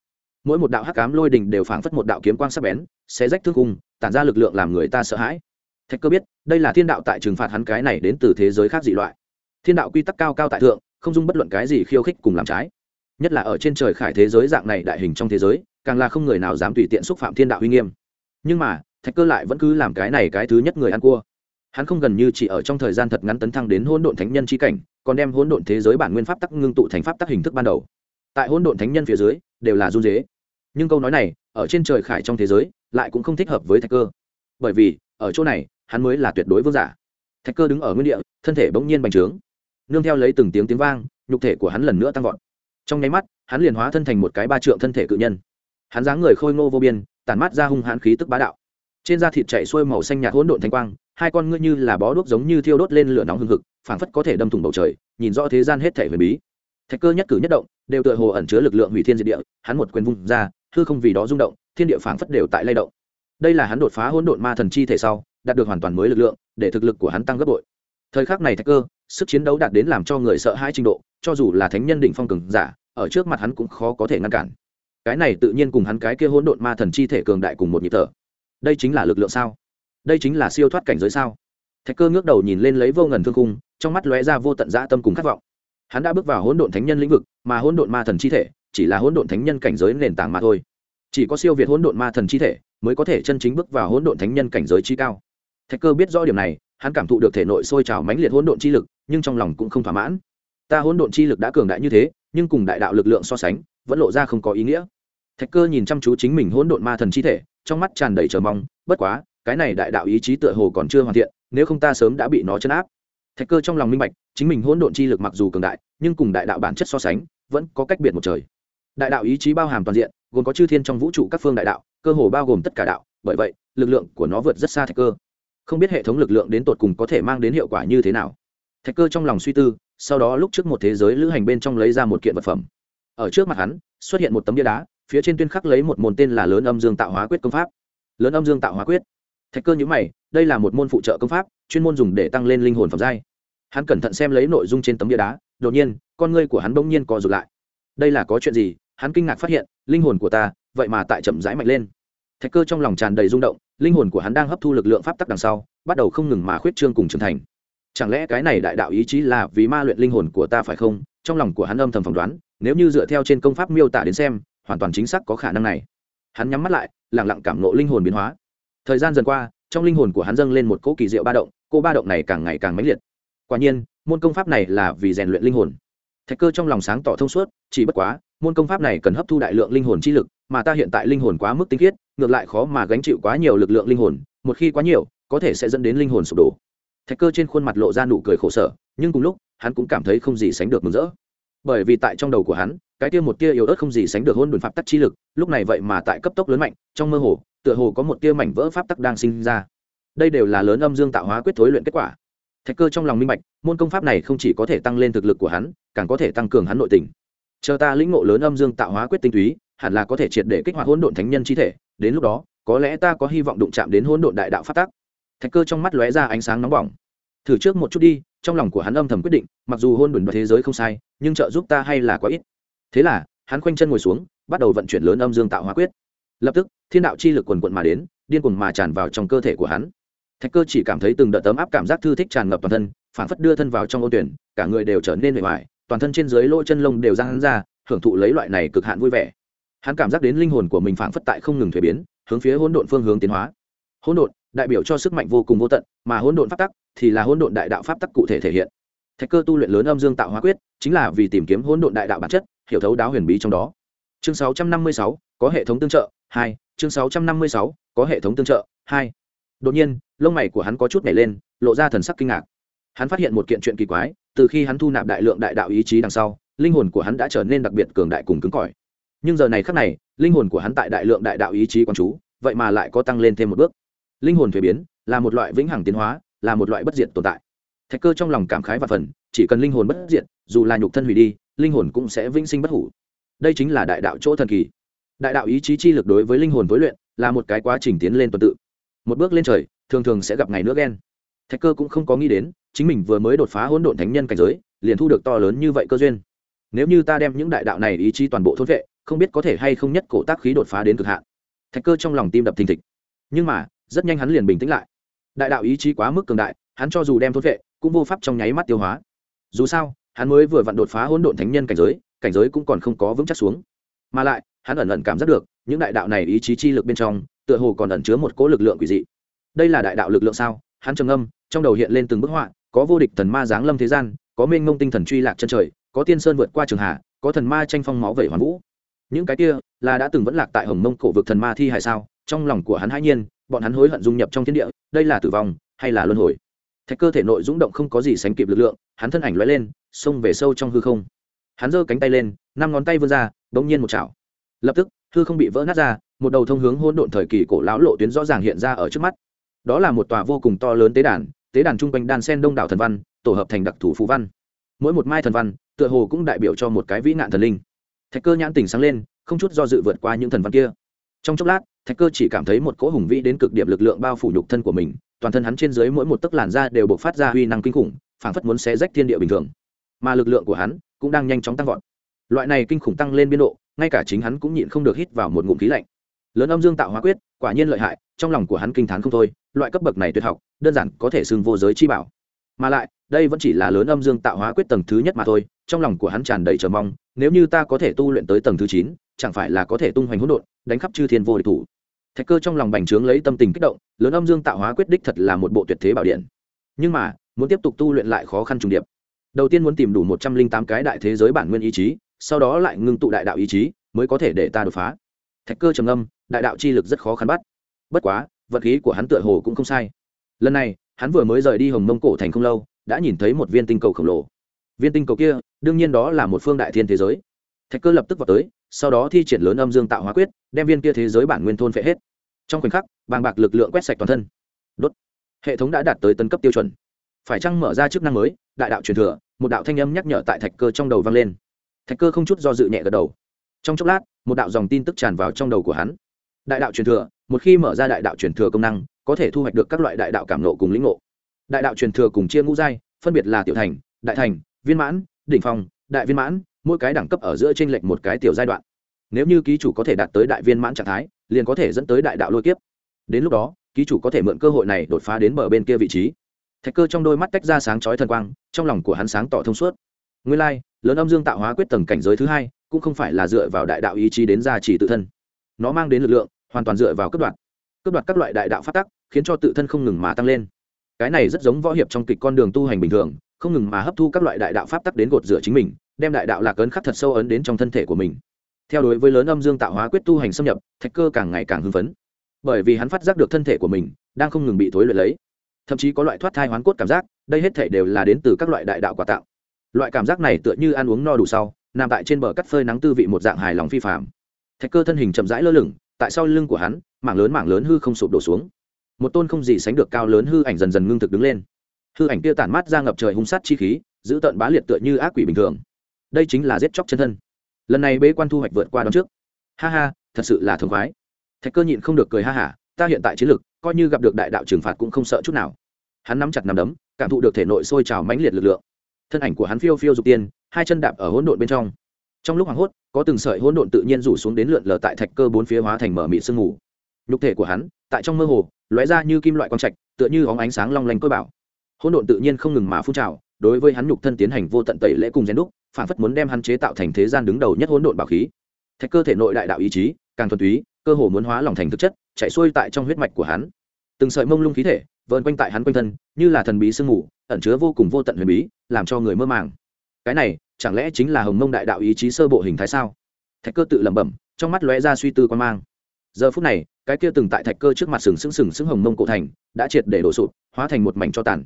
Mỗi một đạo hắc cám lôi đỉnh đều phảng phất một đạo kiếm quang sắc bén, xé rách thương cung tản ra lực lượng làm người ta sợ hãi. Thạch cơ biết, đây là thiên đạo tại trừng phạt hắn cái này đến từ thế giới khác dị loại. Thiên đạo quy tắc cao cao tại thượng, không dung bất luận cái gì khiêu khích cùng làm trái nhất là ở trên trời khải thế giới dạng này đại hình trong thế giới, càng là không người nào dám tùy tiện xúc phạm thiên đạo uy nghiêm. Nhưng mà, thạch cơ lại vẫn cứ làm cái này cái thứ nhất người ăn cua. Hắn không gần như chỉ ở trong thời gian thật ngắn tấn thăng đến hỗn độn thánh nhân chi cảnh, còn đem hỗn độn thế giới bản nguyên pháp tắc ngưng tụ thành pháp tắc hình thức ban đầu. Tại hỗn độn thánh nhân phía dưới, đều là run dế nhưng câu nói này, ở trên trời khải trong thế giới, lại cũng không thích hợp với thạch cơ. Bởi vì, ở chỗ này, hắn mới là tuyệt đối vương giả. Thạch cơ đứng ở nguyên địa, thân thể bỗng nhiên bành trướng. Nương theo lấy từng tiếng tiếng vang, nhục thể của hắn lần nữa tăng vọt trong nháy mắt, hắn liền hóa thân thành một cái ba trượng thân thể cự nhân. Hắn dáng người khôi ngô vô biên, tản mát ra hung hãn khí tức bá đạo. Trên da thịt chạy xuôi màu xanh nhạt hỗn độn thanh quang, hai con ngươi như là bó đuốc giống như thiêu đốt lên lửa nóng hừng hực, phảng phất có thể đâm thủng bầu trời, nhìn rõ thế gian hết thể huyền bí. Thạch cơ nhất cử nhất động, đều tựa hồ ẩn chứa lực lượng hủy thiên diệt địa, hắn một quyền vung ra, hư không vì đó rung động, thiên địa phảng phất đều tại lay động. Đây là hắn đột phá hỗn độn ma thần chi thể sau, đạt được hoàn toàn mới lực lượng, để thực lực của hắn tăng gấp bội. Thời khắc này thạch cơ sức chiến đấu đạt đến làm cho người sợ hãi trình độ cho dù là thánh nhân đỉnh phong cường giả ở trước mặt hắn cũng khó có thể ngăn cản. Cái này tự nhiên cùng hắn cái kia hỗn độn ma thần chi thể cường đại cùng một nhịp thở. Đây chính là lực lượng sao? Đây chính là siêu thoát cảnh giới sao? Thạch cơ ngước đầu nhìn lên lấy vô ngần thương khung, trong mắt lóe ra vô tận dã tâm cùng khát vọng. Hắn đã bước vào hỗn độn thánh nhân lĩnh vực mà hỗn độn ma thần chi thể chỉ là hỗn độn thánh nhân cảnh giới nền tảng mà thôi. Chỉ có siêu việt hỗn độn ma thần chi thể mới có thể chân chính bước vào hỗn độn thánh nhân cảnh giới chi cao. Thạch cơ biết rõ điểm này hắn cảm thụ được thể nội sôi trào mãnh liệt hỗn độn chi lực, nhưng trong lòng cũng không thỏa mãn. Ta hỗn độn chi lực đã cường đại như thế, nhưng cùng đại đạo lực lượng so sánh, vẫn lộ ra không có ý nghĩa. Thạch cơ nhìn chăm chú chính mình hỗn độn ma thần chi thể, trong mắt tràn đầy chờ mong, bất quá, cái này đại đạo ý chí tựa hồ còn chưa hoàn thiện, nếu không ta sớm đã bị nó trấn áp. Thạch cơ trong lòng minh bạch, chính mình hỗn độn chi lực mặc dù cường đại, nhưng cùng đại đạo bản chất so sánh, vẫn có cách biệt một trời. Đại đạo ý chí bao hàm toàn diện, gồm có chư thiên trong vũ trụ các phương đại đạo, cơ hồ bao gồm tất cả đạo, bởi vậy, lực lượng của nó vượt rất xa thạch cơ không biết hệ thống lực lượng đến tột cùng có thể mang đến hiệu quả như thế nào. Thạch cơ trong lòng suy tư, sau đó lúc trước một thế giới lữ hành bên trong lấy ra một kiện vật phẩm. Ở trước mặt hắn, xuất hiện một tấm bia đá, phía trên tuyên khắc lấy một môn tên là lớn âm dương tạo hóa quyết công pháp. Lớn âm dương tạo hóa quyết. Thạch cơ nhữ mày, đây là một môn phụ trợ công pháp, chuyên môn dùng để tăng lên linh hồn phẩm giai. Hắn cẩn thận xem lấy nội dung trên tấm bia đá, đột nhiên, con ngươi của hắn bỗng nhiên co rụt lại. Đây là có chuyện gì? Hắn kinh ngạc phát hiện, linh hồn của ta, vậy mà tại chậm rãi mạnh lên thạch cơ trong lòng tràn đầy rung động, linh hồn của hắn đang hấp thu lực lượng pháp tắc đằng sau, bắt đầu không ngừng mà khuyết trương cùng trưởng thành. Chẳng lẽ cái này đại đạo ý chí là vì ma luyện linh hồn của ta phải không? Trong lòng của hắn âm thầm phỏng đoán, nếu như dựa theo trên công pháp miêu tả đến xem, hoàn toàn chính xác có khả năng này. Hắn nhắm mắt lại lẳng lặng cảm nộ linh hồn biến hóa. Thời gian dần qua, trong linh hồn của hắn dâng lên một cỗ kỳ diệu ba động cô ba động này càng ngày càng mãnh liệt. Quả nhiên, môn công pháp này là vì rèn luyện linh hồn. Thạch cơ trong lòng sáng tỏ thông suốt, chỉ bất quá, môn công pháp này cần hấp thu đại lượng linh hồn chi lực mà ta hiện tại linh hồn quá mức tinh khiết, ngược lại khó mà gánh chịu quá nhiều lực lượng linh hồn, một khi quá nhiều, có thể sẽ dẫn đến linh hồn sụp đổ. Thạch cơ trên khuôn mặt lộ ra nụ cười khổ sở, nhưng cùng lúc, hắn cũng cảm thấy không gì sánh được mừng rỡ. Bởi vì tại trong đầu của hắn, cái tia một tia yếu ớt không gì sánh được hôn đồn pháp tắc chi lực, lúc này vậy mà tại cấp tốc lớn mạnh, trong mơ hồ, tựa hồ có một tia mảnh vỡ pháp tắc đang sinh ra. Đây đều là lớn âm dương tạo hóa quyết thối luyện kết quả. Thạch cơ trong lòng minh bạch, môn công pháp này không chỉ có thể tăng lên thực lực của hắn, càng có thể tăng cường hắn nội tình. Chờ ta lĩnh ngộ lớn âm dương tạo hóa quyết tinh túy hẳn là có thể triệt để kích hoạt hỗn độn thánh nhân chi thể, đến lúc đó, có lẽ ta có hy vọng đụng chạm đến hỗn độn đại đạo phát tắc. Thạch cơ trong mắt lóe ra ánh sáng nóng bỏng. Thử trước một chút đi, trong lòng của hắn âm thầm quyết định, mặc dù hôn đồn thế giới không sai, nhưng trợ giúp ta hay là quá ít. Thế là, hắn khoanh chân ngồi xuống, bắt đầu vận chuyển lớn âm dương tạo hóa quyết. Lập tức, thiên đạo chi lực quần quận mà đến, điên cuồng mà tràn vào trong cơ thể của hắn. Thạch cơ chỉ cảm thấy từng đợt tấm áp cảm giác thư thích tràn ngập toàn thân phản phất đưa thân vào trong ô tuyển, cả người đều trở nên mệt mỏi toàn thân trên dưới lỗ chân lông đều ra hắn ra, hưởng thụ lấy loại này cực hạn vui vẻ hắn cảm giác đến linh hồn của mình phảng phất tại không ngừng thuế biến hướng phía hỗn độn phương hướng tiến hóa. Hỗn độn đại biểu cho sức mạnh vô cùng vô tận mà hỗn độn pháp tắc thì là hỗn độn đại đạo pháp tắc cụ thể thể hiện. Thạch cơ tu luyện lớn âm dương tạo hóa quyết chính là vì tìm kiếm hỗn độn đại đạo bản chất hiểu thấu đáo huyền bí trong đó. Chương 656, có hệ thống tương trợ hai. Chương 656, có hệ thống tương trợ hai. Đột nhiên lông mày của hắn có chút nhảy lên lộ ra thần sắc kinh ngạc. Hắn phát hiện một kiện chuyện kỳ quái từ khi hắn thu nạp đại lượng đại đạo ý chí đằng sau linh hồn của hắn đã trở nên đặc biệt cường đại cùng cứng cỏi nhưng giờ này khắc này, linh hồn của hắn tại đại lượng đại đạo ý chí quán chú, vậy mà lại có tăng lên thêm một bước. Linh hồn thuế biến là một loại vĩnh hằng tiến hóa, là một loại bất diệt tồn tại. Thạch cơ trong lòng cảm khái và phần, chỉ cần linh hồn bất diệt, dù là nhục thân hủy đi, linh hồn cũng sẽ vĩnh sinh bất hủ. Đây chính là đại đạo chỗ thần kỳ. Đại đạo ý chí chi lực đối với linh hồn tối luyện là một cái quá trình tiến lên tuần tự. Một bước lên trời, thường thường sẽ gặp ngày nữa ghen. Thạch cơ cũng không có nghĩ đến, chính mình vừa mới đột phá hỗn độn thánh nhân cảnh giới, liền thu được to lớn như vậy cơ duyên. Nếu như ta đem những đại đạo này ý chí toàn bộ thôn vệ không biết có thể hay không nhất cổ tác khí đột phá đến cực hạn. Thạch cơ trong lòng tim đập thình thịch. Nhưng mà, rất nhanh hắn liền bình tĩnh lại. Đại đạo ý chí quá mức cường đại, hắn cho dù đem thôn vệ, cũng vô pháp trong nháy mắt tiêu hóa. Dù sao, hắn mới vừa vặn đột phá hỗn độn thánh nhân cảnh giới cảnh giới cũng còn không có vững chắc xuống. Mà lại, hắn ẩn ẩn cảm giác được, những đại đạo này ý chí chi lực bên trong, tựa hồ còn ẩn chứa một cỗ lực lượng quỷ dị. Đây là đại đạo lực lượng sao? Hắn trầm âm trong đầu hiện lên từng bức họa, có vô địch thần ma giáng lâm thế gian, có mênh mông tinh thần truy lạc chân trời, có tiên sơn vượt qua trường hạ, có thần ma tranh phong máu vẩy hoàn vũ những cái kia là đã từng vẫn lạc tại hồng mông cổ vực thần ma thi hay sao? Trong lòng của hắn hãi nhiên, bọn hắn hối hận dung nhập trong thiên địa, đây là tử vong hay là luân hồi? Thạch cơ thể nội rung động không có gì sánh kịp lực lượng, hắn thân ảnh lóe lên, xông về sâu trong hư không. Hắn giơ cánh tay lên, năm ngón tay vươn ra, bỗng nhiên một chảo. Lập tức, hư không bị vỡ nát ra, một đầu thông hướng hôn độn thời kỳ cổ lão lộ tuyến rõ ràng hiện ra ở trước mắt. Đó là một tòa vô cùng to lớn tế đàn tế đàn trung quanh đan sen đông đảo thần văn, tổ hợp thành đặc thủ phú văn. Mỗi một mai thần văn, tựa hồ cũng đại biểu cho một cái vĩ nạn thần linh thạch cơ nhãn tỉnh sáng lên, không chút do dự vượt qua những thần văn kia. Trong chốc lát, thạch cơ chỉ cảm thấy một cỗ hùng vĩ đến cực điểm lực lượng bao phủ nhục thân của mình, toàn thân hắn trên dưới mỗi một tấc làn da đều bộc phát ra huy năng kinh khủng, phảng phất muốn xé rách thiên địa bình thường. Mà lực lượng của hắn cũng đang nhanh chóng tăng vọt. Loại này kinh khủng tăng lên biên độ, ngay cả chính hắn cũng nhịn không được hít vào một ngụm khí lạnh. Lớn âm dương tạo hóa quyết, quả nhiên lợi hại, trong lòng của hắn kinh t h á n không thôi, loại cấp bậc này tuyệt học, đơn giản có thể xưng vô giới chi bảo. Mà lại, đây vẫn chỉ là lớn âm dương tạo hóa quyết tầng thứ nhất mà thôi trong lòng của hắn tràn đầy chờ mong, nếu như ta có thể tu luyện tới tầng thứ chín, chẳng phải là có thể tung hoành hỗn độn, đánh khắp chư thiên vô địch thủ. Thạch cơ trong lòng bành trướng lấy tâm tình kích động, lớn âm dương tạo hóa quyết đích thật là một bộ tuyệt thế bảo điện. Nhưng mà, muốn tiếp tục tu luyện lại khó khăn trùng điệp. Đầu tiên muốn tìm đủ một trăm linh tám cái đại thế giới bản nguyên ý chí, sau đó lại ngưng tụ đại đạo ý chí, mới có thể để ta đột phá. Thạch cơ trầm âm đại đạo chi lực rất khó khăn bắt. Bất quá, vật khí của hắn tựa hồ cũng không sai. Lần này, hắn vừa mới rời đi hồng mông cổ thành không lâu, đã nhìn thấy một viên tinh cầu khổng lồ viên tinh cầu kia, đương nhiên đó là một phương đại thiên thế giới. Thạch cơ lập tức vào tới, sau đó thi triển lớn âm dương tạo hóa quyết, đem viên kia thế giới bản nguyên thôn phệ hết. Trong khoảnh khắc, bàng bạc lực lượng quét sạch toàn thân. Đốt. Hệ thống đã đạt tới tân cấp tiêu chuẩn. Phải chăng mở ra chức năng mới? Đại đạo truyền thừa, một đạo thanh âm nhắc nhở tại thạch cơ trong đầu vang lên. Thạch cơ không chút do dự nhẹ gật đầu. Trong chốc lát, một đạo dòng tin tức tràn vào trong đầu của hắn. Đại đạo truyền thừa, một khi mở ra đại đạo truyền thừa công năng, có thể thu hoạch được các loại đại đạo cảm nộ cùng lĩnh ngộ. Đại đạo truyền thừa cùng chia ngũ giai, phân biệt là tiểu thành, đại thành viên mãn đỉnh phong đại viên mãn mỗi cái đẳng cấp ở giữa trên lệnh một cái tiểu giai đoạn. Nếu như ký chủ có thể đạt tới đại viên mãn trạng thái liền có thể dẫn tới đại đạo lôi kiếp. Đến lúc đó ký chủ có thể mượn cơ hội này đột phá đến bờ bên kia vị trí. Thạch cơ trong đôi mắt tách ra sáng chói thần quang trong lòng của hắn sáng tỏ thông suốt. Nguyên lai、like, lớn âm dương tạo hóa quyết tầng cảnh giới thứ hai cũng không phải là dựa vào đại đạo ý chí đến gia trì tự thân. Nó mang đến lực lượng hoàn toàn dựa vào cấp đoạn. Cấp đoạt các loại đại đạo phát tắc khiến cho tự thân không ngừng mà tăng lên cái này rất giống võ hiệp trong kịch con đường tu hành bình thường, không ngừng mà hấp thu các loại đại đạo pháp tắc đến gột rửa chính mình, đem đại đạo lạc ấn khắc thật sâu ấn đến trong thân thể của mình. Theo đối với lớn âm dương tạo hóa quyết tu hành xâm nhập, thạch cơ càng ngày càng hưng phấn. Bởi vì hắn phát giác được thân thể của mình đang không ngừng bị thối luyện lấy. Thậm chí có loại thoát thai hoán cốt cảm giác, đây hết thể đều là đến từ các loại đại đạo quả tạo. Loại cảm giác này tựa như ăn uống no đủ sau, nằm tại trên bờ cắt phơi nắng tư vị một dạng hài lòng phi phạm thạch cơ thân hình chậm rãi lơ lửng, tại sau lưng của hắn, mảng lớn mảng lớn hư không sụp đổ xuống một tôn không gì sánh được cao lớn hư ảnh dần dần ngưng thực đứng lên. Hư ảnh kia tản mát ra ngập trời hung sát chi khí, giữ tợn bá liệt tựa như ác quỷ bình thường. Đây chính là giết chóc chân thân. Lần này bế quan thu hoạch vượt qua đón trước. Ha ha, thật sự là thường khoái. Thạch cơ nhịn không được cười ha hả, ta hiện tại chiến lực, coi như gặp được đại đạo trừng phạt cũng không sợ chút nào. Hắn nắm chặt nắm đấm, cảm thụ được thể nội sôi trào mãnh liệt lực lượng. Thân ảnh của hắn phiêu phiêu dục tiên, hai chân đạp ở hỗn độn bên trong. Trong lúc hoảng hốt, có từng sợi hỗn độn tự nhiên rủ xuống đến lượn lờ tại thạch cơ bốn phía hóa thành mở mị sương mù nhục thể của hắn, tại trong mơ hồ, lóe ra như kim loại quang trạch, tựa như óng ánh sáng long lanh côi bảo. Hỗn độn tự nhiên không ngừng mà phun trào, đối với hắn nhục thân tiến hành vô tận tẩy lễ cùng rèn đúc, phản phất muốn đem hắn chế tạo thành thế gian đứng đầu nhất hỗn độn bảo khí. Thạch cơ thể nội đại đạo ý chí, càng thuần túy, cơ hồ muốn hóa lòng thành thực chất, chạy xuôi tại trong huyết mạch của hắn. Từng sợi mông lung khí thể, vờn quanh tại hắn quanh thân, như là thần bí sương mù, ẩn chứa vô cùng vô tận huyền bí, làm cho người mơ màng. Cái này, chẳng lẽ chính là hồng mông đại đạo ý chí sơ bộ hình thái sao? Thạch cơ tự lẩm bẩm, trong mắt lóe ra suy tư quan mang giờ phút này cái kia từng tại thạch cơ trước mặt sừng sững sừng sững hồng mông cổ thành đã triệt để đổ sụp hóa thành một mảnh cho tàn.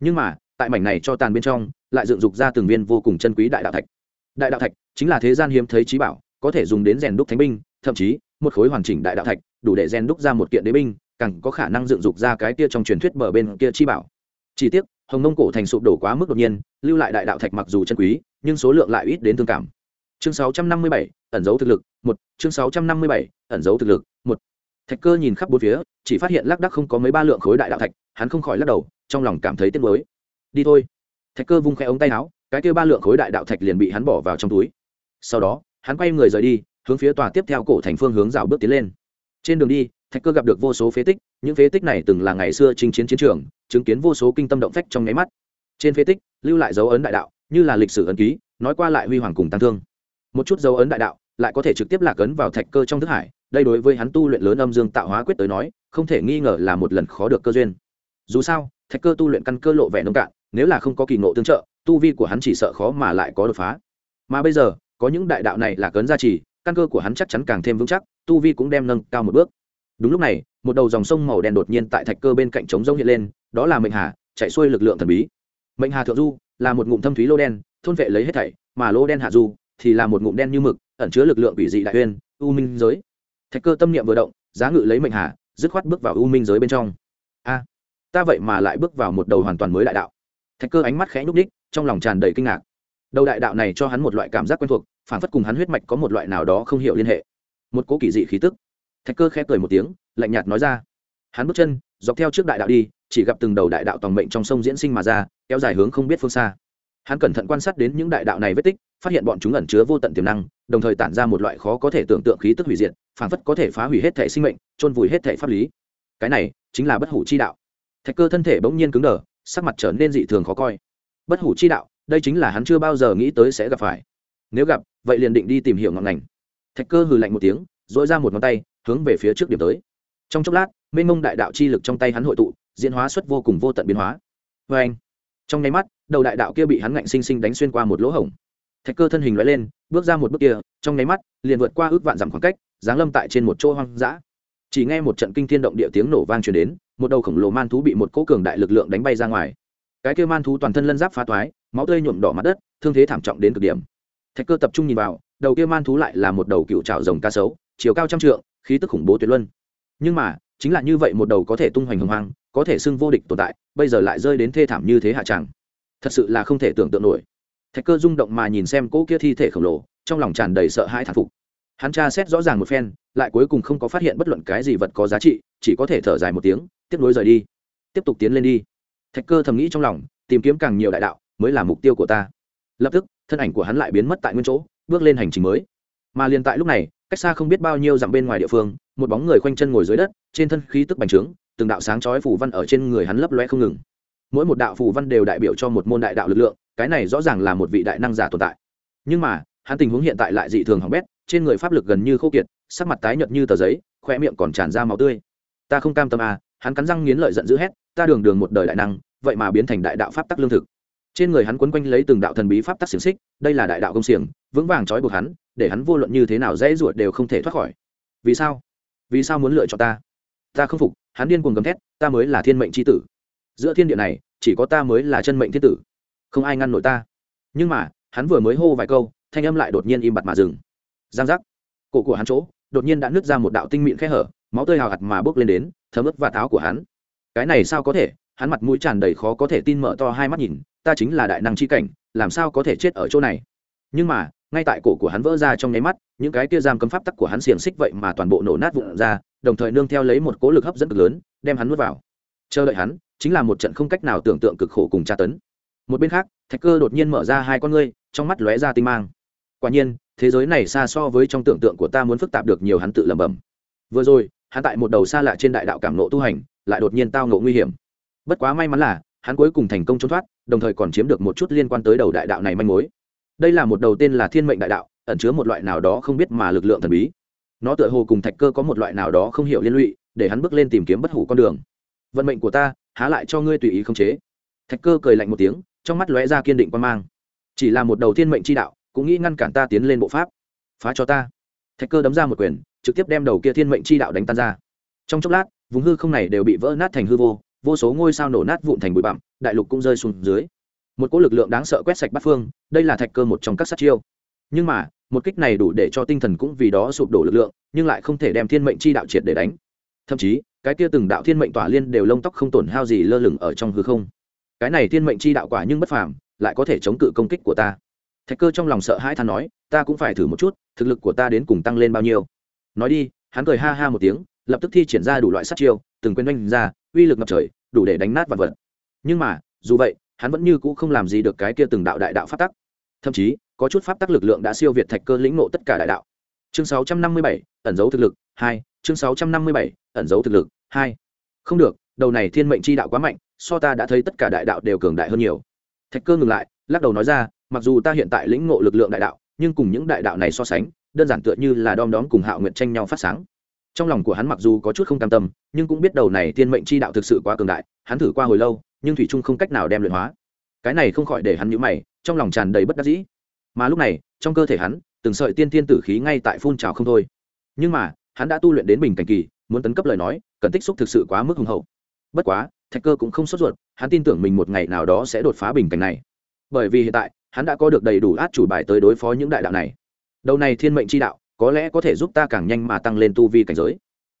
Nhưng mà tại mảnh này cho tàn bên trong lại dựng dục ra từng viên vô cùng chân quý đại đạo thạch. Đại đạo thạch chính là thế gian hiếm thấy trí bảo có thể dùng đến rèn đúc thánh binh thậm chí một khối hoàn chỉnh đại đạo thạch đủ để rèn đúc ra một kiện đế binh càng có khả năng dựng dục ra cái kia trong truyền thuyết bờ bên kia chi bảo. Chỉ tiếc hồng nông cổ thành sụp đổ quá mức đột nhiên lưu lại đại đạo thạch mặc dù chân quý nhưng số lượng lại ít đến thương cảm. Chương 657, ẩn dấu thực lực một chương 657, ẩn dấu thực lực. Một thạch cơ nhìn khắp bốn phía chỉ phát hiện lác đắc không có mấy ba lượng khối đại đạo thạch hắn không khỏi lắc đầu trong lòng cảm thấy tiếc nuối. Đi thôi. Thạch cơ vung khẽ ống tay áo cái kia ba lượng khối đại đạo thạch liền bị hắn bỏ vào trong túi. Sau đó hắn quay người rời đi hướng phía tòa tiếp theo cổ thành phương hướng rào bước tiến lên. Trên đường đi thạch cơ gặp được vô số phế tích những phế tích này từng là ngày xưa chinh chiến chiến trường chứng kiến vô số kinh tâm động phách trong nháy mắt. Trên phế tích lưu lại dấu ấn đại đạo như là lịch sử ấn ký nói qua lại huy hoàng cùng tăng thương. Một chút dấu ấn đại đạo lại có thể trực tiếp lạc ấn vào thạch cơ trong thức hải, đây đối với hắn tu luyện lớn âm dương tạo hóa quyết tới nói, không thể nghi ngờ là một lần khó được cơ duyên. Dù sao, thạch cơ tu luyện căn cơ lộ vẻ nông cạn, nếu là không có kỳ ngộ tương trợ, tu vi của hắn chỉ sợ khó mà lại có đột phá. Mà bây giờ, có những đại đạo này là cấn gia trì căn cơ của hắn chắc chắn càng thêm vững chắc, tu vi cũng đem nâng cao một bước. Đúng lúc này, một đầu dòng sông màu đen đột nhiên tại thạch cơ bên cạnh trống rông hiện lên, đó là mệnh hà, chạy xuôi lực lượng thần bí. Mệnh hà thượng du, là một ngụm thâm thúy lô đen, thôn vệ lấy hết thảy, mà lô đen hạ du, thì là một ngụm đen như mực ẩn chứa lực lượng quỷ dị đại uyên, u minh giới. Thạch cơ tâm niệm vừa động, giá ngự lấy mệnh hà, dứt khoát bước vào u minh giới bên trong. A, ta vậy mà lại bước vào một đầu hoàn toàn mới đại đạo. Thạch cơ ánh mắt khẽ nhúc ních trong lòng tràn đầy kinh ngạc. Đầu đại đạo này cho hắn một loại cảm giác quen thuộc phản phất cùng hắn huyết mạch có một loại nào đó không hiểu liên hệ. Một cố kỳ dị khí tức. Thạch cơ khẽ cười một tiếng, lạnh nhạt nói ra. Hắn bước chân, dọc theo trước đại đạo đi, chỉ gặp từng đầu đại đạo toàn mệnh trong sông diễn sinh mà ra, kéo dài hướng không biết phương xa. Hắn cẩn thận quan sát đến những đại đạo này vết tích phát hiện bọn chúng ẩn chứa vô tận tiềm năng, đồng thời tản ra một loại khó có thể tưởng tượng khí tức hủy diệt phản phất có thể phá hủy hết thể sinh mệnh trôn vùi hết thể pháp lý. Cái này chính là bất hủ chi đạo. Thạch cơ thân thể bỗng nhiên cứng đờ, sắc mặt trở nên dị thường khó coi. Bất hủ chi đạo, đây chính là hắn chưa bao giờ nghĩ tới sẽ gặp phải. Nếu gặp, vậy liền định đi tìm hiểu ngọn ngành. Thạch cơ hừ lạnh một tiếng dội ra một ngón tay, hướng về phía trước điểm tới. Trong chốc lát, mênh mông đại đạo chi lực trong tay hắn hội tụ, diễn hóa xuất vô cùng vô tận biến hóa. Vê anh trong nháy mắt, đầu đại đạo kia bị hắn ngạnh sinh sinh đánh xuyên qua một lỗ hổng thạch cơ thân hình loại lên, bước ra một bước kia, trong nháy mắt, liền vượt qua ước vạn dặm khoảng cách, giáng lâm tại trên một chỗ hoang dã. Chỉ nghe một trận kinh thiên động địa tiếng nổ vang truyền đến, một đầu khổng lồ man thú bị một cỗ cường đại lực lượng đánh bay ra ngoài. Cái kia man thú toàn thân lân giáp phá toái, máu tươi nhuộm đỏ mặt đất, thương thế thảm trọng đến cực điểm. Thạch cơ tập trung nhìn vào, đầu kia man thú lại là một đầu cựu trào rồng ca sấu, chiều cao trăm trượng, khí tức khủng bố tuyệt luân. Nhưng mà, chính là như vậy một đầu có thể tung hoành hồng hoang, có thể xưng vô địch tồn tại, bây giờ lại rơi đến thê thảm như thế hạ tràng. Thật sự là không thể tưởng tượng nổi thạch cơ rung động mà nhìn xem cỗ kia thi thể khổng lồ, trong lòng tràn đầy sợ hãi thản phục. Hắn tra xét rõ ràng một phen, lại cuối cùng không có phát hiện bất luận cái gì vật có giá trị, chỉ có thể thở dài một tiếng, tiếp nối rời đi. Tiếp tục tiến lên đi. Thạch cơ thầm nghĩ trong lòng, tìm kiếm càng nhiều đại đạo mới là mục tiêu của ta. Lập tức, thân ảnh của hắn lại biến mất tại nguyên chỗ, bước lên hành trình mới. Mà liền tại lúc này, cách xa không biết bao nhiêu dặm bên ngoài địa phương, một bóng người khoanh chân ngồi dưới đất, trên thân khí tức bành trướng, từng đạo sáng chói phủ văn ở trên người hắn lấp loe không ngừng mỗi một đạo phù văn đều đại biểu cho một môn đại đạo lực lượng, cái này rõ ràng là một vị đại năng giả tồn tại. Nhưng mà, hắn tình huống hiện tại lại dị thường hỏng bét, trên người pháp lực gần như khô kiệt, sắc mặt tái nhợt như tờ giấy khoe miệng còn tràn ra máu tươi. Ta không cam tâm à hắn cắn răng nghiến lợi giận dữ hét, ta đường đường một đời đại năng, vậy mà biến thành đại đạo pháp tắc lương thực. Trên người hắn quấn quanh lấy từng đạo thần bí pháp tắc xiềng xích, đây là đại đạo công xiềng, vững vàng trói buộc hắn, để hắn vô luận như thế nào dễ ruột đều không thể thoát khỏi. Vì sao? Vì sao muốn lựa chọn ta? Ta không phục, hắn điên cuồng gầm thét, ta mới là thiên mệnh c h i tử giữa thiên địa này, chỉ có ta mới là chân mệnh thiên tử. Không ai ngăn nổi ta. Nhưng mà, hắn vừa mới hô vài câu, thanh âm lại đột nhiên im bặt mà dừng. Giang giác. Cổ của hắn chỗ, đột nhiên đã nứt ra một đạo tinh mịn khe hở, máu tươi hào hạt mà bước lên đến, thấm ướt và tháo của hắn. Cái này sao có thể? Hắn mặt mũi tràn đầy khó có thể tin mở to hai mắt nhìn, ta chính là đại năng chi cảnh, làm sao có thể chết ở chỗ này? Nhưng mà, ngay tại cổ của hắn vỡ ra trong nháy mắt, những cái kia giam cấm pháp tắc của hắn xiềng xích vậy mà toàn bộ nổ nát vụn ra, đồng thời nương theo lấy một cố lực hấp dẫn cực lớn, đem hắn nuốt vào. Chờ đợi hắn chính là một trận không cách nào tưởng tượng cực khổ cùng tra tấn. Một bên khác, thạch cơ đột nhiên mở ra hai con ngươi, trong mắt lóe ra tinh mang. Quả nhiên, thế giới này xa so với trong tưởng tượng của ta muốn phức tạp được nhiều hắn tự lẩm bẩm. Vừa rồi, hắn tại một đầu xa lạ trên đại đạo cảm nộ tu hành, lại đột nhiên tao ngộ nguy hiểm. Bất quá may mắn là, hắn cuối cùng thành công trốn thoát, đồng thời còn chiếm được một chút liên quan tới đầu đại đạo này manh mối. Đây là một đầu tên là thiên mệnh đại đạo, ẩn chứa một loại nào đó không biết mà lực lượng thần bí. Nó tựa hồ cùng thạch cơ có một loại nào đó không hiểu liên lụy, để hắn bước lên tìm kiếm bất hủ con đường. Vận mệnh của ta há lại cho ngươi tùy ý khống chế. Thạch cơ cười lạnh một tiếng, trong mắt lóe ra kiên định quan mang. Chỉ là một đầu thiên mệnh chi đạo, cũng nghĩ ngăn cản ta tiến lên bộ pháp. Phá cho ta. Thạch cơ đấm ra một quyền, trực tiếp đem đầu kia thiên mệnh chi đạo đánh tan ra. Trong chốc lát, vùng hư không này đều bị vỡ nát thành hư vô vô số ngôi sao nổ nát vụn thành bụi bặm, đại lục cũng rơi xuống dưới. Một cỗ lực lượng đáng sợ quét sạch bắt phương, đây là thạch cơ một trong các sát chiêu. Nhưng mà, một kích này đủ để cho tinh thần cũng vì đó sụp đổ lực lượng, nhưng lại không thể đem thiên mệnh chi đạo triệt để đánh. Thậm chí cái kia từng đạo thiên mệnh tỏa liên đều lông tóc không tổn hao gì lơ lửng ở trong hư không. Cái này thiên mệnh chi đạo quả nhưng bất phàm lại có thể chống cự công kích của ta. Thạch cơ trong lòng sợ hãi than nói ta cũng phải thử một chút thực lực của ta đến cùng tăng lên bao nhiêu. Nói đi hắn cười ha ha một tiếng lập tức thi triển ra đủ loại sát chiêu từng quên oanh ra uy lực ngập trời đủ để đánh nát vật vật. Nhưng mà dù vậy hắn vẫn như cũ không làm gì được cái kia từng đạo đại đạo pháp tắc. Thậm chí có chút pháp tắc lực lượng đã siêu việt thạch cơ lĩnh ngộ tất cả đại đạo. Chương 657, ẩn dấu thực lực hai chương 657, ẩn dấu thực lực hai. Không được đầu này thiên mệnh chi đạo quá mạnh so ta đã thấy tất cả đại đạo đều cường đại hơn nhiều. Thạch cơ ngừng lại lắc đầu nói ra mặc dù ta hiện tại lĩnh ngộ lực lượng đại đạo nhưng cùng những đại đạo này so sánh đơn giản tựa như là đom đóm cùng hạo nguyện tranh nhau phát sáng. Trong lòng của hắn mặc dù có chút không cam tâm nhưng cũng biết đầu này thiên mệnh chi đạo thực sự quá cường đại hắn thử qua hồi lâu nhưng thủy trung không cách nào đem luyện hóa. Cái này không khỏi để hắn nhíu mày trong lòng tràn đầy bất đắc dĩ. Mà lúc này trong cơ thể hắn từng sợi tiên tiên tử khí ngay tại phun trào không thôi. Nhưng mà hắn đã tu luyện đến bình cảnh kỳ, muốn tấn cấp lời nói, cần tích xúc thực sự quá mức hùng hậu. Bất quá, thạch cơ cũng không sốt ruột, hắn tin tưởng mình một ngày nào đó sẽ đột phá bình cảnh này. Bởi vì hiện tại, hắn đã có được đầy đủ át chủ bài tới đối phó những đại đạo này. Đầu này thiên mệnh chi đạo, có lẽ có thể giúp ta càng nhanh mà tăng lên tu vi cảnh giới.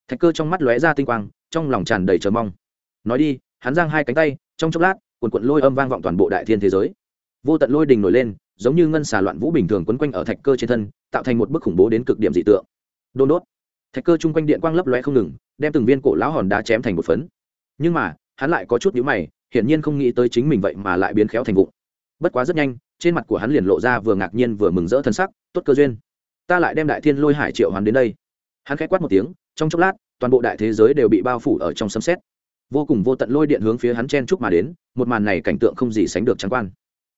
Thạch cơ trong mắt lóe ra tinh quang, trong lòng tràn đầy chờ mong. Nói đi, hắn giang hai cánh tay, trong chốc lát quần quận lôi âm vang vọng toàn bộ đại thiên thế giới. Vô tận lôi đình nổi lên, giống như ngân xà loạn vũ bình thường quấn quanh ở thạch cơ trên thân, tạo thành một bức khủng bố đến cực điểm dị tượng. Đôn đốt thạch cơ chung quanh điện quang lấp lóe không ngừng, đem từng viên cổ lão hòn đá chém thành một phấn. Nhưng mà, hắn lại có chút nhữ mày, hiển nhiên không nghĩ tới chính mình vậy mà lại biến khéo thành vụn bất quá rất nhanh, trên mặt của hắn liền lộ ra vừa ngạc nhiên vừa mừng rỡ thân sắc, tốt cơ duyên. Ta lại đem đại thiên lôi hải triệu hoàn đến đây. Hắn khẽ quát một tiếng, trong chốc lát, toàn bộ đại thế giới đều bị bao phủ ở trong sấm xét vô cùng vô tận lôi điện hướng phía hắn chen chúc mà đến, một màn này cảnh tượng không gì sánh được trắng quan.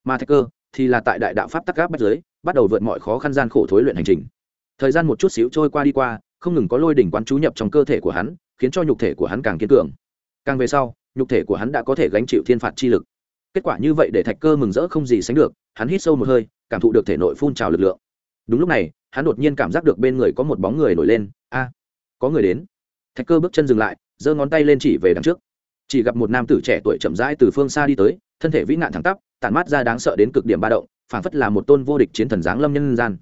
Mà thạch cơ thì là tại đại đạo pháp tắc gáp bắt giới, bắt đầu vượt mọi khó khăn gian khổ thối luyện hành trình. Thời gian một chút xíu trôi qua đi qua không ngừng có lôi đỉnh quán chú nhập trong cơ thể của hắn, khiến cho nhục thể của hắn càng kiên cường. Càng về sau, nhục thể của hắn đã có thể gánh chịu thiên phạt chi lực. Kết quả như vậy để thạch cơ mừng rỡ không gì sánh được, hắn hít sâu một hơi, cảm thụ được thể nội phun trào lực lượng. Đúng lúc này, hắn đột nhiên cảm giác được bên người có một bóng người nổi lên. A, có người đến. Thạch cơ bước chân dừng lại, giơ ngón tay lên chỉ về đằng trước. Chỉ gặp một nam tử trẻ tuổi chậm rãi từ phương xa đi tới, thân thể vĩ nạn thẳng tắp, tản mát ra đáng sợ đến cực điểm ba động, phảng phất là một tôn vô địch chiến thần giáng lâm nhân gian.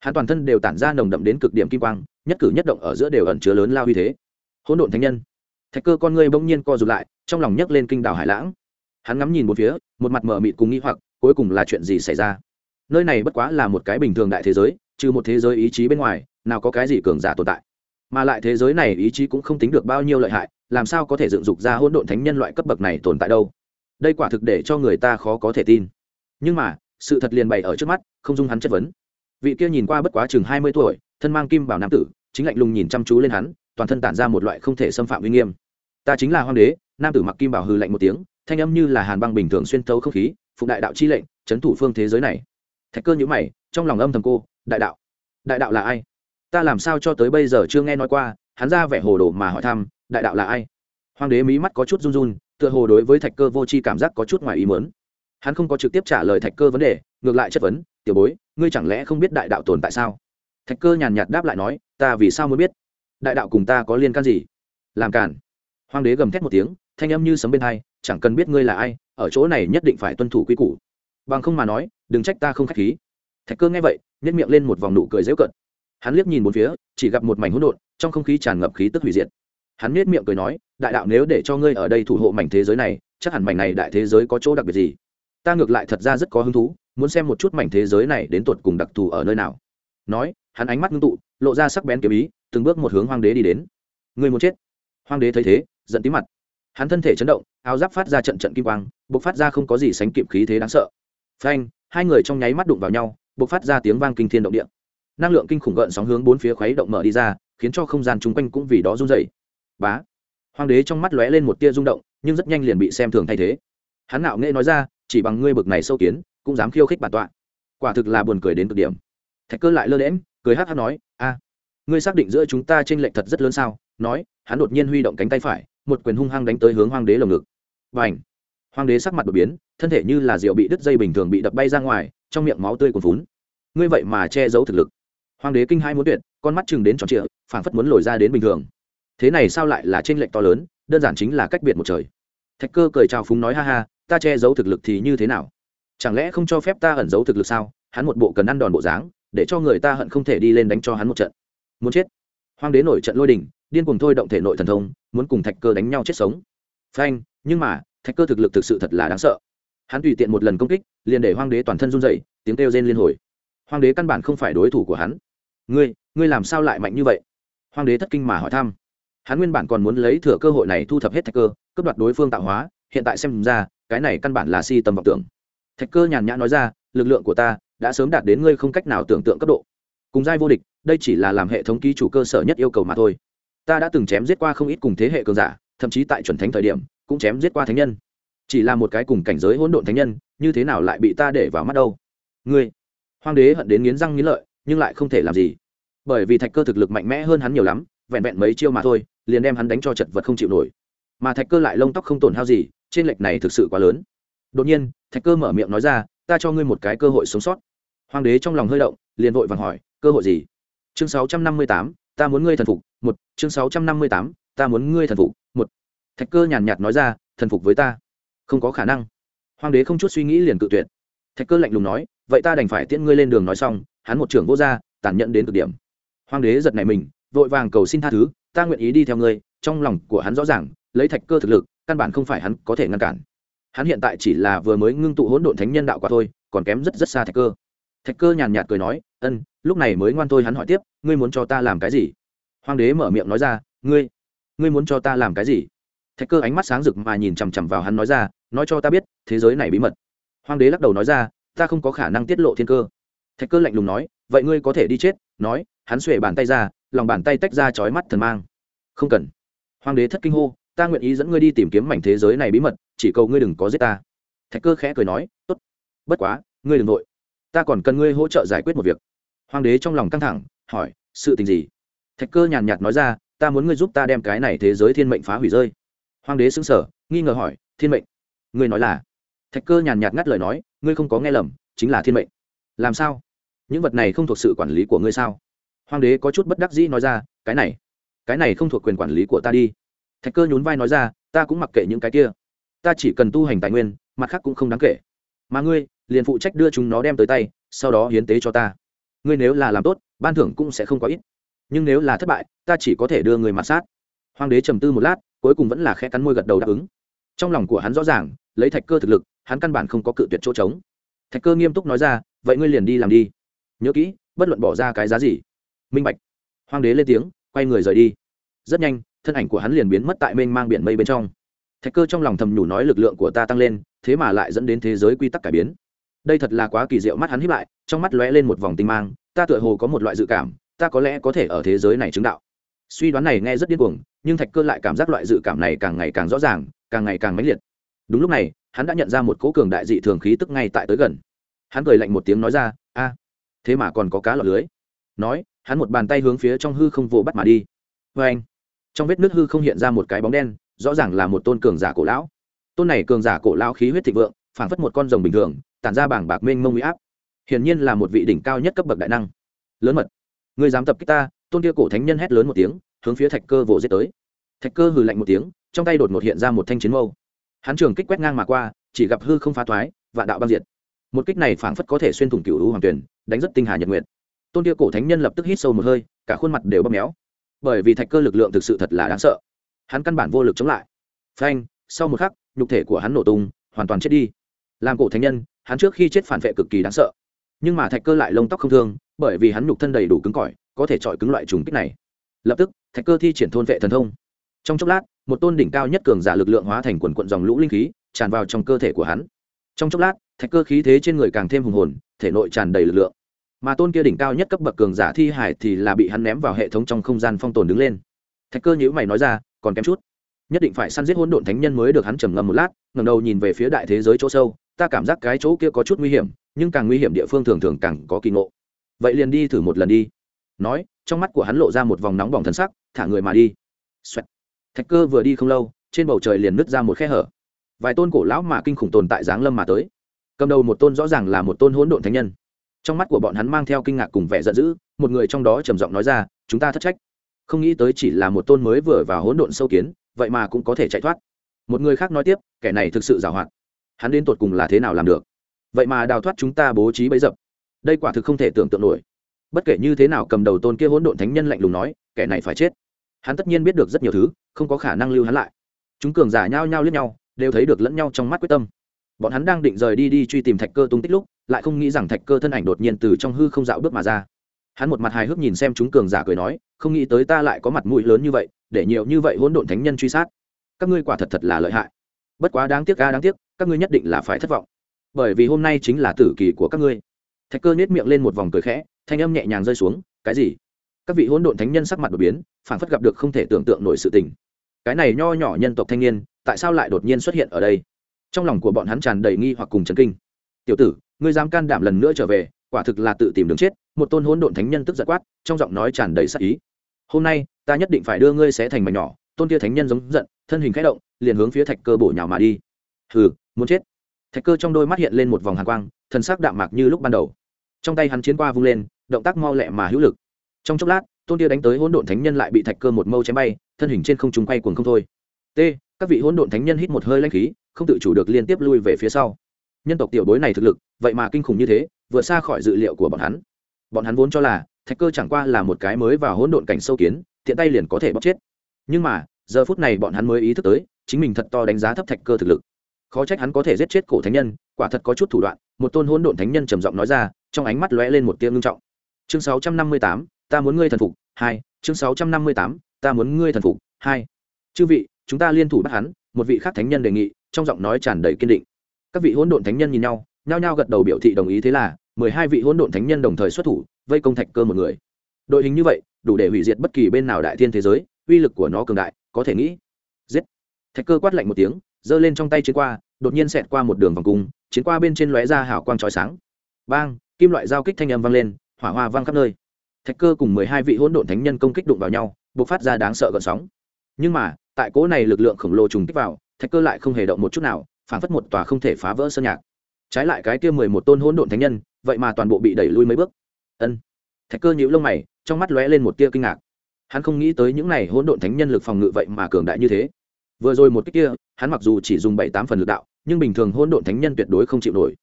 Hắn toàn thân đều tản ra nồng đậm đến cực điểm kim quang nhất cử nhất động ở giữa đều ẩn chứa lớn lao uy thế. Hỗn độn thánh nhân. Thạch cơ con ngươi bỗng nhiên co rụt lại, trong lòng nhấc lên kinh đảo hải lãng. Hắn ngắm nhìn một phía, một mặt mở mịt cùng nghi hoặc, cuối cùng là chuyện gì xảy ra? Nơi này bất quá là một cái bình thường đại thế giới, trừ một thế giới ý chí bên ngoài, nào có cái gì cường giả tồn tại. Mà lại thế giới này ý chí cũng không tính được bao nhiêu lợi hại, làm sao có thể dựng dục ra hỗn độn thánh nhân loại cấp bậc này tồn tại đâu? Đây quả thực để cho người ta khó có thể tin. Nhưng mà, sự thật liền bày ở trước mắt, không dung hắn chất vấn. Vị kia nhìn qua bất quá chừng hai mươi tuổi thân mang kim bảo nam tử, chính lạnh lùng nhìn chăm chú lên hắn, toàn thân tản ra một loại không thể xâm phạm uy nghiêm. Ta chính là hoàng đế, nam tử mặc kim bảo hư lạnh một tiếng, thanh âm như là hàn băng bình thường xuyên thấu không khí, phụng đại đạo chi lệnh trấn thủ phương thế giới này. Thạch cơ nhữ mày, trong lòng âm thầm cô, đại đạo đại đạo là ai? Ta làm sao cho tới bây giờ chưa nghe nói qua, hắn ra vẻ hồ đồ mà hỏi thăm, đại đạo là ai? Hoàng đế mí mắt có chút run run, tựa hồ đối với thạch cơ vô tri cảm giác có chút ngoài ý mớn hắn không có trực tiếp trả lời thạch cơ vấn đề, ngược lại chất vấn, tiểu bối, ngươi chẳng lẽ không biết đại đạo tồn tại sao? Thạch cơ nhàn nhạt đáp lại nói, ta vì sao muốn biết? Đại đạo cùng ta có liên can gì? Làm cản. Hoàng đế gầm thét một tiếng, thanh âm như sấm bên hai, chẳng cần biết ngươi là ai, ở chỗ này nhất định phải tuân thủ quy củ. Bằng không mà nói, đừng trách ta không k h á c h khí. Thạch cơ nghe vậy nhét miệng lên một vòng nụ cười dễu cận hắn liếc nhìn một phía, chỉ gặp một mảnh hỗn độn, trong không khí tràn ngập khí tức hủy diệt. Hắn nhét miệng cười nói, đại đạo nếu để cho ngươi ở đây thủ hộ mảnh thế giới này, chắc hẳn mảnh này đại thế giới có chỗ đặc biệt gì? Ta ngược lại thật ra rất có hứng thú, muốn xem một chút mảnh thế giới này đến tột cùng đặc thù ở nơi nào. Nói hắn ánh mắt ngưng tụ, lộ ra sắc bén kiếm ý, từng bước một hướng hoàng đế đi đến. Người muốn chết. Hoàng đế thấy thế, giận tí mặt. Hắn thân thể chấn động, áo giáp phát ra trận trận kim quang b ộ c phát ra không có gì sánh kịp khí thế đáng sợ. Phanh, hai người trong nháy mắt đụng vào nhau b ộ c phát ra tiếng vang kinh thiên động địa. Năng lượng kinh khủng gợn sóng hướng bốn phía khuấy động mở đi ra, khiến cho không gian chung quanh cũng vì đó run dày bá. Hoàng đế trong mắt lóe lên một tia rung động, nhưng rất nhanh liền bị xem thường thay thế. Hắn nạo nghệ nói ra, chỉ bằng ngươi bực này sâu kiến, cũng dám khiêu khích bản tọa. Quả thực là buồn cười đến cực điểm thạch cơ lại lơ đễm cười hát hát nói, a, ngươi xác định giữa chúng ta t r ê n lệch thật rất lớn sao? Nói, hắn đột nhiên huy động cánh tay phải, một quyền hung hăng đánh tới hướng hoàng đế lồng ngực. Và ảnh hoàng đế sắc mặt đột biến, thân thể như là rượu bị đứt dây bình thường bị đập bay ra ngoài, trong miệng máu tươi cuồn vún ngươi vậy mà che giấu thực lực. Hoàng đế kinh hai muốn tuyệt, con mắt chừng đến tròn trịa, phảng phất muốn lồi ra đến bình thường. Thế này sao lại là trên lệnh to lớn, đơn giản chính là cách biệt một trời. Thạch cơ cười chào phúng nói, ha ha, ta che giấu thực lực thì như thế nào? Chẳng lẽ không cho phép ta ẩn giấu thực lực sao? Hắn một bộ cần ăn đòn bộ dáng để cho người ta hận không thể đi lên đánh cho hắn một trận. Muốn chết. Hoàng đế nổi trận lôi đình, điên cuồng thôi động thể nội thần thông, muốn cùng thạch cơ đánh nhau chết sống. Phanh, nhưng mà, thạch cơ thực lực thực sự thật là đáng sợ. Hắn tùy tiện một lần công kích, liền để hoàng đế toàn thân run dậy tiếng kêu rên liên hồi. Hoàng đế căn bản không phải đối thủ của hắn. Ngươi ngươi làm sao lại mạnh như vậy? Hoàng đế thất kinh mà hỏi thăm. Hắn nguyên bản còn muốn lấy thừa cơ hội này thu thập hết thạch cơ, cướp đoạt đối phương tạo hóa, hiện tại xem ra, cái này căn bản là si tầm vọng tưởng. Thạch cơ nhàn nhã nói ra, lực lượng của ta đã sớm đạt đến ngươi không cách nào tưởng tượng cấp độ. Cùng giai vô địch, đây chỉ là làm hệ thống ký chủ cơ sở nhất yêu cầu mà thôi. Ta đã từng chém giết qua không ít cùng thế hệ cường giả, thậm chí tại chuẩn thánh thời điểm, cũng chém giết qua thánh nhân. Chỉ là một cái cùng cảnh giới hỗn độn thánh nhân, như thế nào lại bị ta để vào mắt đâu? Ngươi hoàng đế hận đến nghiến răng nghiến lợi, nhưng lại không thể làm gì. Bởi vì thạch cơ thực lực mạnh mẽ hơn hắn nhiều lắm, vẹn vẹn mấy chiêu mà thôi, liền đem hắn đánh cho chật vật không chịu nổi. Mà thạch cơ lại lông tóc không tổn hao gì, trên lệch này thực sự quá lớn. Đột nhiên, thạch cơ mở miệng nói ra ta cho ngươi một cái cơ hội sống sót. Hoàng đế trong lòng hơi động, liền vội vàng hỏi, cơ hội gì? Chương sáu trăm năm mươi tám, ta muốn ngươi thần phục, một. Chương sáu trăm năm mươi tám, ta muốn ngươi thần phục, một. Thạch cơ nhàn nhạt nói ra, thần phục với ta. Không có khả năng. Hoàng đế không chút suy nghĩ liền cự tuyệt. Thạch cơ lạnh lùng nói, vậy ta đành phải tiễn ngươi lên đường nói xong, hắn một trưởng vô gia, tàn nhẫn đến cực điểm. Hoàng đế giật này mình, vội vàng cầu xin tha thứ, ta nguyện ý đi theo ngươi, trong lòng của hắn rõ ràng, lấy thạch cơ thực lực, căn bản không phải hắn có thể ngăn cản hắn hiện tại chỉ là vừa mới ngưng tụ hỗn độn thánh nhân đạo quả thôi, còn kém rất rất xa thạch cơ. Thạch cơ nhàn nhạt cười nói, ân, lúc này mới ngoan thôi hắn hỏi tiếp, ngươi muốn cho ta làm cái gì? Hoàng đế mở miệng nói ra, ngươi ngươi muốn cho ta làm cái gì? Thạch cơ ánh mắt sáng rực mà nhìn chằm chằm vào hắn nói ra, nói cho ta biết, thế giới này bí mật. Hoàng đế lắc đầu nói ra, ta không có khả năng tiết lộ thiên cơ. Thạch cơ lạnh lùng nói, vậy ngươi có thể đi chết? Nói, hắn xuể bàn tay ra, lòng bàn tay tách ra chói mắt thần mang. Không cần. Hoàng đế thất kinh hô, ta nguyện ý dẫn ngươi đi tìm kiếm mảnh thế giới này bí mật chỉ cầu ngươi đừng có giết ta. Thạch cơ khẽ cười nói, tốt, bất quá, ngươi đừng nội ta còn cần ngươi hỗ trợ giải quyết một việc. Hoàng đế trong lòng căng thẳng, hỏi, sự tình gì? Thạch cơ nhàn nhạt nói ra, ta muốn ngươi giúp ta đem cái này thế giới thiên mệnh phá hủy rơi. Hoàng đế xứng sở nghi ngờ hỏi, thiên mệnh? Ngươi nói là? Thạch cơ nhàn nhạt ngắt lời nói, ngươi không có nghe lầm, chính là thiên mệnh. Làm sao? Những vật này không thuộc sự quản lý của ngươi sao? Hoàng đế có chút bất đắc dĩ nói ra, cái này cái này không thuộc quyền quản lý của ta đi. Thạch cơ nhún vai nói ra, ta cũng mặc kệ những cái kia ta chỉ cần tu hành tài nguyên, mặt khác cũng không đáng kể. Mà ngươi, liền phụ trách đưa chúng nó đem tới tay, sau đó hiến tế cho ta. Ngươi nếu là làm tốt, ban thưởng cũng sẽ không có ít. Nhưng nếu là thất bại, ta chỉ có thể đưa người mặt sát. Hoàng đế trầm tư một lát, cuối cùng vẫn là khẽ cắn môi gật đầu đáp ứng. Trong lòng của hắn rõ ràng, lấy thạch cơ thực lực, hắn căn bản không có cự tuyệt chỗ trống. Thạch cơ nghiêm túc nói ra, vậy ngươi liền đi làm đi. Nhớ kỹ, bất luận bỏ ra cái giá gì. Minh bạch. Hoàng đế lên tiếng, quay người rời đi. Rất nhanh, thân ảnh của hắn liền biến mất tại mênh mang biển mây bên trong thạch cơ trong lòng thầm nhủ nói lực lượng của ta tăng lên, thế mà lại dẫn đến thế giới quy tắc cải biến. Đây thật là quá kỳ diệu, mắt hắn hiếp lại, trong mắt lóe lên một vòng tinh mang, ta tựa hồ có một loại dự cảm, ta có lẽ có thể ở thế giới này chứng đạo. Suy đoán này nghe rất điên cuồng, nhưng thạch cơ lại cảm giác loại dự cảm này càng ngày càng rõ ràng, càng ngày càng mãnh liệt. Đúng lúc này, hắn đã nhận ra một cỗ cường đại dị thường khí tức ngay tại tới gần. Hắn cười lạnh một tiếng nói ra, a, thế mà còn có cá lọt lưới. Nói, hắn một bàn tay hướng phía trong hư không vồ bắt mà đi. Vê anh trong vết nước hư không hiện ra một cái bóng đen rõ ràng là một tôn cường giả cổ lão. Tôn này cường giả cổ lão khí huyết thịnh vượng, phảng phất một con rồng bình thường, tản ra bảng bạc mênh mông uy áp. Hiển nhiên là một vị đỉnh cao nhất cấp bậc đại năng. Lớn mật người dám tập kích ta? Tôn kia cổ thánh nhân hét lớn một tiếng, hướng phía thạch cơ vỗ giết tới. Thạch cơ hừ lạnh một tiếng, trong tay đột ngột hiện ra một thanh chiến mâu. Hắn trường kích quét ngang mà qua, chỉ gặp hư không phá thoái và đạo băng diệt. Một kích này phảng phất có thể xuyên thủng cựu hữu hoàng tuyển, đánh rất tinh hà nhật nguyện tôn kia cổ thánh nhân lập tức hít sâu một hơi, cả khuôn mặt đều bóp méo. Bởi vì thạch cơ lực lượng thực sự thật là đáng sợ hắn căn bản vô lực chống lại. Phanh, sau một khắc, nhục thể của hắn nổ tung, hoàn toàn chết đi. Làm cổ thánh nhân, hắn trước khi chết phản vệ cực kỳ đáng sợ. Nhưng mà thạch cơ lại lông tóc không thương, bởi vì hắn nhục thân đầy đủ cứng cỏi, có thể chọi cứng loại trùng kích này. Lập tức, thạch cơ thi triển thôn vệ thần thông. Trong chốc lát, một tôn đỉnh cao nhất cường giả lực lượng hóa thành quần quận dòng lũ linh khí, tràn vào trong cơ thể của hắn. Trong chốc lát, thạch cơ khí thế trên người càng thêm hùng hồn, thể nội tràn đầy lực lượng. Mà tôn kia đỉnh cao nhất cấp bậc cường giả thi hải thì là bị hắn ném vào hệ thống trong không gian phong tồn đứng lên. Thạch cơ nhữ mày nói ra còn kém chút. Nhất định phải săn giết hỗn độn thánh nhân mới được hắn trầm ngâm một lát, ngẩng đầu nhìn về phía đại thế giới chỗ sâu, ta cảm giác cái chỗ kia có chút nguy hiểm, nhưng càng nguy hiểm địa phương thường thường càng có kỳ ngộ. Vậy liền đi thử một lần đi. Nói, trong mắt của hắn lộ ra một vòng nóng bỏng thân sắc, thả người mà đi、Xoẹt. thạch cơ vừa đi không lâu, trên bầu trời liền nứt ra một khe hở. Vài tôn cổ lão mà kinh khủng tồn tại giáng lâm mà tới. Cầm đầu một tôn rõ ràng là một tôn hỗn độn thánh nhân. Trong mắt của bọn hắn mang theo kinh ngạc cùng vẻ giận dữ, một người trong đó trầm giọng nói ra, chúng ta thất trách không nghĩ tới chỉ là một tôn mới vừa vào hỗn độn sâu kiến, vậy mà cũng có thể chạy thoát. Một người khác nói tiếp, kẻ này thực sự giàu hoạt hắn đến tột cùng là thế nào làm được? Vậy mà đào thoát chúng ta bố trí bấy dập. Đây quả thực không thể tưởng tượng nổi. Bất kể như thế nào cầm đầu tôn kia hỗn độn thánh nhân lạnh lùng nói, kẻ này phải chết. Hắn tất nhiên biết được rất nhiều thứ, không có khả năng lưu hắn lại. Chúng cường giả nhao nhao liếc nhau, đều thấy được lẫn nhau trong mắt quyết tâm. Bọn hắn đang định rời đi đi truy tìm thạch cơ tung tích lúc, lại không nghĩ rằng thạch cơ thân ảnh đột nhiên từ trong hư không dạo bước mà ra hắn một mặt hài hước nhìn xem chúng cường giả cười nói, không nghĩ tới ta lại có mặt mũi lớn như vậy, để nhiều như vậy hỗn độn thánh nhân truy sát. Các ngươi quả thật thật là lợi hại. Bất quá đáng tiếc ca đáng tiếc, các ngươi nhất định là phải thất vọng. Bởi vì hôm nay chính là tử kỳ của các ngươi. Thạch cơ nết miệng lên một vòng cười khẽ, thanh âm nhẹ nhàng rơi xuống, cái gì? Các vị hỗn độn thánh nhân sắc mặt đột biến phản phất gặp được không thể tưởng tượng nổi sự tình. Cái này nho nhỏ nhân tộc thanh niên, tại sao lại đột nhiên xuất hiện ở đây? Trong lòng của bọn hắn tràn đầy nghi hoặc cùng chấn kinh. Tiểu tử, ngươi dám can đảm lần nữa trở về, quả thực là tự tìm đường chết một tôn hỗn độn thánh nhân tức giận quát, trong giọng nói tràn đầy sắc ý. Hôm nay, ta nhất định phải đưa ngươi xé thành mảnh nhỏ, tôn kia thánh nhân giống giận, thân hình khẽ động, liền hướng phía thạch cơ bổ nhào mà đi. Hừ, muốn chết. Thạch cơ trong đôi mắt hiện lên một vòng hàn quang, thần sắc đạm mạc như lúc ban đầu. Trong tay hắn chiến qua vung lên, động tác mau lẹ mà hữu lực. Trong chốc lát, tôn kia đánh tới hỗn độn thánh nhân lại bị thạch cơ một mâu chém bay, thân hình trên không trung quay cuồng không thôi. T, các vị hỗn độn thánh nhân hít một hơi lanh khí, không tự chủ được liên tiếp lui về phía sau. Nhân tộc tiểu bối này thực lực, vậy mà kinh khủng như thế vượt xa khỏi dự liệu của bọn hắn bọn hắn vốn cho là thạch cơ chẳng qua là một cái mới vào hỗn độn cảnh sâu kiến thiện tay liền có thể bóc chết. Nhưng mà giờ phút này bọn hắn mới ý thức tới chính mình thật to đánh giá thấp thạch cơ thực lực. Khó trách hắn có thể giết chết cổ thánh nhân quả thật có chút thủ đoạn một tôn hỗn độn thánh nhân trầm giọng nói ra trong ánh mắt lóe lên một tia ngưng trọng. Chương 658, ta muốn ngươi thần phục hai chương 658, ta muốn ngươi thần phục hai. Chư vị chúng ta liên thủ bắt hắn một vị khác thánh nhân đề nghị trong giọng nói tràn đầy kiên định. Các vị hỗn độn thánh nhân nhìn nhau nhao nhao gật đầu biểu thị đồng ý thế là mười hai vị hỗn độn thánh nhân đồng thời xuất thủ, vây công thạch cơ một người. Đội hình như vậy, đủ để hủy diệt bất kỳ bên nào đại thiên thế giới, uy lực của nó cường đại, có thể nghĩ. Giết. Thạch cơ quát lạnh một tiếng, giơ lên trong tay chiến qua, đột nhiên xẹt qua một đường vòng cung, chiến qua bên trên lóe ra hào quang chói sáng. Bang, kim loại giao kích thanh âm vang lên, hỏa hoa vang khắp nơi. Thạch cơ cùng mười hai vị hỗn độn thánh nhân công kích đụng vào nhau, bộc phát ra đáng sợ gợn sóng. Nhưng mà, tại cỗ này lực lượng khổng lồ trùng kích vào, thạch cơ lại không hề động một chút nào, phản phất một tòa không thể phá vỡ sơn nhạc. Trái lại cái kia mười một tôn hỗn độn thánh nhân vậy mà toàn bộ bị đẩy lui mấy bước. Ân. Thạch cơ nhíu lông mày, trong mắt lóe lên một tia kinh ngạc. Hắn không nghĩ tới những này hỗn độn thánh nhân lực phòng ngự vậy mà cường đại như thế. Vừa rồi một cách kia, hắn mặc dù chỉ dùng bảy tám phần lực đạo, nhưng bình thường hỗn độn thánh nhân tuyệt đối không chịu nổi.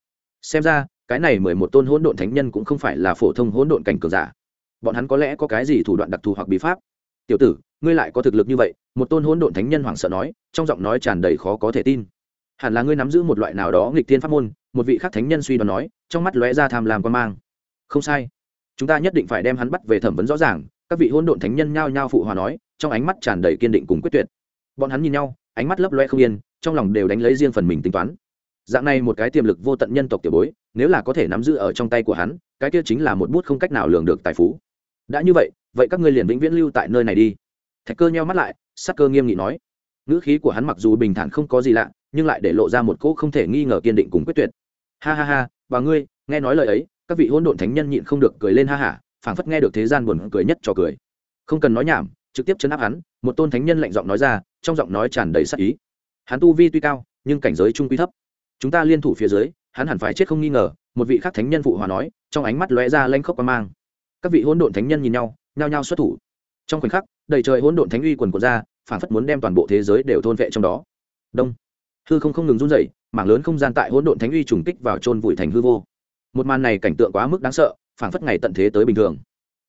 Xem ra, cái này mười một tôn hỗn độn thánh nhân cũng không phải là phổ thông hỗn độn cảnh cường giả. Bọn hắn có lẽ có cái gì thủ đoạn đặc thù hoặc bí pháp? Tiểu tử, ngươi lại có thực lực như vậy, một tôn hỗn độn thánh nhân hoảng sợ nói, trong giọng nói tràn đầy khó có thể tin. Hẳn là ngươi nắm giữ một loại nào đó nghịch thiên pháp môn, một vị khác thánh nhân suy đoán nói trong mắt lóe ra tham lam quan mang. Không sai. Chúng ta nhất định phải đem hắn bắt về thẩm vấn rõ ràng, các vị hôn độn thánh nhân nhao nhao phụ hòa nói, trong ánh mắt tràn đầy kiên định cùng quyết tuyệt. Bọn hắn nhìn nhau, ánh mắt lấp loe không yên, trong lòng đều đánh lấy riêng phần mình tính toán. Dạng này một cái tiềm lực vô tận nhân tộc tiểu bối, nếu là có thể nắm giữ ở trong tay của hắn, cái kia chính là một bút không cách nào lường được tài phú. Đã như vậy vậy các ngươi liền vĩnh viễn lưu tại nơi này đi. Thạch cơ nheo mắt lại, sắc cơ nghiêm nghị nói. Ngữ khí của hắn mặc dù bình thản không có gì lạ, nhưng lại để lộ ra một cỗ không thể nghi ngờ kiên định cùng quyết tuyệt ha ha ha và ngươi, nghe nói lời ấy, các vị hôn độn thánh nhân nhịn không được cười lên ha hả phảng phất nghe được thế gian buồn cười nhất cho cười. Không cần nói nhảm, trực tiếp chấn áp hắn, một tôn thánh nhân lạnh giọng nói ra, trong giọng nói tràn đầy sắc ý. Hắn tu vi tuy cao, nhưng cảnh giới trung quy thấp. Chúng ta liên thủ phía dưới, hắn hẳn phải chết không nghi ngờ, một vị khác thánh nhân phụ hòa nói, trong ánh mắt lóe ra lanh khóc qua mang. Các vị hỗn độn thánh nhân nhìn nhau, nhao nhao xuất thủ. Trong khoảnh khắc, đầy trời hỗn độn thánh uy quần của ra, phảng phất muốn đem toàn bộ thế giới đều thôn vệ trong đó. Đông hư không không ngừng run rẩy, mảng lớn không gian tại hỗn độn thánh uy trùng kích vào trôn vùi thành hư vô. Một màn này cảnh tượng quá mức đáng sợ, phảng phất ngày tận thế tới bình thường.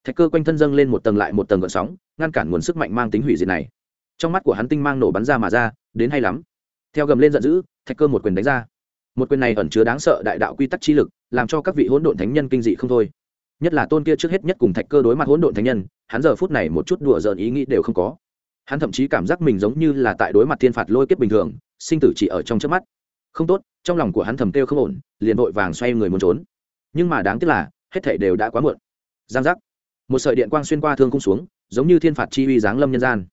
Thạch cơ quanh thân dâng lên một tầng lại một tầng gợn sóng, ngăn cản nguồn sức mạnh mang tính hủy diệt này. Trong mắt của hắn tinh mang nổ bắn ra mà ra, đến hay lắm. Theo gầm lên giận dữ, thạch cơ một quyền đánh ra. Một quyền này ẩn chứa đáng sợ đại đạo quy tắc chi lực, làm cho các vị hỗn độn thánh nhân kinh dị không thôi. Nhất là tôn kia trước hết nhất cùng thạch cơ đối mặt hỗn độn thánh nhân, hắn giờ phút này một chút đùa giỡn ý nghĩ đều không có. Hắn thậm chí cảm giác mình giống như là tại đối mặt thiên phạt lôi kiếp bình thường sinh tử chỉ ở trong trước mắt. Không tốt, trong lòng của hắn thầm kêu không ổn, liền vội vàng xoay người muốn trốn. Nhưng mà đáng tiếc là, hết thảy đều đã quá muộn. Giang giác. Một sợi điện quang xuyên qua thương cung xuống, giống như thiên phạt chi uy giáng lâm nhân gian.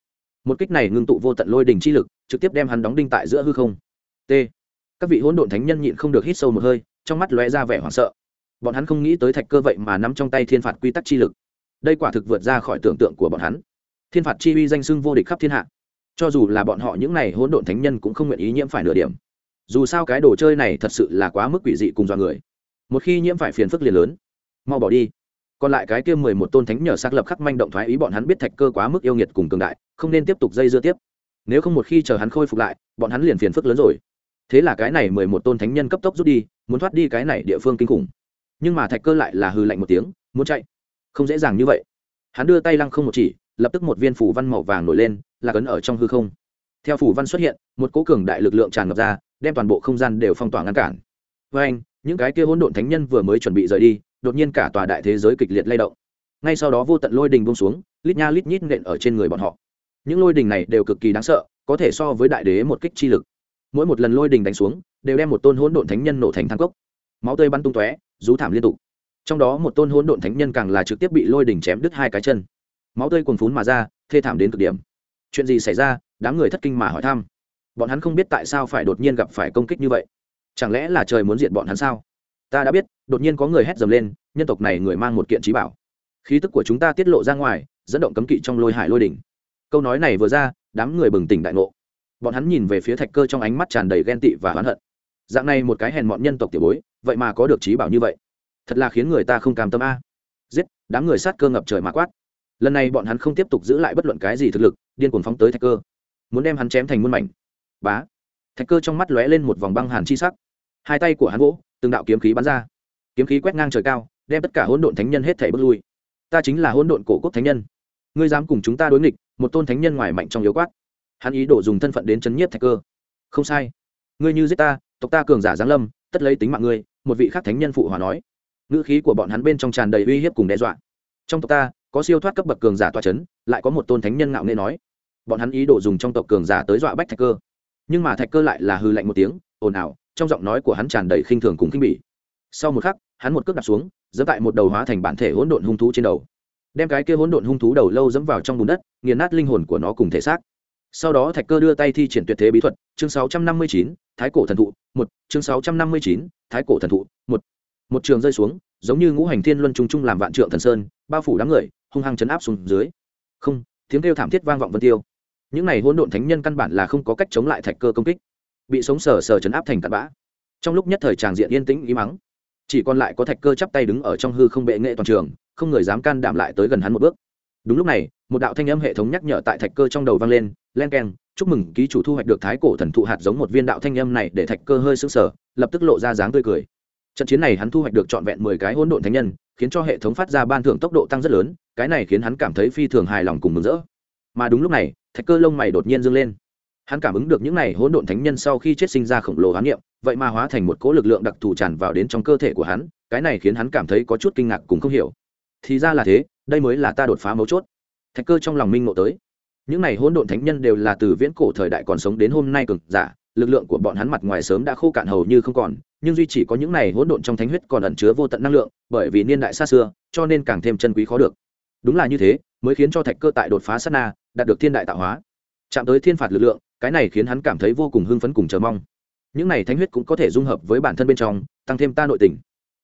Một kích này ngưng tụ vô tận lôi đình chi lực, trực tiếp đem hắn đóng đinh tại giữa hư không. T. Các vị hỗn độn thánh nhân nhịn không được hít sâu một hơi, trong mắt lóe ra vẻ hoảng sợ. Bọn hắn không nghĩ tới thạch cơ vậy mà nắm trong tay thiên phạt quy tắc chi lực. Đây quả thực vượt ra khỏi tưởng tượng của bọn hắn. Thiên phạt chi uy danh sưng vô địch khắp thiên hạ cho dù là bọn họ những này hỗn độn thánh nhân cũng không nguyện ý nhiễm phải nửa điểm. Dù sao cái đồ chơi này thật sự là quá mức quỷ dị cùng dọa người. Một khi nhiễm phải phiền phức liền lớn. Mau bỏ đi. Còn lại cái kia mười một tôn thánh nhờ xác lập khắc manh động thoái ý bọn hắn biết thạch cơ quá mức yêu nghiệt cùng cường đại, không nên tiếp tục dây dưa tiếp. Nếu không một khi chờ hắn khôi phục lại, bọn hắn liền phiền phức lớn rồi. Thế là cái này mười một tôn thánh nhân cấp tốc rút đi, muốn thoát đi cái này địa phương kinh khủng. Nhưng mà thạch cơ lại là hư lạnh một tiếng, muốn chạy. Không dễ dàng như vậy. Hắn đưa tay lăng không một chỉ lập tức một viên phủ văn màu vàng nổi lên, là cấn ở trong hư không. Theo phủ văn xuất hiện, một cố cường đại lực lượng tràn ngập ra, đem toàn bộ không gian đều phong tỏa ngăn cản. Với anh, những cái kia hỗn độn thánh nhân vừa mới chuẩn bị rời đi, đột nhiên cả tòa đại thế giới kịch liệt lay động. Ngay sau đó vô tận lôi đình bông xuống, lít nha lít nhít nện ở trên người bọn họ. Những lôi đình này đều cực kỳ đáng sợ, có thể so với đại đế một kích chi lực. Mỗi một lần lôi đình đánh xuống, đều đem một tôn hỗn độn thánh nhân nổ thành thang cốc. Máu tươi bắn tung tóe, rú thảm liên tục. Trong đó một tôn hỗn độn thánh nhân càng là trực tiếp bị lôi đình chém đứt hai cái chân máu tươi cuồn phún mà ra, thê thảm đến cực điểm. Chuyện gì xảy ra, đám người thất kinh mà hỏi thăm. Bọn hắn không biết tại sao phải đột nhiên gặp phải công kích như vậy. Chẳng lẽ là trời muốn diệt bọn hắn sao? Ta đã biết, đột nhiên có người hét dầm lên, nhân tộc này người mang một kiện trí bảo. Khí tức của chúng ta tiết lộ ra ngoài, dẫn động cấm kỵ trong lôi hải lôi đỉnh. Câu nói này vừa ra, đám người bừng tỉnh đại ngộ. Bọn hắn nhìn về phía thạch cơ trong ánh mắt tràn đầy ghen tị và oán hận. Dạng này một cái hèn mọn nhân tộc tiểu bối, vậy mà có được trí bảo như vậy. Thật là khiến người ta không cam tâm a. Giết, đám người sát cơ ngập trời mà quát lần này bọn hắn không tiếp tục giữ lại bất luận cái gì thực lực, điên cuồng phóng tới thạch cơ. Muốn đem hắn chém thành muôn mảnh. Bá. Thạch cơ trong mắt lóe lên một vòng băng hàn chi sắc. Hai tay của hắn gỗ từng đạo kiếm khí bắn ra. Kiếm khí quét ngang trời cao, đem tất cả hỗn độn thánh nhân hết thể bước lui. Ta chính là hỗn độn cổ quốc thánh nhân. Ngươi dám cùng chúng ta đối nghịch, một tôn thánh nhân ngoài mạnh trong yếu quát. Hắn ý đồ dùng thân phận đến chấn nhiếp thạch cơ. Không sai. Ngươi như giết ta, tộc ta cường giả giáng lâm, tất lấy tính mạng ngươi, một vị khác thánh nhân phụ hòa nói. Ngữ khí của bọn hắn bên trong tràn đầy uy hiếp cùng đe dọa. Trong tộc ta có siêu thoát cấp bậc cường giả toa c h ấ n lại có một tôn thánh nhân ngạo nghệ nói. Bọn hắn ý đồ dùng trong tộc cường giả tới dọa bách thạch cơ. Nhưng mà thạch cơ lại là hư lạnh một tiếng ồn ào trong giọng nói của hắn tràn đầy khinh thường cùng khinh bỉ. Sau một khắc hắn một cước đặt xuống dẫm tại một đầu hóa thành bản thể hỗn độn hung thú trên đầu. Đem cái kia hỗn độn hung thú đầu lâu dẫm vào trong bùn đất nghiền nát linh hồn của nó cùng thể xác. Sau đó thạch cơ đưa tay thi triển tuyệt thế bí thuật chương 659, thái cổ thần thụ một chương 659, thái cổ thần thụ một. Một trường rơi xuống giống như ngũ hành thiên luân trung trung làm vạn trượng thần sơn bao phủ đám người hung hăng chấn áp xuống dưới. Không, tiếng kêu thảm thiết vang vọng vân tiêu. Những này hỗn độn thánh nhân căn bản là không có cách chống lại thạch cơ công kích. Bị sống sờ sờ chấn áp thành tạt bã. Trong lúc nhất thời tràng diện yên tĩnh ý mắng chỉ còn lại có thạch cơ chắp tay đứng ở trong hư không bệ nghệ toàn trường, không người dám can đảm lại tới gần hắn một bước. Đúng lúc này, một đạo thanh âm hệ thống nhắc nhở tại thạch cơ trong đầu vang lên, len keng, chúc mừng, ký chủ thu hoạch được thái cổ thần thụ hạt giống một viên đạo thanh âm này để thạch cơ hơi sững sờ, lập tức lộ ra dáng tươi cười. Trận chiến này hắn thu hoạch được trọn vẹn mười cái hỗn độn thánh nhân, khiến cho hệ thống phát ra ban thưởng tốc độ tăng rất lớn cái này khiến hắn cảm thấy phi thường hài lòng cùng mừng rỡ. Mà đúng lúc này, thạch cơ lông mày đột nhiên dâng lên. Hắn cảm ứng được những này hỗn độn thánh nhân sau khi chết sinh ra khổng lồ hán niệm, vậy mà hóa thành một cỗ lực lượng đặc thù tràn vào đến trong cơ thể của hắn, cái này khiến hắn cảm thấy có chút kinh ngạc cùng không hiểu. Thì ra là thế, đây mới là ta đột phá mấu chốt. Thạch cơ trong lòng minh ngộ tới. Những này hỗn độn thánh nhân đều là từ viễn cổ thời đại còn sống đến hôm nay cực giả, lực lượng của bọn hắn mặt ngoài sớm đã khô cạn hầu như không còn, nhưng duy chỉ có những này hỗn độn trong thánh huyết còn ẩn chứa vô tận năng lượng, bởi vì niên đại xa xưa, cho nên càng thêm chân quý khó được đúng là như thế, mới khiến cho thạch cơ tại đột phá sát na, đạt được thiên đại tạo hóa. Chạm tới thiên phạt lực lượng, cái này khiến hắn cảm thấy vô cùng hưng phấn cùng chờ mong. Những này thánh huyết cũng có thể dung hợp với bản thân bên trong, tăng thêm ta nội tình.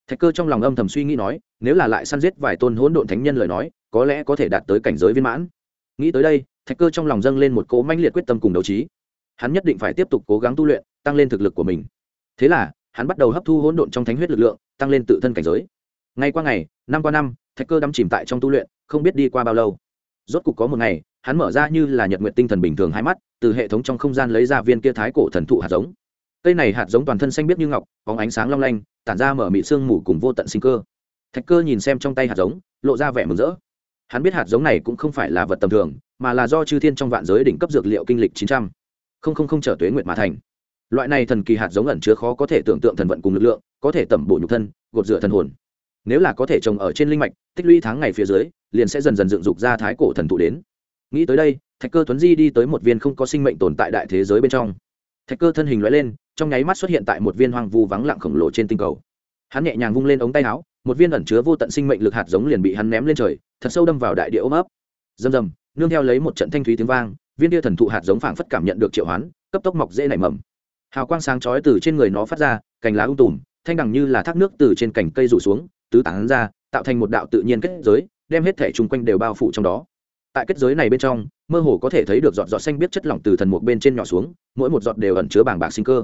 Thạch cơ trong lòng âm thầm suy nghĩ nói, nếu là lại săn giết vài tôn hỗn độn thánh nhân lời nói, có lẽ có thể đạt tới cảnh giới viên mãn. Nghĩ tới đây, thạch cơ trong lòng dâng lên một cỗ manh liệt quyết tâm cùng đấu trí. Hắn nhất định phải tiếp tục cố gắng tu luyện, tăng lên thực lực của mình. Thế là, hắn bắt đầu hấp thu hỗn độn trong thánh huyết lực lượng, tăng lên tự thân cảnh giới. Ngày qua ngày, năm qua năm, thạch cơ đắm chìm tại trong tu luyện không biết đi qua bao lâu. Rốt cục có một ngày, hắn mở ra như là nhật nguyện tinh thần bình thường hai mắt, từ hệ thống trong không gian lấy ra viên kia thái cổ thần thụ hạt giống. Cây này hạt giống toàn thân xanh biếc như ngọc có ánh sáng long lanh, tản ra mở mị sương mù cùng vô tận sinh cơ. Thạch cơ nhìn xem trong tay hạt giống, lộ ra vẻ mừng rỡ. Hắn biết hạt giống này cũng không phải là vật tầm thường, mà là do chư thiên trong vạn giới đỉnh cấp dược liệu kinh lịch chín trăm. Không không không trở tuế nguyệt mà thành. Loại này thần kỳ hạt giống ẩn chứa khó có thể tưởng tượng thần vận cùng lực lượng, có thể tẩm bổ nhục thân, gột rửa thần hồn nếu là có thể trồng ở trên linh mạch, tích lũy tháng ngày phía dưới, liền sẽ dần dần dựng dục ra thái cổ thần thụ đến. Nghĩ tới đây, thạch cơ tuấn di đi tới một viên không có sinh mệnh tồn tại đại thế giới bên trong. Thạch cơ thân hình loại lên, trong nháy mắt xuất hiện tại một viên hoang vu vắng lặng khổng lồ trên tinh cầu. Hắn nhẹ nhàng vung lên ống tay áo, một viên ẩn chứa vô tận sinh mệnh lực hạt giống liền bị hắn ném lên trời, thật sâu đâm vào đại địa ôm ấp. Rầm rầm, nương theo lấy một trận thanh thúy tiếng vang, viên tia thần thụ hạt giống phảng phất cảm nhận được triệu hoán, cấp tốc mọc dễ nảy mầm. Hào quang sáng chói từ trên người nó phát ra, cành lá ung tùm, thanh đằng như là thác nước từ trên cành cây rủ xuống tứ tán ra, tạo thành một đạo tự nhiên kết giới, đem hết thể chung quanh đều bao phủ trong đó. Tại kết giới này bên trong, mơ hồ có thể thấy được giọt giọt xanh biết chất lỏng từ thần mục bên trên nhỏ xuống, mỗi một giọt đều ẩn chứa bảng bạc sinh cơ.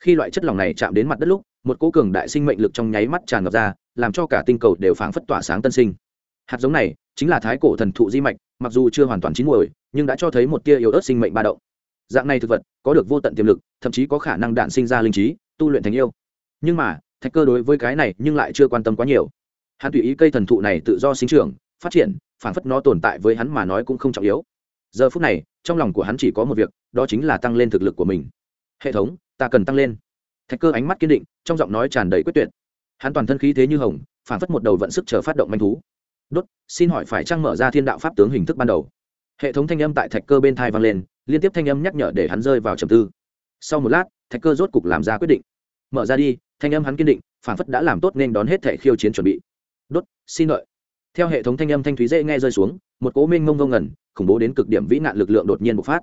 Khi loại chất lỏng này chạm đến mặt đất lúc, một cố cường đại sinh mệnh lực trong nháy mắt tràn ngập ra, làm cho cả tinh cầu đều phảng phất tỏa sáng tân sinh. Hạt giống này chính là thái cổ thần thụ di mạch, mặc dù chưa hoàn toàn chín muồi, nhưng đã cho thấy một tia yếu ớt sinh mệnh ba động. Dạng này thực vật có được vô tận tiềm lực, thậm chí có khả năng đạn sinh ra linh trí, tu luyện thành yêu. Nhưng mà thạch cơ đối với cái này nhưng lại chưa quan tâm quá nhiều. Hắn tùy ý cây thần thụ này tự do sinh trưởng, phát triển, phản phất nó tồn tại với hắn mà nói cũng không trọng yếu. Giờ phút này, trong lòng của hắn chỉ có một việc, đó chính là tăng lên thực lực của mình. Hệ thống, ta cần tăng lên. Thạch cơ ánh mắt kiên định, trong giọng nói tràn đầy quyết tuyệt. Hắn toàn thân khí thế như hồng, phản phất một đầu vận sức chờ phát động manh thú. Đốt, xin hỏi phải trang mở ra thiên đạo pháp tướng hình thức ban đầu? Hệ thống thanh âm tại thạch cơ bên thai vang lên, liên tiếp thanh âm nhắc nhở để hắn rơi vào trầm tư. Sau một lát, thạch cơ rốt cục làm ra quyết định mở ra đi, thanh âm hắn kiên định phản phất đã làm tốt nên đón hết thẻ khiêu chiến chuẩn bị. Đốt, xin lợi theo hệ thống thanh âm thanh thúy dễ nghe rơi xuống, một cố minh mông vô ngẩn, khủng bố đến cực điểm vĩ nạn lực lượng đột nhiên bộc phát.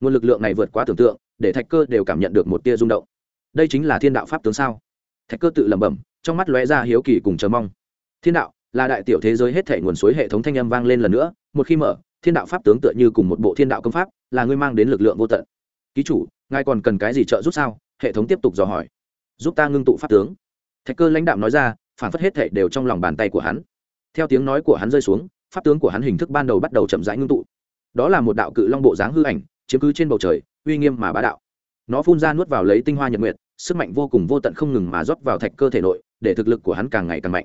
Nguồn lực lượng này vượt quá tưởng tượng, để thạch cơ đều cảm nhận được một tia rung động. Đây chính là thiên đạo pháp tướng sao? Thạch cơ tự lẩm bẩm, trong mắt lóe ra hiếu kỳ cùng chờ mong. Thiên đạo là đại tiểu thế giới hết thể nguồn suối hệ thống thanh âm vang lên lần nữa, một khi mở, thiên đạo pháp tướng tựa như cùng một bộ thiên đạo công pháp, là ngươi mang đến lực lượng vô tận. Ký chủ, ngài còn cần cái gì trợ giúp sao? Hệ thống tiếp tục dò hỏi giúp ta ngưng tụ pháp tướng. Thạch cơ lãnh đạo nói ra, phản phất hết thệ đều trong lòng bàn tay của hắn. Theo tiếng nói của hắn rơi xuống, pháp tướng của hắn hình thức ban đầu bắt đầu chậm rãi ngưng tụ. Đó là một đạo cự long bộ dáng hư ảnh, chiếm cứ trên bầu trời, uy nghiêm mà bá đạo. Nó phun ra nuốt vào lấy tinh hoa nhật nguyệt, sức mạnh vô cùng vô tận không ngừng mà rót vào thạch cơ thể nội, để thực lực của hắn càng ngày càng mạnh.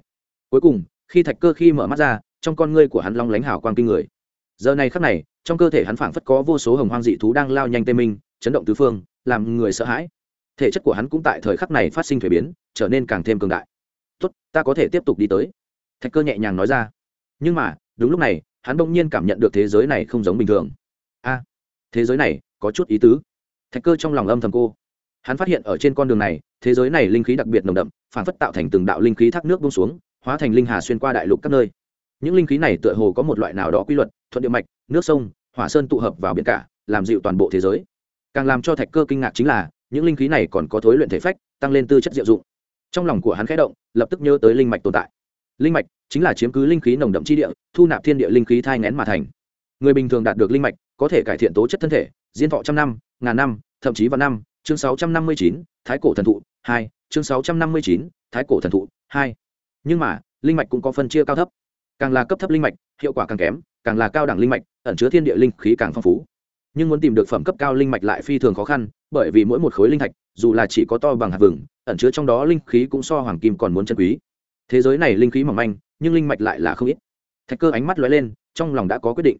Cuối cùng, khi thạch cơ khi mở mắt ra, trong con ngươi của hắn long lánh hào quang kinh người. Giờ này khắc này, trong cơ thể hắn phảng phất có vô số hồng hoang dị thú đang lao nhanh tê minh, chấn động tứ phương, làm người sợ hãi thể chất của hắn cũng tại thời khắc này phát sinh thuế biến, trở nên càng thêm cường đại. Tốt, ta có thể tiếp tục đi tới. Thạch cơ nhẹ nhàng nói ra. Nhưng mà, đúng lúc này, hắn bỗng nhiên cảm nhận được thế giới này không giống bình thường. A, thế giới này có chút ý tứ. Thạch cơ trong lòng âm thầm cô. Hắn phát hiện ở trên con đường này, thế giới này linh khí đặc biệt nồng đậm, phản phất tạo thành từng đạo linh khí thác nước bông xuống, hóa thành linh hà xuyên qua đại lục các nơi. Những linh khí này tựa hồ có một loại nào đó quy luật, thuận địa mạch, nước sông, hỏa sơn tụ hợp vào biển cả, làm dịu toàn bộ thế giới. Càng làm cho thạch cơ kinh ngạc chính là những linh khí này còn có thối luyện thể phách, tăng lên tư chất diệu dụng. Trong lòng của hắn khẽ động, lập tức nhớ tới linh mạch tồn tại. Linh mạch chính là chiếm cứ linh khí nồng đậm chi địa, thu nạp thiên địa linh khí thai ngén mà thành. Người bình thường đạt được linh mạch, có thể cải thiện tố chất thân thể, diễn thọ trăm năm, ngàn năm, thậm chí vào năm. Chương sáu trăm năm mươi chín, thái cổ thần thụ, hai. Chương sáu trăm năm mươi chín, thái cổ thần thụ, hai. Nhưng mà, linh mạch cũng có phân chia cao thấp. Càng là cấp thấp linh mạch, hiệu quả càng kém, càng là cao đẳng linh mạch, ẩn chứa thiên địa linh khí càng phong phú. Nhưng muốn tìm được phẩm cấp cao linh mạch lại phi thường khó khăn bởi vì mỗi một khối linh thạch, dù là chỉ có to bằng hạt vừng, ẩn chứa trong đó linh khí cũng so hoàng kim còn muốn chân quý. Thế giới này linh khí mỏng manh, nhưng linh mạch lại là không ít. Thạch cơ ánh mắt lóe lên, trong lòng đã có quyết định.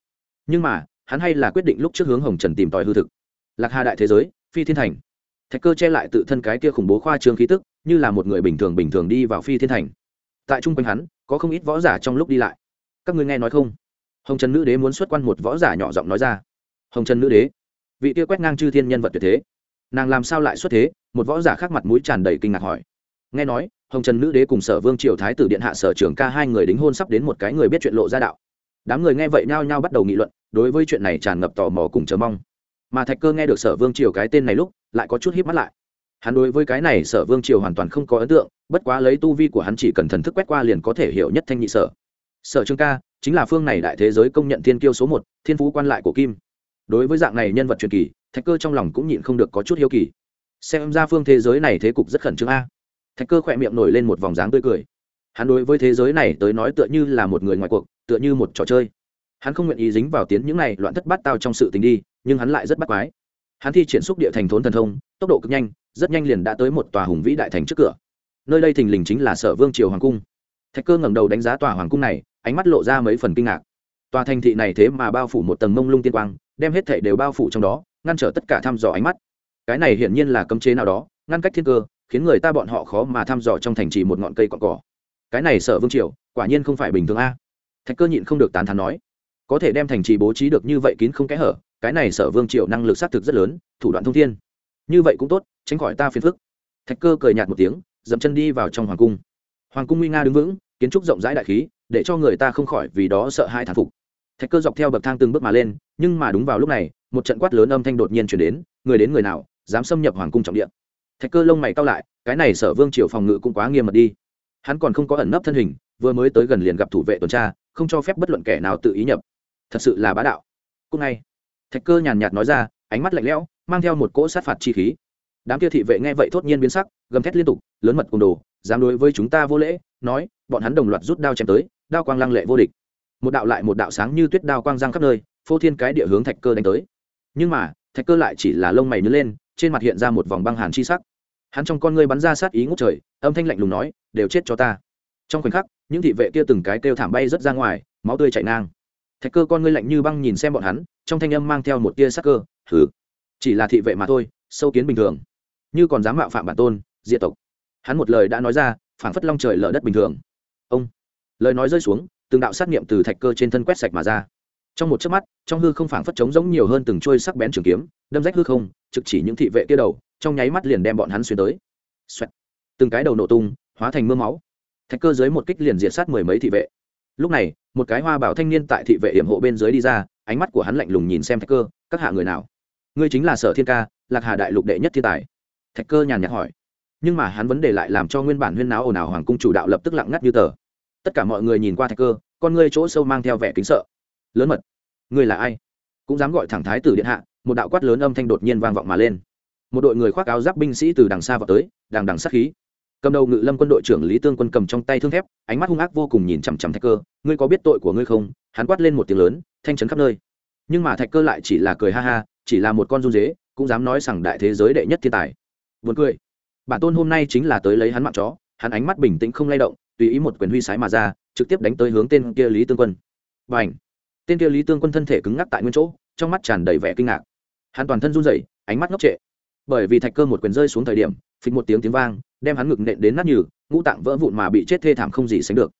Nhưng mà, hắn hay là quyết định lúc trước hướng hồng trần tìm tòi hư thực. Lạc hà đại thế giới, phi thiên thành. Thạch cơ che lại tự thân cái kia khủng bố khoa trương khí tức, như là một người bình thường bình thường đi vào phi thiên thành. Tại trung quanh hắn, có không ít võ giả trong lúc đi lại. Các ngươi nghe nói không? Hồng trần nữ đế muốn xuất quan một võ giả nhỏ giọng nói ra. Hồng trần nữ đế, vị kia quét ngang chư thiên nhân vật tuyệt thế nàng làm sao lại xuất thế? Một võ giả khác mặt mũi tràn đầy kinh ngạc hỏi. Nghe nói, hồng trần nữ đế cùng sở vương triều thái tử điện hạ sở trưởng ca hai người đính hôn sắp đến một cái người biết chuyện lộ ra đạo. Đám người nghe vậy nhao nhao bắt đầu nghị luận, đối với chuyện này tràn ngập tò mò cùng chờ mong. Mà thạch cơ nghe được sở vương triều cái tên này lúc, lại có chút híp mắt lại. Hắn đối với cái này sở vương triều hoàn toàn không có ấn tượng, bất quá lấy tu vi của hắn chỉ cần thần thức quét qua liền có thể hiểu nhất thanh nhị sở. Sở trương ca chính là phương này đại thế giới công nhận thiên kiêu số một, thiên phú quan lại của kim. Đối với dạng này nhân vật truyền kỳ thạch cơ trong lòng cũng nhịn không được có chút hiếu kỳ. Xem ra phương thế giới này thế cục rất khẩn trương a. Thạch cơ khỏe miệng nổi lên một vòng dáng tươi cười. Hắn đối với thế giới này tới nói tựa như là một người ngoài cuộc, tựa như một trò chơi. Hắn không nguyện ý dính vào tiến những này loạn thất bát tao trong sự tình đi, nhưng hắn lại rất bắt quái. Hắn thi triển xúc địa thành thốn thần thông, tốc độ cực nhanh, rất nhanh liền đã tới một tòa hùng vĩ đại thành trước cửa. Nơi đây thình lình chính là sở vương triều hoàng cung. Thạch cơ ngẩng đầu đánh giá tòa hoàng cung này, ánh mắt lộ ra mấy phần kinh ngạc. Tòa thành thị này thế mà bao phủ một tầng mông lung tiên quang, đem hết thảy đều bao phủ trong đó ngăn trở tất cả thăm dò ánh mắt. Cái này hiển nhiên là cấm chế nào đó, ngăn cách thiên cơ, khiến người ta bọn họ khó mà thăm dò trong thành trì một ngọn cây cọn cỏ. Cái này sở vương triều, quả nhiên không phải bình thường a. Thạch cơ nhịn không được tán thán nói. Có thể đem thành trì bố trí được như vậy kín không kẽ hở, cái này sở vương triều năng lực xác thực rất lớn, thủ đoạn thông thiên. Như vậy cũng tốt, tránh khỏi ta phiền phức. Thạch cơ cười nhạt một tiếng, dậm chân đi vào trong hoàng cung. Hoàng cung nguy nga đứng vững, kiến trúc rộng rãi đại khí, để cho người ta không khỏi vì đó sợ hai thản phục thạch cơ dọc theo bậc thang từng bước mà lên, nhưng mà đúng vào lúc này, một trận quát lớn âm thanh đột nhiên chuyển đến, người đến người nào, dám xâm nhập hoàng cung trọng điện thạch cơ lông mày cao lại, cái này sở vương triều phòng ngự cũng quá nghiêm mật đi. Hắn còn không có ẩn nấp thân hình, vừa mới tới gần liền gặp thủ vệ tuần tra, không cho phép bất luận kẻ nào tự ý nhập. Thật sự là bá đạo. Cúc ngay. Thạch cơ nhàn nhạt nói ra, ánh mắt lạnh lẽo, mang theo một cỗ sát phạt chi khí. Đám kia thị vệ nghe vậy thốt nhiên biến sắc, gầm thét liên tục, lớn mật cùng đồ, dám đối với chúng ta vô lễ, nói, bọn hắn đồng loạt rút đao chém tới, đao quang lăng lệ vô địch một đạo lại một đạo sáng như tuyết đao quang giang khắp nơi, phô thiên cái địa hướng thạch cơ đánh tới. Nhưng mà, thạch cơ lại chỉ là lông mày nhớ lên, trên mặt hiện ra một vòng băng hàn chi sắc. Hắn trong con ngươi bắn ra sát ý ngút trời, âm thanh lạnh lùng nói, đều chết cho ta. Trong khoảnh khắc, những thị vệ kia từng cái kêu thảm bay rất ra ngoài, máu tươi chảy ngang. Thạch cơ con ngươi lạnh như băng nhìn xem bọn hắn, trong thanh âm mang theo một tia sắc cơ thử chỉ là thị vệ mà thôi, sâu kiến bình thường, như còn dám mạo phạm bản tôn, diệt tộc. Hắn một lời đã nói ra, phảng phất long trời lở đất bình thường. Ông, lời nói rơi xuống từng đạo sát nghiệm từ thạch cơ trên thân quét sạch mà ra. Trong một chớp mắt, trong hư không phảng phất trống giống nhiều hơn từng trôi sắc bén trường kiếm, đâm rách hư không, trực chỉ những thị vệ kia đầu, trong nháy mắt liền đem bọn hắn xuyên tới. Xoẹt. từng cái đầu nổ tung, hóa thành mưa máu. Thạch cơ dưới một kích liền diệt sát mười mấy thị vệ. Lúc này, một cái hoa bảo thanh niên tại thị vệ hiểm hộ bên dưới đi ra, ánh mắt của hắn lạnh lùng nhìn xem thạch cơ, các hạ người nào? Ngươi chính là sở thiên ca, lạc hà đại lục đệ nhất thiên tài. Thạch cơ nhàn nhạt hỏi. Nhưng mà hắn vấn đề lại làm cho nguyên bản huyên náo ồn ào hoàng cung chủ đạo lập tức lặng ngắt như tờ tất cả mọi người nhìn qua thạch cơ, con ngươi chỗ sâu mang theo vẻ kính sợ. Lớn mật. Ngươi là ai? Cũng dám gọi thẳng thái tử điện hạ, một đạo quát lớn âm thanh đột nhiên vang vọng mà lên. Một đội người khoác áo giáp binh sĩ từ đằng xa vào tới, đằng đằng sát khí. Cầm đầu ngự lâm quân đội trưởng lý tương quân cầm trong tay thương thép, ánh mắt hung ác vô cùng nhìn chằm chằm thạch cơ. Ngươi có biết tội của ngươi không? Hắn quát lên một tiếng lớn, thanh trấn khắp nơi. Nhưng mà thạch cơ lại chỉ là cười ha ha, chỉ là một con run dế cũng dám nói rằng đại thế giới đệ nhất thiên tài. Vượt cười. Bản tôn hôm nay chính là tới lấy hắn mạng chó, hắn ánh mắt bình tĩnh không lay động tùy ý một quyền huy sái mà ra, trực tiếp đánh tới hướng tên kia lý tương quân. Và ảnh tên kia lý tương quân thân thể cứng ngắc tại nguyên chỗ, trong mắt tràn đầy vẻ kinh ngạc. Hắn toàn thân run rẩy, ánh mắt ngốc trệ. Bởi vì thạch cơ một quyền rơi xuống thời điểm, phịch một tiếng tiếng vang, đem hắn ngực nện đến nát nhừ, ngũ tạng vỡ vụn mà bị chết thê thảm không gì sánh được.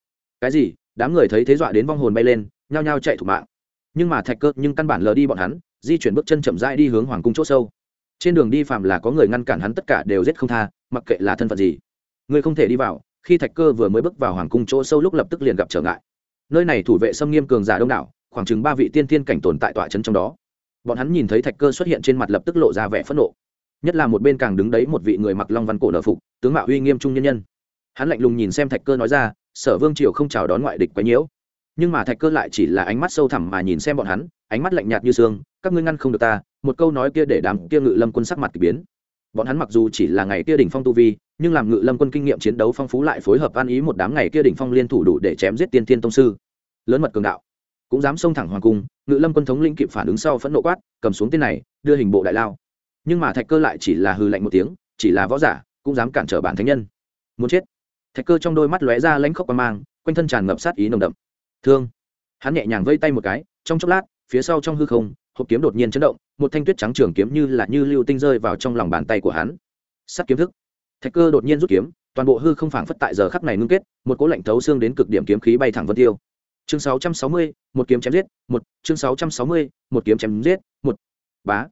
Cái gì? Đám người thấy thế dọa đến vong hồn bay lên, nhao nhao chạy thủ mạng. Nhưng mà thạch cơ nhưng căn bản lờ đi bọn hắn, di chuyển bước chân chậm rãi đi hướng hoàng cung chỗ sâu. Trên đường đi phạm là có người ngăn cản hắn tất cả đều giết không tha, mặc kệ là thân phận gì. Người không thể đi vào khi thạch cơ vừa mới bước vào hoàng cung chỗ sâu lúc lập tức liền gặp trở ngại. Nơi này thủ vệ xâm nghiêm cường giả đông đảo, khoảng chừng ba vị tiên tiên cảnh tồn tại tọa trấn trong đó. Bọn hắn nhìn thấy thạch cơ xuất hiện trên mặt lập tức lộ ra vẻ phẫn nộ. Nhất là một bên càng đứng đấy một vị người mặc long văn cổ nở phục, tướng mạo uy nghiêm trung nhân nhân. Hắn lạnh lùng nhìn xem thạch cơ nói ra, sở vương triều không chào đón ngoại địch quấy nhiễu. Nhưng mà thạch cơ lại chỉ là ánh mắt sâu thẳm mà nhìn xem bọn hắn, ánh mắt lạnh nhạt như xương, các ngươi ngăn không được ta, một câu nói kia để đám kia ngự lâm quân sắc mặt k ỳ biến bọn hắn mặc dù chỉ là ngày kia đỉnh phong tu vi, nhưng làm ngự lâm quân kinh nghiệm chiến đấu phong phú lại phối hợp an ý một đám ngày kia đỉnh phong liên thủ đủ để chém giết tiên tiên tông sư. Lớn mật cường đạo. Cũng dám xông thẳng hoàng cung, ngự lâm quân thống linh kịp phản ứng sau phẫn nộ quát, cầm xuống tên này, đưa hình bộ đại lao. Nhưng mà thạch cơ lại chỉ là hư lạnh một tiếng, chỉ là võ giả, cũng dám cản trở bản thánh nhân. Muốn chết. Thạch cơ trong đôi mắt lóe ra lãnh khốc qua mang, quanh thân tràn ngập sát ý nồng đậm. Thương. Hắn nhẹ nhàng vây tay một cái, trong chốc lát, phía sau trong hư không hộp kiếm đột nhiên chấn động một thanh tuyết trắng trường kiếm như là như lưu tinh rơi vào trong lòng bàn tay của hắn. Sắt kiếm thức. Thạch cơ đột nhiên rút kiếm toàn bộ hư không phảng phất tại giờ khắc này ngưng kết một cỗ lạnh thấu xương đến cực điểm kiếm khí bay thẳng vân tiêu. Chương 660, một kiếm chém giết một chương 660, một kiếm chém giết một. Bá.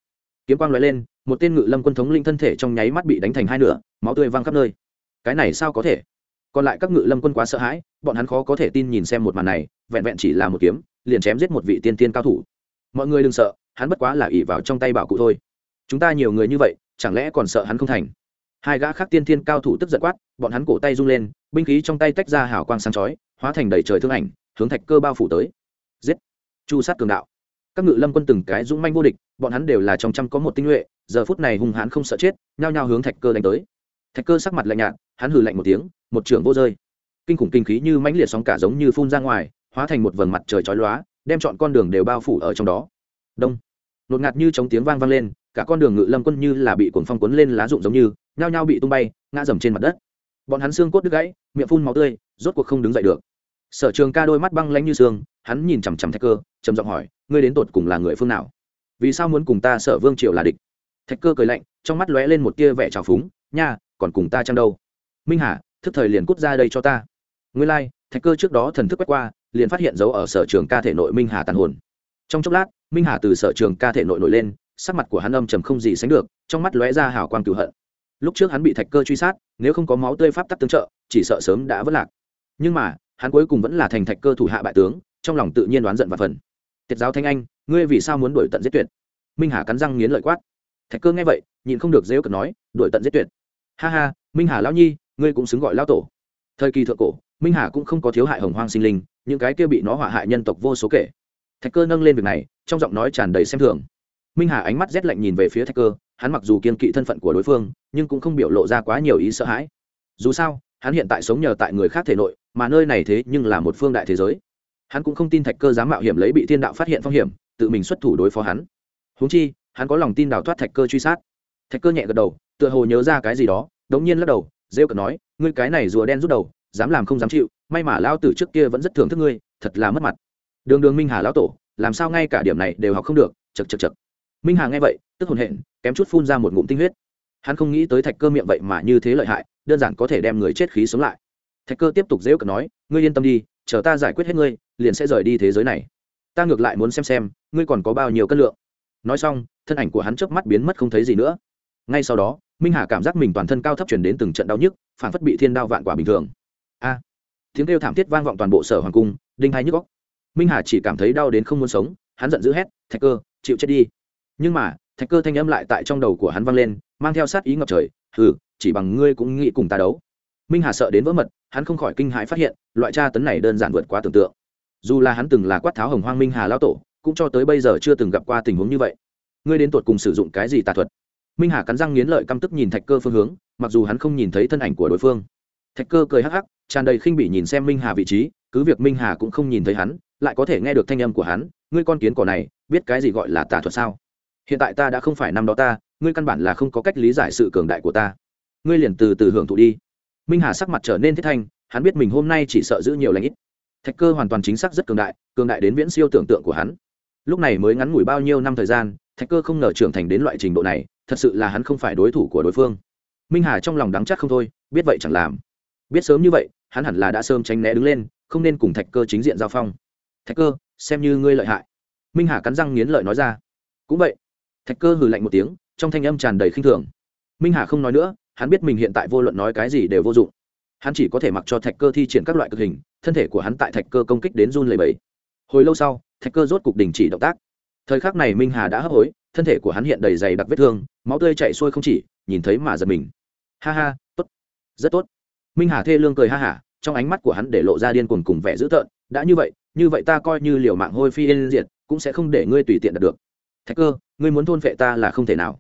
Kiếm quang lóe lên một tên ngự lâm quân thống linh thân thể trong nháy mắt bị đánh thành hai nửa máu tươi văng khắp nơi. Cái này sao có thể? Còn lại các ngự lâm quân quá sợ hãi bọn hắn khó có thể tin nhìn xem một màn này vẹn vẹn chỉ là một kiếm liền chém giết một vị tiên tiên cao thủ mọi người đừng sợ, hắn bất quá là ỉ vào trong tay bảo cụ thôi. Chúng ta nhiều người như vậy, chẳng lẽ còn sợ hắn không thành? Hai gã khác tiên thiên cao thủ tức giận quát, bọn hắn cổ tay rung lên, binh khí trong tay tách ra hào quang sáng chói, hóa thành đầy trời thương ảnh, hướng thạch cơ bao phủ tới. Giết! Chu sát cường đạo. Các ngự lâm quân từng cái dũng manh vô địch, bọn hắn đều là trong trăm có một tinh nhuệ, giờ phút này hung hãn không sợ chết, nhao nhao hướng thạch cơ đánh tới. Thạch cơ sắc mặt lạnh nhạt, hắn hừ lạnh một tiếng, một trường vô rơi. Kinh khủng kinh khí như mãnh liệt sóng cả giống như phun ra ngoài, hóa thành một vầng mặt trời chói lóa đem chọn con đường đều bao phủ ở trong đó. Đông. Nột ngạt như chống tiếng vang vang lên cả con đường ngự lâm quân như là bị cuồng phong cuốn lên lá rụng giống như nhao nhao bị tung bay ngã dầm trên mặt đất. Bọn hắn xương cốt đứt gãy miệng phun máu tươi rốt cuộc không đứng dậy được. Sở trường ca đôi mắt băng lanh như xương hắn nhìn chằm chằm thạch cơ trầm giọng hỏi ngươi đến tột cùng là người phương nào? Vì sao muốn cùng ta sở vương triều là địch? Thạch cơ cười lạnh trong mắt lóe lên một tia vẻ trào phúng nha còn cùng ta chăng đâu? Minh hà thức thời liền cút ra đây cho ta. Ngươi lai、like, thạch cơ trước đó thần thức quét qua liền phát hiện dấu ở sở trường ca thể nội minh hà tàn hồn. Trong chốc lát, minh hà từ sở trường ca thể nội nổi lên, sắc mặt của hắn âm trầm không gì sánh được, trong mắt lóe ra hào quang cựu hận. Lúc trước hắn bị thạch cơ truy sát, nếu không có máu tươi pháp tắc tương trợ, chỉ sợ sớm đã vất lạc. Nhưng mà, hắn cuối cùng vẫn là thành thạch cơ thủ hạ bại tướng, trong lòng tự nhiên đoán giận và phần. Tiết giáo thanh anh, ngươi vì sao muốn đuổi tận giết tuyệt? Minh hà cắn răng nghiến lợi quát. Thạch cơ nghe vậy, nhịn không được dễ cợt nói, đuổi tận giết tuyệt. Ha ha, minh hà lão nhi, ngươi cũng xứng gọi lão tổ thời kỳ thượng cổ, minh hà cũng không có thiếu hại hồng hoang sinh linh, những cái kia bị nó hỏa hại nhân tộc vô số kể. Thạch cơ nâng lên việc này, trong giọng nói tràn đầy xem thường. Minh hà ánh mắt rét lạnh nhìn về phía thạch cơ, hắn mặc dù kiên kỵ thân phận của đối phương, nhưng cũng không biểu lộ ra quá nhiều ý sợ hãi. Dù sao, hắn hiện tại sống nhờ tại người khác thể nội, mà nơi này thế nhưng là một phương đại thế giới. Hắn cũng không tin thạch cơ dám mạo hiểm lấy bị thiên đạo phát hiện phong hiểm, tự mình xuất thủ đối phó hắn. Húng chi, hắn có lòng tin đào thoát thạch cơ truy sát. Thạch cơ nhẹ gật đầu, tựa hồ nhớ ra cái gì đó, đống nhiên lắc đầu, rêu cợt nói ngươi cái này rùa đen rút đầu, dám làm không dám chịu, may mà lao tử trước kia vẫn rất thưởng thức ngươi, thật là mất mặt. Đường đường minh hà lão tổ, làm sao ngay cả điểm này đều học không được chật chật chật minh hà nghe vậy, tức hồn hện, kém chút phun ra một ngụm tinh huyết. Hắn không nghĩ tới thạch cơ miệng vậy mà như thế lợi hại, đơn giản có thể đem người chết khí sống lại. Thạch cơ tiếp tục dễu cợt nói, ngươi yên tâm đi, chờ ta giải quyết hết ngươi, liền sẽ rời đi thế giới này. Ta ngược lại muốn xem xem, ngươi còn có bao nhiêu cân lượng. Nói xong, thân ảnh của hắn chớp mắt biến mất không thấy gì nữa. Ngay sau đó minh hà cảm giác mình toàn thân cao thấp chuyển đến từng trận đau nhức phản phất bị thiên đao vạn quả bình thường. A! Tiếng kêu thảm thiết vang vọng toàn bộ sở hoàng cung, đinh hai nhức góc minh hà chỉ cảm thấy đau đến không muốn sống, hắn giận dữ hét, thạch cơ, chịu chết đi. Nhưng mà, thạch cơ thanh âm lại tại trong đầu của hắn vang lên, mang theo sát ý ngập trời, hừ, chỉ bằng ngươi cũng nghĩ cùng ta đấu. Minh hà sợ đến vỡ mật, hắn không khỏi kinh hãi phát hiện, loại tra tấn này đơn giản vượt quá tưởng tượng. Dù là hắn từng là quát tháo hồng hoang minh hà lao tổ, cũng cho tới bây giờ chưa từng gặp qua tình huống như vậy. Ngươi đến tuột cùng sử dụng cái gì tà thuật? Minh hà cắn răng nghiến lợi căm tức nhìn thạch cơ phương hướng, mặc dù hắn không nhìn thấy thân ảnh của đối phương. Thạch cơ cười hắc hắc, tràn đầy khinh bỉ nhìn xem minh hà vị trí, cứ việc minh hà cũng không nhìn thấy hắn, lại có thể nghe được thanh âm của hắn, ngươi con kiến cỏ này, biết cái gì gọi là tà thuật sao? Hiện tại ta đã không phải năm đó ta, ngươi căn bản là không có cách lý giải sự cường đại của ta. Ngươi liền từ từ hưởng thụ đi. Minh hà sắc mặt trở nên thiết thanh, hắn biết mình hôm nay chỉ sợ giữ nhiều lãnh ít. Thạch cơ hoàn toàn chính xác rất cường đại cường đại đến viễn siêu tưởng tượng của hắn. Lúc này mới ngắn ngủi bao nhiêu năm thời gian, thạch cơ không ngờ trưởng thành đến loại trình độ này thật sự là hắn không phải đối thủ của đối phương. Minh hà trong lòng đắng chắc không thôi, biết vậy chẳng làm. Biết sớm như vậy, hắn hẳn là đã sớm tránh né đứng lên, không nên cùng thạch cơ chính diện giao phong. Thạch cơ, xem như ngươi lợi hại. Minh hà cắn răng nghiến lợi nói ra. Cũng vậy. Thạch cơ hừ lạnh một tiếng, trong thanh âm tràn đầy khinh thường. Minh hà không nói nữa, hắn biết mình hiện tại vô luận nói cái gì đều vô dụng. Hắn chỉ có thể mặc cho thạch cơ thi triển các loại cực hình, thân thể của hắn tại thạch cơ công kích đến run lầy bẫy hồi lâu sau, thạch cơ rốt cục đình chỉ động tác thời khắc này minh hà đã hấp hối, thân thể của hắn hiện đầy dày đặc vết thương, máu tươi chạy xuôi không chỉ, nhìn thấy mà giật mình. Ha ha, tốt, rất tốt. Minh hà thê lương cười ha hả, trong ánh mắt của hắn để lộ ra điên cuồng cùng vẻ dữ tợn, đã như vậy như vậy ta coi như liều mạng hôi phi yên diệt, cũng sẽ không để ngươi tùy tiện đạt được. Thạch cơ, ngươi muốn thôn vệ ta là không thể nào.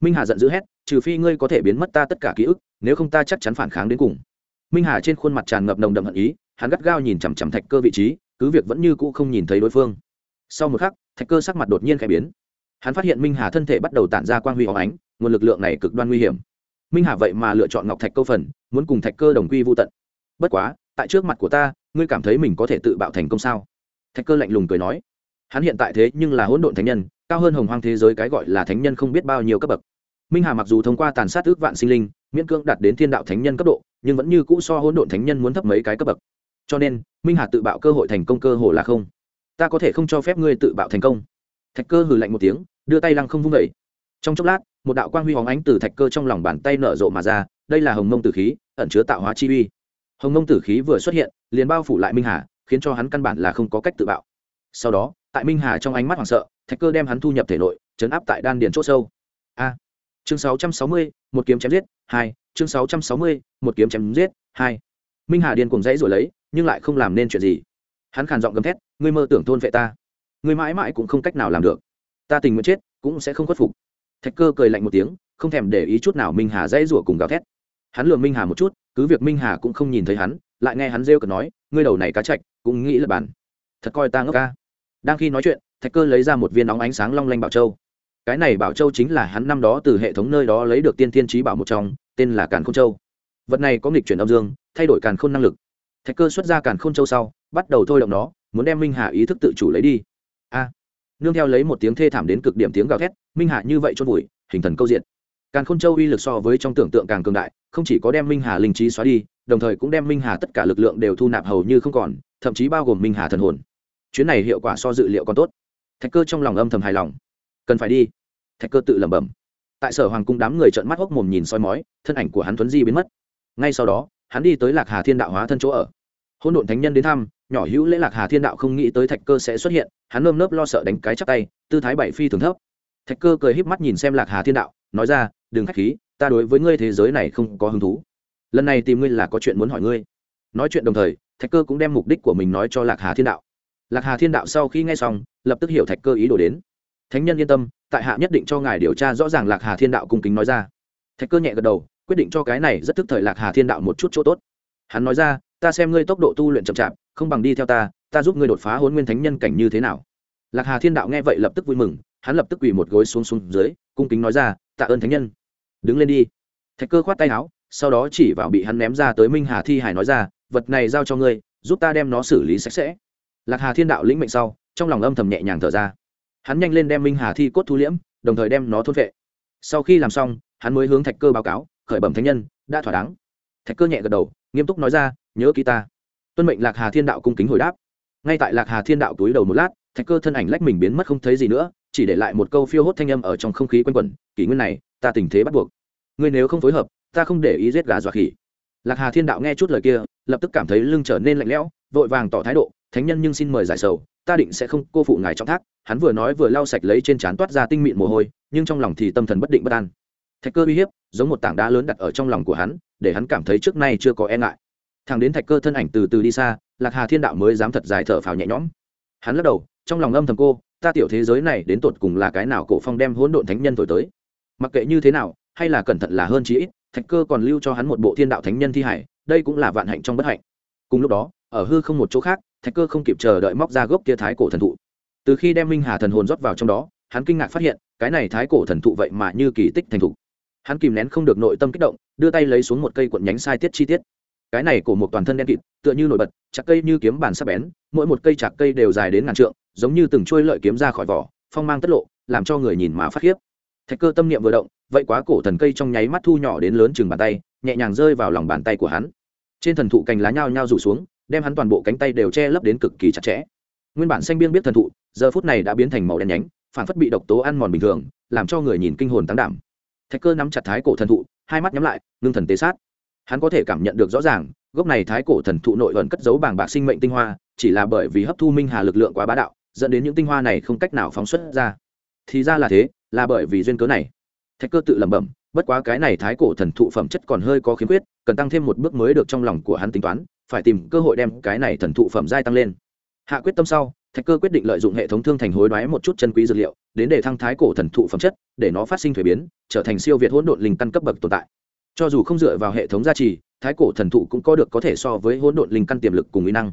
Minh hà giận dữ hét, trừ phi ngươi có thể biến mất ta tất cả ký ức, nếu không ta chắc chắn phản kháng đến cùng. Minh hà trên khuôn mặt tràn ngập nồng đậm hận ý, hắn gắt gao nhìn chằm chằm thạch cơ vị trí, cứ việc vẫn như cũ không nhìn thấy đối phương. Sau một khắc thạch cơ sắc mặt đột nhiên khẽ biến. Hắn phát hiện minh hà thân thể bắt đầu tản ra quang huy hóng ánh, nguồn lực lượng này cực đoan nguy hiểm. Minh hà vậy mà lựa chọn ngọc thạch câu phần, muốn cùng thạch cơ đồng quy vô tận. Bất quá, tại trước mặt của ta, ngươi cảm thấy mình có thể tự bạo thành công sao? Thạch cơ lạnh lùng cười nói. Hắn hiện tại thế nhưng là hỗn độn thánh nhân, cao hơn hồng hoang thế giới cái gọi là thánh nhân không biết bao nhiêu cấp bậc. Minh hà mặc dù thông qua tàn sát ước vạn sinh linh, miễn cưỡng đạt đến thiên đạo thánh nhân cấp độ, nhưng vẫn như cũ so hỗn độn thánh nhân muốn thấp mấy cái cấp bậc. Cho nên, minh hà tự bạo cơ hội thành công cơ hồ là không ta có thể không cho phép ngươi tự bạo thành công. Thạch cơ hừ lạnh một tiếng đưa tay lăng không vung vẩy trong chốc lát một đạo quang huy hóng ánh từ thạch cơ trong lòng bàn tay nở rộ mà ra đây là hồng mông tử khí ẩn chứa tạo hóa chi uy. Hồng mông tử khí vừa xuất hiện liền bao phủ lại minh hà khiến cho hắn căn bản là không có cách tự bạo. Sau đó tại minh hà trong ánh mắt hoảng sợ thạch cơ đem hắn thu nhập thể nội chấn áp tại đan điền c h ỗ sâu. A! Chương 660, một kiếm chém giết hai. Chương 660, một kiếm chém giết hai. Minh hà điên cùng dãy rồi lấy nhưng lại không làm nên chuyện gì. Hắn khàn giọng gầm thét ngươi mơ tưởng thôn vệ ta. Ngươi mãi mãi cũng không cách nào làm được. Ta tình nguyện chết, cũng sẽ không khuất phục. Thạch cơ cười lạnh một tiếng, không thèm để ý chút nào minh hà dãy rủa cùng gào thét. Hắn lừa minh hà một chút, cứ việc minh hà cũng không nhìn thấy hắn, lại nghe hắn rêu cợt nói, ngươi đầu này cá chạch, cũng nghĩ là bản. Thật coi ta ngốc ca. Đang khi nói chuyện, thạch cơ lấy ra một viên nóng ánh sáng long lanh bảo châu. Cái này bảo châu chính là hắn năm đó từ hệ thống nơi đó lấy được tiên thiên trí bảo một trong, tên là càn k h ô n châu. Vật này có nghịch chuyển âm dương, thay đổi càn khôn năng lực. Thạch cơ xuất ra càn khôn châu sau, bắt đầu thôi động nó muốn đem minh hà ý thức tự chủ lấy đi. A. Nương theo lấy một tiếng thê thảm đến cực điểm tiếng gào thét, minh hà như vậy chôn vùi, hình thần câu diện. Càng khôn châu uy lực so với trong tưởng tượng càng cường đại, không chỉ có đem minh hà linh trí xóa đi, đồng thời cũng đem minh hà tất cả lực lượng đều thu nạp hầu như không còn, thậm chí bao gồm minh hà thần hồn. Chuyến này hiệu quả so dự liệu còn tốt. Thạch cơ trong lòng âm thầm hài lòng. Cần phải đi. Thạch cơ tự lẩm bẩm. Tại sở hoàng cung đám người trợn mắt hốc mồm nhìn soi mói, thân ảnh của hắn tuấn di biến mất. Ngay sau đó, hắn đi tới lạc hà thiên đạo hóa thân chỗ ở. Hôn độn thánh nhân đến thăm nhỏ hữu lễ lạc hà thiên đạo không nghĩ tới thạch cơ sẽ xuất hiện, hắn nơm nớp lo sợ đánh cái chắc tay, tư thái bảy phi thường thấp. Thạch cơ cười híp mắt nhìn xem lạc hà thiên đạo, nói ra, đừng khách khí, ta đối với ngươi thế giới này không có hứng thú. Lần này tìm ngươi là có chuyện muốn hỏi ngươi. Nói chuyện đồng thời, thạch cơ cũng đem mục đích của mình nói cho lạc hà thiên đạo. Lạc hà thiên đạo sau khi nghe xong, lập tức hiểu thạch cơ ý đồ đến. Thánh nhân yên tâm, tại hạ nhất định cho ngài điều tra rõ ràng lạc hà thiên đạo cung kính nói ra. Thạch cơ nhẹ gật đầu, quyết định cho cái này rất thức thời lạc hà thiên đạo một chút chỗ tốt. Hắn nói ra, ta xem ngươi tốc độ tu luyện chậm chạp không bằng đi theo ta ta giúp ngươi đột phá hôn nguyên thánh nhân cảnh như thế nào? Lạc hà thiên đạo nghe vậy lập tức vui mừng, hắn lập tức quỳ một gối xuống xuống dưới, cung kính nói ra, tạ ơn thánh nhân. Đứng lên đi. Thạch cơ khoát tay áo, sau đó chỉ vào bị hắn ném ra tới minh hà thi hải nói ra, vật này giao cho ngươi, giúp ta đem nó xử lý sạch sẽ. Lạc hà thiên đạo lĩnh mệnh sau, trong lòng âm thầm nhẹ nhàng thở ra. Hắn nhanh lên đem minh hà thi cốt thu liễm, đồng thời đem nó thôn vệ. Sau khi làm xong, hắn mới hướng thạch cơ báo cáo, khởi bẩm thánh nhân, đã thỏa đáng. Thạch cơ nhẹ gật đầu, nghiêm túc nói ra, nhớ ký ta tuân mệnh lạc hà thiên đạo cung kính hồi đáp ngay tại lạc hà thiên đạo túi đầu một lát thạch cơ thân ảnh lách mình biến mất không thấy gì nữa chỉ để lại một câu phiêu hốt thanh âm ở trong không khí quanh quẩn kỷ nguyên này ta tình thế bắt buộc ngươi nếu không phối hợp ta không để ý giết gà dọa khỉ lạc hà thiên đạo nghe chút lời kia lập tức cảm thấy lưng trở nên lạnh lẽo vội vàng tỏ thái độ thánh nhân nhưng xin mời giải sầu ta định sẽ không cô phụ ngài trong thác hắn vừa nói vừa lau sạch lấy trên trán toát ra tinh mịn mồ hôi nhưng trong lòng thì tâm thần bất định bất an thạch cơ uy hiếp giống một tảng đá lớn đặt ở trong lòng của hắn để hắn cảm thấy trước nay chưa có e ngại thằng đến thạch cơ thân ảnh từ từ đi xa, lạc hà thiên đạo mới dám thật dài thở phào nhẹ nhõm. Hắn lắc đầu, trong lòng âm thầm cô, ta tiểu thế giới này đến tột cùng là cái nào cổ phong đem hỗn độn thánh nhân thổi tới? Mặc kệ như thế nào, hay là cẩn thận là hơn chí ít, thạch cơ còn lưu cho hắn một bộ thiên đạo thánh nhân thi hải, đây cũng là vạn hạnh trong bất hạnh. Cùng lúc đó, ở hư không một chỗ khác, thạch cơ không kịp chờ đợi móc ra gốc kia thái cổ thần thụ. Từ khi đem minh hà thần hồn rót vào trong đó, hắn kinh ngạc phát hiện, cái này thái cổ thần thụ vậy mà như kỳ tích thành thục. Hắn kìm nén không được nội tâm kích động, đưa tay lấy xuống một cây cuộn nhánh sai tiết chi tiết cái này cổ một toàn thân đen kịt, tựa như nổi bật, chặt cây như kiếm bàn sắp bén, mỗi một cây chặt cây đều dài đến ngàn trượng, giống như từng trôi lợi kiếm ra khỏi vỏ, phong mang tất lộ, làm cho người nhìn mà phát khiếp. Thạch cơ tâm niệm vừa động, vậy quá cổ thần cây trong nháy mắt thu nhỏ đến lớn chừng bàn tay, nhẹ nhàng rơi vào lòng bàn tay của hắn. Trên thần thụ cành lá nhao nhao rủ xuống, đem hắn toàn bộ cánh tay đều che lấp đến cực kỳ chặt chẽ. Nguyên bản xanh biên biết thần thụ, giờ phút này đã biến thành màu đen nhánh, phản phất bị độc tố ăn mòn bình thường, làm cho người nhìn kinh hồn tăng đảm. Thạch cơ nắm chặt thái cổ thần thụ, hai mắt nhắm lại, ngưng thần tế sát hắn có thể cảm nhận được rõ ràng, gốc này thái cổ thần thụ nội ẩn cất giấu bảng bạc sinh mệnh tinh hoa, chỉ là bởi vì hấp thu minh hà lực lượng quá bá đạo, dẫn đến những tinh hoa này không cách nào phóng xuất ra. Thì ra là thế, là bởi vì duyên cớ này. Thạch cơ tự lẩm bẩm, bất quá cái này thái cổ thần thụ phẩm chất còn hơi có khiếm khuyết, cần tăng thêm một bước mới được trong lòng của hắn tính toán, phải tìm cơ hội đem cái này thần thụ phẩm giai tăng lên. Hạ quyết tâm sau, thạch cơ quyết định lợi dụng hệ thống thương thành hối đoái một chút chân quý dược liệu, đến để thăng thái cổ thần thụ phẩm chất, để nó phát sinh thuế biến, trở thành siêu việt hỗn độn linh căn cấp bậc tồn tại cho dù không dựa vào hệ thống gia trì, thái cổ thần thụ cũng có được có thể so với hỗn độn linh căn tiềm lực cùng uy năng.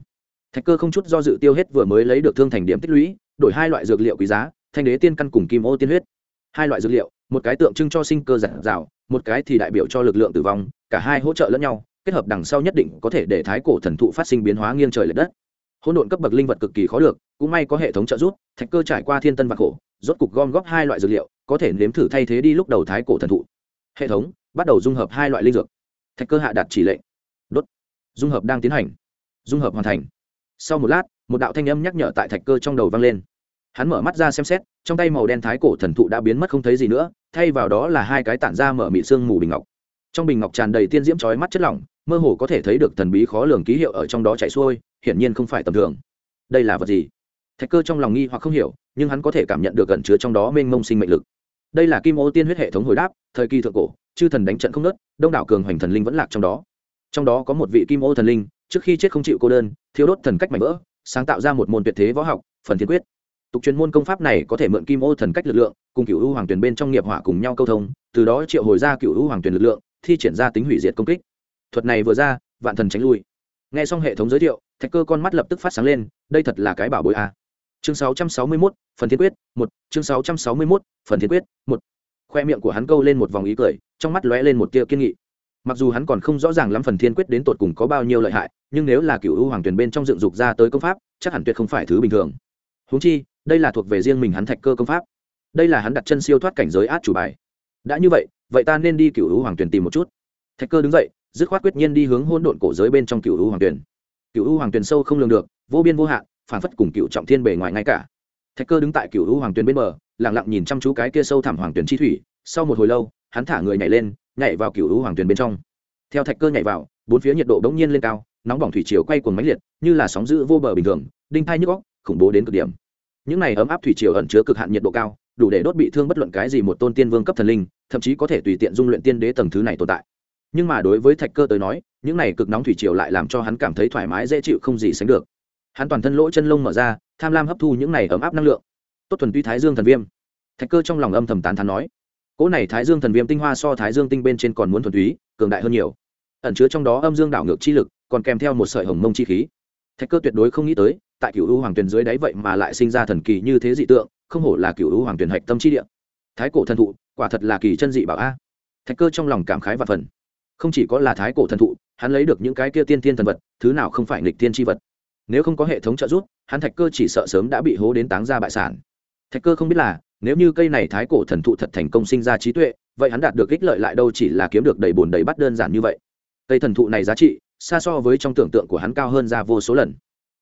Thạch cơ không chút do dự tiêu hết vừa mới lấy được thương thành điểm tích lũy, đổi hai loại dược liệu quý giá, thanh đế tiên căn cùng kim ô tiên huyết. Hai loại dược liệu, một cái tượng trưng cho sinh cơ giản dạo, một cái thì đại biểu cho lực lượng tử vong, cả hai hỗ trợ lẫn nhau, kết hợp đằng sau nhất định có thể để thái cổ thần thụ phát sinh biến hóa nghiêng trời l ệ đất. Hỗn độn cấp bậc linh vật cực kỳ khó được, cũng may có hệ thống trợ giúp, thạch cơ trải qua thiên tân và khổ, rốt cục gom góp hai loại dược liệu, có thể nếm thử thay thế đi lúc đầu thái cổ thần thụ. Hệ thống bắt đầu dung hợp hai loại linh dược. Thạch cơ hạ đạt chỉ lệnh. Đốt. Dung hợp đang tiến hành. Dung hợp hoàn thành. Sau một lát, một đạo thanh âm nhắc nhở tại thạch cơ trong đầu vang lên. Hắn mở mắt ra xem xét, trong tay màu đen thái cổ thần thụ đã biến mất không thấy gì nữa, thay vào đó là hai cái tản ra mở mị xương mù bình ngọc. Trong bình ngọc tràn đầy tiên diễm trói mắt chất lỏng, mơ hồ có thể thấy được thần bí khó lường ký hiệu ở trong đó chạy xuôi, hiển nhiên không phải tầm thường. Đây là vật gì? Thạch cơ trong lòng nghi hoặc không hiểu, nhưng hắn có thể cảm nhận được gần chứa trong đó mênh mông sinh mệnh lực đây là kim ô tiên huyết hệ thống hồi đáp, thời kỳ thượng cổ, chư thần đánh trận không nớt đông đảo cường hoành thần linh vẫn lạc trong đó. Trong đó có một vị kim ô thần linh, trước khi chết không chịu cô đơn thiếu đốt thần cách mạnh vỡ, sáng tạo ra một môn tuyệt thế võ học, phần thiên quyết. Tục truyền môn công pháp này có thể mượn kim ô thần cách lực lượng, cùng cựu u hoàng tuyền bên trong nghiệp hỏa cùng nhau câu thông, từ đó triệu hồi ra cựu u hoàng tuyền lực lượng, thi triển ra tính hủy diệt công kích. Thuật này vừa ra, vạn thần tránh lui. Nghe xong hệ thống giới thiệu, thạch cơ con mắt lập tức phát sáng lên, đây thật là cái bảo bối a chương 661, phần thiên quyết một. Chương 661, phần thiên quyết một. Khoe miệng của hắn câu lên một vòng ý cười trong mắt lóe lên một tia kiên nghị. Mặc dù hắn còn không rõ ràng lắm phần thiên quyết đến tột cùng có bao nhiêu lợi hại nhưng nếu là cựu u hoàng truyền bên trong dựng dục ra tới công pháp chắc hẳn tuyệt không phải thứ bình thường. Húng chi đây là thuộc về riêng mình hắn thạch cơ công pháp. Đây là hắn đặt chân siêu thoát cảnh giới át chủ bài. Đã như vậy vậy ta nên đi cựu u hoàng truyền tìm một chút. Thạch cơ đứng dậy dứt khoát quyết nhiên đi hướng hôn độn cổ giới bên trong cựu u hoàng truyền. cựu u hoàng truyền sâu không lường được vô biên vô hạn phản phất cùng cựu trọng thiên bề ngoài ngay cả. Thạch cơ đứng tại cựu u hoàng tuyền bên bờ lẳng lặng nhìn chăm chú cái kia sâu thẳm hoàng tuyền chi thủy. Sau một hồi lâu, hắn thả người nhảy lên, nhảy vào cựu u hoàng tuyền bên trong. Theo thạch cơ nhảy vào, bốn phía nhiệt độ bỗng nhiên lên cao, nóng bỏng thủy chiều quay cuồng máy liệt, như là sóng dữ vô bờ bình thường, đinh thai nhức góc khủng bố đến cực điểm. Những này ấm áp thủy triều ẩn chứa cực hạn nhiệt độ cao, đủ để đốt bị thương bất luận cái gì một tôn tiên vương cấp thần linh, thậm chí có thể tùy tiện dung luyện tiên đế tầng thứ này tồn tại. Nhưng mà đối với thạch cơ tới nói, những này cực nóng thủy triều lại làm cho hắn cảm thấy thoải mái dễ chịu không gì sánh được hắn toàn thân lỗ chân lông mở ra, tham lam hấp thu những này ấm áp năng lượng. Tốt thuần tuy thái dương thần viêm. Thạch cơ trong lòng âm thầm tán thán nói, cỗ này thái dương thần viêm tinh hoa so thái dương tinh bên trên còn muốn thuần túy, cường đại hơn nhiều. Ẩn chứa trong đó âm dương đảo ngược chi lực, còn kèm theo một sợi hồng mông chi khí. Thạch cơ tuyệt đối không nghĩ tới, tại cựu u hoàng tuyền dưới đáy vậy mà lại sinh ra thần kỳ như thế dị tượng, không hổ là cựu u hoàng tuyền hạch tâm chi địa. Thái cổ thần thụ, quả thật là kỳ chân dị bảo a. Thạch cơ trong lòng cảm khái và phần. Không chỉ có là thái cổ thần thụ, hắn lấy được những cái kia tiên tiên thần vật, thứ nào không phải nghịch tiên tri vật? Nếu không có hệ thống trợ giúp, hắn thạch cơ chỉ sợ sớm đã bị hố đến táng ra bại sản. Thạch cơ không biết là, nếu như cây này thái cổ thần thụ thật thành công sinh ra trí tuệ, vậy hắn đạt được ích lợi lại đâu chỉ là kiếm được đầy bồn đầy bắt đơn giản như vậy. Cây thần thụ này giá trị, xa so với trong tưởng tượng của hắn cao hơn ra vô số lần.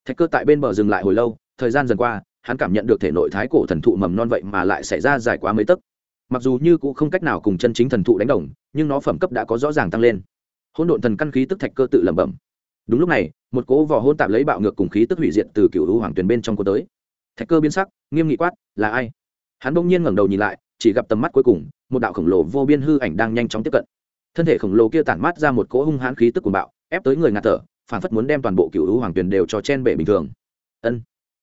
Thạch cơ tại bên bờ dừng lại hồi lâu, thời gian dần qua, hắn cảm nhận được thể nội thái cổ thần thụ mầm non vậy mà lại xảy ra dài quá mấy tấc. Mặc dù như cũng không cách nào cùng chân chính thần thụ đánh đồng, nhưng nó phẩm cấp đã có rõ ràng tăng lên. Hỗn độn thần căn khí tức thạch cơ tự lẩm bẩm. Đúng lúc này một cỗ vỏ hôn tạp lấy bạo ngược cùng khí tức hủy diệt từ cựu hữu hoàng tuyền bên trong cô tới. Thạch cơ biến sắc nghiêm nghị quát là ai? Hắn bỗng nhiên ngẩng đầu nhìn lại chỉ gặp tầm mắt cuối cùng một đạo khổng lồ vô biên hư ảnh đang nhanh chóng tiếp cận. Thân thể khổng lồ kia tản mát ra một cỗ hung hãn khí tức của bạo ép tới người ngạt thở phản phất muốn đem toàn bộ cựu hữu hoàng tuyền đều cho chen bể bình thường. Ân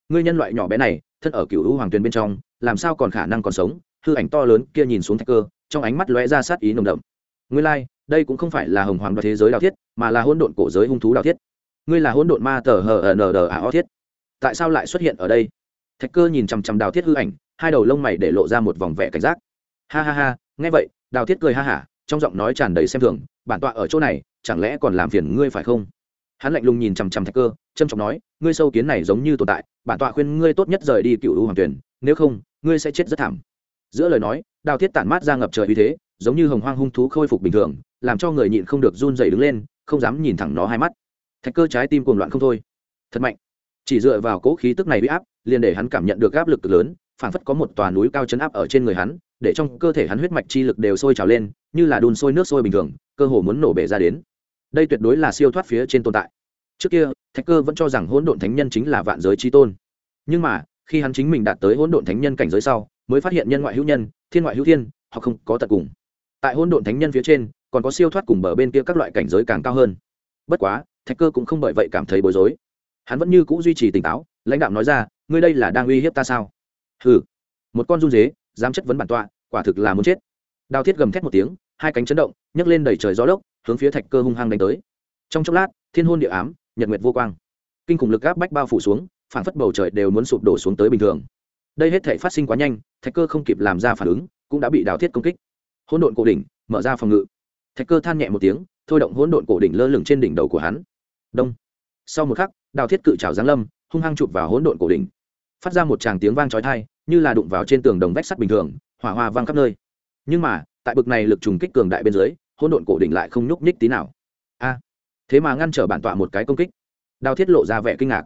ngươi nhân loại nhỏ bé này thân ở cựu hữu hoàng tuyền bên trong làm sao còn khả năng còn sống? Hư ảnh to lớn kia nhìn xuống thạch cơ trong ánh mắt lóe ra sát ý nồng đậm. Ngươi lai、like, đây cũng không phải là hồng hoàng đoạt thế giới đào thiết mà là hôn độn cổ giới hung thú đào thiết ngươi là hỗn độn ma tờ hờ ờ n a à, o thiết. Tại sao lại xuất hiện ở đây? Thạch cơ nhìn chằm chằm đào thiết hư ảnh, hai đầu lông mày để lộ ra một vòng vẻ cảnh giác. Ha ha ha, nghe vậy, đào thiết cười ha hả, trong giọng nói tràn đầy xem thường, bản tọa ở chỗ này, chẳng lẽ còn làm phiền ngươi phải không? Hắn lạnh lùng nhìn chằm chằm thạch cơ trâm trọng nói, ngươi sâu kiến này giống như tồn tại, bản tọa khuyên ngươi tốt nhất rời đi cựu hoàng tuyển, nếu không, ngươi sẽ chết rất thảm. Giữa lời nói, đào thiết tản mát ra ngập trời uy thế, giống như hồng hoang hung thú khôi phục bình thường, làm cho người nhịn không được run dày đứng lên, không dám nhìn thẳng nó hai mắt thạch cơ trái tim cuồng loạn không thôi. Thật mạnh. Chỉ dựa vào cỗ khí tức này bị áp, liền để hắn cảm nhận được áp lực cực lớn, phảng phất có một tòa núi cao chấn áp ở trên người hắn, để trong cơ thể hắn huyết mạch chi lực đều sôi trào lên, như là đun sôi nước sôi bình thường, cơ hồ muốn nổ bể ra đến. Đây tuyệt đối là siêu thoát phía trên tồn tại. Trước kia, thạch cơ vẫn cho rằng hỗn độn thánh nhân chính là vạn giới trí tôn. Nhưng mà, khi hắn chính mình đạt tới hỗn độn thánh nhân cảnh giới sau, mới phát hiện nhân ngoại hữu nhân, thiên ngoại hữu thiên, họ không có tận cùng. Tại hỗn độn thánh nhân phía trên, còn có siêu thoát cùng bờ bên kia các loại cảnh giới càng cao hơn. Bất quá thạch cơ cũng không bởi vậy cảm thấy bối rối. Hắn vẫn như c ũ duy trì tỉnh táo, lãnh đạo nói ra, ngươi đây là đang uy hiếp ta sao? Ừ một con run dế, dám chất vấn bản tọa, quả thực là muốn chết. Đào thiết gầm thét một tiếng, hai cánh chấn động, nhấc lên đẩy trời gió lốc, hướng phía thạch cơ hung hăng đánh tới. Trong chốc lát, thiên hôn địa ám, nhật nguyệt vô quang. Kinh khủng lực gáp bách bao phủ xuống phản phất bầu trời đều muốn sụp đổ xuống tới bình thường. Đây hết thể phát sinh quá nhanh, thạch cơ không kịp làm ra phản ứng, cũng đã bị đào thiết công kích. Hỗn độn cổ đỉnh, mở ra phòng ngự. Thạch cơ than nhẹ một tiếng, thôi động hỗn độn cổ đỉnh lơ lửng trên đỉnh đầu của hắn đông. Sau một khắc, đào thiết cự trào giáng lâm, hung hăng chụp vào hỗn độn cổ đỉnh. Phát ra một tràng tiếng vang trói thai như là đụng vào trên tường đồng vách sắt bình thường, hỏa hoa vang khắp nơi. Nhưng mà, tại bực này lực trùng kích cường đại bên dưới, hỗn độn cổ đỉnh lại không nhúc nhích tí nào. A! Thế mà ngăn trở bản tọa một cái công kích. Đào thiết lộ ra vẻ kinh ngạc.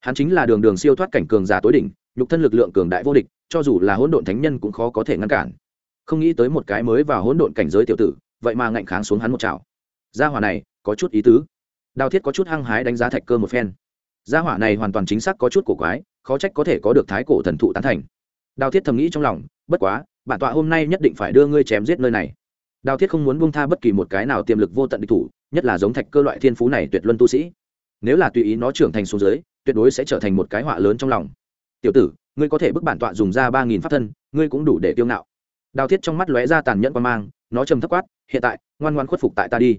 Hắn chính là đường đường siêu thoát cảnh cường giả tối đỉnh, nhục thân lực lượng cường đại vô địch, cho dù là hỗn độn thánh nhân cũng khó có thể ngăn cản. Không nghĩ tới một cái mới vào hỗn độn cảnh giới tiểu tử, vậy mà ngạnh kháng xuống hắn một chảo gia hỏa này, có chút ý tứ đào thiết có chút hăng hái đánh giá thạch cơ một phen. Gia hỏa này hoàn toàn chính xác có chút cổ quái, khó trách có thể có được thái cổ thần thụ tán thành. Đào thiết thầm nghĩ trong lòng, bất quá, bản tọa hôm nay nhất định phải đưa ngươi chém giết nơi này. Đào thiết không muốn buông tha bất kỳ một cái nào tiềm lực vô tận địch thủ, nhất là giống thạch cơ loại thiên phú này tuyệt luân tu sĩ. Nếu là tùy ý nó trưởng thành xuống dưới, tuyệt đối sẽ trở thành một cái họa lớn trong lòng. Tiểu tử, ngươi có thể bức bản tọa dùng ra ba nghìn pháp thân, ngươi cũng đủ để tiêu ngạo. Đào thiết trong mắt lóe ra tàn nhẫn quan mang, nó trầm thấp quát, hiện tại, ngoan ngoan khuất phục tại ta đi.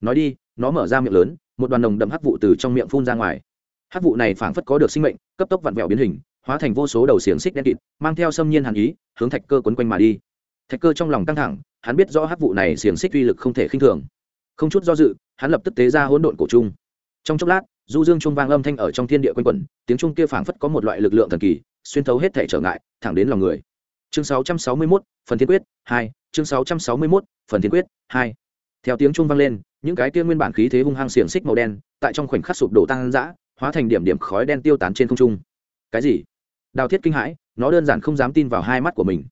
Nói đi. Nó mở ra miệng lớn một đoàn nồng đậm hắc vụ từ trong miệng phun ra ngoài. Hắc vụ này phảng phất có được sinh mệnh cấp tốc vặn vẹo biến hình hóa thành vô số đầu xiềng xích đen kịt mang theo xâm nhiên hàn ý hướng thạch cơ quấn quanh mà đi. Thạch cơ trong lòng căng thẳng hắn biết rõ hắc vụ này xiềng xích uy lực không thể khinh thường. Không chút do dự hắn lập tức tế ra hỗn độn cổ trung. Trong chốc lát du dương trung vang âm thanh ở trong thiên địa quanh quẩn tiếng trung kia phảng phất có một loại lực lượng thần kỳ xuyên thấu hết thể trở ngại thẳng đến lòng người. Chương 661, phần thiên quyết 2, chương 661, phần thiên quyết 2. theo tiếng trung vang lên những cái kia nguyên bản khí thế hung hăng xiềng xích màu đen, tại trong khoảnh khắc sụp đổ tăng dã, hóa thành điểm điểm khói đen tiêu tán trên không trung. Cái gì? Đào thiết kinh hãi, nó đơn giản không dám tin vào hai mắt của mình.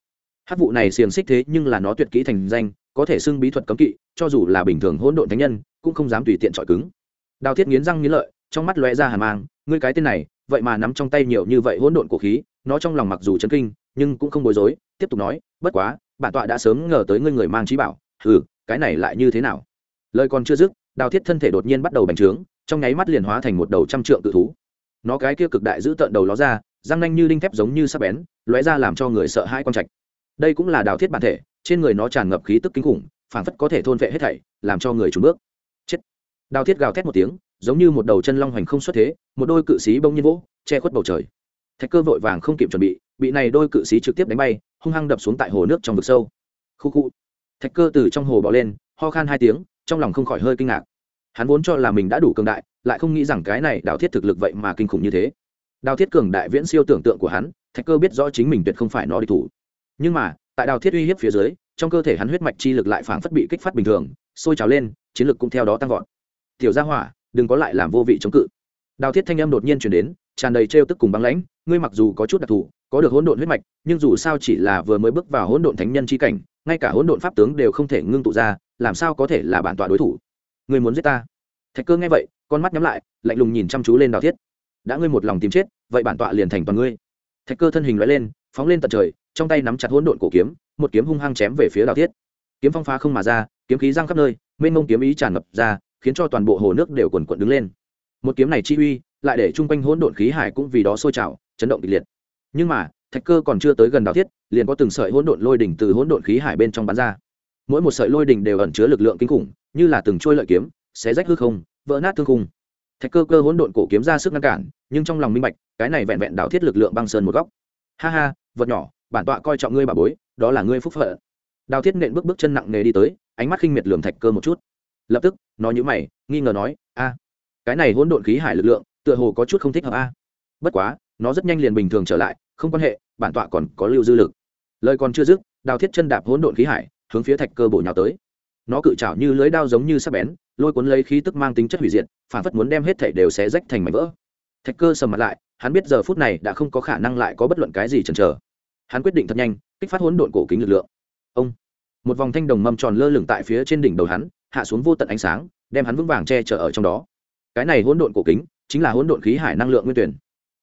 Hát vụ này xiềng xích thế nhưng là nó tuyệt kỹ thành danh, có thể xưng bí thuật cấm kỵ, cho dù là bình thường hỗn độn thánh nhân, cũng không dám tùy tiện chọi cứng. Đào thiết nghiến răng nghiến lợi, trong mắt lóe ra hàn mang, ngươi cái tên này, vậy mà nắm trong tay nhiều như vậy hỗn độn cổ khí, nó trong lòng mặc dù chấn kinh, nhưng cũng không bối rối, tiếp tục nói, bất quá, bản tọa đã sớm ngờ tới ngươi người mang trí bảo ừ cái này lại như thế nào? Lời còn chưa dứt, đào thiết thân thể đột nhiên bắt đầu bành trướng, trong nháy mắt liền hóa thành một đầu trăm trượng tự thú. Nó cái kia cực đại giữ tợn đầu ló ra, răng nanh như đinh thép giống như sắp bén, lóe ra làm cho người sợ hãi quan trạch. Đây cũng là đào thiết bản thể, trên người nó tràn ngập khí tức kinh khủng, phảng phất có thể thôn vệ hết thảy, làm cho người trùn bước. Chết. Đào thiết gào thét một tiếng, giống như một đầu chân long hoành không xuất thế, một đôi cự sĩ bông nhiên vỗ, che khuất bầu trời. Thạch cơ vội vàng không kịp chuẩn bị bị này đôi cự sĩ trực tiếp đánh bay, hung hăng đập xuống tại hồ nước trong vực sâu. Khu khu. Thạch cơ từ trong hồ bỏ lên, ho khan hai tiếng trong lòng không khỏi hơi kinh ngạc. Hắn vốn cho là mình đã đủ cường đại, lại không nghĩ rằng cái này đào thiết thực lực vậy mà kinh khủng như thế. Đào thiết cường đại viễn siêu tưởng tượng của hắn, thạch cơ biết rõ chính mình tuyệt không phải nó địch thủ. Nhưng mà, tại đào thiết uy hiếp phía dưới, trong cơ thể hắn huyết mạch chi lực lại phảng phất bị kích phát bình thường, sôi trào lên, chiến lực cũng theo đó tăng vọt. Tiểu gia hỏa, đừng có lại làm vô vị chống cự. Đào thiết thanh âm đột nhiên chuyển đến, tràn đầy trêu tức cùng băng lãnh, ngươi mặc dù có chút đặc thù, có được hỗn độn huyết mạch, nhưng dù sao chỉ là vừa mới bước vào hỗn độn thánh nhân chi cảnh, ngay cả hỗn độn pháp tướng đều không thể ngưng tụ ra làm sao có thể là bản tọa đối thủ? Ngươi muốn giết ta? Thạch cơ nghe vậy, con mắt nhắm lại, lạnh lùng nhìn chăm chú lên đào thiết. Đã ngươi một lòng tìm chết, vậy bản tọa liền thành toàn ngươi. Thạch cơ thân hình loại lên, phóng lên tận trời, trong tay nắm chặt hỗn độn cổ kiếm, một kiếm hung hăng chém về phía đào thiết. Kiếm phong phá không mà ra, kiếm khí giang khắp nơi, mênh mông kiếm ý tràn ngập ra, khiến cho toàn bộ hồ nước đều quần quận đứng lên. Một kiếm này chi uy, lại để chung quanh hỗn độn khí hải cũng vì đó sôi trào, chấn động kịch liệt. Nhưng mà, thạch cơ còn chưa tới gần đào thiết, liền có từng sợi hỗn độn lôi đỉnh từ hỗn độn khí hải bên trong bắn ra mỗi một sợi lôi đình đều ẩn chứa lực lượng kinh khủng, như là từng trôi lợi kiếm, xé rách hư không, vỡ nát thương khung. Thạch cơ cơ hỗn độn cổ kiếm ra sức ngăn cản, nhưng trong lòng minh bạch, cái này vẹn vẹn đào thiết lực lượng băng sơn một góc. Ha ha, vật nhỏ, bản tọa coi trọng ngươi bà bối, đó là ngươi phúc phận. Đào thiết nện bước bước chân nặng nề đi tới, ánh mắt khinh miệt lường thạch cơ một chút. Lập tức, nó nhữ mày, nghi ngờ nói, a, cái này hỗn độn khí hải lực lượng, tựa hồ có chút không thích hợp a. Bất quá, nó rất nhanh liền bình thường trở lại, không quan hệ, bản tọa còn có lưu dư lực. Lời còn chưa dứt, đào thiết chân đạp hỗn độn khí hải hướng phía thạch cơ bộ nhào tới. Nó cự trảo như lưới đao giống như sắc bén, lôi cuốn lấy khí tức mang tính chất hủy diệt, phản phất muốn đem hết thảy đều xé rách thành mảnh vỡ. Thạch cơ sầm mặt lại, hắn biết giờ phút này đã không có khả năng lại có bất luận cái gì chần chờ. Hắn quyết định thật nhanh, kích phát hỗn độn cổ kính lực lượng. Ông! Một vòng thanh đồng mâm tròn lơ lửng tại phía trên đỉnh đầu hắn, hạ xuống vô tận ánh sáng, đem hắn vững vàng che chở ở trong đó. Cái này hỗn độn cổ kính, chính là hỗn độn khí hải năng lượng nguyên tuyển.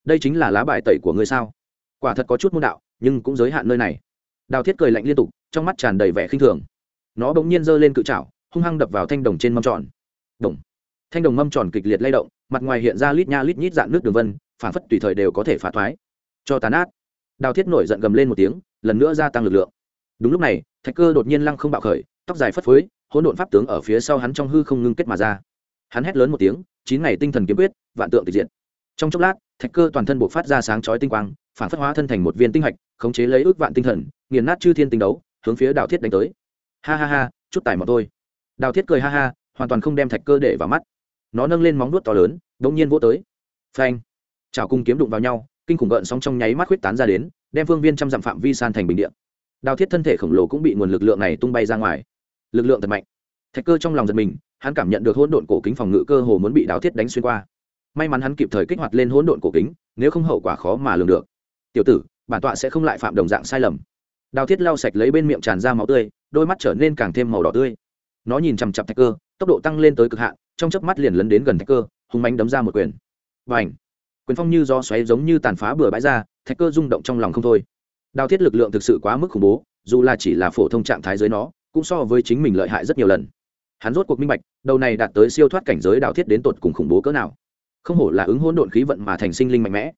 Đây chính là lá bài tẩy của ngươi sao? Quả thật có chút môn đạo, nhưng cũng giới hạn nơi này. Đào thiết cười lạnh liên tục trong mắt tràn đầy vẻ khinh thường. Nó bỗng nhiên giơ lên cự trảo hung hăng đập vào thanh đồng trên mâm tròn. Đồng. Thanh đồng mâm tròn kịch liệt lay động, mặt ngoài hiện ra lít nha lít nhít dạng nước đường vân, phản phất tùy thời đều có thể phá thoái. Cho tàn át đào thiết nổi giận gầm lên một tiếng, lần nữa gia tăng lực lượng. Đúng lúc này, thạch cơ đột nhiên lăng không bạo khởi, tóc dài phất phới, hỗn độn pháp tướng ở phía sau hắn trong hư không ngưng kết mà ra. Hắn hét lớn một tiếng, chín ngày tinh thần kiếm quyết, vạn tượng tịch diện trong chốc lát, thạch cơ toàn thân buộc phát ra sáng chói tinh quang, phản phất hóa thân thành một viên tinh hạch, khống chế lấy ước vạn tinh thần, nghiền nát chư thiên tinh đấu hướng phía đào thiết đánh tới. Ha ha ha, chút tài mọt thôi. Đào thiết cười ha ha, hoàn toàn không đem thạch cơ để vào mắt. Nó nâng lên móng nuốt to lớn đ ỗ n g nhiên vỗ tới. Phanh. Chảo cung kiếm đụng vào nhau, kinh khủng gợn sóng trong nháy mắt huyết tán ra đến, đem phương viên trăm dặm phạm vi san thành bình điện đào thiết thân thể khổng lồ cũng bị nguồn lực lượng này tung bay ra ngoài. Lực lượng thật mạnh. Thạch cơ trong lòng giật mình, hắn cảm nhận được hỗn độn cổ kính phòng ngự cơ hồ muốn bị đào thiết đánh xuyên qua. May mắn hắn kịp thời kích hoạt lên hỗn độn cổ kính, nếu không hậu quả khó mà lường được. Tiểu tử, bản tọa sẽ không lại phạm đồng dạng sai lầm đào thiết lau sạch lấy bên miệng tràn ra máu tươi, đôi mắt trở nên càng thêm màu đỏ tươi. Nó nhìn chằm chặp thạch cơ, tốc độ tăng lên tới cực hạn, trong chớp mắt liền lấn đến gần thạch cơ hùng mánh đấm ra một quyền. Và ảnh quyền phong như do xoáy giống như tàn phá bừa bãi ra, thạch cơ rung động trong lòng không thôi. Đào thiết lực lượng thực sự quá mức khủng bố, dù là chỉ là phổ thông trạng thái dưới nó, cũng so với chính mình lợi hại rất nhiều lần. Hắn rốt cuộc minh bạch, đầu này đạt tới siêu thoát cảnh giới đào thiết đến tột cùng khủng bố cỡ nào. Không hổ là ứng hỗn độn khí vận mà thành sinh linh mạnh mẽ.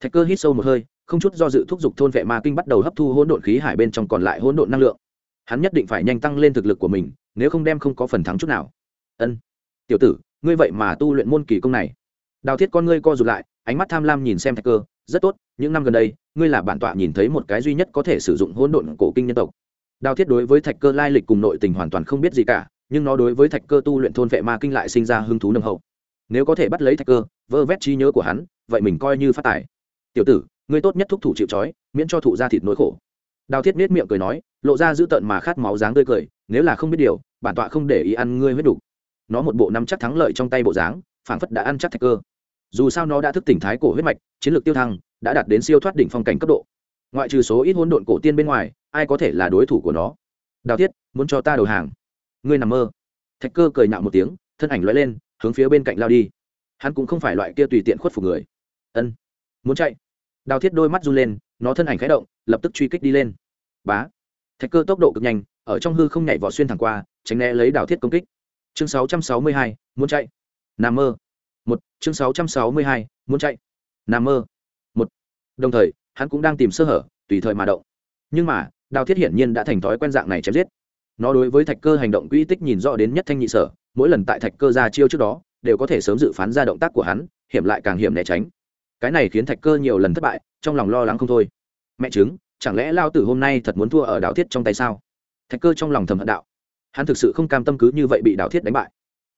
Thạch cơ hít sâu một hơi không chút do dự thúc giục thôn vệ ma kinh bắt đầu hấp thu hỗn độn khí hải bên trong còn lại hỗn độn năng lượng. Hắn nhất định phải nhanh tăng lên thực lực của mình, nếu không đem không có phần thắng chút nào. Ân, tiểu tử, ngươi vậy mà tu luyện môn kỳ công này. Đào thiết con ngươi co rụt lại, ánh mắt tham lam nhìn xem thạch cơ, rất tốt, những năm gần đây, ngươi là bản tọa nhìn thấy một cái duy nhất có thể sử dụng hỗn độn cổ kinh nhân tộc. Đào thiết đối với thạch cơ lai lịch cùng nội tình hoàn toàn không biết gì cả, nhưng nó đối với thạch cơ tu luyện thôn vệ ma kinh lại sinh ra hứng thú nồng hậu. Nếu có thể bắt lấy thạch cơ, vơ vét trí nhớ của hắn, vậy mình coi như phát tài. Tiểu tử ngươi tốt nhất thúc thủ chịu trói, miễn cho thụ ra thịt nỗi khổ. Đào thiết nết miệng cười nói, lộ ra dữ tợn mà khát máu dáng tươi cười, nếu là không biết điều, bản tọa không để ý ăn ngươi huyết đủ. Nó một bộ năm chắc thắng lợi trong tay bộ dáng, phảng phất đã ăn chắc thạch cơ. Dù sao nó đã thức tỉnh thái cổ huyết mạch, chiến lược tiêu thăng, đã đạt đến siêu thoát đỉnh phong cảnh cấp độ. Ngoại trừ số ít hỗn độn cổ tiên bên ngoài, ai có thể là đối thủ của nó? Đào thiết, muốn cho ta đầu hàng. Ngươi nằm mơ. Thạch cơ cười nhạo một tiếng, thân ảnh l lên, hướng phía bên cạnh lao đi. Hắn cũng không phải loại kia tùy tiện khuất phục người. Ân. Muốn chạy đào thiết đôi mắt run lên nó thân ảnh khẽ động lập tức truy kích đi lên. Bá. Thạch cơ tốc độ cực nhanh ở trong hư không nhảy vỏ xuyên thẳng qua tránh né lấy đào thiết công kích. Chương 662, muốn chạy. Nà mơ. Một chương 662, muốn chạy. Nà mơ. Một. Đồng thời hắn cũng đang tìm sơ hở tùy thời mà động. Nhưng mà đào thiết hiển nhiên đã thành thói quen dạng này chém giết. Nó đối với thạch cơ hành động quỹ tích nhìn rõ đến nhất thanh nhị sở mỗi lần tại thạch cơ ra chiêu trước đó đều có thể sớm dự phán ra động tác của hắn hiểm lại càng hiểm né tránh cái này khiến thạch cơ nhiều lần thất bại, trong lòng lo lắng không thôi. Mẹ chứng chẳng lẽ lao tử hôm nay thật muốn thua ở đạo thiết trong tay sao? Thạch cơ trong lòng thầm hận đạo. Hắn thực sự không cam tâm cứ như vậy bị đạo thiết đánh bại.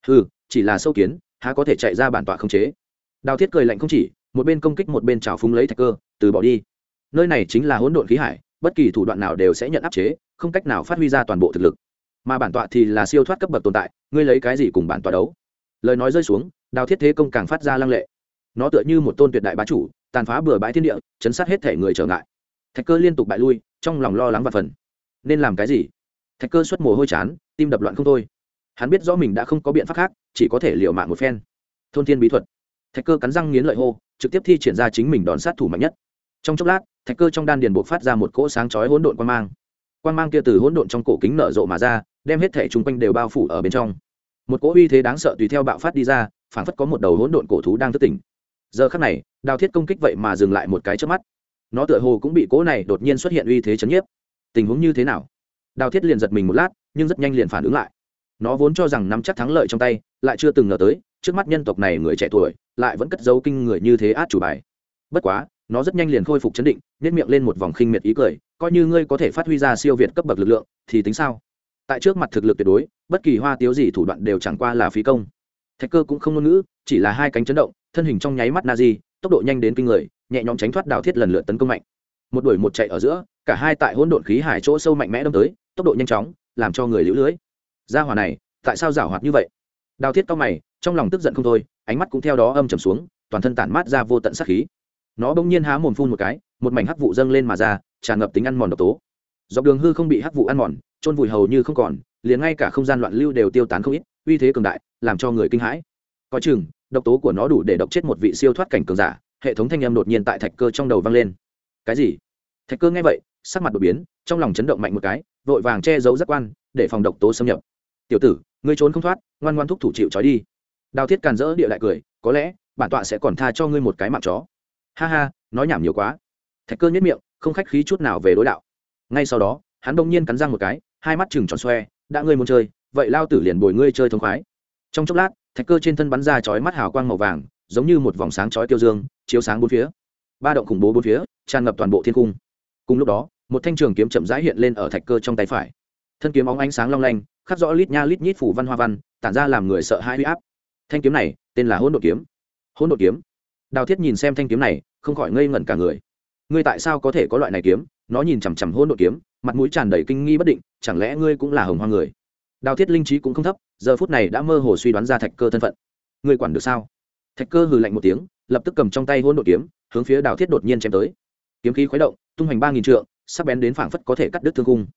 Ừ chỉ là sâu kiến, há có thể chạy ra bản tọa không chế. Đào thiết cười lạnh không chỉ, một bên công kích một bên trào phúng lấy thạch cơ, từ bỏ đi. Nơi này chính là hỗn độn khí hải, bất kỳ thủ đoạn nào đều sẽ nhận áp chế, không cách nào phát huy ra toàn bộ thực lực. Mà bản tọa thì là siêu thoát cấp bậc tồn tại, ngươi lấy cái gì cùng bản tọa đấu? Lời nói rơi xuống, đào thiết thế công càng phát ra lăng lệ nó tựa như một tôn tuyệt đại bá chủ, tàn phá bừa bãi thiên địa, chấn sát hết thể người trở ngại. Thạch cơ liên tục bại lui, trong lòng lo lắng và phần. Nên làm cái gì? Thạch cơ xuất mồ hôi chán, tim đập loạn không thôi. Hắn biết rõ mình đã không có biện pháp khác, chỉ có thể liệu mạng một phen. Thôn thiên bí thuật. Thạch cơ cắn răng nghiến lợi hô, trực tiếp thi triển ra chính mình đón sát thủ mạnh nhất. Trong chốc lát, thạch cơ trong đan điền buộc phát ra một cỗ sáng chói hỗn độn quan mang. Quan mang kia từ hỗn độn trong cổ kính nở rộ mà ra, đem hết thể chung quanh đều bao phủ ở bên trong. Một cỗ uy thế đáng sợ tùy theo bạo phát đi ra, phảng phất có một đầu hỗn độn cổ thú đang thức tỉnh giờ khắc này, đào thiết công kích vậy mà dừng lại một cái trước mắt. Nó tựa hồ cũng bị cố này đột nhiên xuất hiện uy thế chấn nhiếp. Tình huống như thế nào? Đào thiết liền giật mình một lát, nhưng rất nhanh liền phản ứng lại. Nó vốn cho rằng nắm chắc thắng lợi trong tay, lại chưa từng ngờ tới, trước mắt nhân tộc này người trẻ tuổi, lại vẫn cất giấu kinh người như thế át chủ bài. Bất quá, nó rất nhanh liền khôi phục chấn định nếp miệng lên một vòng khinh miệt ý cười, coi như ngươi có thể phát huy ra siêu việt cấp bậc lực lượng, thì tính sao? Tại trước mặt thực lực tuyệt đối, bất kỳ hoa tiếu gì thủ đoạn đều chẳng qua là phí công. Thạch cơ cũng không ngôn ngữ, chỉ là hai cánh chấn động thân hình trong nháy mắt na di, tốc độ nhanh đến kinh người, nhẹ nhõm tránh thoát đào thiết lần lượt tấn công mạnh. Một đuổi một chạy ở giữa, cả hai tại hỗn độn khí hải chỗ sâu mạnh mẽ đâm tới, tốc độ nhanh chóng, làm cho người lũ lưới. Ra hỏa này, tại sao giảo hoạt như vậy? Đào thiết cao mày, trong lòng tức giận không thôi, ánh mắt cũng theo đó âm trầm xuống, toàn thân tản mát ra vô tận sát khí. Nó bỗng nhiên há mồm phun một cái, một mảnh hắc vụ dâng lên mà ra, tràn ngập tính ăn mòn độc tố. Dọc đường hư không bị hắc vụ ăn mòn trôn vùi hầu như không còn, liền ngay cả không gian loạn lưu đều tiêu tán không ít, uy thế cường đại, làm cho người kinh hãi. Coi chừng độc tố của nó đủ để độc chết một vị siêu thoát cảnh cường giả, hệ thống thanh âm đột nhiên tại thạch cơ trong đầu vang lên. Cái gì? Thạch cơ nghe vậy, sắc mặt đột biến, trong lòng chấn động mạnh một cái, vội vàng che giấu giác quan, để phòng độc tố xâm nhập. Tiểu tử, ngươi trốn không thoát, ngoan ngoan thúc thủ chịu trói đi. Đào thiết càn rỡ địa lại cười, có lẽ, bản tọa sẽ còn tha cho ngươi một cái mạng chó. Ha ha, nói nhảm nhiều quá. Thạch cơ nhất miệng, không khách khí chút nào về đối đạo. Ngay sau đó, hắn đông nhiên cắn răng một cái, hai mắt chừng tròn xoe, đã ngươi muốn chơi, vậy lao tử liền bồi ngươi chơi thông khoái. Trong chốc lát thạch cơ trên thân bắn ra chói mắt hào quang màu vàng, giống như một vòng sáng chói tiêu dương, chiếu sáng bốn phía. Ba động khủng bố bốn phía, tràn ngập toàn bộ thiên cung. Cùng lúc đó, một thanh trường kiếm chậm rãi hiện lên ở thạch cơ trong tay phải. Thân kiếm óng ánh sáng long lanh, khắc rõ lít nha lít nhít phủ văn hoa văn, tản ra làm người sợ hãi huy áp. Thanh kiếm này, tên là hỗn độn kiếm. Hỗn độn kiếm. Đào thiết nhìn xem thanh kiếm này, không khỏi ngây ngẩn cả người. Ngươi tại sao có thể có loại này kiếm? Nó nhìn chằm chằm hỗn độn kiếm, mặt mũi tràn đầy kinh nghi bất định, chẳng lẽ ngươi cũng là hồng hoa người? Đào thiết linh trí cũng không thấp, giờ phút này đã mơ hồ suy đoán ra thạch cơ thân phận. Người quản được sao? Thạch cơ hừ lạnh một tiếng, lập tức cầm trong tay hỗn độn kiếm, hướng phía đào thiết đột nhiên chém tới. Kiếm khí khuấy động, tung hoành ba nghìn trượng, sắc bén đến phảng phất có thể cắt đứt thương cung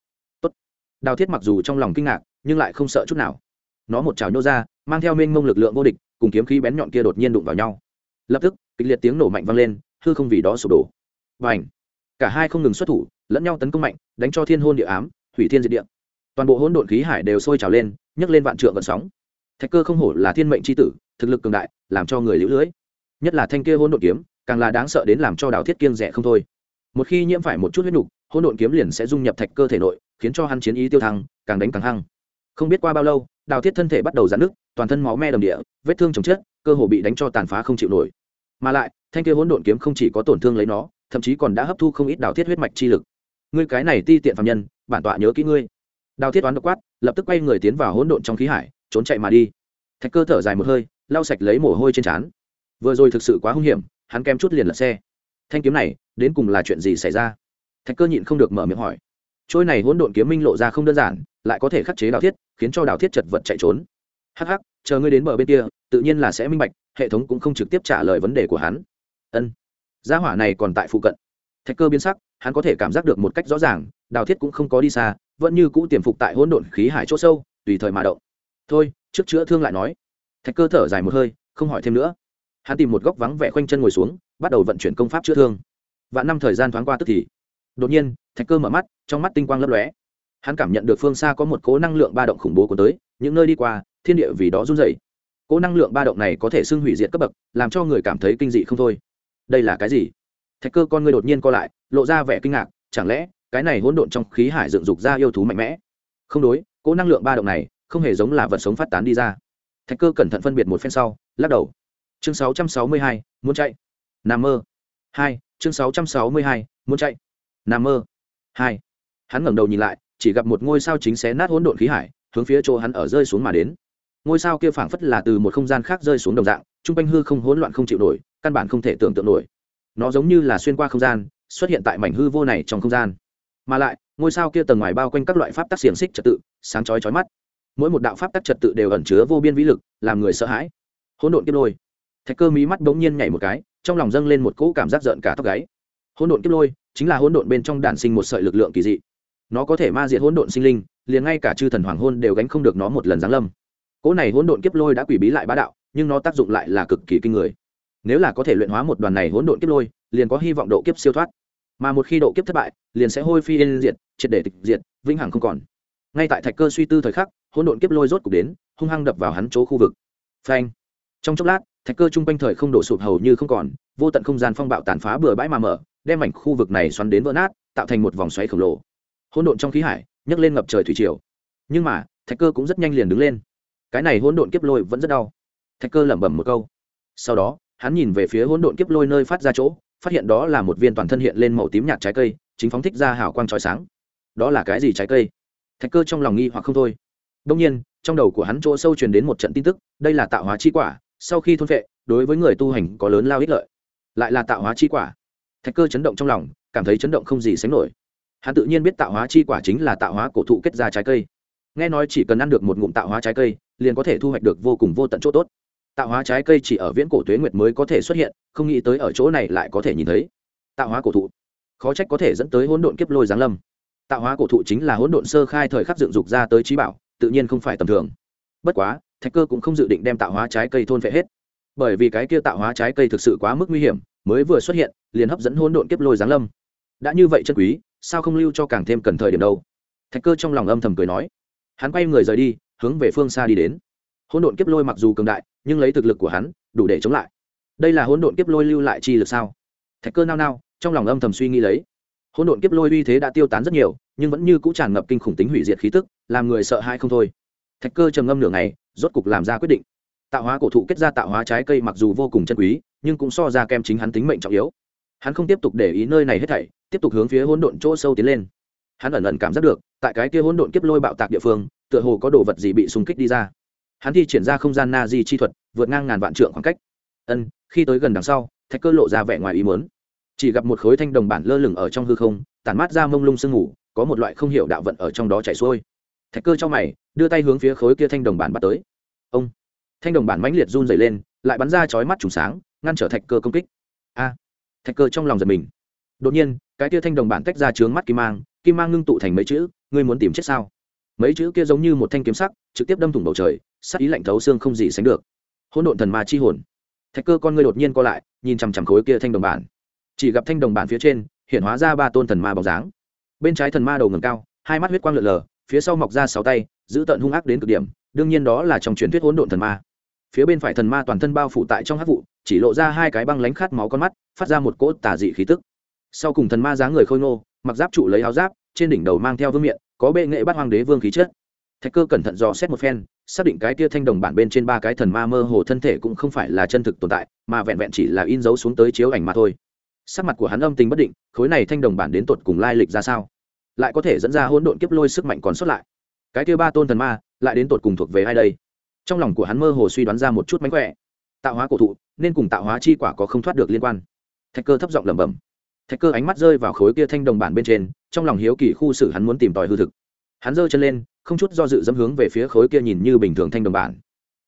Tốt. đào thiết mặc dù trong lòng kinh ngạc, nhưng lại không sợ chút nào. Nó một trào nhô ra, mang theo mênh mông lực lượng vô địch, cùng kiếm khí bén nhọn kia đột nhiên đụng vào nhau. Lập tức, kịch liệt tiếng nổ mạnh vang lên, hư không vì đó sụp đổ. Và ảnh cả hai không ngừng xuất thủ, lẫn nhau tấn công mạnh, đánh cho thiên hôn địa ám, hủy thiên diệt địa toàn bộ hỗn độn khí hải đều sôi trào lên, nhấc lên vạn trượng vận sóng. Thạch cơ không hổ là thiên mệnh c h i tử, thực lực cường đại, làm cho người lũ lưỡi nhất là thanh kia hỗn độn kiếm, càng là đáng sợ đến làm cho đào thiết kiên rẻ không thôi. Một khi nhiễm phải một chút huyết nục, hỗn độn kiếm liền sẽ dung nhập thạch cơ thể nội, khiến cho hắn chiến ý tiêu thăng, càng đánh càng hăng. Không biết qua bao lâu, đào thiết thân thể bắt đầu giãn nứt, toàn thân máu me đầm địa, vết thương chồng chết, cơ hồ bị đánh cho tàn phá không chịu nổi. Mà lại, thanh kia hỗn độn kiếm không chỉ có tổn thương lấy nó, thậm chí còn đã hấp thu không ít đào thiết huyết mạch chi lực. Ngươi cái này ti tiện phạm nhân, bản tọa nhớ kỹ ngươi đào thiết toán độc quát, lập tức quay người tiến vào hỗn độn trong khí hải, trốn chạy mà đi. Thạch cơ thở dài một hơi, lau sạch lấy mồ hôi trên trán. Vừa rồi thực sự quá hung hiểm, hắn kem chút liền lật xe. Thanh kiếm này, đến cùng là chuyện gì xảy ra? Thạch cơ nhịn không được mở miệng hỏi. Trôi này hỗn độn kiếm minh lộ ra không đơn giản, lại có thể khắc chế đào thiết, khiến cho đào thiết chật vật chạy trốn. Hắc hắc, chờ ngươi đến bờ bên kia, tự nhiên là sẽ minh bạch, hệ thống cũng không trực tiếp trả lời vấn đề của hắn. Ân. Gia hỏa này còn tại phụ cận. Thạch cơ biến sắc, hắn có thể cảm giác được một cách rõ ràng, đào thiết cũng không có đi xa vẫn như cũ tiềm phục tại hỗn độn khí hải chỗ sâu, tùy thời mà động. Thôi, trước chữa thương lại nói. Thạch cơ thở dài một hơi, không hỏi thêm nữa. Hắn tìm một góc vắng vẻ khoanh chân ngồi xuống, bắt đầu vận chuyển công pháp chữa thương. Vạn năm thời gian thoáng qua tức thì, đột nhiên, thạch cơ mở mắt, trong mắt tinh quang lấp lóe. Hắn cảm nhận được phương xa có một cố năng lượng ba động khủng bố cuốn tới, những nơi đi qua, thiên địa vì đó run dày cố năng lượng ba động này có thể xưng hủy diệt cấp bậc, làm cho người cảm thấy kinh dị không thôi. Đây là cái gì? Thạch cơ con người đột nhiên co lại, lộ ra vẻ kinh ngạc, chẳng lẽ cái này hỗn độn trong khí hải dựng dục ra yêu thú mạnh mẽ. Không đối cố năng lượng ba động này không hề giống là vật sống phát tán đi ra. Thạch cơ cẩn thận phân biệt một phen sau lắc đầu. Chương 662, muốn chạy. Nằm mơ. Hai chương 662, muốn chạy. Nằm mơ. Hai hắn ngẩng đầu nhìn lại chỉ gặp một ngôi sao chính xé nát hỗn độn khí hải hướng phía chỗ hắn ở rơi xuống mà đến. Ngôi sao kia phảng phất là từ một không gian khác rơi xuống đồng dạng t r u n g quanh hư không hỗn loạn không chịu nổi căn bản không thể tưởng tượng nổi. Nó giống như là xuyên qua không gian xuất hiện tại mảnh hư vô này trong không gian mà lại, ngôi sao kia tầng ngoài bao quanh các loại pháp tắc xiềng xích trật tự, sáng chói chói mắt. Mỗi một đạo pháp tắc trật tự đều ẩn chứa vô biên vĩ lực, làm người sợ hãi. Hỗn độn kiếp lôi. Thạch cơ mí mắt bỗng nhiên nhảy một cái, trong lòng dâng lên một cỗ cảm giác giận cả tóc gáy. Hỗn độn kiếp lôi chính là hỗn độn bên trong đản sinh một sợi lực lượng kỳ dị. Nó có thể ma diệt hỗn độn sinh linh, liền ngay cả chư thần hoàng hôn đều gánh không được nó một lần giáng lâm. Cỗ này hỗn độn kiếp lôi đã quỷ bí lại bá đạo, nhưng nó tác dụng lại là cực kỳ kinh người. Nếu là có thể luyện hóa một đoàn này hỗn độn kiếp lôi, liền có hy vọng độ kiếp siêu thoát mà một khi độ kiếp thất bại, liền sẽ hôi phi yên diệt, triệt để tịch diệt, vĩnh hằng không còn. Ngay tại thạch cơ suy tư thời khắc, hỗn độn kiếp lôi rốt cục đến, hung hăng đập vào hắn chỗ khu vực. Phanh. Trong chốc lát, thạch cơ chung quanh thời không đổ sụp hầu như không còn, vô tận không gian phong bạo tàn phá bừa bãi mà mở, đem mảnh khu vực này xoắn đến vỡ nát, tạo thành một vòng xoáy khổng lồ. Hỗn độn trong khí hải, nhấc lên ngập trời thủy triều. Nhưng mà, thạch cơ cũng rất nhanh liền đứng lên. Cái này hỗn độn kiếp lôi vẫn rất đau. Thạch cơ lẩm bẩm một câu. Sau đó, hắn nhìn về phía hỗn độn kiếp lôi nơi phát ra chỗ phát hiện đó là một viên toàn thân hiện lên màu tím nhạt trái cây, chính phóng thích ra hào quang trói sáng. Đó là cái gì trái cây? Thạch cơ trong lòng nghi hoặc không thôi. Đông nhiên, trong đầu của hắn chỗ sâu truyền đến một trận tin tức, đây là tạo hóa chi quả, sau khi thôn vệ đối với người tu hành có lớn lao ích lợi. Lại là tạo hóa chi quả. Thạch cơ chấn động trong lòng, cảm thấy chấn động không gì sánh nổi. Hắn tự nhiên biết tạo hóa chi quả chính là tạo hóa cổ thụ kết ra trái cây. Nghe nói chỉ cần ăn được một ngụm tạo hóa trái cây, liền có thể thu hoạch được vô cùng vô tận chỗ tốt tạo hóa trái cây chỉ ở viễn cổ tuế nguyệt mới có thể xuất hiện, không nghĩ tới ở chỗ này lại có thể nhìn thấy. Tạo hóa cổ thụ. Khó trách có thể dẫn tới hỗn độn kiếp lôi giáng lâm. Tạo hóa cổ thụ chính là hỗn độn sơ khai thời khắc dựng dục ra tới trí bảo, tự nhiên không phải tầm thường. Bất quá, thạch cơ cũng không dự định đem tạo hóa trái cây thôn phệ hết. Bởi vì cái kia tạo hóa trái cây thực sự quá mức nguy hiểm, mới vừa xuất hiện, liền hấp dẫn hỗn độn kiếp lôi giáng lâm. Đã như vậy chân quý, sao không lưu cho càng thêm cần thời điểm đâu? Thạch cơ trong lòng âm thầm cười nói. Hắn quay người rời đi, hướng về phương xa đi đến. Hỗn độn kiếp lôi mặc dù cường đại nhưng lấy thực lực của hắn, đủ để chống lại. Đây là hỗn độn kiếp lôi lưu lại chi lực sao? Thạch cơ nao nao, trong lòng âm thầm suy nghĩ lấy. Hỗn độn kiếp lôi uy thế đã tiêu tán rất nhiều, nhưng vẫn như cũ tràn ngập kinh khủng tính hủy diệt khí tức, làm người sợ hãi không thôi. Thạch cơ trầm ngâm nửa ngày, rốt cục làm ra quyết định. Tạo hóa cổ thụ kết ra tạo hóa trái cây mặc dù vô cùng chân quý, nhưng cũng so ra kem chính hắn tính mệnh trọng yếu. Hắn không tiếp tục để ý nơi này hết thảy, tiếp tục hướng phía hỗn độn chỗ sâu tiến lên. Hắn ẩn ẩn cảm giác được, tại cái kia hỗn độn kiếp lôi bạo tạc địa phương, tựa hồ có đồ vật gì bị xung kích đi ra hắn thi triển ra không gian na di chi thuật, vượt ngang ngàn vạn trượng khoảng cách. Ân, khi tới gần đằng sau, thạch cơ lộ ra vẻ ngoài ý muốn. Chỉ gặp một khối thanh đồng bản lơ lửng ở trong hư không, tản mát ra mông lung sương ngủ có một loại không hiểu đạo vận ở trong đó chảy xuôi. Thạch cơ trong mày, đưa tay hướng phía khối kia thanh đồng bản bắt tới. Ông, thanh đồng bản mãnh liệt run dày lên, lại bắn ra chói mắt trùng sáng, ngăn trở thạch cơ công kích. A, thạch cơ trong lòng giật mình. Đột nhiên, cái kia thanh đồng bản tách ra trướng mắt kim mang kim mang ngưng tụ thành mấy chữ, ngươi muốn tìm chết sao? Mấy chữ kia giống như một thanh kiếm sắc, trực tiếp đâm thủng bầu trời sắc ý lạnh thấu xương không gì sánh được. Hỗn độn thần ma chi hồn. Thạch cơ con ngươi đột nhiên co lại, nhìn chằm chằm khối kia thanh đồng bản. Chỉ gặp thanh đồng bản phía trên, hiện hóa ra ba tôn thần ma bóng dáng. Bên trái thần ma đầu ngầm cao, hai mắt huyết quang lượn lờ, phía sau mọc ra sáu tay, giữ tận hung ác đến cực điểm, đương nhiên đó là trong truyền thuyết hỗn độn thần ma. Phía bên phải thần ma toàn thân bao phủ tại trong hát vụ, chỉ lộ ra hai cái băng lánh khát máu con mắt, phát ra một cỗ tà dị khí tức. Sau cùng thần ma dáng người khôi ngô, mặc giáp trụ lấy áo giáp, trên đỉnh đầu mang theo vương miện, có bệ nghệ bắt hoàng đế vương khí chất. Thạch cơ cẩn thận dò xét một phen xác định cái tia thanh đồng bản bên trên ba cái thần ma mơ hồ thân thể cũng không phải là chân thực tồn tại, mà vẹn vẹn chỉ là in dấu xuống tới chiếu ảnh mà thôi. Sắc mặt của hắn âm tình bất định, khối này thanh đồng bản đến tột cùng lai lịch ra sao? Lại có thể dẫn ra hỗn độn kiếp lôi sức mạnh còn sót lại. Cái kia ba tôn thần ma, lại đến tột cùng thuộc về ai đây? Trong lòng của hắn mơ hồ suy đoán ra một chút mánh khỏe. Tạo hóa cổ thụ, nên cùng tạo hóa chi quả có không thoát được liên quan. Thạch cơ thấp giọng lẩm bẩm. Thạch cơ ánh mắt rơi vào khối kia thanh đồng bản bên trên, trong lòng hiếu kỳ khu xử hắn muốn tìm tòi hư thực. Hắn giơ chân lên không chút do dự dẫm hướng về phía khối kia nhìn như bình thường thanh đồng bản.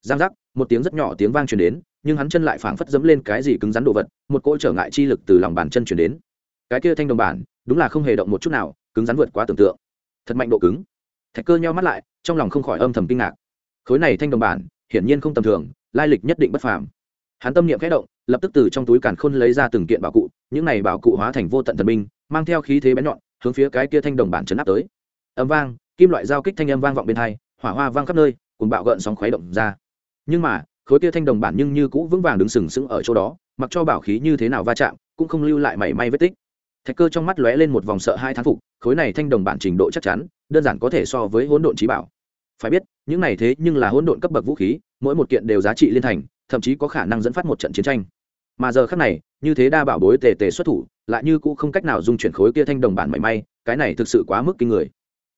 Giang giác, một tiếng rất nhỏ tiếng vang truyền đến, nhưng hắn chân lại phảng phất dẫm lên cái gì cứng rắn đồ vật, một cỗ trở ngại chi lực từ lòng bàn chân truyền đến. Cái kia thanh đồng bản, đúng là không hề động một chút nào, cứng rắn vượt quá tưởng tượng. Thật mạnh độ cứng. Thạch cơ nheo mắt lại, trong lòng không khỏi âm thầm kinh ngạc. Khối này thanh đồng bản, hiển nhiên không tầm thường, lai lịch nhất định bất phàm. Hắn tâm niệm khẽ động, lập tức từ trong túi càn khôn lấy ra từng kiện bảo cụ, những này bảo cụ hóa thành vô tận thần binh, mang theo khí thế bén nhọn, hướng phía cái kia thanh đồng bản chấn áp tới. Âm vang kim loại giao kích thanh âm vang vọng bên hai, hỏa hoa vang khắp nơi, cùng bạo gợn sóng khuấy động ra. Nhưng mà, khối kia thanh đồng bản nhưng như cũ vững vàng đứng sừng sững ở chỗ đó, mặc cho bảo khí như thế nào va chạm, cũng không lưu lại mảy may vết tích. Thạch cơ trong mắt lóe lên một vòng sợ hai thán phục, khối này thanh đồng bản trình độ chắc chắn, đơn giản có thể so với hỗn độn trí bảo. Phải biết, những này thế nhưng là hỗn độn cấp bậc vũ khí, mỗi một kiện đều giá trị liên thành, thậm chí có khả năng dẫn phát một trận chiến tranh. Mà giờ khác này, như thế đa bảo bối tề tề xuất thủ, lại như cũ không cách nào dung chuyển khối kia thanh đồng bản mảy may, cái này thực sự quá mức kinh người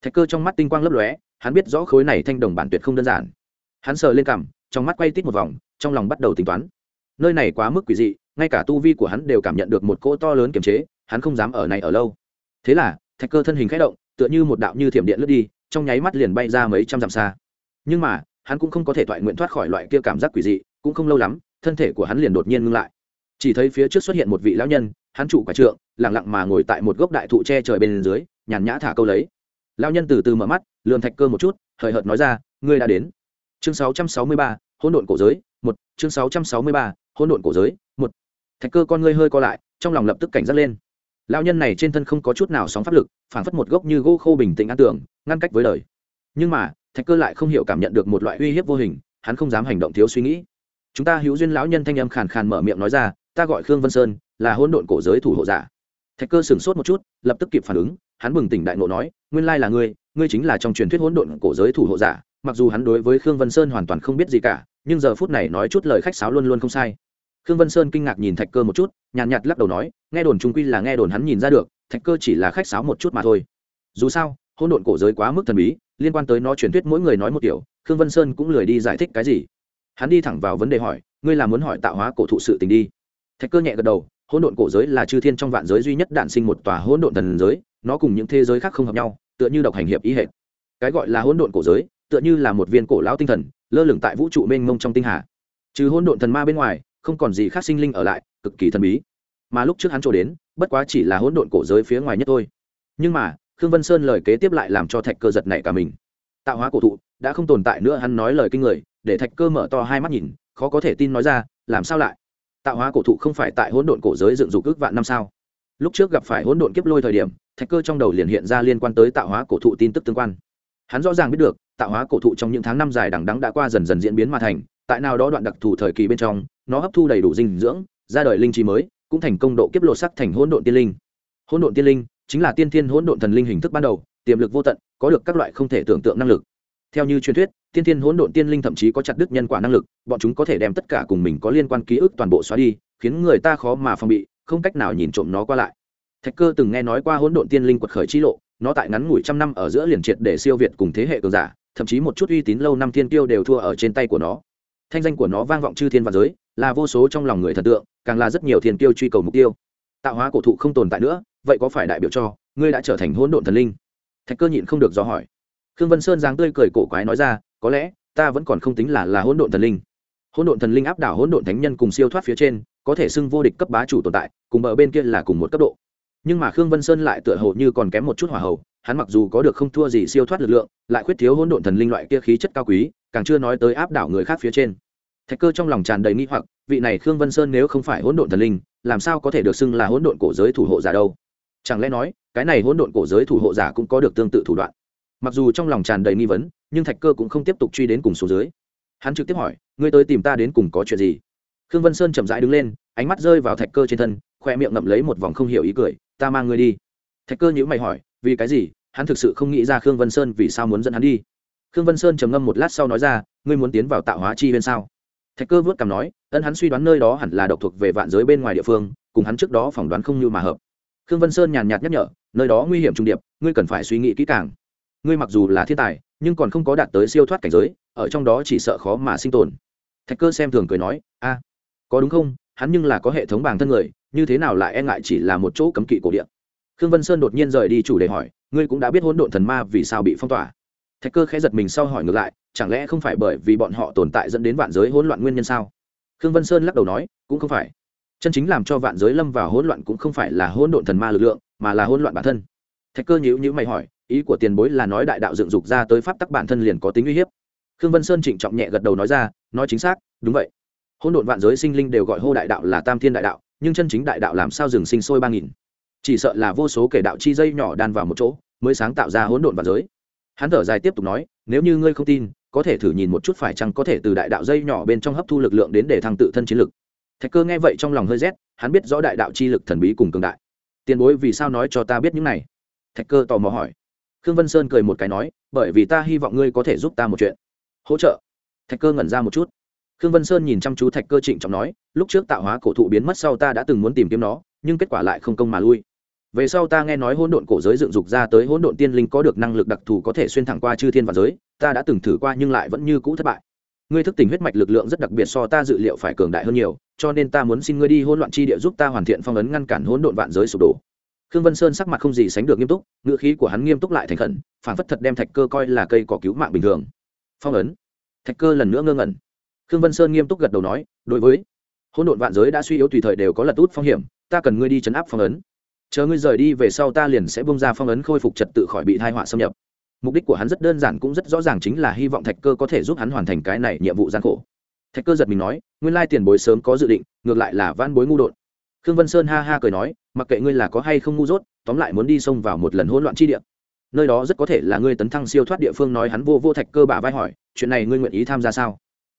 thạch cơ trong mắt tinh quang lấp lóe, hắn biết rõ khối này thanh đồng bản tuyệt không đơn giản. Hắn sờ lên cằm, trong mắt quay tít một vòng, trong lòng bắt đầu tính toán. Nơi này quá mức quỷ dị, ngay cả tu vi của hắn đều cảm nhận được một cỗ to lớn kiềm chế, hắn không dám ở này ở lâu. Thế là, thạch cơ thân hình k h ẽ động, tựa như một đạo như thiểm điện lướt đi, trong nháy mắt liền bay ra mấy trăm dặm xa. Nhưng mà, hắn cũng không có thể thoại nguyện thoát khỏi loại kia cảm giác quỷ dị, cũng không lâu lắm, thân thể của hắn liền đột nhiên ngưng lại. Chỉ thấy phía trước xuất hiện một vị lão nhân, hắn trụ quả trượng lẳng lặng mà ngồi tại một gốc đại thụ tre trời bên dưới, nhàn nhã thả câu lấy lão nhân từ từ mở mắt lường thạch cơ một chút hời hợt nói ra ngươi đã đến. Chương 663, hỗn độn cổ giới một. Chương 663, hỗn độn cổ giới một. Thạch cơ con ngươi hơi co lại trong lòng lập tức cảnh giác lên. Lão nhân này trên thân không có chút nào sóng pháp lực phảng phất một gốc như gỗ khô bình tĩnh an tưởng ngăn cách với đời. Nhưng mà thạch cơ lại không hiểu cảm nhận được một loại uy hiếp vô hình hắn không dám hành động thiếu suy nghĩ. Chúng ta hữu duyên lão nhân thanh âm khàn khàn mở miệng nói ra ta gọi khương vân sơn là hỗn độn cổ giới thủ hộ giả. Thạch cơ sửng sốt một chút lập tức kịp phản ứng hắn bừng tỉnh đại ngộ nói nguyên lai là ngươi ngươi chính là trong truyền thuyết hỗn độn cổ giới thủ hộ giả mặc dù hắn đối với khương vân sơn hoàn toàn không biết gì cả nhưng giờ phút này nói chút lời khách sáo luôn luôn không sai. Khương vân sơn kinh ngạc nhìn thạch cơ một chút nhàn nhạt, nhạt lắc đầu nói nghe đồn trung quy là nghe đồn hắn nhìn ra được thạch cơ chỉ là khách sáo một chút mà thôi. Dù sao hỗn độn cổ giới quá mức thần bí liên quan tới nó truyền thuyết mỗi người nói một kiểu khương vân sơn cũng lười đi giải thích cái gì. Hắn đi thẳng vào vấn đề hỏi ngươi là muốn hỏi tạo hóa cổ thụ sự tình đi? Thạch cơ nhẹ gật đầu hỗn độn cổ giới là chư thiên trong vạn giới duy nhất đản sinh một tòa hỗn độn thần giới nó cùng những thế giới khác không hợp nhau, tựa như độc hành hiệp ý hệ. Cái gọi là hỗn độn cổ giới, tựa như là một viên cổ lão tinh thần, lơ lửng tại vũ trụ mênh mông trong tinh hà. Trừ hỗn độn thần ma bên ngoài, không còn gì khác sinh linh ở lại, cực kỳ thần bí. Mà lúc trước hắn trổ đến, bất quá chỉ là hỗn độn cổ giới phía ngoài nhất thôi. Nhưng mà, khương vân sơn lời kế tiếp lại làm cho thạch cơ giật nảy cả mình. Tạo hóa cổ thụ, đã không tồn tại nữa hắn nói lời kinh người, để thạch cơ mở to hai mắt nhìn, khó có thể tin nói ra, làm sao lại? Tạo hóa cổ thụ không phải tại hỗn độn cổ giới dựng dục ước vạn năm sao? Lúc trước gặp phải hỗn độn kiếp lôi thời điểm thạch cơ trong đầu liền hiện ra liên quan tới tạo hóa cổ thụ tin tức tương quan. Hắn rõ ràng biết được, tạo hóa cổ thụ trong những tháng năm dài đằng đắng đã qua dần dần diễn biến mà thành, tại nào đó đoạn đặc thù thời kỳ bên trong, nó hấp thu đầy đủ dinh dưỡng, ra đời linh trí mới, cũng thành công độ kiếp lộ sắc thành hỗn độn tiên linh. Hỗn độn tiên linh chính là tiên thiên hỗn độn thần linh hình thức ban đầu, tiềm lực vô tận, có được các loại không thể tưởng tượng năng lực. Theo như truyền thuyết, tiên thiên hỗn độn tiên linh thậm chí có chặt đứt nhân quả năng lực, bọn chúng có thể đem tất cả cùng mình có liên quan ký ức toàn bộ xóa đi, khiến người ta khó mà phòng bị, không cách nào nhìn trộm nó qua lại thạch cơ từng nghe nói qua hỗn độn tiên linh quật khởi chi lộ, nó tại ngắn ngủi trăm năm ở giữa liền triệt để siêu việt cùng thế hệ cường giả, thậm chí một chút uy tín lâu năm thiên tiêu đều thua ở trên tay của nó. Thanh danh của nó vang vọng chư thiên và giới, là vô số trong lòng người thần tượng, càng là rất nhiều thiên tiêu truy cầu mục tiêu. Tạo hóa cổ thụ không tồn tại nữa, vậy có phải đại biểu cho ngươi đã trở thành hỗn độn thần linh? Thạch cơ nhịn không được do hỏi. Khương vân sơn giáng tươi cười cổ quái nói ra, có lẽ, ta vẫn còn không tính là là hỗn độn thần linh. Hỗn độn thần linh áp đảo hỗn độn thánh nhân cùng siêu thoát phía trên, có thể xưng vô địch cấp bá chủ tồn tại, cùng bờ bên kia là cùng một cấp độ nhưng mà khương vân sơn lại tựa hồ như còn kém một chút hỏa hầu, hắn mặc dù có được không thua gì siêu thoát lực lượng, lại khuyết thiếu hỗn độn thần linh loại kia khí chất cao quý, càng chưa nói tới áp đảo người khác phía trên. Thạch cơ trong lòng tràn đầy nghi hoặc, vị này khương vân sơn nếu không phải hỗn độn thần linh, làm sao có thể được xưng là hỗn độn cổ giới thủ hộ giả đâu? Chẳng lẽ nói, cái này hỗn độn cổ giới thủ hộ giả cũng có được tương tự thủ đoạn? Mặc dù trong lòng tràn đầy nghi vấn, nhưng thạch cơ cũng không tiếp tục truy đến cùng số dưới. Hắn trực tiếp hỏi, ngươi tới tìm ta đến cùng có chuyện gì? Khương vân sơn chậm rãi đứng lên, ánh mắt rơi vào thạch cơ trên thân, khoe miệng ngậm lấy một vòng không hiểu ý cười ta mang ngươi đi. Thạch cơ nhữ mày hỏi, vì cái gì? Hắn thực sự không nghĩ ra khương vân sơn vì sao muốn dẫn hắn đi. Khương vân sơn trầm ngâm một lát sau nói ra, ngươi muốn tiến vào tạo hóa chi bên sao? Thạch cơ vớt cảm nói, ân hắn suy đoán nơi đó hẳn là độc thuộc về vạn giới bên ngoài địa phương, cùng hắn trước đó phỏng đoán không như mà hợp. Khương vân sơn nhàn nhạt nhắc nhở, nơi đó nguy hiểm trung điệp, ngươi cần phải suy nghĩ kỹ càng. Ngươi mặc dù là thiên tài, nhưng còn không có đạt tới siêu thoát cảnh giới, ở trong đó chỉ sợ khó mà sinh tồn. Thạch cơ xem thường cười nói, a, có đúng không? Hắn nhưng là có hệ thống bàng thân người, như thế nào lại e ngại chỉ là một chỗ cấm kỵ cổ điện? Khương vân sơn đột nhiên rời đi chủ đề hỏi, ngươi cũng đã biết hỗn độn thần ma vì sao bị phong tỏa. Thạch cơ khẽ giật mình sau hỏi ngược lại, chẳng lẽ không phải bởi vì bọn họ tồn tại dẫn đến vạn giới hỗn loạn nguyên nhân sao? Khương vân sơn lắc đầu nói, cũng không phải. Chân chính làm cho vạn giới lâm vào hỗn loạn cũng không phải là hỗn độn thần ma lực lượng, mà là hỗn loạn bản thân. Thạch cơ nhữ nhữ mày hỏi, ý của tiền bối là nói đại đạo dựng dục ra tới pháp tắc bản thân liền có tính uy hiếp? Khương vân sơn trịnh trọng nhẹ gật đầu nói ra, nói chính xác, đúng vậy hỗn độn vạn giới sinh linh đều gọi hô đại đạo là tam thiên đại đạo, nhưng chân chính đại đạo làm sao dừng sinh sôi ba nghìn? Chỉ sợ là vô số kể đạo chi dây nhỏ đan vào một chỗ, mới sáng tạo ra hỗn độn vạn giới. Hắn thở dài tiếp tục nói, nếu như ngươi không tin, có thể thử nhìn một chút phải chăng có thể từ đại đạo dây nhỏ bên trong hấp thu lực lượng đến để thăng tự thân chiến lực. Thạch cơ nghe vậy trong lòng hơi rét, hắn biết rõ đại đạo chi lực thần bí cùng cường đại. Tiền bối vì sao nói cho ta biết những này? Thạch cơ tò mò hỏi. Khương vân sơn cười một cái nói, bởi vì ta hy vọng ngươi có thể giúp ta một chuyện. Hỗ trợ. Thạch cơ ngẩn ra một chút khương vân sơn nhìn chăm chú thạch cơ trịnh trọng nói, lúc trước tạo hóa cổ thụ biến mất sau ta đã từng muốn tìm kiếm nó, nhưng kết quả lại không công mà lui. Về sau ta nghe nói hỗn độn cổ giới dựng dục ra tới hỗn độn tiên linh có được năng lực đặc thù có thể xuyên thẳng qua chư thiên và giới, ta đã từng thử qua nhưng lại vẫn như cũ thất bại. Ngươi thức tỉnh huyết mạch lực lượng rất đặc biệt so ta dự liệu phải cường đại hơn nhiều, cho nên ta muốn xin ngươi đi hỗn loạn chi địa giúp ta hoàn thiện phong ấn ngăn cản hỗn độn vạn giới sụp đổ. Khương vân sơn sắc mặt không gì sánh được nghiêm túc, ngữ khí của hắn nghiêm túc lại thành khẩn phản phất thật đem thạch cơ coi là cây cỏ cứu mạng bình thường. Phong ấn. Thạch cơ lần nữa ngơ ngẩn khương vân sơn nghiêm túc gật đầu nói, đối với, hỗn độn vạn giới đã suy yếu tùy thời đều có lật út phong hiểm, ta cần ngươi đi chấn áp phong ấn. Chờ ngươi rời đi về sau ta liền sẽ bung ra phong ấn khôi phục trật tự khỏi bị thai họa xâm nhập. Mục đích của hắn rất đơn giản cũng rất rõ ràng chính là hy vọng thạch cơ có thể giúp hắn hoàn thành cái này nhiệm vụ gian khổ. Thạch cơ giật mình nói, nguyên lai tiền bối sớm có dự định, ngược lại là van bối ngu đột khương vân sơn ha ha cười nói, mặc kệ ngươi là có hay không ngu dốt, tóm lại muốn đi xông vào một lần hỗn loạn chi địa. Nơi đó rất có thể là ngươi tấn thăng siêu thoát địa phương nói hắn vô vô thạch cơ bả vai hỏi, chuyện này ngươi nguyện ý tham gia sao?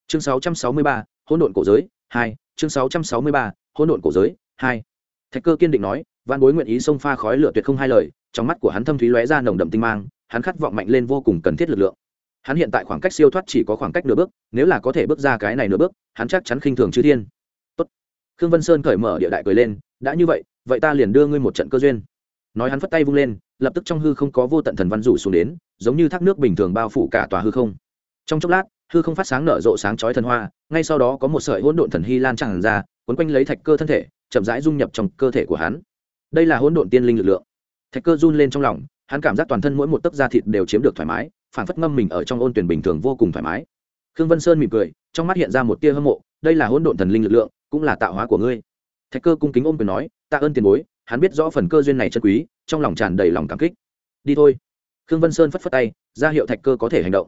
Chương 663, hỗn độn cổ giới 2. chương 663, hỗn độn cổ giới 2. thạch cơ kiên định nói văn bối nguyện ý xông pha khói lửa tuyệt không hai lời trong mắt của hắn thâm thúy lóe ra nồng đậm tinh mang hắn khát vọng mạnh lên vô cùng cần thiết lực lượng hắn hiện tại khoảng cách siêu thoát chỉ có khoảng cách nửa bước nếu là có thể bước ra cái này nửa bước hắn chắc chắn khinh thường chư thiên Tốt. khương vân sơn cởi mở địa đại cười lên đã như vậy vậy ta liền đưa ngươi một trận cơ duyên nói hắn phất tay vung lên lập tức trong hư không có vô tận thần văn rủ xuống đến giống như thác nước bình thường bao phủ cả tòa hư không trong chốc lát hư không phát sáng nở rộ sáng chói thần hoa, ngay sau đó có một sợi hỗn độn thần hy lan tràn ra, quấn quanh lấy thạch cơ thân thể, chậm rãi dung nhập trong cơ thể của hắn. Đây là hỗn độn tiên linh lực lượng. Thạch cơ run lên trong lòng, hắn cảm giác toàn thân mỗi một tấc da thịt đều chiếm được thoải mái, phản phất ngâm mình ở trong ôn tuyển bình thường vô cùng thoải mái. Khương vân sơn mỉm cười, trong mắt hiện ra một tia hâm mộ, đây là hỗn độn thần linh lực lượng, cũng là tạo hóa của ngươi. Thạch cơ cung kính ôm quyền nói, tạ ơn tiền bối, hắn biết rõ phần cơ duyên này chân quý, trong lòng tràn đầy lòng cảm kích. Đi thôi. Khương vân sơn phất phất tay, ra hiệu thạch cơ có thể hành động.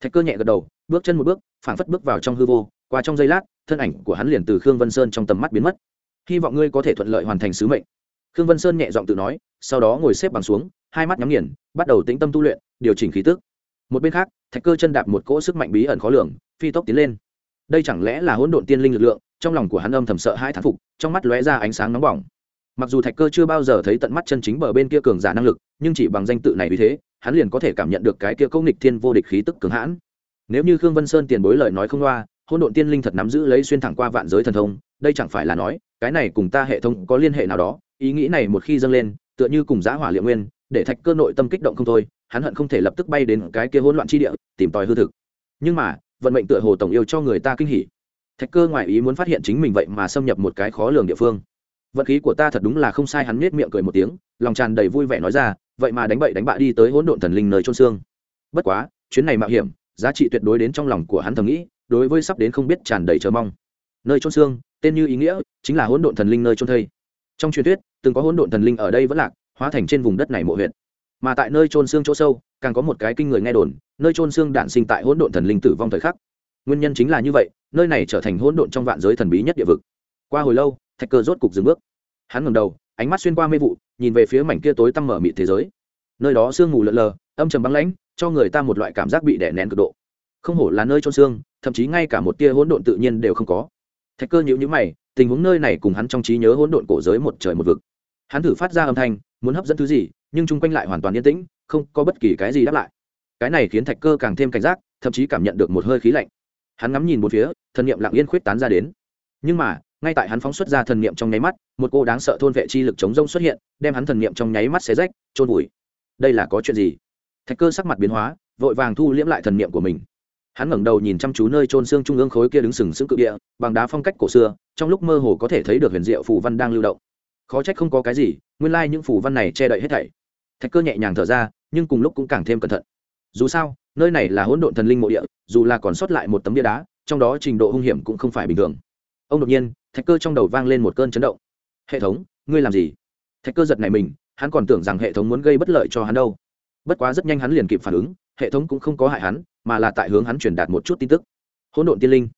Thạch cơ nhẹ gật đầu bước chân một bước, phảng phất bước vào trong hư vô, qua trong giây lát, thân ảnh của hắn liền từ khương vân sơn trong tầm mắt biến mất. Hy vọng ngươi có thể thuận lợi hoàn thành sứ mệnh. Khương vân sơn nhẹ giọng tự nói, sau đó ngồi xếp bằng xuống, hai mắt nhắm nghiền, bắt đầu tĩnh tâm tu luyện, điều chỉnh khí tức. Một bên khác, thạch cơ chân đạp một cỗ sức mạnh bí ẩn khó lường, phi tốc tiến lên. Đây chẳng lẽ là hỗn độn tiên linh lực lượng, trong lòng của hắn âm thầm sợ hai thán phục, trong mắt lóe ra ánh sáng nóng bỏng. Mặc dù thạch cơ chưa bao giờ thấy tận mắt chân chính bờ bên kia cường giả năng lực, nhưng chỉ bằng danh tự này vì thế, hắn liền có thể cảm nhận được cái kia công nghịch thiên vô địch khí tức cường hãn nếu như khương vân sơn tiền bối lời nói không loa, hỗn độn tiên linh thật nắm giữ lấy xuyên thẳng qua vạn giới thần thông, đây chẳng phải là nói, cái này cùng ta hệ thống có liên hệ nào đó, ý nghĩ này một khi dâng lên, tựa như cùng giá hỏa liệu nguyên, để thạch cơ nội tâm kích động không thôi, hắn hận không thể lập tức bay đến cái kia hỗn loạn chi địa, tìm tòi hư thực. Nhưng mà, vận mệnh tựa hồ tổng yêu cho người ta kinh hỉ. Thạch cơ ngoại ý muốn phát hiện chính mình vậy mà xâm nhập một cái khó lường địa phương. Vận khí của ta thật đúng là không sai, hắn nết miệng cười một tiếng, lòng tràn đầy vui vẻ nói ra, vậy mà đánh bậy đánh bạ đi tới hỗn độn thần linh nơi trôn xương. Bất quá, chuyến này mạo hiểm giá trị tuyệt đối đến trong lòng của hắn thầm nghĩ, đối với sắp đến không biết tràn đầy chờ mong. Nơi trôn xương, tên như ý nghĩa, chính là hỗn độn thần linh nơi trôn thây. Trong truyền thuyết, từng có hỗn độn thần linh ở đây vẫn lạc, hóa thành trên vùng đất này mộ huyện mà tại nơi trôn xương chỗ sâu, càng có một cái kinh người nghe đồn, nơi trôn xương đản sinh tại hỗn độn thần linh tử vong thời khắc. Nguyên nhân chính là như vậy, nơi này trở thành hỗn độn trong vạn giới thần bí nhất địa vực. Qua hồi lâu, thạch cơ rốt cục dừng bước. Hắn ngầm đầu, ánh mắt xuyên qua mê vụ, nhìn về phía mảnh kia tối tăm mở mịt thế giới. Nơi đó sương mù lợn lờ âm trầm băng lãnh, cho người ta một loại cảm giác bị đè nén cực độ. Không hổ là nơi trôn xương, thậm chí ngay cả một tia hỗn độn tự nhiên đều không có. Thạch cơ nhữ nhữ mày, tình huống nơi này cùng hắn trong trí nhớ hỗn độn cổ giới một trời một vực. Hắn thử phát ra âm thanh, muốn hấp dẫn thứ gì, nhưng chung quanh lại hoàn toàn yên tĩnh, không có bất kỳ cái gì đáp lại. Cái này khiến thạch cơ càng thêm cảnh giác, thậm chí cảm nhận được một hơi khí lạnh. Hắn ngắm nhìn một phía, thần niệm lặng yên khuyết tán ra đến. Nhưng mà, ngay tại hắn phóng xuất ra thần niệm trong nháy mắt, một cô đáng sợ thôn vệ chi lực chống rông xuất hiện, đem hắn thần niệm trong nháy mắt xé rách trôn vùi. Đây là có chuyện gì? Thạch cơ sắc mặt biến hóa, vội vàng thu liễm lại thần niệm của mình. Hắn ngẩng đầu nhìn chăm chú nơi trôn xương trung ương khối kia đứng sừng sững cự địa, bằng đá phong cách cổ xưa, trong lúc mơ hồ có thể thấy được huyền diệu phù văn đang lưu động. Khó trách không có cái gì, nguyên lai những phù văn này che đậy hết thảy. Thạch cơ nhẹ nhàng thở ra, nhưng cùng lúc cũng càng thêm cẩn thận. Dù sao, nơi này là hỗn độn thần linh mộ địa, dù là còn sót lại một tấm bia đá, trong đó trình độ hung hiểm cũng không phải bình thường. Ông đột nhiên, thạch cơ trong đầu vang lên một cơn chấn động. Hệ thống, ngươi làm gì? Thạch cơ giật này mình, hắn còn tưởng rằng hệ thống muốn gây bất lợi cho hắn đâu bất quá rất nhanh hắn liền kịp phản ứng, hệ thống cũng không có hại hắn, mà là tại hướng hắn truyền đạt một chút tin tức. Hỗn độn tiên linh.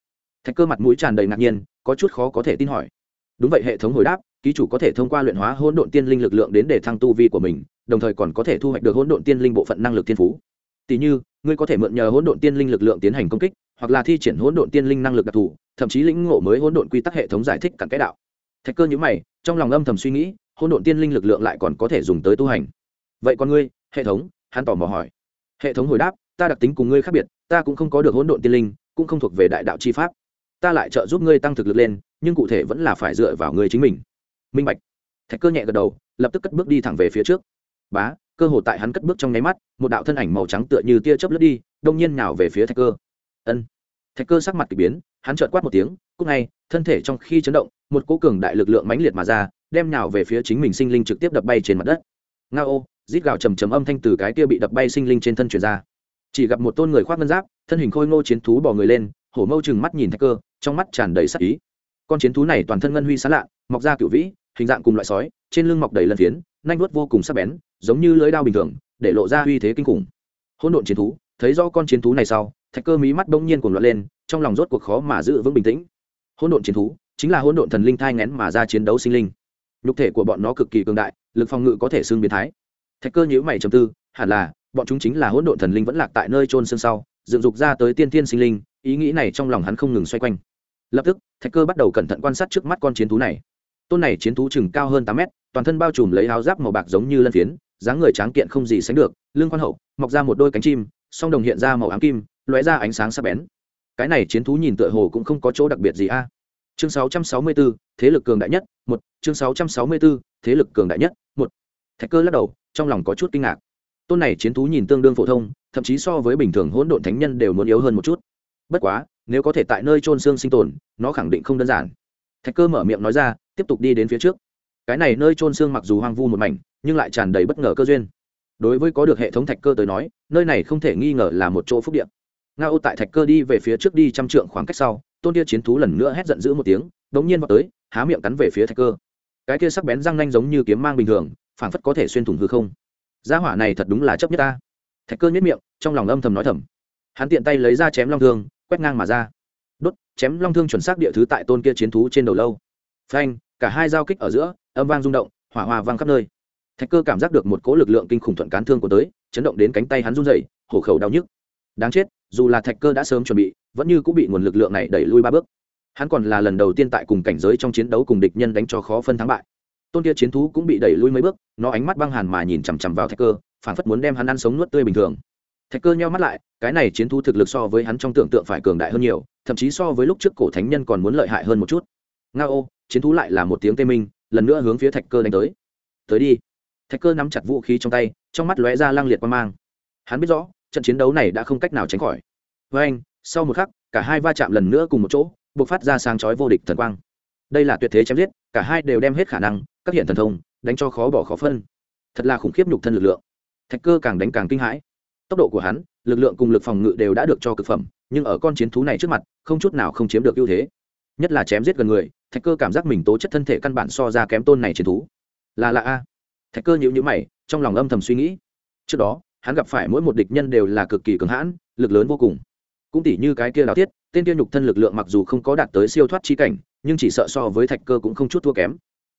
Thạch cơ mặt mũi tràn đầy ngạc nhiên, có chút khó có thể tin hỏi. Đúng vậy, hệ thống hồi đáp, ký chủ có thể thông qua luyện hóa hỗn độn tiên linh lực lượng đến để thăng tu vi của mình, đồng thời còn có thể thu hoạch được hỗn độn tiên linh bộ phận năng lực thiên phú. Tỷ như, ngươi có thể mượn nhờ hỗn độn tiên linh lực lượng tiến hành công kích, hoặc là thi triển hỗn độn tiên linh năng lực đặc thù, thậm chí lĩnh ngộ mới hỗn độn quy tắc hệ thống giải thích cặn cái đạo. Thạch cơ nhữ mày, trong lòng âm thầm suy nghĩ, hỗn độn tiên linh lực lượng lại còn có thể dùng tới tu hành. Vậy còn ngươi hệ thống, hắn tỏ mò hỏi. Hệ thống hồi đáp, ta đặc tính cùng ngươi khác biệt, ta cũng không có được hỗn độn tiên linh, cũng không thuộc về đại đạo chi pháp. Ta lại trợ giúp ngươi tăng thực lực lên, nhưng cụ thể vẫn là phải dựa vào ngươi chính mình. Minh bạch. Thạch cơ nhẹ gật đầu, lập tức cất bước đi thẳng về phía trước. Bá, cơ hồ tại hắn cất bước trong nháy mắt, một đạo thân ảnh màu trắng tựa như tia chớp lướt đi, đông nhiên nào về phía thạch cơ. Ân. Thạch cơ sắc mặt k ỳ biến, hắn trợt quát một tiếng cúc ngay, thân thể trong khi chấn động, một cỗ cường đại lực lượng mãnh liệt mà ra, đem nhào về phía chính mình sinh linh trực tiếp đập bay trên mặt đất. Nga ô rít gào trầm trầm âm thanh từ cái kia bị đập bay sinh linh trên thân truyền ra. Chỉ gặp một tôn người khoác ngân giáp, thân hình khôi ngô chiến thú bỏ người lên, hổ mâu chừng mắt nhìn thạch cơ, trong mắt tràn đầy sắc ý. Con chiến thú này toàn thân ngân huy sán lạ, mọc ra cựu vĩ, hình dạng cùng loại sói, trên lưng mọc đầy lân phiến, nanh vuốt vô cùng sắc bén, giống như lưỡi đao bình thường, để lộ ra uy thế kinh khủng. Hỗn độn chiến thú, thấy do con chiến thú này sau, thạch cơ mí mắt bỗng nhiên cuồng loạn lên, trong lòng rốt cuộc khó mà giữ vững bình tĩnh. Hỗn độn chiến thú, chính là hỗn độn thần linh thai ngén mà ra chiến đấu sinh linh. Nhục thể của bọn nó cực kỳ cường đại, lực phòng ngự có thể xương biến thái thạch cơ nhíu mày trầm tư hẳn là bọn chúng chính là hỗn độn thần linh vẫn lạc tại nơi trôn xương sau dựng dục ra tới tiên tiên sinh linh ý nghĩ này trong lòng hắn không ngừng xoay quanh. Lập tức thạch cơ bắt đầu cẩn thận quan sát trước mắt con chiến thú này. Tôn này chiến thú chừng cao hơn tám mét toàn thân bao trùm lấy áo giáp màu bạc giống như lân phiến dáng người tráng kiện không gì sánh được lưng quan hậu mọc ra một đôi cánh chim song đồng hiện ra màu ám kim lóe ra ánh sáng sắc bén. Cái này chiến thú nhìn tựa hồ cũng không có chỗ đặc biệt gì a. Chương 664, thế lực cường đại nhất một chương 664, thế lực cường đại nhất một. Thạch cơ lắc đầu trong lòng có chút kinh ngạc. Tôn này chiến thú nhìn tương đương phổ thông, thậm chí so với bình thường hỗn độn thánh nhân đều muốn yếu hơn một chút. Bất quá, nếu có thể tại nơi trôn xương sinh tồn, nó khẳng định không đơn giản. Thạch cơ mở miệng nói ra, tiếp tục đi đến phía trước. Cái này nơi trôn xương mặc dù hoang vu một mảnh, nhưng lại tràn đầy bất ngờ cơ duyên. Đối với có được hệ thống thạch cơ tới nói, nơi này không thể nghi ngờ là một chỗ phúc điện nga ô tại thạch cơ đi về phía trước đi trăm trượng khoảng cách sau, tôn kia chiến thú lần nữa hét giận dữ một tiếng đ ố n g nhiên vào tới, há miệng cắn về phía thạch cơ. Cái kia sắc bén răng nanh giống như kiếm mang bình thường phảng phất có thể xuyên thủng hư không. Gia hỏa này thật đúng là chấp nhất ta. Thạch cơ nhất miệng, trong lòng âm thầm nói thầm. Hắn tiện tay lấy ra chém long thương, quét ngang mà ra. Đốt, chém long thương chuẩn xác địa thứ tại tôn kia chiến thú trên đầu lâu. Phanh, cả hai giao kích ở giữa, âm vang rung động, hỏa hoa vang khắp nơi. Thạch cơ cảm giác được một cỗ lực lượng kinh khủng thuận cán thương của tới, chấn động đến cánh tay hắn run rẩy, hổ khẩu đau nhức. Đáng chết, dù là thạch cơ đã sớm chuẩn bị, vẫn như cũng bị nguồn lực lượng này đẩy lui ba bước. Hắn còn là lần đầu tiên tại cùng cảnh giới trong chiến đấu cùng địch nhân đánh cho khó phân thắng bại tôn kia chiến thú cũng bị đẩy lui mấy bước, nó ánh mắt băng hàn mà nhìn chằm chằm vào thạch cơ, phản phất muốn đem hắn ăn sống nuốt tươi bình thường. Thạch cơ nheo mắt lại, cái này chiến thú thực lực so với hắn trong tưởng tượng phải cường đại hơn nhiều, thậm chí so với lúc trước cổ thánh nhân còn muốn lợi hại hơn một chút. Nga ô, chiến thú lại là một tiếng tê minh, lần nữa hướng phía thạch cơ đánh tới. Tới đi. Thạch cơ nắm chặt vũ khí trong tay, trong mắt lóe ra lăng liệt quan mang. Hắn biết rõ, trận chiến đấu này đã không cách nào tránh khỏi. Với anh sau một khắc, cả hai va chạm lần nữa cùng một chỗ buộc phát ra sáng chói vô địch thần quang đây là tuyệt thế chém giết, cả hai đều đem hết khả năng, các hiện thần thông, đánh cho khó bỏ khó phân. Thật là khủng khiếp nhục thân lực lượng. Thạch cơ càng đánh càng kinh hãi. Tốc độ của hắn, lực lượng cùng lực phòng ngự đều đã được cho cực phẩm, nhưng ở con chiến thú này trước mặt, không chút nào không chiếm được ưu thế. Nhất là chém giết gần người, thạch cơ cảm giác mình tố chất thân thể căn bản so ra kém tôn này chiến thú. Là lạ a. Thạch cơ nhịu nhữ mày, trong lòng âm thầm suy nghĩ. Trước đó, hắn gặp phải mỗi một địch nhân đều là cực kỳ cường hãn, lực lớn vô cùng. Cũng tỉ như cái kia đào Tiết, tên kia nhục thân lực lượng mặc dù không có đạt tới siêu thoát chi cảnh nhưng chỉ sợ so với thạch cơ cũng không chút thua kém.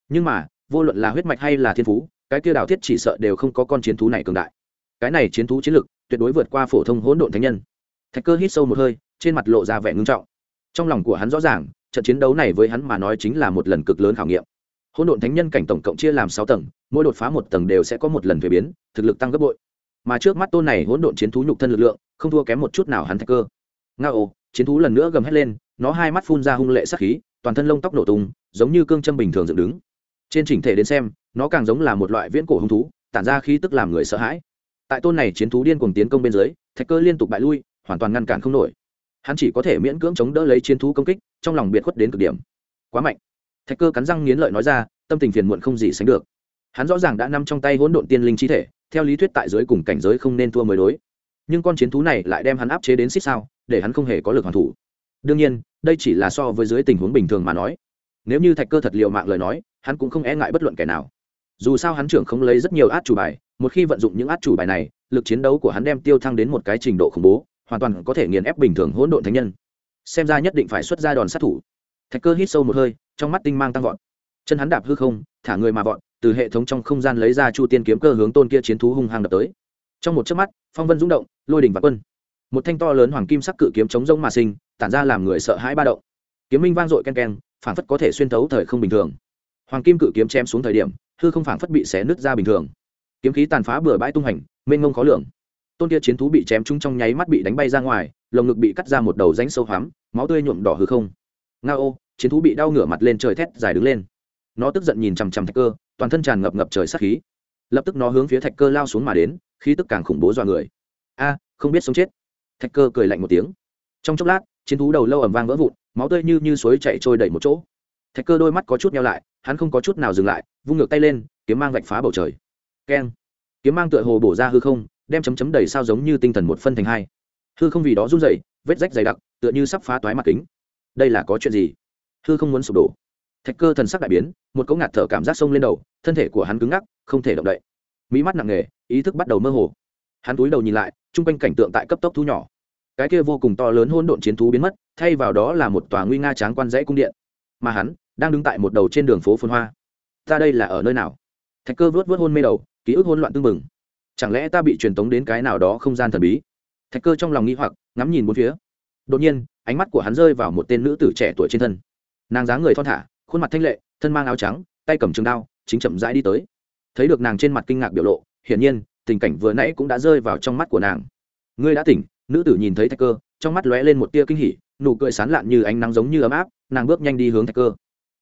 Nhưng mà, vô luận là huyết mạch hay là thiên phú, cái kia đào thiết chỉ sợ đều không có con chiến thú này cường đại. Cái này chiến thú chiến lực tuyệt đối vượt qua phổ thông hỗn độn thánh nhân. Thạch cơ hít sâu một hơi, trên mặt lộ ra vẻ ngưng trọng. Trong lòng của hắn rõ ràng, trận chiến đấu này với hắn mà nói chính là một lần cực lớn khảo nghiệm. Hỗn độn thánh nhân cảnh tổng cộng chia làm sáu tầng, mỗi đột phá một tầng đều sẽ có một lần thuế biến, thực lực tăng gấp bội. Mà trước mắt tôn này hỗn độn chiến thú nhục thân lực lượng, không thua kém một chút nào hắn thạch cơ. Nga chiến thú lần nữa gầm hét lên nó hai mắt phun ra hung lệ sắc khí, toàn thân lông tóc nổ tung, giống như cương châm bình thường dựng đứng. Trên chỉnh thể đến xem, nó càng giống là một loại viễn cổ hung thú, tản ra khí tức làm người sợ hãi. Tại tôn này chiến thú điên cuồng tiến công bên dưới, thạch cơ liên tục bại lui, hoàn toàn ngăn cản không nổi. Hắn chỉ có thể miễn cưỡng chống đỡ lấy chiến thú công kích, trong lòng biệt khuất đến cực điểm. Quá mạnh. Thạch cơ cắn răng nghiến lợi nói ra, tâm tình phiền muộn không gì sánh được. Hắn rõ ràng đã nằm trong tay hỗn độn tiên linh chi thể, theo lý thuyết tại giới cùng cảnh giới không nên thua mới đối. Nhưng con chiến thú này lại đem hắn áp chế đến xích sao, để hắn không hề có lực hoàn thủ đương nhiên, đây chỉ là so với dưới tình huống bình thường mà nói. Nếu như thạch cơ thật liệu mạng lời nói, hắn cũng không e ngại bất luận kẻ nào. Dù sao hắn trưởng không lấy rất nhiều át chủ bài, một khi vận dụng những át chủ bài này, lực chiến đấu của hắn đem tiêu thăng đến một cái trình độ khủng bố, hoàn toàn có thể nghiền ép bình thường hỗn độn thánh nhân. Xem ra nhất định phải xuất ra đòn sát thủ. Thạch cơ hít sâu một hơi, trong mắt tinh mang tăng vọt. Chân hắn đạp hư không, thả người mà vọt, từ hệ thống trong không gian lấy ra chu tiên kiếm cơ hướng tôn kia chiến thú hung hăng đập tới. Trong một chớp mắt, phong vân rung động, lôi đỉnh và quân. Một thanh to lớn hoàng kim sắc cự kiếm chống rông mà sinh tản ra làm người sợ hãi ba động. Kiếm minh vang dội ken ken, phảng phất có thể xuyên thấu thời không bình thường. Hoàng kim cự kiếm chém xuống thời điểm, hư không phảng phất bị xé nứt ra bình thường. Kiếm khí tàn phá bừa bãi tung hành, mênh ngông khó lường. Tôn kia chiến thú bị chém trúng trong nháy mắt bị đánh bay ra ngoài, lồng ngực bị cắt ra một đầu rãnh sâu hoắm, máu tươi nhuộm đỏ hư không. Nga ô, chiến thú bị đau ngửa mặt lên trời thét dài đứng lên. Nó tức giận nhìn chằm chằm thạch cơ, toàn thân tràn ngập ngập trời sát khí. Lập tức nó hướng phía thạch cơ lao xuống mà đến, khí tức càng khủng bố dọa người. A, không biết sống chết. Thạch cơ cười lạnh một tiếng. Trong chốc lát chiến thú đầu lâu ầm vang vỡ vụn, máu tươi như như suối chảy trôi đầy một chỗ. Thạch cơ đôi mắt có chút nhau lại, hắn không có chút nào dừng lại, vung ngược tay lên, kiếm mang vạch phá bầu trời. Keng. Kiếm mang tựa hồ bổ ra hư không, đem chấm chấm đầy sao giống như tinh thần một phân thành hai. Hư không vì đó run dậy vết rách dày đặc, tựa như sắp phá toái mặt kính. Đây là có chuyện gì? Hư không muốn sụp đổ. Thạch cơ thần sắc đại biến, một cỗ ngạt thở cảm giác sông lên đầu, thân thể của hắn cứng ngắc, không thể động đậy. Mỹ mắt nặng nề, ý thức bắt đầu mơ hồ. Hắn túi đầu nhìn lại, chung quanh cảnh tượng tại cấp tốc thu nhỏ cái kia vô cùng to lớn hỗn độn chiến thú biến mất, thay vào đó là một tòa nguy nga tráng quan dãy cung điện. Mà hắn đang đứng tại một đầu trên đường phố phồn hoa. Ta đây là ở nơi nào? Thạch cơ vớt vớt hôn mê đầu, ký ức hôn loạn tương mừng chẳng lẽ ta bị truyền tống đến cái nào đó không gian thần bí? Thạch cơ trong lòng nghĩ hoặc, ngắm nhìn bốn phía. Đột nhiên, ánh mắt của hắn rơi vào một tên nữ tử trẻ tuổi trên thân. Nàng dáng người thon thả, khuôn mặt thanh lệ, thân mang áo trắng, tay cầm trường đao, chính chậm rãi đi tới. Thấy được nàng trên mặt kinh ngạc biểu lộ, hiển nhiên, tình cảnh vừa nãy cũng đã rơi vào trong mắt của nàng. Ngươi đã tỉnh nữ tử nhìn thấy thạch cơ, trong mắt lóe lên một tia kinh hỉ, nụ cười sán lạn như ánh nắng giống như ấm áp, nàng bước nhanh đi hướng thạch cơ.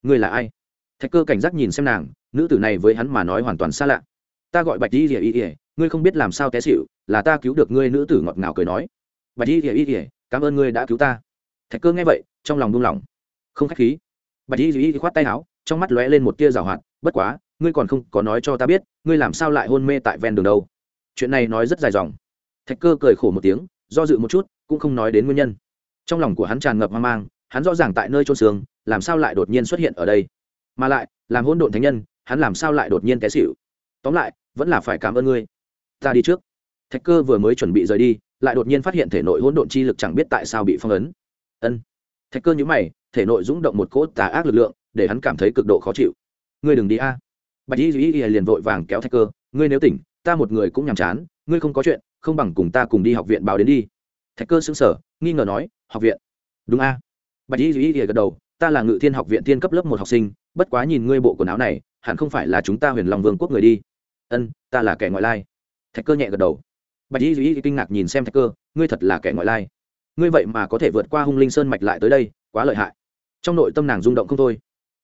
Người là ai? Thạch cơ cảnh giác nhìn xem nàng, nữ tử này với hắn mà nói hoàn toàn xa lạ. Ta gọi bạch y ỉa y ỉa ngươi không biết làm sao té xịu là ta cứu được ngươi. Nữ tử ngọt ngào cười nói. Bạch y ỉa y ỉa cảm ơn ngươi đã cứu ta. Thạch cơ nghe vậy, trong lòng buông lỏng. Không khách khí. Bạch y y khoát tay áo, trong mắt lóe lên một tia rào hoạt. Bất quá, ngươi còn không có nói cho ta biết, ngươi làm sao lại hôn mê tại ven đường đâu? Chuyện này nói rất dài dòng. Thạch cơ cười khổ một tiếng do dự một chút, cũng không nói đến nguyên nhân. Trong lòng của hắn tràn ngập hoang mang, hắn rõ ràng tại nơi trôn xương, làm sao lại đột nhiên xuất hiện ở đây? Mà lại, làm hôn độn thánh nhân, hắn làm sao lại đột nhiên té xịu tóm lại, vẫn là phải cảm ơn ngươi. Ta đi trước. Thạch cơ vừa mới chuẩn bị rời đi, lại đột nhiên phát hiện thể nội hỗn độn chi lực chẳng biết tại sao bị phong ấn. Ân. Thạch cơ nhữ mày, thể nội rúng động một cỗ tà ác lực lượng, để hắn cảm thấy cực độ khó chịu. Ngươi đừng đi a. Bạch y duy y liền vội vàng kéo thạch cơ, ngươi nếu tỉnh, ta một người cũng nhàm chán, ngươi không có chuyện không bằng cùng ta cùng đi học viện báo đến đi. Thạch cơ xứng sở nghi ngờ nói, học viện? Đúng a. Bạch y duy gật đầu, ta là ngự thiên học viện tiên cấp lớp một học sinh, bất quá nhìn ngươi bộ quần áo này, hẳn không phải là chúng ta huyền long vương quốc người đi. Ân, ta là kẻ ngoại lai. Thạch cơ nhẹ gật đầu. Bạch y duy kinh ngạc nhìn xem thạch cơ, ngươi thật là kẻ ngoại lai. Ngươi vậy mà có thể vượt qua hung linh sơn mạch lại tới đây, quá lợi hại. Trong nội tâm nàng rung động không thôi.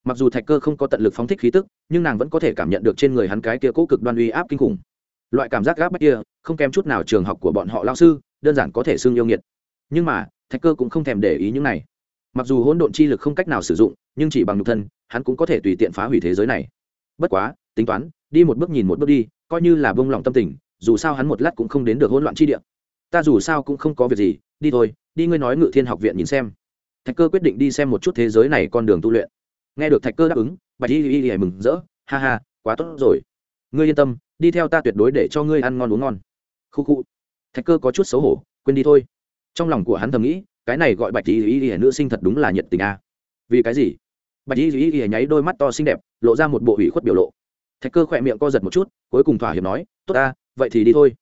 Mặc dù thạch cơ không có tận lực phóng thích khí tức, nhưng nàng vẫn có thể cảm nhận được trên người hắn cái kia cố cực đoan uy áp kinh khủng loại cảm giác gáp bách kia, không kém chút nào trường học của bọn họ lao sư, đơn giản có thể xưng yêu nghiệt. Nhưng mà, thạch cơ cũng không thèm để ý những này. Mặc dù hỗn độn chi lực không cách nào sử dụng, nhưng chỉ bằng nhục thân, hắn cũng có thể tùy tiện phá hủy thế giới này. Bất quá, tính toán, đi một bước nhìn một bước đi, coi như là bông lòng tâm tình, dù sao hắn một lát cũng không đến được hỗn loạn chi địa. Ta dù sao cũng không có việc gì, đi thôi, đi ngươi nói ngự thiên học viện nhìn xem. Thạch cơ quyết định đi xem một chút thế giới này con đường tu luyện. Nghe được thạch cơ đáp ứng, bạch y y y mừng rỡ, ha ha, quá tốt rồi. Ngươi yên tâm đi theo ta tuyệt đối để cho ngươi ăn ngon uống ngon. Khu khu. Thạch cơ có chút xấu hổ quên đi thôi. Trong lòng của hắn thầm nghĩ cái này gọi bạch y y y nữ sinh thật đúng là nhiệt tình a. À. vì cái gì? Bạch y y y nháy đôi mắt to xinh đẹp lộ ra một bộ ủy khuất biểu lộ. Thạch cơ khỏe miệng co giật một chút cuối cùng thỏa hiệp nói tốt ta vậy thì đi thôi.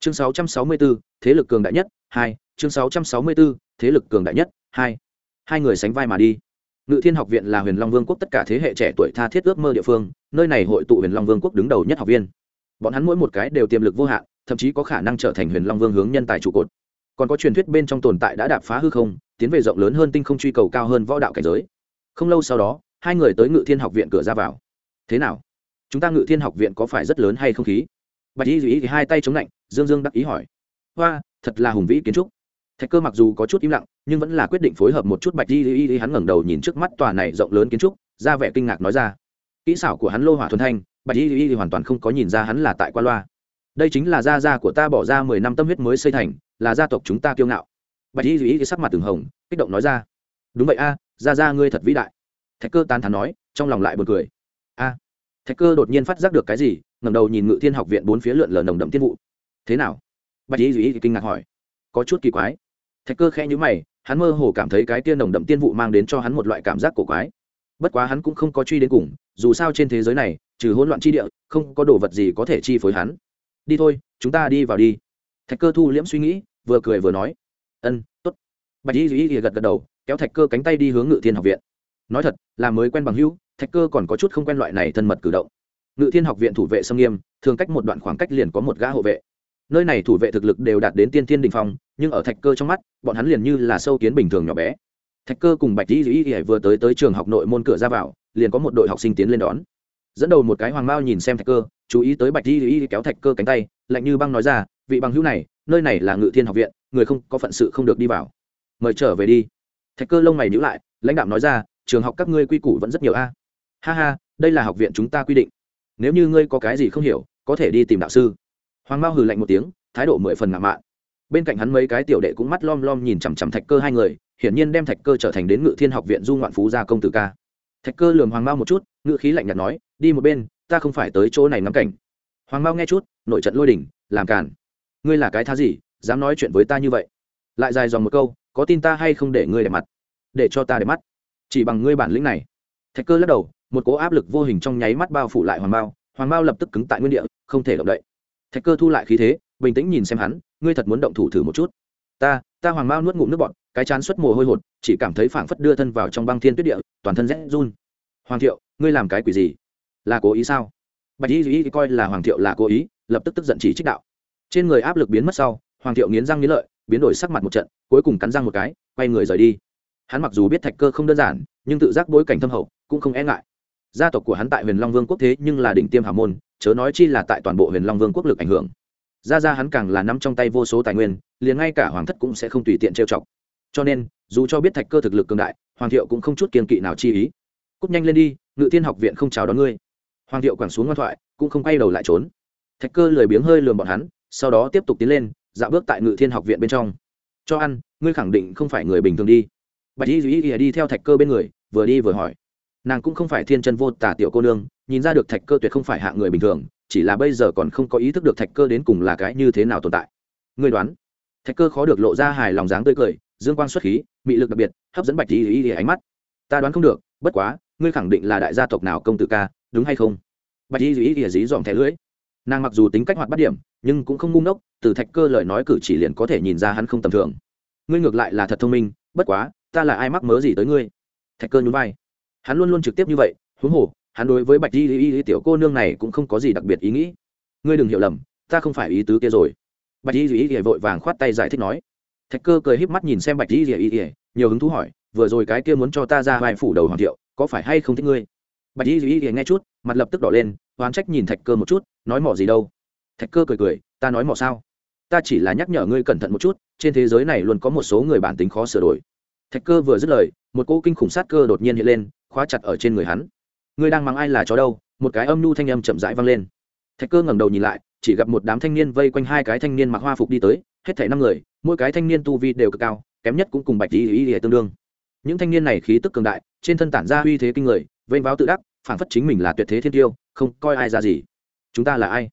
Chương 664, thế lực cường đại nhất hai. Chương 664, thế lực cường đại nhất hai. Hai người sánh vai mà đi. Ngự thiên học viện là huyền long vương quốc tất cả thế hệ trẻ tuổi tha thiết ước mơ địa phương nơi này hội tụ huyền long vương quốc đứng đầu nhất học viên bọn hắn mỗi một cái đều tiềm lực vô hạn, thậm chí có khả năng trở thành huyền long vương hướng nhân tài trụ cột. Còn có truyền thuyết bên trong tồn tại đã đạp phá hư không, tiến về rộng lớn hơn tinh không truy cầu cao hơn võ đạo cảnh giới. Không lâu sau đó, hai người tới ngự thiên học viện cửa ra vào. Thế nào? Chúng ta ngự thiên học viện có phải rất lớn hay không khí? Bạch y duy thì hai tay chống lạnh, dương dương đắc ý hỏi. Hoa, thật là hùng vĩ kiến trúc. Thạch cơ mặc dù có chút im lặng, nhưng vẫn là quyết định phối hợp một chút bạch y y y hắn ngẩng đầu nhìn trước mắt tòa này rộng lớn kiến trúc, ra vẻ kinh ngạc nói ra. Kỹ xảo của hắn lô hỏa thuần thanh bạch y y hoàn toàn không có nhìn ra hắn là tại qua loa. Đây chính là gia gia của ta bỏ ra mười năm tâm huyết mới xây thành, là gia tộc chúng ta kiêu ngạo. Bạch y y sắc mặt từng hồng, kích động nói ra. Đúng vậy a, gia gia ngươi thật vĩ đại. Thạch cơ tán thán nói, trong lòng lại buồn cười. A, thạch cơ đột nhiên phát giác được cái gì, ngẩng đầu nhìn ngự thiên học viện bốn phía lượn lờ nồng đậm tiên vụ. Thế nào? Bạch y y kinh ngạc hỏi. Có chút kỳ quái. Thạch cơ khẽ nhữ mày, hắn mơ hồ cảm thấy cái tiên nồng đậm tiên vụ mang đến cho hắn một loại cảm giác cổ quái bất quá hắn cũng không có truy đến cùng, dù sao trên thế giới này, trừ hỗn loạn chi địa, không có đồ vật gì có thể chi phối hắn. Đi thôi, chúng ta đi vào đi. Thạch cơ thu liễm suy nghĩ, vừa cười vừa nói. Ân t ố t bạch y duy gật gật đầu, kéo thạch cơ cánh tay đi hướng ngự thiên học viện. Nói thật, là mới quen bằng hữu, thạch cơ còn có chút không quen loại này thân mật cử động. Ngự thiên học viện thủ vệ xâm nghiêm, thường cách một đoạn khoảng cách liền có một gã hộ vệ. Nơi này thủ vệ thực lực đều đạt đến tiên thiên đình phong, nhưng ở thạch cơ trong mắt, bọn hắn liền như là sâu kiến bình thường nhỏ bé thạch cơ cùng bạch di dĩ vừa tới tới trường học nội môn cửa ra vào, liền có một đội học sinh tiến lên đón. Dẫn đầu một cái hoàng mao nhìn xem thạch cơ, chú ý tới bạch di dĩ kéo thạch cơ cánh tay, lạnh như băng nói ra, vị bằng hữu này, nơi này là ngự thiên học viện, người không, có phận sự không được đi vào. Mời trở về đi. Thạch cơ lông mày nhữ lại, lãnh đạo nói ra, trường học các ngươi quy củ vẫn rất nhiều a. Ha ha, đây là học viện chúng ta quy định. Nếu như ngươi có cái gì không hiểu, có thể đi tìm đạo sư. Hoàng mao hừ lạnh một tiếng, thái độ mười phần ngạo mạn bên cạnh hắn mấy cái tiểu đệ cũng mắt lom lom nhìn chằm chằm thạch cơ hai người, hiển nhiên đem thạch cơ trở thành đến ngự thiên học viện du ngoạn phú gia công tử ca. Thạch cơ lườm hoàng mao một chút ngự khí lạnh nhạt nói, đi một bên, ta không phải tới chỗ này ngắm cảnh. Hoàng mao nghe chút, nội trận lôi đỉnh, làm cản ngươi là cái thá gì, dám nói chuyện với ta như vậy? Lại dài dòng một câu, có tin ta hay không để ngươi để mặt? Để cho ta để mắt. Chỉ bằng ngươi bản lĩnh này. Thạch cơ lắc đầu, một cố áp lực vô hình trong nháy mắt bao phủ lại hoàng mao. Hoàng mao lập tức cứng tại nguyên địa, không thể động đậy. Thạch cơ thu lại khí thế, bình tĩnh nhìn xem hắn ngươi thật muốn động thủ thử một chút. Ta ta hoàng mao nuốt ngụm nước bọt, cái chán xuất mồ hôi hột, chỉ cảm thấy phảng phất đưa thân vào trong băng thiên tuyết địa, toàn thân rẽ run. Hoàng thiệu, ngươi làm cái quỷ gì? Là cố ý sao? Bạch y duy coi là hoàng thiệu là cố ý, lập tức tức giận chỉ trích đạo. Trên người áp lực biến mất sau, hoàng thiệu nghiến răng nghiến lợi, biến đổi sắc mặt một trận, cuối cùng cắn răng một cái, quay người rời đi. Hắn mặc dù biết thạch cơ không đơn giản, nhưng tự giác bối cảnh thâm hậu, cũng không e ngại. Gia tộc của hắn tại huyền long vương quốc thế nhưng là đỉnh tiêm hào môn, chớ nói chi là tại toàn bộ huyền long vương quốc lực ảnh hưởng ra ra hắn càng là nắm trong tay vô số tài nguyên, liền ngay cả hoàng thất cũng sẽ không tùy tiện trêu chọc. Cho nên, dù cho biết thạch cơ thực lực cường đại, hoàng thiệu cũng không chút kiên kỵ nào chi ý. Cúp nhanh lên đi, ngự thiên học viện không chào đón ngươi. Hoàng thiệu quẳng xuống ngoan thoại, cũng không quay đầu lại trốn. Thạch cơ lười biếng hơi lườm bọn hắn, sau đó tiếp tục tiến lên, dạo bước tại ngự thiên học viện bên trong. Cho ăn, ngươi khẳng định không phải người bình thường đi. Bạch y duy ỉa đi theo thạch cơ bên người, vừa đi vừa hỏi. Nàng cũng không phải thiên chân vô tả tiểu cô nương, nhìn ra được thạch cơ tuyệt không phải hạ người bình thường chỉ là bây giờ còn không có ý thức được thạch cơ đến cùng là cái như thế nào tồn tại. Ngươi đoán, thạch cơ khó được lộ ra hài lòng dáng tươi cười, dương quang xuất khí, mị lực đặc biệt, hấp dẫn bạch y y ánh mắt. Ta đoán không được, bất quá, ngươi khẳng định là đại gia tộc nào công tử ca, đúng hay không? Bạch y y y dí dòm thẻ lưỡi. Nàng mặc dù tính cách hoạt bắt điểm, nhưng cũng không ngu ngốc, từ thạch cơ lời nói cử chỉ liền có thể nhìn ra hắn không tầm thường. Ngươi ngược lại là thật thông minh, bất quá, ta là ai mắc mớ gì tới ngươi? Thạch cơ nhún vai. Hắn luôn luôn trực tiếp như vậy, huống hồ hắn đối với bạch y y tiểu cô nương này cũng không có gì đặc biệt ý nghĩ. Ngươi đừng hiểu lầm, ta không phải ý tứ kia rồi. Bạch y y y vội vàng khoát tay giải thích nói. Thạch cơ cười híp mắt nhìn xem bạch y y y, nhiều hứng thú hỏi, vừa rồi cái kia muốn cho ta ra vai phủ đầu hoàng thiệu, có phải hay không thích ngươi? Bạch y y y nghe chút, mặt lập tức đỏ lên, oán trách nhìn thạch cơ một chút, nói mỏ gì đâu. Thạch cơ cười cười, ta nói mỏ sao? Ta chỉ là nhắc nhở ngươi cẩn thận một chút, trên thế giới này luôn có một số người bản tính khó sửa đổi. Thạch cơ vừa dứt lời, một cỗ kinh khủng sát cơ đột nhiên hiện lên, khóa chặt ở trên người hắn ngươi đang mắng ai là chó đâu? Một cái âm nhu thanh âm chậm rãi vang lên. Thạch cơ ngẩng đầu nhìn lại, chỉ gặp một đám thanh niên vây quanh hai cái thanh niên mặc hoa phục đi tới, hết thảy năm người, mỗi cái thanh niên tu vi đều cực cao, kém nhất cũng cùng bạch y y tương đương. Những thanh niên này khí tức cường đại, trên thân tản ra uy thế kinh người, vênh váo tự đắc, phản phất chính mình là tuyệt thế thiên tiêu, không coi ai ra gì. Chúng ta là ai?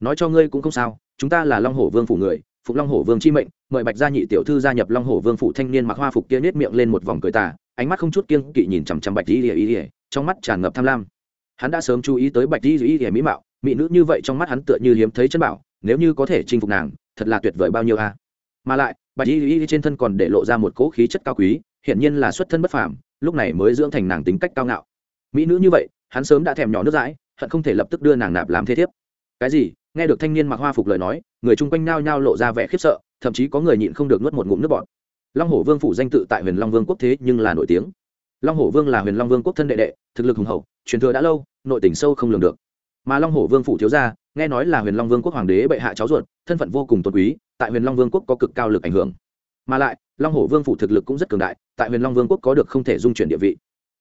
Nói cho ngươi cũng không sao, chúng ta là long hổ vương phủ người phục long hổ vương chi mệnh, mời bạch gia nhị tiểu thư gia nhập long hổ vương phủ thanh niên mặc hoa phục kia nết miệng lên một vòng cười tà, ánh mắt không chút kiêng kỵ nhìn chằm chằm bạch y y y trong mắt tràn ngập tham lam. Hắn đã sớm chú ý tới bạch di duy hiểm mỹ mạo, mỹ nữ như vậy trong mắt hắn tựa như hiếm thấy chân bảo, nếu như có thể chinh phục nàng, thật là tuyệt vời bao nhiêu a. Mà lại, bạch Di Duy trên thân còn để lộ ra một cỗ khí chất cao quý, hiển nhiên là xuất thân bất phàm, lúc này mới dưỡng thành nàng tính cách cao ngạo. Mỹ nữ như vậy, hắn sớm đã thèm nhỏ nước dãi, hận không thể lập tức đưa nàng nạp làm thế thiếp. Cái gì? Nghe được thanh niên mặc hoa phục lời nói, người chung quanh nao nhao lộ ra vẻ khiếp sợ, thậm chí có người nhịn không được nuốt một ngụm nước bọt. Long hổ vương phủ danh tự tại huyền long vương quốc thế nhưng là nổi tiếng long hổ vương là huyền long vương quốc thân đệ đệ, thực lực hùng hậu, truyền thừa đã lâu, nội tình sâu không lường được. Mà long hổ vương phủ thiếu gia, nghe nói là huyền long vương quốc hoàng đế bệ hạ cháu ruột, thân phận vô cùng tôn quý, tại huyền long vương quốc có cực cao lực ảnh hưởng. Mà lại, long hổ vương phủ thực lực cũng rất cường đại, tại huyền long vương quốc có được không thể dung chuyển địa vị.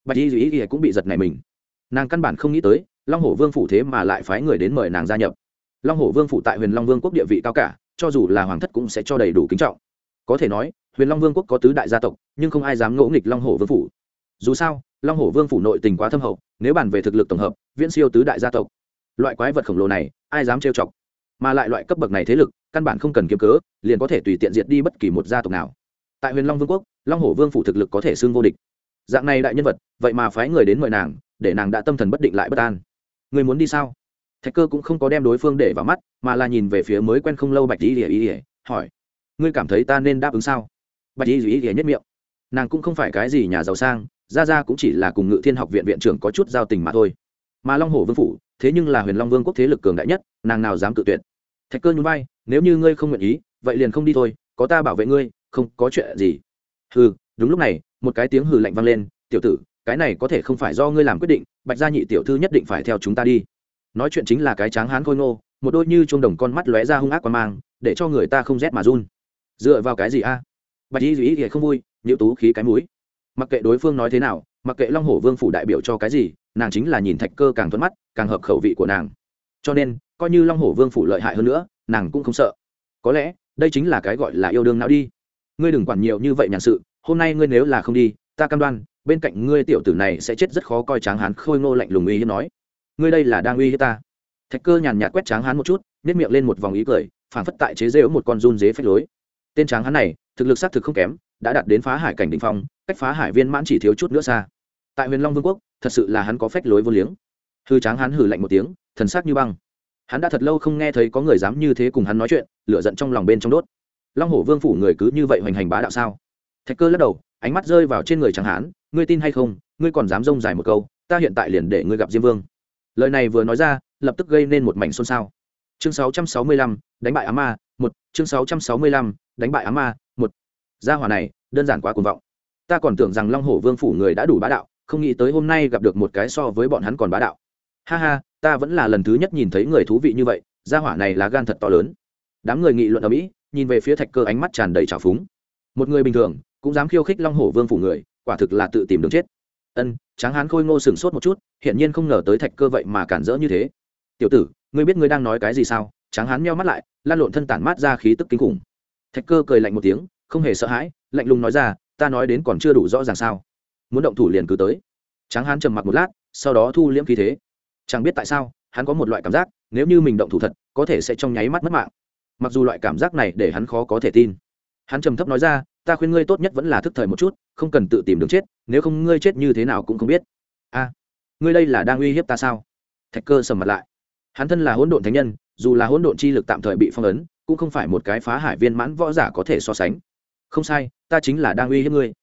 Bạch y duy y cũng bị giật này mình. Nàng căn bản không nghĩ tới, long hổ vương phủ thế mà lại phái người đến mời nàng gia nhập. Long hổ vương phủ tại huyền long vương quốc địa vị cao cả, cho dù là hoàng thất cũng sẽ cho đầy đủ kính trọng. Có thể nói, huyền long vương quốc có tứ đại gia tộc, nhưng không ai dám ngỗ nghịch long hổ vương phủ dù sao, long hổ vương phủ nội tình quá thâm hậu, nếu bàn về thực lực tổng hợp, viễn siêu tứ đại gia tộc, loại quái vật khổng lồ này, ai dám trêu chọc? Mà lại loại cấp bậc này thế lực, căn bản không cần kiếm cớ, liền có thể tùy tiện diệt đi bất kỳ một gia tộc nào. Tại huyền long vương quốc, long hổ vương phủ thực lực có thể xưng vô địch. Dạng này đại nhân vật, vậy mà phái người đến mời nàng, để nàng đã tâm thần bất định lại bất an. Người muốn đi sao? Thạch cơ cũng không có đem đối phương để vào mắt, mà là nhìn về phía mới quen không lâu bạch y ỉa ỉa hỏi, ngươi cảm thấy ta nên đáp ứng sao? Bạch y ỉa ỉa nhất miệng, nàng cũng không phải cái gì nhà giàu sang ra ra cũng chỉ là cùng ngự thiên học viện viện trưởng có chút giao tình mà thôi. Mà long hổ vương phủ, thế nhưng là huyền long vương quốc thế lực cường đại nhất, nàng nào dám tự tuyệt. Thạch cơ nhún vai, nếu như ngươi không nguyện ý, vậy liền không đi thôi, có ta bảo vệ ngươi, không có chuyện gì. Hừ, đúng lúc này, một cái tiếng hừ lạnh vang lên, tiểu tử, cái này có thể không phải do ngươi làm quyết định, bạch gia nhị tiểu thư nhất định phải theo chúng ta đi. Nói chuyện chính là cái tráng hán khôi ngô, một đôi như chuông đồng con mắt lóe ra hung ác qua mang, để cho người ta không rét mà run. Dựa vào cái gì a? Bạch y duy thì không vui nhữ tú khí cái mũi mặc kệ đối phương nói thế nào, mặc kệ long hổ vương phủ đại biểu cho cái gì, nàng chính là nhìn thạch cơ càng thuận mắt, càng hợp khẩu vị của nàng. Cho nên, coi như long hổ vương phủ lợi hại hơn nữa, nàng cũng không sợ. Có lẽ, đây chính là cái gọi là yêu đương não đi. Ngươi đừng quản nhiều như vậy nhàn sự, hôm nay ngươi nếu là không đi, ta cam đoan, bên cạnh ngươi tiểu tử này sẽ chết rất khó coi tráng hán khôi ngô lạnh lùng uy hiếp nói. Ngươi đây là đang uy hiếp ta. Thạch cơ nhàn nhạt quét tráng hán một chút nếp miệng lên một vòng ý cười phản phất tại chế rêu một con run dế phách lối. Tên tráng hán này, thực lực xác thực không kém đã đạt đến phá hải cảnh đỉnh phong cách phá hải viên mãn chỉ thiếu chút nữa xa. Tại huyền long vương quốc thật sự là hắn có phách lối vô liếng. Hư tráng hắn hừ lạnh một tiếng thần sắc như băng. Hắn đã thật lâu không nghe thấy có người dám như thế cùng hắn nói chuyện lửa giận trong lòng bên trong đốt. Long hổ vương phủ người cứ như vậy hoành hành bá đạo sao? Thạch cơ lắc đầu ánh mắt rơi vào trên người tráng hán ngươi tin hay không? Ngươi còn dám rông dài một câu ta hiện tại liền để ngươi gặp diêm vương. Lời này vừa nói ra lập tức gây nên một mảnh xôn xao. Chương 665, đánh bại á ma một chương 665, đánh bại á ma gia hỏa này, đơn giản quá cuồng vọng. Ta còn tưởng rằng long hổ vương phủ người đã đủ bá đạo, không nghĩ tới hôm nay gặp được một cái so với bọn hắn còn bá đạo. Ha ha, ta vẫn là lần thứ nhất nhìn thấy người thú vị như vậy, gia hỏa này là gan thật to lớn. Đám người nghị luận ở mỹ, nhìn về phía thạch cơ ánh mắt tràn đầy trào phúng. Một người bình thường, cũng dám khiêu khích long hổ vương phủ người, quả thực là tự tìm đường chết. Ân, tráng hán khôi ngô sửng sốt một chút, hiển nhiên không ngờ tới thạch cơ vậy mà cản rỡ như thế. Tiểu tử, ngươi biết ngươi đang nói cái gì sao? Tráng hán meo mắt lại, lan lộn thân tản mát ra khí tức kinh khủng. Thạch cơ cười lạnh một tiếng không hề sợ hãi, lạnh lùng nói ra, ta nói đến còn chưa đủ rõ ràng sao? Muốn động thủ liền cứ tới. Tráng hán trầm mặc một lát, sau đó thu liễm khí thế. Chẳng biết tại sao, hắn có một loại cảm giác, nếu như mình động thủ thật, có thể sẽ trong nháy mắt mất mạng. Mặc dù loại cảm giác này để hắn khó có thể tin. Hắn trầm thấp nói ra, ta khuyên ngươi tốt nhất vẫn là thức thời một chút, không cần tự tìm đường chết, nếu không ngươi chết như thế nào cũng không biết. A, ngươi đây là đang uy hiếp ta sao? Thạch cơ sầm mặt lại. Hắn thân là hỗn độn thánh nhân, dù là hỗn độn chi lực tạm thời bị phong ấn, cũng không phải một cái phá hải viên mãn võ giả có thể so sánh không sai, ta chính là đang uy hiếp ngươi.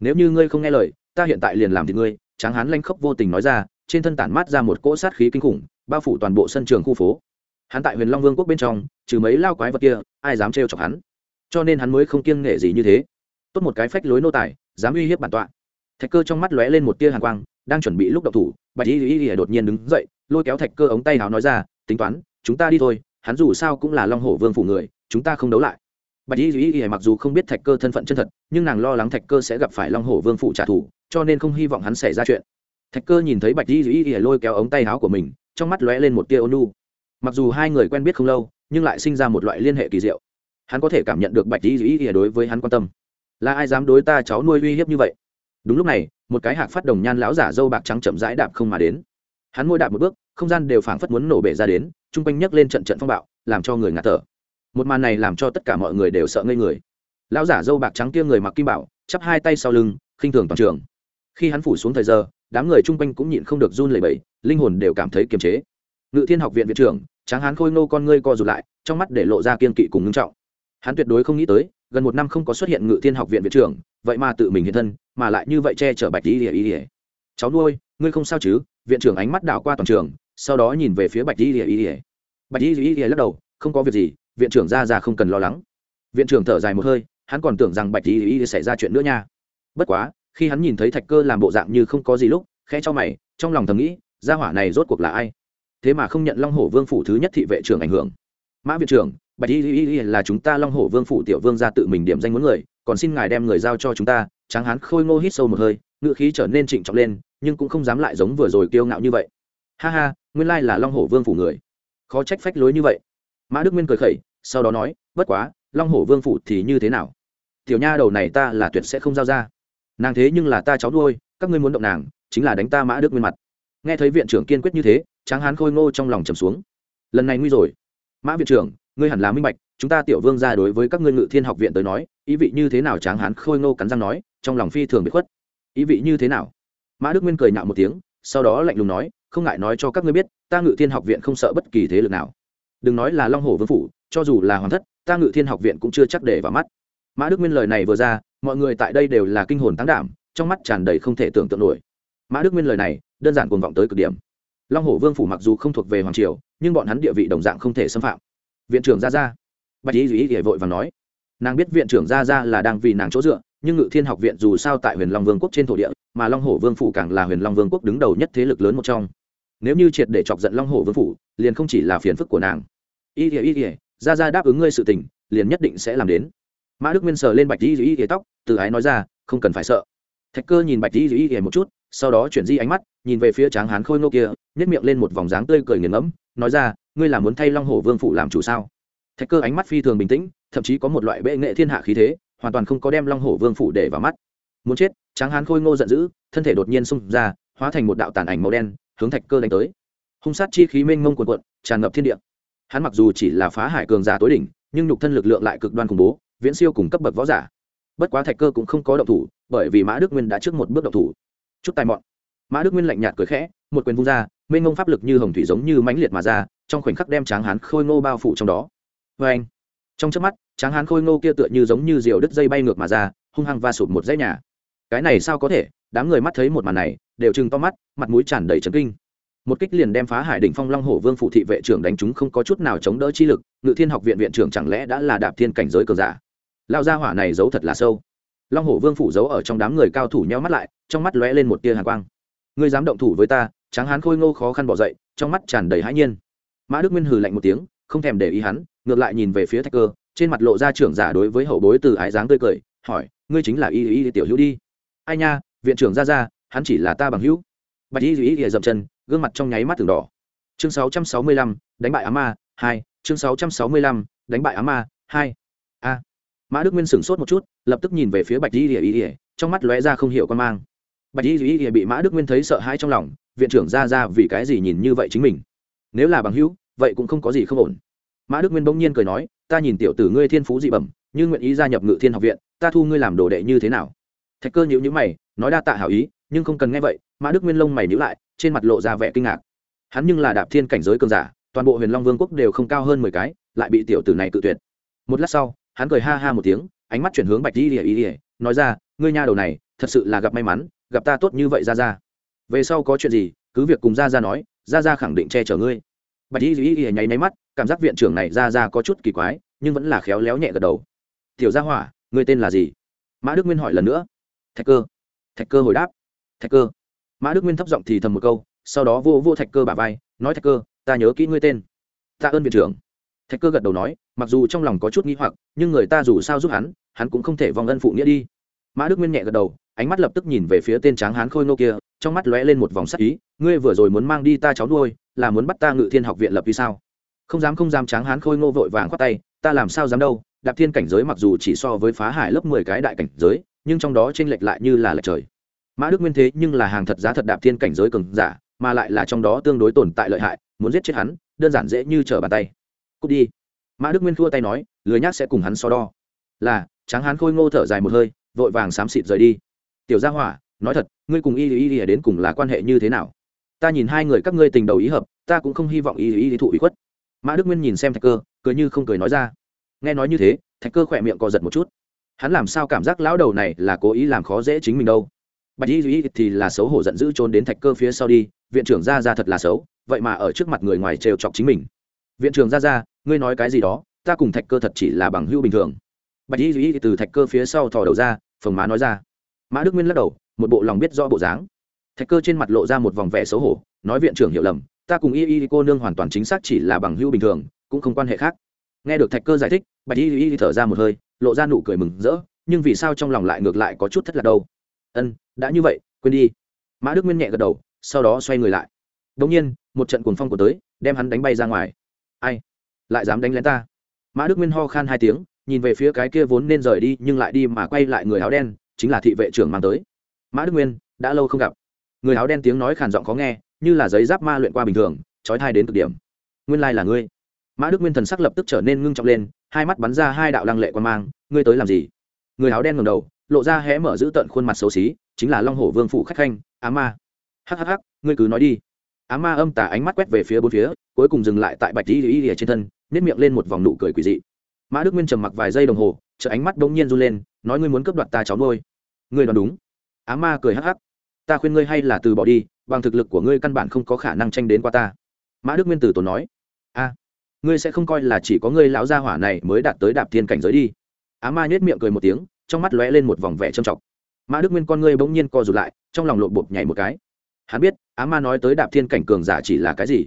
Nếu như ngươi không nghe lời, ta hiện tại liền làm thì ngươi. Tráng hán lanh khốc vô tình nói ra, trên thân tản mát ra một cỗ sát khí kinh khủng, bao phủ toàn bộ sân trường khu phố. Hắn tại huyền long vương quốc bên trong, trừ mấy lao quái vật kia, ai dám trêu chọc hắn? Cho nên hắn mới không kiêng nghệ gì như thế. Tốt một cái phách lối nô tài, dám uy hiếp bản tọa. Thạch cơ trong mắt lóe lên một tia hàn quang, đang chuẩn bị lúc đậu thủ, bạch y y y đột nhiên đứng dậy, lôi kéo thạch cơ ống tay hào nói ra, tính toán, chúng ta đi thôi, hắn dù sao cũng là long hổ vương phủ người, chúng ta không đấu lại bạch y y y mặc dù không biết thạch cơ thân phận chân thật, nhưng nàng lo lắng thạch cơ sẽ gặp phải long hổ vương phụ trả thù, cho nên không hy vọng hắn xảy ra chuyện. Thạch cơ nhìn thấy bạch y y y lôi kéo ống tay áo của mình, trong mắt lóe lên một tia ônu mặc dù hai người quen biết không lâu, nhưng lại sinh ra một loại liên hệ kỳ diệu. Hắn có thể cảm nhận được bạch y y y đối với hắn quan tâm. Là ai dám đối ta cháu nuôi uy hiếp như vậy? Đúng lúc này, một cái hạc phát đồng nhan lão giả dâu bạc trắng chậm rãi đạp không mà đến. Hắn môi đạp một bước, không gian đều phảng phất muốn nổ bể ra đến, chung quanh nhấc lên trận trận phong bạo, làm cho người ngạt thở một màn này làm cho tất cả mọi người đều sợ ngây người. Lão giả dâu bạc trắng kia người mặc kim bảo, chắp hai tay sau lưng, khinh thường toàn trường. Khi hắn phủ xuống thời giờ, đám người chung quanh cũng nhịn không được run lẩy bẩy, linh hồn đều cảm thấy kiềm chế. Ngự thiên học viện viện trưởng, tráng hán khôi nô con ngươi co rụt lại, trong mắt để lộ ra kiên kỵ cùng ngưng trọng. Hắn tuyệt đối không nghĩ tới, gần một năm không có xuất hiện ngự thiên học viện viện trưởng, vậy mà tự mình hiện thân, mà lại như vậy che chở bạch ý ỉa ỉa cháu nuôi, ngươi không sao chứ? Viện trưởng ánh mắt đảo qua toàn trường, sau đó nhìn về phía bạch y ỉa ỉa bạch ý ỉa lắc đầu, không có việc gì viện trưởng ra ra không cần lo lắng. Viện trưởng thở dài một hơi, hắn còn tưởng rằng bạch ý Lý xảy ra chuyện nữa nha. Bất quá, khi hắn nhìn thấy thạch cơ làm bộ dạng như không có gì lúc, khẽ cho mày, trong lòng thầm nghĩ, gia hỏa này rốt cuộc là ai? Thế mà không nhận long hổ vương phủ thứ nhất thị vệ trưởng ảnh hưởng. Mã viện trưởng, bạch y y y là chúng ta long hổ vương phủ tiểu vương ra tự mình điểm danh muốn người, còn xin ngài đem người giao cho chúng ta, tráng hán khôi ngô hít sâu một hơi ngự khí trở nên trịnh trọng lên, nhưng cũng không dám lại giống vừa rồi kiêu ngạo như vậy. Ha ha, nguyên lai là long hổ vương phủ người. Khó trách phách lối như vậy mã đức nguyên cười khẩy, sau đó nói, bất quá, long hổ vương phủ thì như thế nào? Tiểu nha đầu này ta là tuyệt sẽ không giao ra. Nàng thế nhưng là ta cháu nuôi, các ngươi muốn động nàng, chính là đánh ta mã đức nguyên mặt. Nghe thấy viện trưởng kiên quyết như thế, tráng hán khôi ngô trong lòng trầm xuống. Lần này nguy rồi. Mã viện trưởng, ngươi hẳn là minh bạch, chúng ta tiểu vương ra đối với các ngươi ngự thiên học viện tới nói, ý vị như thế nào? Tráng hán khôi ngô cắn răng nói, trong lòng phi thường bị khuất. Ý vị như thế nào? Mã đức nguyên cười nhạo một tiếng, sau đó lạnh lùng nói, không ngại nói cho các ngươi biết, ta ngự thiên học viện không sợ bất kỳ thế lực nào đừng nói là long hồ vương phủ, cho dù là hoàng thất, ta ngự thiên học viện cũng chưa chắc để vào mắt. Mã đức nguyên lời này vừa ra, mọi người tại đây đều là kinh hồn tăng đảm, trong mắt tràn đầy không thể tưởng tượng nổi. Mã đức nguyên lời này, đơn giản cuồng vọng tới cực điểm. Long hổ vương phủ mặc dù không thuộc về hoàng triều, nhưng bọn hắn địa vị đồng dạng không thể xâm phạm. Viện trưởng ra ra bạch lý duy vội và nói. Nàng biết viện trưởng ra ra là đang vì nàng chỗ dựa, nhưng ngự thiên học viện dù sao tại huyền long vương quốc trên thổ địa, mà long hổ vương phủ càng là huyền long vương quốc đứng đầu nhất thế lực lớn một trong. Nếu như triệt để chọc giận long hổ vương phủ, liền không chỉ là phiền phức của nàng y ỉa y ỉa ra ra đáp ứng ngươi sự tình, liền nhất định sẽ làm đến. Mã đức nguyên sờ lên bạch y y ỉa tóc, từ ái nói ra, không cần phải sợ. Thạch cơ nhìn bạch di y y một chút, sau đó chuyển di ánh mắt, nhìn về phía tráng hán khôi ngô kia nhét miệng lên một vòng dáng tươi cười nghiền ngẫm, nói ra, ngươi là muốn thay long hổ vương phụ làm chủ sao? Thạch cơ ánh mắt phi thường bình tĩnh, thậm chí có một loại bệ nghệ thiên hạ khí thế, hoàn toàn không có đem long hổ vương phụ để vào mắt. Muốn chết, tráng hán khôi ngô giận dữ, thân thể đột nhiên xung ra, hóa thành một đạo tàn ảnh màu đen, hướng thạch cơ đánh tới. Hung sát chi khí mênh mông cuồn cuộn, tràn ngập thiên địa hắn mặc dù chỉ là phá hải cường giả tối đỉnh, nhưng nhục thân lực lượng lại cực đoan khủng bố, viễn siêu cùng cấp bậc võ giả. Bất quá thạch cơ cũng không có động thủ, bởi vì mã đức nguyên đã trước một bước động thủ. Chút tài mọn. Mã đức nguyên lạnh nhạt cười khẽ, một quyền vung ra, mênh ngông pháp lực như hồng thủy giống như mãnh liệt mà ra, trong khoảnh khắc đem tráng hán khôi ngô bao phủ trong đó. Vê anh trong trước mắt, tráng hán khôi ngô kia tựa như giống như diều đứt dây bay ngược mà ra, hung hăng va sụp một dãy nhà. Cái này sao có thể? Đám người mắt thấy một màn này, đều chừng to mắt, mặt mũi tràn đầy trấn kinh một kích liền đem phá hải đỉnh phong long hổ vương phụ thị vệ trưởng đánh chúng không có chút nào chống đỡ chi lực, ngự thiên học viện viện trưởng chẳng lẽ đã là đạp thiên cảnh giới cường giả? Lao ra hỏa này giấu thật là sâu. Long hổ vương phủ giấu ở trong đám người cao thủ nheo mắt lại, trong mắt lóe lên một tia hàn quang. Ngươi dám động thủ với ta, tráng hán khôi ngô khó khăn bỏ dậy, trong mắt tràn đầy hãi nhiên. Mã đức nguyên hừ lạnh một tiếng, không thèm để ý hắn, ngược lại nhìn về phía thạch cơ, trên mặt lộ ra trưởng giả đối với hậu bối từ ái dáng tươi cười, hỏi, ngươi chính là y y tiểu hữu đi? Ai nha, viện trưởng ra ra hắn chỉ là ta bằng hữu. Bạch y y y dậm chân gương mặt trong nháy mắt từng đỏ. Chương 665, đánh bại á ma hai. Chương 665, đánh bại á ma hai. A. Mã đức nguyên sửng sốt một chút lập tức nhìn về phía bạch y y y trong mắt lóe ra không hiểu con mang. Bạch y y bị mã đức nguyên thấy sợ hãi trong lòng viện trưởng ra ra vì cái gì nhìn như vậy chính mình? Nếu là bằng hữu vậy cũng không có gì không ổn. Mã đức nguyên bỗng nhiên cười nói ta nhìn tiểu tử ngươi thiên phú dị bẩm nhưng nguyện ý gia nhập ngự thiên học viện ta thu ngươi làm đồ đệ như thế nào? Thạch cơ nhữ nhữ mày nói đa tạ hảo ý nhưng không cần nghe vậy mã đức nguyên lông mày nhữ lại trên mặt lộ ra vẻ kinh ngạc. Hắn nhưng là đạp thiên cảnh giới cường giả, toàn bộ huyền long vương quốc đều không cao hơn mười cái, lại bị tiểu tử này tự tuyệt. Một lát sau, hắn cười ha ha một tiếng, ánh mắt chuyển hướng bạch di ỉa ỉa nói ra, ngươi nha đầu này, thật sự là gặp may mắn, gặp ta tốt như vậy ra ra. Về sau có chuyện gì, cứ việc cùng ra ra nói, ra ra khẳng định che chở ngươi. Bạch di ỉa nháy máy mắt, cảm giác viện trưởng này ra ra có chút kỳ quái, nhưng vẫn là khéo léo nhẹ gật đầu. Tiểu gia hỏa, ngươi tên là gì? Mã đức nguyên hỏi lần nữa. Thạch cơ. Thạch cơ hồi đáp. Thạch cơ mã đức nguyên thấp giọng thì thầm một câu, sau đó vô vô thạch cơ bà vai, nói thạch cơ, ta nhớ kỹ ngươi tên. Ta ơn viện trưởng. Thạch cơ gật đầu nói, mặc dù trong lòng có chút nghĩ hoặc, nhưng người ta dù sao giúp hắn hắn cũng không thể vong ân phụ nghĩa đi. Mã đức nguyên nhẹ gật đầu, ánh mắt lập tức nhìn về phía tên tráng hán khôi nô kia, trong mắt lóe lên một vòng sắc ý, ngươi vừa rồi muốn mang đi ta cháu nuôi, là muốn bắt ta ngự thiên học viện lập vì sao? Không dám không dám. Tráng hán khôi ngô vội vàng khoát tay, ta làm sao dám đâu, đạp thiên cảnh giới mặc dù chỉ so với phá hải lớp mười cái đại cảnh giới, nhưng trong đó t r ê n lệch lại như là lệch trời mã đức nguyên thế nhưng là hàng thật giá thật đạp thiên cảnh giới cường giả, mà lại là trong đó tương đối tồn tại lợi hại, muốn giết chết hắn, đơn giản dễ như trở bàn tay. Cút đi. Mã đức nguyên thua tay nói, lười nhác sẽ cùng hắn so đo. Là, tráng hán khôi ngô thở dài một hơi, vội vàng xám xịt rời đi. Tiểu gia hỏa, nói thật, ngươi cùng y y y đến cùng là quan hệ như thế nào? Ta nhìn hai người các ngươi tình đầu ý hợp, ta cũng không hy vọng y y thụ ý khuất. Mã đức nguyên nhìn xem thạch cơ, cười như không cười nói ra. Nghe nói như thế, thạch cơ khỏe miệng co giật một chút. Hắn làm sao cảm giác lão đầu này là cố ý làm khó dễ chính mình đâu? Bạch y duy thì là xấu hổ giận dữ trốn đến thạch cơ phía sau đi, viện trưởng ra ra thật là xấu, vậy mà ở trước mặt người ngoài trêu chọc chính mình. Viện trưởng ra ra ngươi nói cái gì đó, ta cùng thạch cơ thật chỉ là bằng hữu bình thường. Bạch y duy từ thạch cơ phía sau thò đầu ra, phồng má nói ra. Mã đức nguyên lắc đầu, một bộ lòng biết rõ bộ dáng. Thạch cơ trên mặt lộ ra một vòng vẻ xấu hổ, nói, viện trưởng hiểu lầm, ta cùng y y cô nương hoàn toàn chính xác chỉ là bằng hữu bình thường, cũng không quan hệ khác. Nghe được thạch cơ giải thích, bạch y y thở ra một hơi, lộ ra nụ cười mừng rỡ, nhưng vì sao trong lòng lại ngược lại có chút thất lạc đâu? Ân, đã như vậy, quên đi. Mã đức nguyên nhẹ gật đầu, sau đó xoay người lại. Đ ỗ n g nhiên, một trận cuồng phong của tới, đem hắn đánh bay ra ngoài. Ai? Lại dám đánh lén ta? Mã đức nguyên ho khan hai tiếng, nhìn về phía cái kia vốn nên rời đi nhưng lại đi mà quay lại người áo đen, chính là thị vệ trưởng mang tới. Mã đức nguyên, đã lâu không gặp. Người áo đen tiếng nói khàn giọng khó nghe, như là giấy giáp ma luyện qua bình thường, trói thai đến cực điểm. Nguyên lai là ngươi. Mã đức nguyên thần sắc lập tức trở nên ngưng trọng lên, hai mắt bắn ra hai đạo lăng lệ quan mang, ngươi tới làm gì? Người áo đen ngầm đầu lộ ra hé mở giữ tận khuôn mặt xấu xí, chính là long hổ vương phụ khách khanh, á ma. Hhh ngươi cứ nói đi. Á ma âm tả ánh mắt quét về phía bốn phía, cuối cùng dừng lại tại bạch y y y trên thân nếp miệng lên một vòng nụ cười quỳ dị. Mã đức nguyên trầm mặc vài giây đồng hồ chợ ánh mắt bỗng nhiên run lên, nói ngươi muốn cướp đoạt ta cháu nuôi. Ngươi đoán đúng. Á ma cười hắc hắc. Ta khuyên ngươi hay là từ bỏ đi, bằng thực lực của ngươi căn bản không có khả năng tranh đến qua ta. Mã đức nguyên tử tốn nói. A, ngươi sẽ không coi là chỉ có ngươi lão gia hỏa này mới đạt tới đạp thiên cảnh giới đi. Á ma nhếch miệng cười một tiếng trong mắt lóe lên một vòng vẻ trầm trọng. Mã đức nguyên con ngươi bỗng nhiên co rụt lại, trong lòng lộn bột nhảy một cái. Hắn biết, á ma nói tới đạp thiên cảnh cường giả chỉ là cái gì?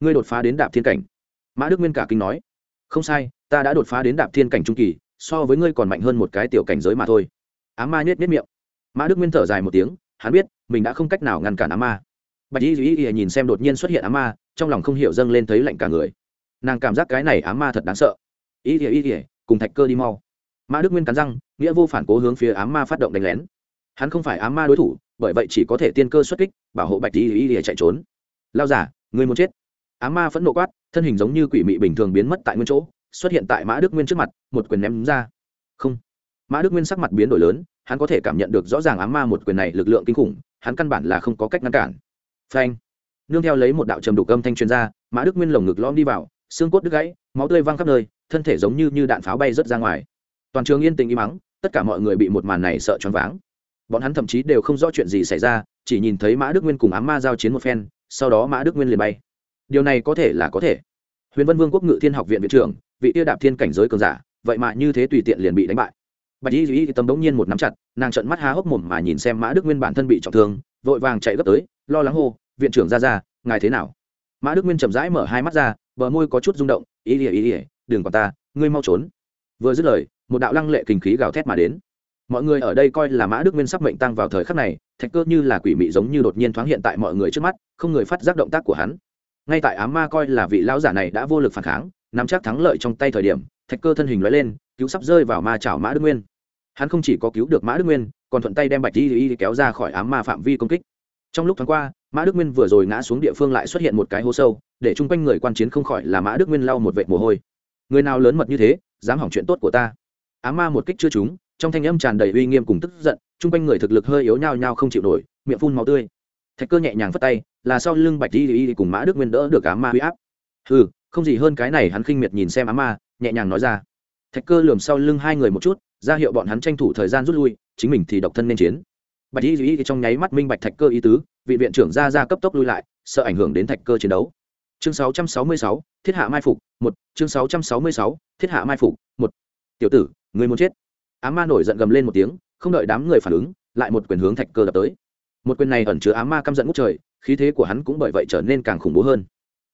Ngươi đột phá đến đạp thiên cảnh. Mã đức nguyên cả kinh nói, không sai, ta đã đột phá đến đạp thiên cảnh trung kỳ, so với ngươi còn mạnh hơn một cái tiểu cảnh giới mà thôi. Á ma nhếch miệng. Mã đức nguyên thở dài một tiếng, hắn biết, mình đã không cách nào ngăn cản á ma. Bạch y duy y nhìn xem đột nhiên xuất hiện á ma, trong lòng không hiểu dâng lên thấy lạnh cả người. Nàng cảm giác cái này á ma thật đáng sợ. Y y y, cùng thạch cơ đi mau mã đức nguyên cắn răng nghĩa vô phản cố hướng phía ám ma phát động đánh lén. Hắn không phải ám ma đối thủ bởi vậy chỉ có thể tiên cơ xuất kích bảo hộ bạch y y y chạy trốn. Lao giả người muốn chết. Ám ma phẫn nộ quát thân hình giống như quỷ mị bình thường biến mất tại nguyên chỗ xuất hiện tại mã đức nguyên trước mặt một quyền ném ra. Không. Mã đức nguyên sắc mặt biến đổi lớn hắn có thể cảm nhận được rõ ràng ám ma một quyền này lực lượng kinh khủng hắn căn bản là không có cách ngăn cản. Phanh. Nương theo lấy một đạo trầm đục âm thanh truyền ra mã đức nguyên lồng ngực lõm đi vào xương cốt đứt gãy máu tươi văng khắp nơi thân thể giống như, như đạn pháo bay rớt ra ngoài toàn trường yên tĩnh im mắng, tất cả mọi người bị một màn này sợ choáng váng. Bọn hắn thậm chí đều không rõ chuyện gì xảy ra, chỉ nhìn thấy mã đức nguyên cùng ám ma giao chiến một phen, sau đó mã đức nguyên liền bay. Điều này có thể là có thể. Huyền vân vương quốc ngự thiên học viện viện trưởng, vị tiêu đạp thiên cảnh giới cường giả, vậy mà như thế tùy tiện liền bị đánh bại. Bạch y duy tâm đống nhiên một nắm chặt, nàng trận mắt há hốc mồm mà nhìn xem mã đức nguyên bản thân bị trọng thương, vội vàng chạy gấp tới, lo lắng hô, viện trưởng ra ra, ngài thế nào? Mã đức nguyên chậm rãi mở hai mắt ra, bờ môi có chút rung động, ý ỉa ý ỉa đừng còn ta, ngươi mau trốn. Vừa dứt lời một đạo lăng lệ kinh khí gào thét mà đến. Mọi người ở đây coi là mã đức nguyên sắp mệnh tăng vào thời khắc này, thạch cơ như là quỷ mị giống như đột nhiên thoáng hiện tại mọi người trước mắt, không người phát giác động tác của hắn. Ngay tại ám ma coi là vị lão giả này đã vô lực phản kháng, nắm chắc thắng lợi trong tay thời điểm, thạch cơ thân hình lóe lên, cứu sắp rơi vào ma chảo mã đức nguyên. Hắn không chỉ có cứu được mã đức nguyên, còn thuận tay đem bạch di y kéo ra khỏi ám ma phạm vi công kích. Trong lúc thoáng qua, mã đức nguyên vừa rồi ngã xuống địa phương lại xuất hiện một cái hố sâu, để chung quanh người quan chiến không khỏi là mã đức nguyên lau một vệt mồ hôi. Người nào lớn mật như thế, dám hỏng chuyện tốt của ta á ma một kích chưa trúng trong thanh âm tràn đầy uy nghiêm cùng tức giận chung quanh người thực lực hơi yếu nhao nhao không chịu nổi miệng phun máu tươi. Thạch cơ nhẹ nhàng phất tay là sau lưng bạch Di y cùng mã đức nguyên đỡ được á ma huy áp. Ừ không gì hơn cái này hắn khinh miệt nhìn xem á ma nhẹ nhàng nói ra. Thạch cơ lườm sau lưng hai người một chút ra hiệu bọn hắn tranh thủ thời gian rút lui chính mình thì độc thân nên chiến. Bạch Di duy trong nháy mắt minh bạch thạch cơ ý tứ vị viện trưởng ra ra cấp tốc lui lại sợ ảnh hưởng đến thạch cơ chiến đấu. Chương 666, thiết hạ mai phục một chương 666, thiết hạ mai phục một. Tiểu tử người muốn chết. Á ma nổi giận gầm lên một tiếng, không đợi đám người phản ứng, lại một quyền hướng thạch cơ đập tới. Một quyền này ẩn chứa á ma căm giận ngút trời, khí thế của hắn cũng bởi vậy trở nên càng khủng bố hơn.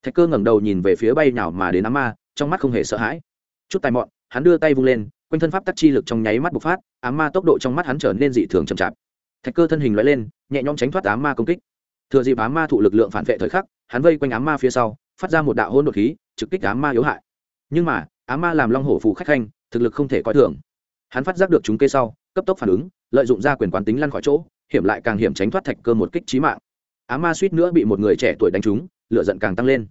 Thạch cơ ngẩng đầu nhìn về phía bay nào mà đến á ma, trong mắt không hề sợ hãi. Chút tài mọn, hắn đưa tay vung lên, quanh thân pháp tắc chi lực trong nháy mắt bộc phát, á ma tốc độ trong mắt hắn trở nên dị thường chậm chạp. Thạch cơ thân hình loại lên, nhẹ nhõm tránh thoát á ma công kích. Thừa dịp á ma thụ lực lượng phản vệ thời khắc, hắn vây quanh á ma phía sau, phát ra một đạo hôn đột khí, trực kích á ma yếu hại. Nhưng mà, á ma làm long hổ phù khách khanh thực lực không thể coi thường. Hắn phát giác được chúng kê sau, cấp tốc phản ứng, lợi dụng ra quyền quán tính lăn khỏi chỗ, hiểm lại càng hiểm tránh thoát thạch cơ một kích trí mạng. Á ma suýt nữa bị một người trẻ tuổi đánh trúng lựa giận càng tăng lên.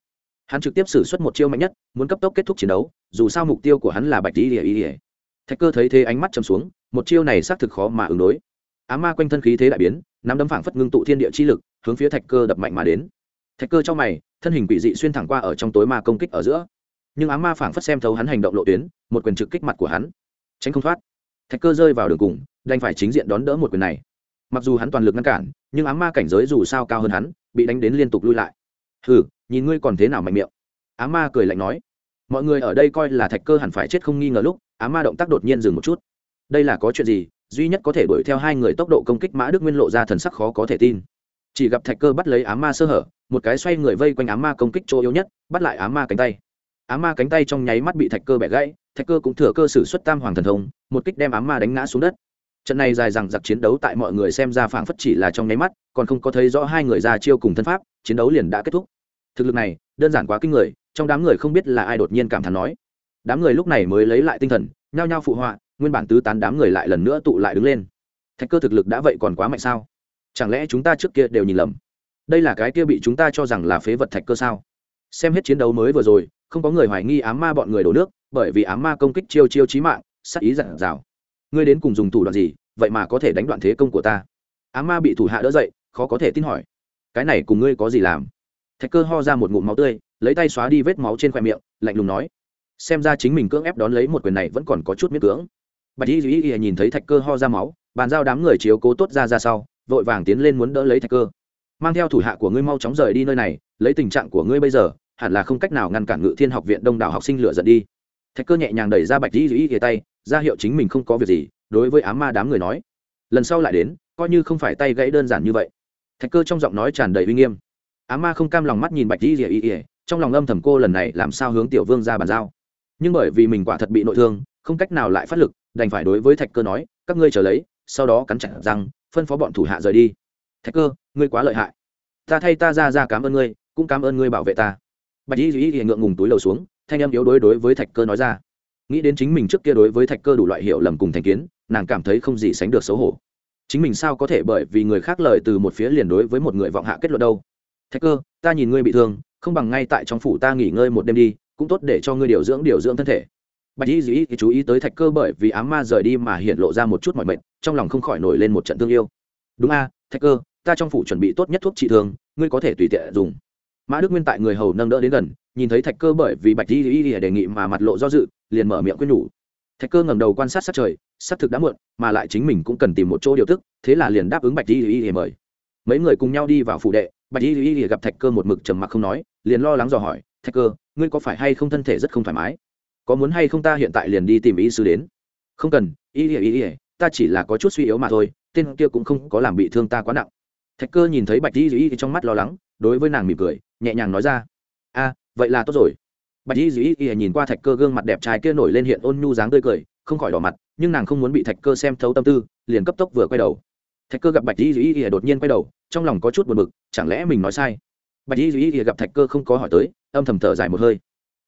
Hắn trực tiếp xử suất một chiêu mạnh nhất, muốn cấp tốc kết thúc chiến đấu, dù sao mục tiêu của hắn là bạch ý ỉa ỉa thạch cơ thấy thế ánh mắt chầm xuống, một chiêu này xác thực khó mà ứng đối. Á ma quanh thân khí thế đại biến, nắm đấm phảng phất ngưng tụ thiên địa chi lực, hướng phía thạch cơ đập mạnh mà đến. Thạch cơ trong mày, thân hình quỷ dị xuyên thẳng qua ở trong tối ma công kích ở giữa nhưng á ma phảng phất xem thấu hắn hành động lộ tuyến, một quyền trực kích mặt của hắn. Tránh không thoát. Thạch cơ rơi vào đường cùng, đành phải chính diện đón đỡ một quyền này. Mặc dù hắn toàn lực ngăn cản, nhưng á ma cảnh giới dù sao cao hơn hắn, bị đánh đến liên tục lui lại. Hừ, nhìn ngươi còn thế nào mạnh miệng. Á ma cười lạnh nói. Mọi người ở đây coi là thạch cơ hẳn phải chết không nghi ngờ lúc, á ma động tác đột nhiên dừng một chút. Đây là có chuyện gì, duy nhất có thể đuổi theo hai người tốc độ công kích mã đức nguyên lộ ra thần sắc khó có thể tin. Chỉ gặp thạch cơ bắt lấy á ma sơ hở, một cái xoay người vây quanh á ma công kích chỗ yếu nhất, bắt lại á ma cánh tay á ma cánh tay trong nháy mắt bị thạch cơ bẻ gãy, thạch cơ cũng thừa cơ sử xuất tam hoàng thần thông, một kích đem á ma đánh ngã xuống đất. Trận này dài dằng giặc chiến đấu tại mọi người xem ra phảng phất chỉ là trong nháy mắt, còn không có thấy rõ hai người ra chiêu cùng thân pháp, chiến đấu liền đã kết thúc. Thực lực này, đơn giản quá kinh người, trong đám người không biết là ai đột nhiên cảm thán nói. Đám người lúc này mới lấy lại tinh thần, nhao nhao phụ họa, nguyên bản tứ tán đám người lại lần nữa tụ lại đứng lên. Thạch cơ thực lực đã vậy còn quá mạnh sao? Chẳng lẽ chúng ta trước kia đều nhìn lầm? Đây là cái kia bị chúng ta cho rằng là phế vật thạch cơ sao? Xem hết chiến đấu mới vừa rồi không có người hoài nghi ám ma bọn người đổ nước, bởi vì ám ma công kích chiêu chiêu chí mạng sắc ý dặn dào. Ngươi đến cùng dùng thủ đoạn gì, vậy mà có thể đánh đoạn thế công của ta? Ám ma bị thủ hạ đỡ dậy, khó có thể tin hỏi. Cái này cùng ngươi có gì làm? Thạch cơ ho ra một ngụm máu tươi, lấy tay xóa đi vết máu trên khoe miệng, lạnh lùng nói. Xem ra chính mình cưỡng ép đón lấy một quyền này vẫn còn có chút miết cưỡng. Bạch y duy y nhìn thấy thạch cơ ho ra máu, bàn giao đám người chiếu cố tốt ra ra sau, vội vàng tiến lên muốn đỡ lấy thạch cơ. Mang theo thủ hạ của ngươi mau chóng rời đi nơi này, lấy tình trạng của ngươi bây giờ hẳn là không cách nào ngăn cản ngự thiên học viện đông đảo học sinh lựa giận đi. Thạch cơ nhẹ nhàng đẩy ra bạch dĩ dĩ ghề tay, ra hiệu chính mình không có việc gì, đối với ám ma đám người nói. Lần sau lại đến, coi như không phải tay gãy đơn giản như vậy. Thạch cơ trong giọng nói tràn đầy uy nghiêm. Ám ma không cam lòng mắt nhìn bạch dĩ dĩ y trong lòng âm thầm cô lần này làm sao hướng tiểu vương ra bàn giao. Nhưng bởi vì mình quả thật bị nội thương, không cách nào lại phát lực, đành phải đối với thạch cơ nói, các ngươi trở lấy, sau đó cắn chặt răng, phân phó bọn thủ hạ rời đi. Thạch cơ, ngươi quá lợi hại. Ta thay ta ra ra cảm ơn ngươi, cũng cảm ơn ngươi bảo vệ ta bạch y duy y ngượng ngùng túi lầu xuống, thanh em yếu đối đối với thạch cơ nói ra. Nghĩ đến chính mình trước kia đối với thạch cơ đủ loại hiểu lầm cùng thành kiến, nàng cảm thấy không gì sánh được xấu hổ. Chính mình sao có thể bởi vì người khác lời từ một phía liền đối với một người vọng hạ kết luận đâu? Thạch cơ, ta nhìn ngươi bị thương, không bằng ngay tại trong phủ ta nghỉ ngơi một đêm đi, cũng tốt để cho ngươi điều dưỡng điều dưỡng thân thể. Bạch y dĩ chú ý tới thạch cơ bởi vì ám ma rời đi mà hiện lộ ra một chút mọi mệnh trong lòng không khỏi nổi lên một trận thương yêu. Đúng a, thạch cơ, ta trong phủ chuẩn bị tốt nhất thuốc trị thương, ngươi có thể tùy tiện dùng mã đức nguyên tại người hầu nâng đỡ đến gần, nhìn thấy thạch cơ bởi vì bạch y y đề nghị mà mặt lộ do dự, liền mở miệng quyết nhủ. Thạch cơ ngẩng đầu quan sát sát trời sát thực đã muộn, mà lại chính mình cũng cần tìm một chỗ điều tức, thế là liền đáp ứng bạch y y mời. Mấy người cùng nhau đi vào phủ đệ, bạch y y gặp thạch cơ một mực trầm mặc không nói, liền lo lắng dò hỏi, thạch cơ, ngươi có phải hay không thân thể rất không thoải mái? Có muốn hay không ta hiện tại liền đi tìm y sư đến? Không cần, y y y ta chỉ là có chút suy yếu mà thôi, tên kia cũng không có làm bị thương ta quá nặng. Thạch cơ nhìn thấy bạch y y trong mắt lo lắng, đối với nàng mỉm cười nhẹ nhàng nói ra. A, vậy là tốt rồi. Bạch y dĩ y nhìn qua thạch cơ gương mặt đẹp trai kia nổi lên hiện ôn nhu dáng tươi cười, không khỏi đỏ mặt, nhưng nàng không muốn bị thạch cơ xem thấu tâm tư, liền cấp tốc vừa quay đầu. Thạch cơ gặp bạch y dĩ y đột nhiên quay đầu, trong lòng có chút buồn bực, chẳng lẽ mình nói sai? Bạch y dĩ y gặp thạch cơ không có hỏi tới, âm thầm thở dài một hơi.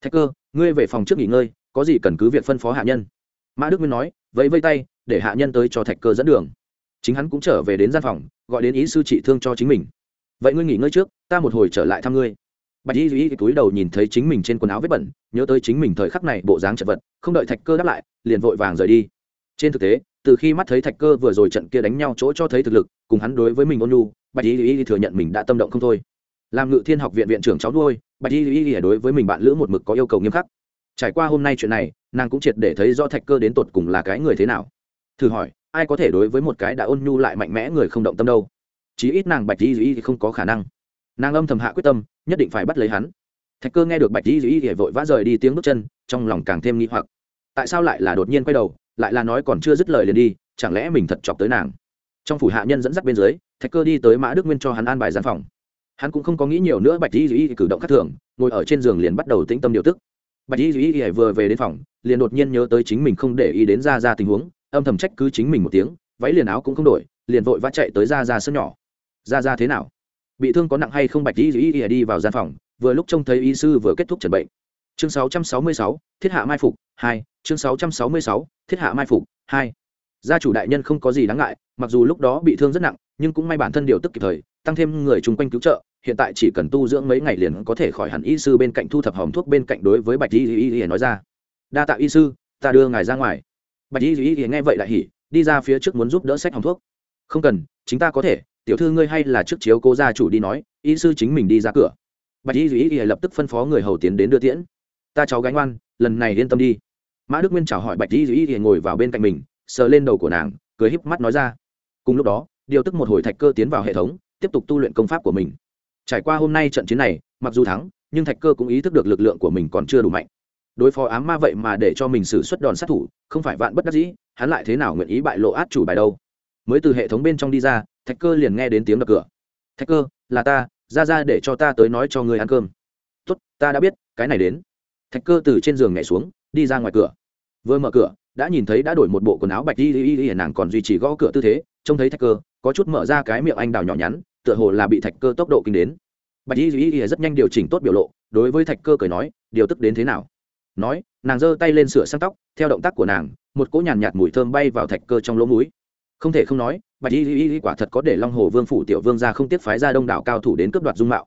Thạch cơ, ngươi về phòng trước nghỉ ngơi, có gì cần cứ việc phân phó hạ nhân. Mã đức nguyên nói, vẫy vây tay, để hạ nhân tới cho thạch cơ dẫn đường. Chính hắn cũng trở về đến gian phòng, gọi đến ý sư trị thương cho chính mình vậy ngươi nghỉ ngơi trước, ta một hồi trở lại thăm ngươi. Bạch y duy túi đầu nhìn thấy chính mình trên quần áo vết bẩn, nhớ tới chính mình thời khắc này bộ dáng chật vật, không đợi thạch cơ đáp lại, liền vội vàng rời đi. Trên thực tế, từ khi mắt thấy thạch cơ vừa rồi trận kia đánh nhau chỗ cho thấy thực lực, cùng hắn đối với mình ôn nhu, bạch y duy thừa nhận mình đã tâm động không thôi. Làm ngự thiên học viện viện trưởng cháu nuôi, bạch y duy đối với mình bạn lữ một mực có yêu cầu nghiêm khắc. Trải qua hôm nay chuyện này, nàng cũng triệt để thấy do thạch cơ đến tột cùng là cái người thế nào. Thử hỏi, ai có thể đối với một cái đã ôn nhu lại mạnh mẽ người không động tâm đâu? Chí ít nàng bạch di duy thì không có khả năng nàng âm thầm hạ quyết tâm nhất định phải bắt lấy hắn thạch cơ nghe được bạch di duy thì vội vã rời đi tiếng bước chân trong lòng càng thêm nghi hoặc tại sao lại là đột nhiên quay đầu lại là nói còn chưa dứt lời liền đi chẳng lẽ mình thật chọc tới nàng trong phủ hạ nhân dẫn dắt bên dưới thạch cơ đi tới mã đức nguyên cho hắn an bài gian phòng hắn cũng không có nghĩ nhiều nữa bạch di duy cử động khác thường ngồi ở trên giường liền bắt đầu tĩnh tâm điều tức bạch di duy vừa về đến phòng liền đột nhiên nhớ tới chính mình không để ý đến ra ra tình huống âm thầm trách cứ chính mình một tiếng váy liền áo cũng không đổi liền vội vã chạy tới ra ra sân nhỏ ra ra thế nào? Bị thương có nặng hay không bạch y y đi vào gian phòng vừa lúc trông thấy y sư vừa kết thúc trần bệnh. Chương 666, thiết hạ mai phục hai chương 666, thiết hạ mai phục hai. Gia chủ đại nhân không có gì đáng ngại mặc dù lúc đó bị thương rất nặng nhưng cũng may bản thân điều tức kịp thời tăng thêm người chung quanh cứu trợ hiện tại chỉ cần tu dưỡng mấy ngày liền có thể khỏi hẳn y sư bên cạnh thu thập hòm thuốc bên cạnh đối với bạch y y y nói ra. Đa tạ y sư ta đưa ngài ra ngoài. Bạch y y y nghe vậy lại hỉ đi ra phía trước muốn giúp đỡ sách hòm thuốc. Không cần chính ta có thể tiểu thư ngươi hay là trước chiếu cố gia chủ đi nói, y sư chính mình đi ra cửa. Bạch y duy y lập tức phân phó người hầu tiến đến đưa tiễn. Ta cháu gánh oan lần này yên tâm đi. Mã đức nguyên chào hỏi bạch y duy y ngồi vào bên cạnh mình, sờ lên đầu của nàng, cười híp mắt nói ra. Cùng lúc đó, điều tức một hồi thạch cơ tiến vào hệ thống, tiếp tục tu luyện công pháp của mình. Trải qua hôm nay trận chiến này, mặc dù thắng, nhưng thạch cơ cũng ý thức được lực lượng của mình còn chưa đủ mạnh. Đối phó ám ma vậy mà để cho mình xử suất đòn sát thủ, không phải vạn bất đắc dĩ, hắn lại thế nào nguyện ý bại lộ át chủ bài đâu? Mới từ hệ thống bên trong đi ra thạch cơ liền nghe đến tiếng đập cửa. Thạch cơ, là ta, ra ra để cho ta tới nói cho người ăn cơm. Tốt, ta đã biết, cái này đến. Thạch cơ từ trên giường nhảy xuống, đi ra ngoài cửa. Vừa mở cửa, đã nhìn thấy đã đổi một bộ quần áo bạch y y y nàng còn duy trì gõ cửa tư thế, trông thấy thạch cơ, có chút mở ra cái miệng anh đào nhỏ nhắn, tựa hồ là bị thạch cơ tốc độ kinh đến. Bạch y y y rất nhanh điều chỉnh tốt biểu lộ, đối với thạch cơ cười nói, điều tức đến thế nào? Nói, nàng giơ tay lên sửa sang tóc, theo động tác của nàng, một cỗ nhàn nhạt mùi thơm bay vào thạch cơ trong lỗ mũi. Không thể không nói bạch y y y quả thật có để long hồ vương phủ tiểu vương ra không tiếc phái ra đông đảo cao thủ đến cướp đoạt dung mạo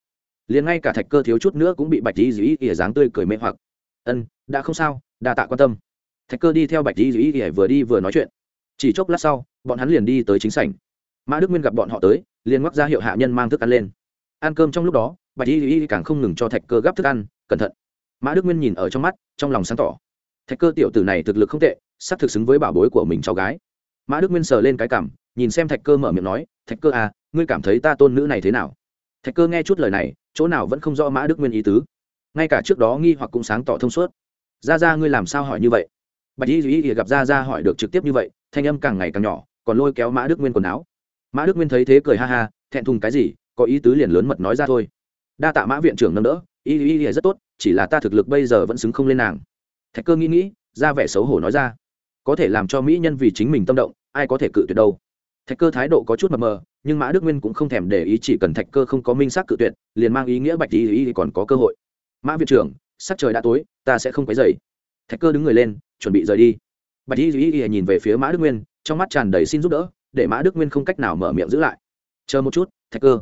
liền ngay cả thạch cơ thiếu chút nữa cũng bị bạch y y y dáng tươi cười mê hoặc ân đã không sao đa tạ quan tâm thạch cơ đi theo bạch y y y vừa đi vừa nói chuyện chỉ chốc lát sau bọn hắn liền đi tới chính sảnh mã đức nguyên gặp bọn họ tới liền ngoắc ra hiệu hạ nhân mang thức ăn lên ăn cơm trong lúc đó bạch y y càng không ngừng cho thạch cơ gắp thức ăn cẩn thận mã đức nguyên nhìn ở trong mắt trong lòng sáng tỏ thạch cơ tiểu tử này thực lực không tệ sắp thực xứng với bảo bối của mình cháu gái mã đức nguyên sờ lên cái cảm nhìn xem thạch cơ mở miệng nói, thạch cơ à ngươi cảm thấy ta tôn nữ này thế nào? Thạch cơ nghe chút lời này, chỗ nào vẫn không rõ mã đức nguyên ý tứ. Ngay cả trước đó nghi hoặc cũng sáng tỏ thông suốt. Ra ra ngươi làm sao hỏi như vậy? Bạch y duy gặp ra ra hỏi được trực tiếp như vậy, thanh âm càng ngày càng nhỏ, còn lôi kéo mã đức nguyên quần áo. Mã đức nguyên thấy thế cười ha ha, thẹn thùng cái gì, có ý tứ liền lớn mật nói ra thôi. Đa tạ mã viện trưởng nâng đỡ, y y y rất tốt, chỉ là ta thực lực bây giờ vẫn xứng không lên nàng. Thạch cơ nghĩ nghĩ, ra vẻ xấu hổ nói ra. Có thể làm cho mỹ nhân vì chính mình tâm động, ai có thể cự tuyệt đâu thạch cơ thái độ có chút mờ mờ, nhưng mã đức nguyên cũng không thèm để ý chỉ cần thạch cơ không có minh xác cự tuyệt, liền mang ý nghĩa bạch ý ý còn có cơ hội. Mã viện trưởng, sắc trời đã tối, ta sẽ không quấy dày thạch cơ đứng người lên, chuẩn bị rời đi. Bạch y y y nhìn về phía mã đức nguyên, trong mắt tràn đầy xin giúp đỡ, để mã đức nguyên không cách nào mở miệng giữ lại. Chờ một chút, thạch cơ.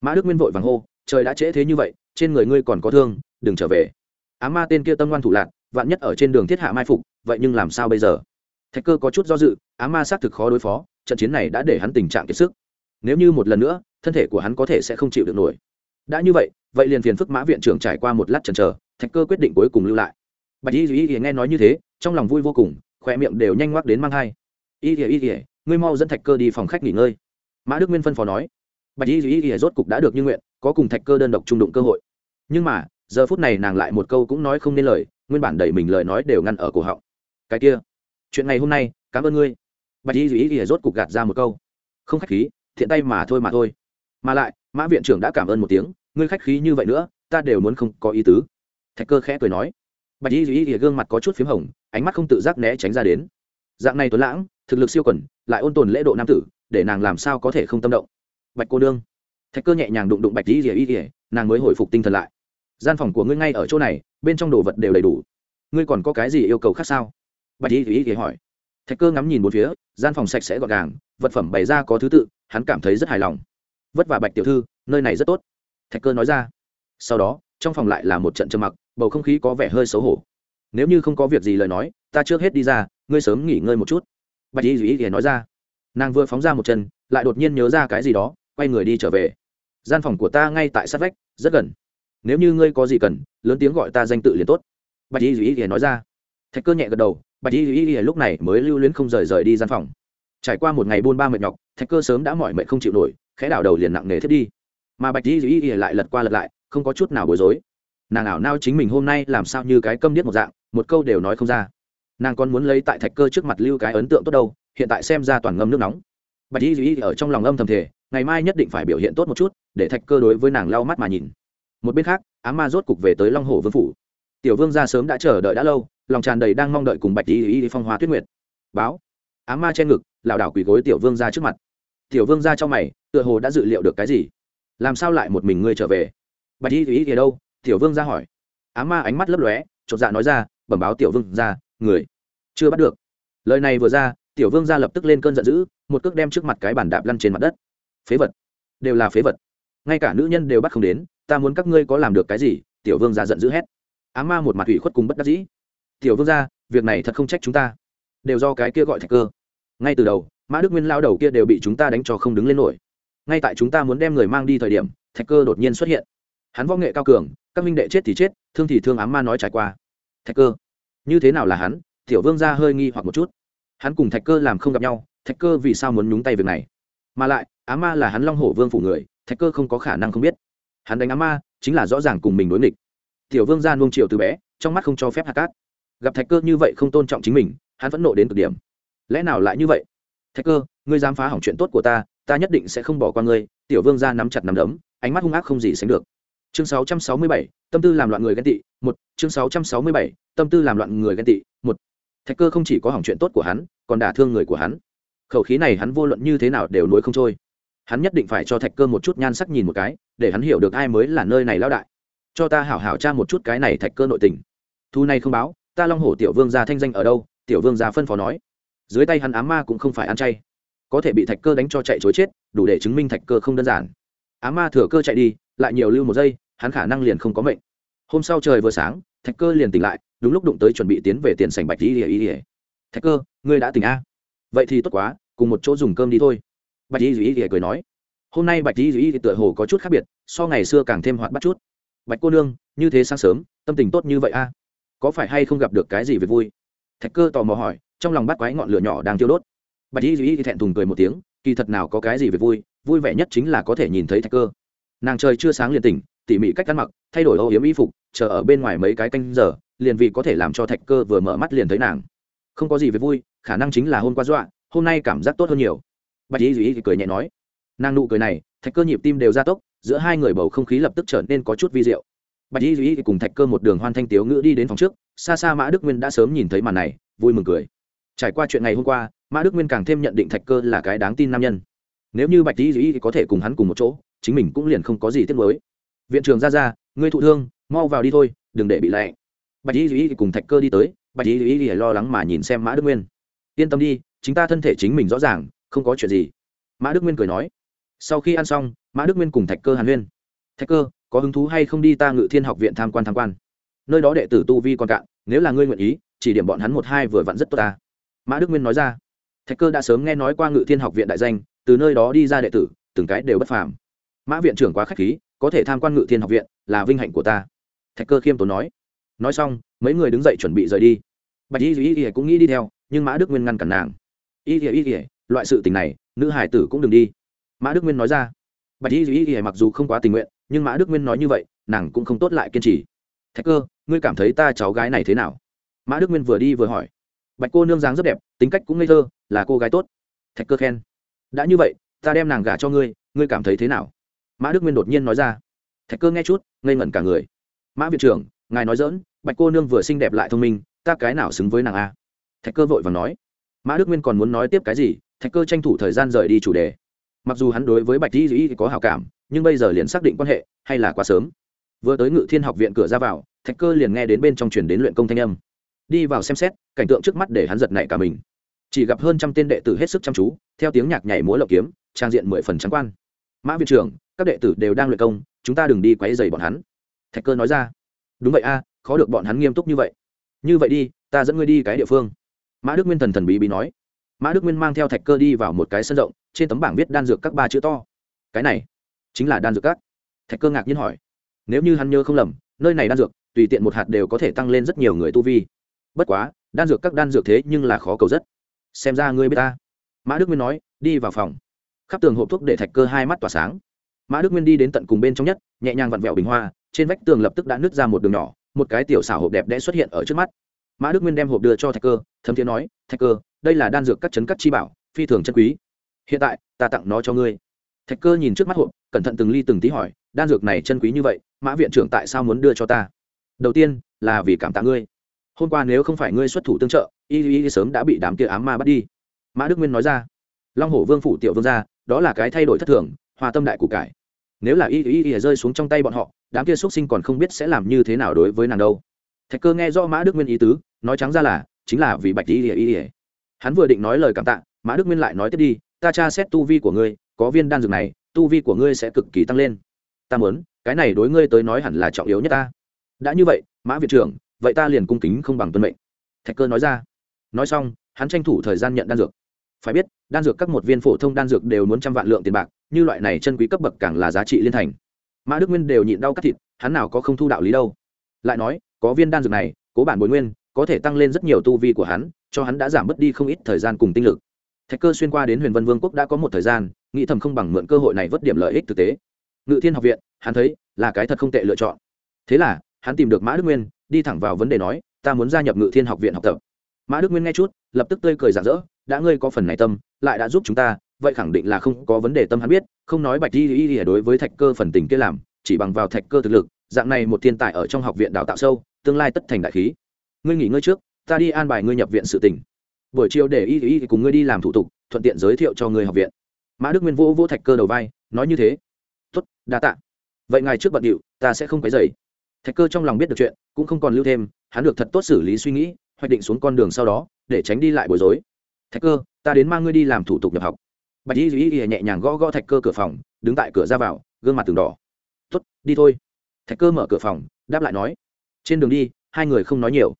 Mã đức nguyên vội vàng hô, trời đã trễ thế như vậy, trên người ngươi còn có thương, đừng trở về. Á ma tên kia tâm ngoan thủ lạc, vạn nhất ở trên đường thiết hạ mai phục, vậy nhưng làm sao bây giờ? Thạch cơ có chút do dự á ma xác thực khó đối phó, trận chiến này đã để hắn tình trạng kiệt sức. Nếu như một lần nữa, thân thể của hắn có thể sẽ không chịu được nổi. Đã như vậy vậy liền phiền phức mã viện trưởng trải qua một lát chần chờ, thạch cơ quyết định cuối cùng lưu lại. Bạch y y y nghe nói như thế, trong lòng vui vô cùng khoe miệng đều nhanh ngoắc đến mang hai y y y, ngươi mau dẫn thạch cơ đi phòng khách nghỉ ngơi. Mã đức nguyên phân phó nói. Bạch y y y rốt cục đã được như nguyện, có cùng thạch cơ đơn độc trung đụng cơ hội. Nhưng mà, giờ phút này nàng lại một câu cũng nói không nên lời, nguyên bản đẩy mình lời nói đều ngăn ở cổ họng. Cái kia, chuyện ngày hôm nay, cảm ơn ngươi bạch y y y rốt cục gạt ra một câu. Không khách khí, thiện tay mà thôi mà thôi. Mà lại, mã viện trưởng đã cảm ơn một tiếng, ngươi khách khí như vậy nữa, ta đều muốn không có ý tứ. Thạch cơ khẽ cười nói. Bạch y Duy y gương mặt có chút p h í m hồng, ánh mắt không tự giác né tránh ra đến. Dạng này tuấn lãng, thực lực siêu quẩn lại ôn tồn lễ độ nam tử, để nàng làm sao có thể không tâm động? Bạch cô đương thạch cơ nhẹ nhàng đụng đụng bạch y Duy y nàng mới hồi phục tinh thần lại. Gian phòng của ngươi ngay ở chỗ này, bên trong đồ vật đều đầy đủ. Ngươi còn có cái gì yêu cầu khác sao? Bạch y Duy y hỏi thạch cơ ngắm nhìn một phía, gian phòng sạch sẽ gọn gàng, vật phẩm bày ra có thứ tự, hắn cảm thấy rất hài lòng. Vất vả bạch tiểu thư, nơi này rất tốt. Thạch cơ nói ra. Sau đó, trong phòng lại là một trận trầm mặc, bầu không khí có vẻ hơi xấu hổ. Nếu như không có việc gì lời nói, ta trước hết đi ra, ngươi sớm nghỉ ngơi một chút. Bạch y Dĩ ý nói ra. Nàng vừa phóng ra một chân, lại đột nhiên nhớ ra cái gì đó, quay người đi trở về. Gian phòng của ta ngay tại sát vách, rất gần. Nếu như ngươi có gì cần, lớn tiếng gọi ta danh tự liền tốt. Bạch y Dĩ ý nói ra. Thạch cơ nhẹ gật đầu bạch y y lúc này mới lưu luyến không rời rời đi gian phòng. Trải qua một ngày buôn ba mệt nhọc, thạch cơ sớm đã mỏi mệt không chịu nổi, khẽ đảo đầu liền nặng nề thiết đi. Mà bạch y y lại lật qua lật lại, không có chút nào bối rối. Nàng ảo nao chính mình hôm nay làm sao như cái câm điếc một dạng, một câu đều nói không ra. Nàng còn muốn lấy tại thạch cơ trước mặt lưu cái ấn tượng tốt đâu, hiện tại xem ra toàn ngâm nước nóng. Bạch y y ở trong lòng âm thầm thể ngày mai nhất định phải biểu hiện tốt một chút, để thạch cơ đối với nàng lau mắt mà nhìn. Một bên khác, á ma rốt cục về tới long hồ vương phủ. Tiểu vương ra sớm đã chờ đợi đã lâu lòng tràn đầy đang mong đợi cùng bạch y y phong hoa tuyết nguyệt. Báo. Á ma che ngực, lảo đảo quỳ gối tiểu vương ra trước mặt. Tiểu vương ra cho mày, tựa hồ đã dự liệu được cái gì? Làm sao lại một mình ngươi trở về? Bạch y y ở đâu? Tiểu vương ra hỏi. Á ma ánh mắt lấp lóe, chột dạ nói ra, bẩm báo tiểu vương ra, người chưa bắt được. Lời này vừa ra, tiểu vương ra lập tức lên cơn giận dữ, một cước đem trước mặt cái bàn đạp lăn trên mặt đất. Phế vật. Đều là phế vật. Ngay cả nữ nhân đều bắt không đến, ta muốn các ngươi có làm được cái gì? Tiểu vương ra giận dữ hét. Á ma một mặt ủy khuất cùng bất đắc dĩ tiểu vương gia, việc này thật không trách chúng ta. Đều do cái kia gọi thạch cơ. Ngay từ đầu mã đức nguyên lao đầu kia đều bị chúng ta đánh cho không đứng lên nổi. Ngay tại chúng ta muốn đem người mang đi thời điểm thạch cơ đột nhiên xuất hiện. Hắn võ nghệ cao cường các minh đệ chết thì chết thương thì thương ám ma nói trải qua. Thạch cơ. Như thế nào là hắn? Tiểu vương gia hơi nghi hoặc một chút. Hắn cùng thạch cơ làm không gặp nhau thạch cơ vì sao muốn nhúng tay việc này? Mà lại ám ma là hắn long hổ vương phủ người thạch cơ không có khả năng không biết. Hắn đánh ám ma chính là rõ ràng cùng mình đối nghịch. Tiểu vương gia nuông triệu từ bé trong mắt không cho phép hạt cát gặp thạch cơ như vậy không tôn trọng chính mình hắn vẫn nộ đến cực điểm. Lẽ nào lại như vậy? Thạch cơ ngươi dám phá hỏng chuyện tốt của ta ta nhất định sẽ không bỏ qua ngươi. Tiểu vương ra nắm chặt nắm đấm ánh mắt hung ác không gì sánh được. Chương 667, tâm tư làm loạn người ghen tị một. Chương 667, tâm tư làm loạn người ghen tị một. Thạch cơ không chỉ có hỏng chuyện tốt của hắn còn đả thương người của hắn. Khẩu khí này hắn vô luận như thế nào đều nuối không trôi. Hắn nhất định phải cho thạch cơ một chút nhan sắc nhìn một cái để hắn hiểu được ai mới là nơi này lão đại. Cho ta hảo hảo tra một chút cái này thạch cơ nội tình. Thu này không báo ta long hổ tiểu vương gia thanh danh ở đâu, tiểu vương gia phân phó nói. Dưới tay hắn ám ma cũng không phải ăn chay. Có thể bị thạch cơ đánh cho chạy chối chết, đủ để chứng minh thạch cơ không đơn giản. Ám ma thừa cơ chạy đi, lại nhiều lưu một giây, hắn khả năng liền không có mệnh. Hôm sau trời vừa sáng, thạch cơ liền tỉnh lại, đúng lúc đụng tới chuẩn bị tiến về tiền sành bạch y ỉa ỉa thạch cơ, ngươi đã tỉnh a? Vậy thì tốt quá, cùng một chỗ dùng cơm đi thôi. Bạch y ỉa cười nói. Hôm nay bạch y ỉa tựa hồ có chút khác biệt, so ngày xưa càng thêm hoạt bắt chút. Bạch cô nương, như thế sáng sớm, tâm tình tốt như vậy a? Có phải hay không gặp được cái gì về vui? Thạch cơ tò mò hỏi, trong lòng bắt quái ngọn lửa nhỏ đang tiêu đốt. Bạch y duy thẹn thùng cười một tiếng, kỳ thật nào có cái gì về vui vui vẻ nhất chính là có thể nhìn thấy thạch cơ. Nàng trời chưa sáng liền tỉnh, tỉ mỉ cách ăn mặc, thay đổi âu yếm y phục, chờ ở bên ngoài mấy cái canh giờ, liền vì có thể làm cho thạch cơ vừa mở mắt liền thấy nàng. Không có gì về vui, khả năng chính là hôm qua dọa, hôm nay cảm giác tốt hơn nhiều. Bạch y duy cười nhẹ nói. Nàng nụ cười này, thạch cơ nhịp tim đều gia tốc, giữa hai người bầu không khí lập tức trở nên có chút vi diệu bạch y duy cùng thạch cơ một đường hoan thanh tiếu ngữ đi đến phòng trước, xa xa mã đức nguyên đã sớm nhìn thấy màn này, vui mừng cười. Trải qua chuyện ngày hôm qua, mã đức nguyên càng thêm nhận định thạch cơ là cái đáng tin nam nhân. Nếu như bạch y duy có thể cùng hắn cùng một chỗ, chính mình cũng liền không có gì tiếc mới viện trường ra ra, ngươi thụ thương, mau vào đi thôi, đừng để bị lệ. Bạch y duy cùng thạch cơ đi tới, bạch y duy lo lắng mà nhìn xem mã đức nguyên. Yên tâm đi, chính ta thân thể chính mình rõ ràng, không có chuyện gì. Mã đức nguyên cười nói. Sau khi ăn xong, mã đức nguyên cùng thạch cơ hàn huyên. Thạch cơ có hứng thú hay không đi ta ngự thiên học viện tham quan tham quan. Nơi đó đệ tử tu vi còn cạn, nếu là ngươi nguyện ý, chỉ điểm bọn hắn một hai vừa vặn rất tốt ta. Mã đức nguyên nói ra. Thạch cơ đã sớm nghe nói qua ngự thiên học viện đại danh, từ nơi đó đi ra đệ tử, từng cái đều bất phàm. Mã viện trưởng quá k h á c h khí, có thể tham quan ngự thiên học viện là vinh hạnh của ta. Thạch cơ khiêm tốn nói. Nói xong, mấy người đứng dậy chuẩn bị rời đi. Bạch y y y cũng nghĩ đi theo, nhưng mã đức nguyên ngăn cản nàng. Y y y y, loại sự tình này, nữ hải tử cũng đừng đi. Mã đức nguyên nói ra. Bạch y y y mặc dù không quá tình nguyện nhưng mã đức nguyên nói như vậy, nàng cũng không tốt lại kiên trì. Thạch cơ, ngươi cảm thấy ta cháu gái này thế nào? Mã đức nguyên vừa đi vừa hỏi. Bạch cô nương dáng rất đẹp, tính cách cũng ngây thơ, là cô gái tốt. Thạch cơ khen. Đã như vậy, ta đem nàng gả cho ngươi ngươi cảm thấy thế nào? Mã đức nguyên đột nhiên nói ra. Thạch cơ nghe chút, ngây ngẩn cả người. Mã viện trưởng, ngài nói dỡn bạch cô nương vừa xinh đẹp lại thông minh, ta cái nào xứng với nàng a? Thạch cơ vội và nói. Mã đức nguyên còn muốn nói tiếp cái gì, thạch cơ tranh thủ thời gian rời đi chủ đề. Mặc dù hắn đối với bạch di dĩ có hào cảm nhưng bây giờ liền xác định quan hệ, hay là quá sớm. Vừa tới ngự thiên học viện cửa ra vào, thạch cơ liền nghe đến bên trong truyền đến luyện công thanh âm. Đi vào xem xét, cảnh tượng trước mắt để hắn giật nảy cả mình. Chỉ gặp hơn trăm tên đệ tử hết sức chăm chú, theo tiếng nhạc nhảy múa lậu kiếm, trang diện mười phần trắng quan. Mã viện trưởng, các đệ tử đều đang luyện công, chúng ta đừng đi quấy dày bọn hắn. Thạch cơ nói ra. Đúng vậy a, khó được bọn hắn nghiêm túc như vậy. Như vậy đi, ta dẫn ngươi đi cái địa phương. Mã đức nguyên thần thần bí bí nói. Mã đức nguyên mang theo thạch cơ đi vào một cái sân rộng, trên tấm bảng viết đan dược các ba chữ to. Cái này chính là đan dược các. Thạch cơ ngạc nhiên hỏi, nếu như hắn nhớ không lầm, nơi này đan dược, tùy tiện một hạt đều có thể tăng lên rất nhiều người tu vi. Bất quá, đan dược các đan dược thế nhưng là khó cầu rất. Xem ra ngươi b i ế ta. Mã đức nguyên nói, đi vào phòng. Khắp tường hộp thuốc để thạch cơ hai mắt tỏa sáng. Mã đức nguyên đi đến tận cùng bên trong nhất, nhẹ nhàng vặn vẹo bình hoa, trên vách tường lập tức đã nứt ra một đường nhỏ, một cái tiểu xảo hộp đẹp đẽ xuất hiện ở trước mắt. Mã đức nguyên đem hộp đưa cho thạch cơ, thấm thiế nói, thạch cơ, đây là đan dược các chấn cắt chi bảo, phi thường chân quý. Hiện tại, ta tặng nó cho ngươi thạch cơ nhìn trước mắt hộp, cẩn thận từng ly từng tí hỏi, đan dược này chân quý như vậy, mã viện trưởng tại sao muốn đưa cho ta? Đầu tiên là vì cảm tạ ngươi. Hôm qua nếu không phải ngươi xuất thủ tương trợ, y y sớm đã bị đám kia ám ma bắt đi. Mã đức nguyên nói ra. Long hổ vương phủ tiểu vương gia, đó là cái thay đổi thất thường, hòa tâm đại củ cải. Nếu là y y y rơi xuống trong tay bọn họ, đám kia xuất sinh còn không biết sẽ làm như thế nào đối với nàng đâu. Thạch cơ nghe do mã đức nguyên ý tứ, nói trắng ra là, chính là vì bạch y y y. Hắn vừa định nói lời cảm tạ, mã đức nguyên lại nói tiếp đi, ta tra xét tu vi của ngươi có viên đan dược này, tu vi của ngươi sẽ cực kỳ tăng lên. Ta muốn, cái này đối ngươi tới nói hẳn là trọng yếu nhất ta. Đã như vậy, mã viện trưởng, vậy ta liền cung kính không bằng tuân mệnh. Thạch cơ nói ra. Nói xong, hắn tranh thủ thời gian nhận đan dược. Phải biết, đan dược các một viên phổ thông đan dược đều muốn trăm vạn lượng tiền bạc, như loại này chân quý cấp bậc càng là giá trị liên thành. Mã đức nguyên đều nhịn đau cắt thịt, hắn nào có không thu đạo lý đâu. Lại nói, có viên đan dược này, cố bản bồi nguyên, có thể tăng lên rất nhiều tu vi của hắn, cho hắn đã giảm bớt đi không ít thời gian cùng tinh lực thạch cơ xuyên qua đến huyền vân vương quốc đã có một thời gian, nghĩ thầm không bằng mượn cơ hội này vớt điểm lợi ích thực tế. Ngự thiên học viện, hắn thấy, là cái thật không tệ lựa chọn. Thế là, hắn tìm được mã đức nguyên, đi thẳng vào vấn đề nói, ta muốn gia nhập ngự thiên học viện học tập. Mã đức nguyên nghe chút, lập tức tươi cười rạng rỡ, đã ngươi có phần này tâm, lại đã giúp chúng ta, vậy khẳng định là không có vấn đề tâm hắn biết, không nói bạch đi đi đi đối với thạch cơ phần tình kia làm, chỉ bằng vào thạch cơ thực lực, dạng này một thiên tài ở trong học viện đào tạo sâu, tương lai tất thành đại khí. Ngươi nghỉ ngơi trước, ta đi an bài ngươi nhập viện sự tỉnh buổi chiều để y y cùng ngươi đi làm thủ tục, thuận tiện giới thiệu cho ngươi học viện. Mã đức nguyên vô vô thạch cơ đầu vai, nói như thế. Tuất đa tạ. Vậy ngài trước bận điệu, ta sẽ không quấy dày thạch cơ trong lòng biết được chuyện, cũng không còn lưu thêm, hắn được thật tốt xử lý suy nghĩ, hoạch định xuống con đường sau đó, để tránh đi lại bối rối. Thạch cơ, ta đến mang ngươi đi làm thủ tục nhập học. Bạch y y y nhẹ nhàng gõ gõ thạch cơ cửa phòng, đứng tại cửa ra vào, gương mặt từng đỏ. Tuất đi thôi. Thạch cơ mở cửa phòng, đáp lại nói. Trên đường đi, hai người không nói nhiều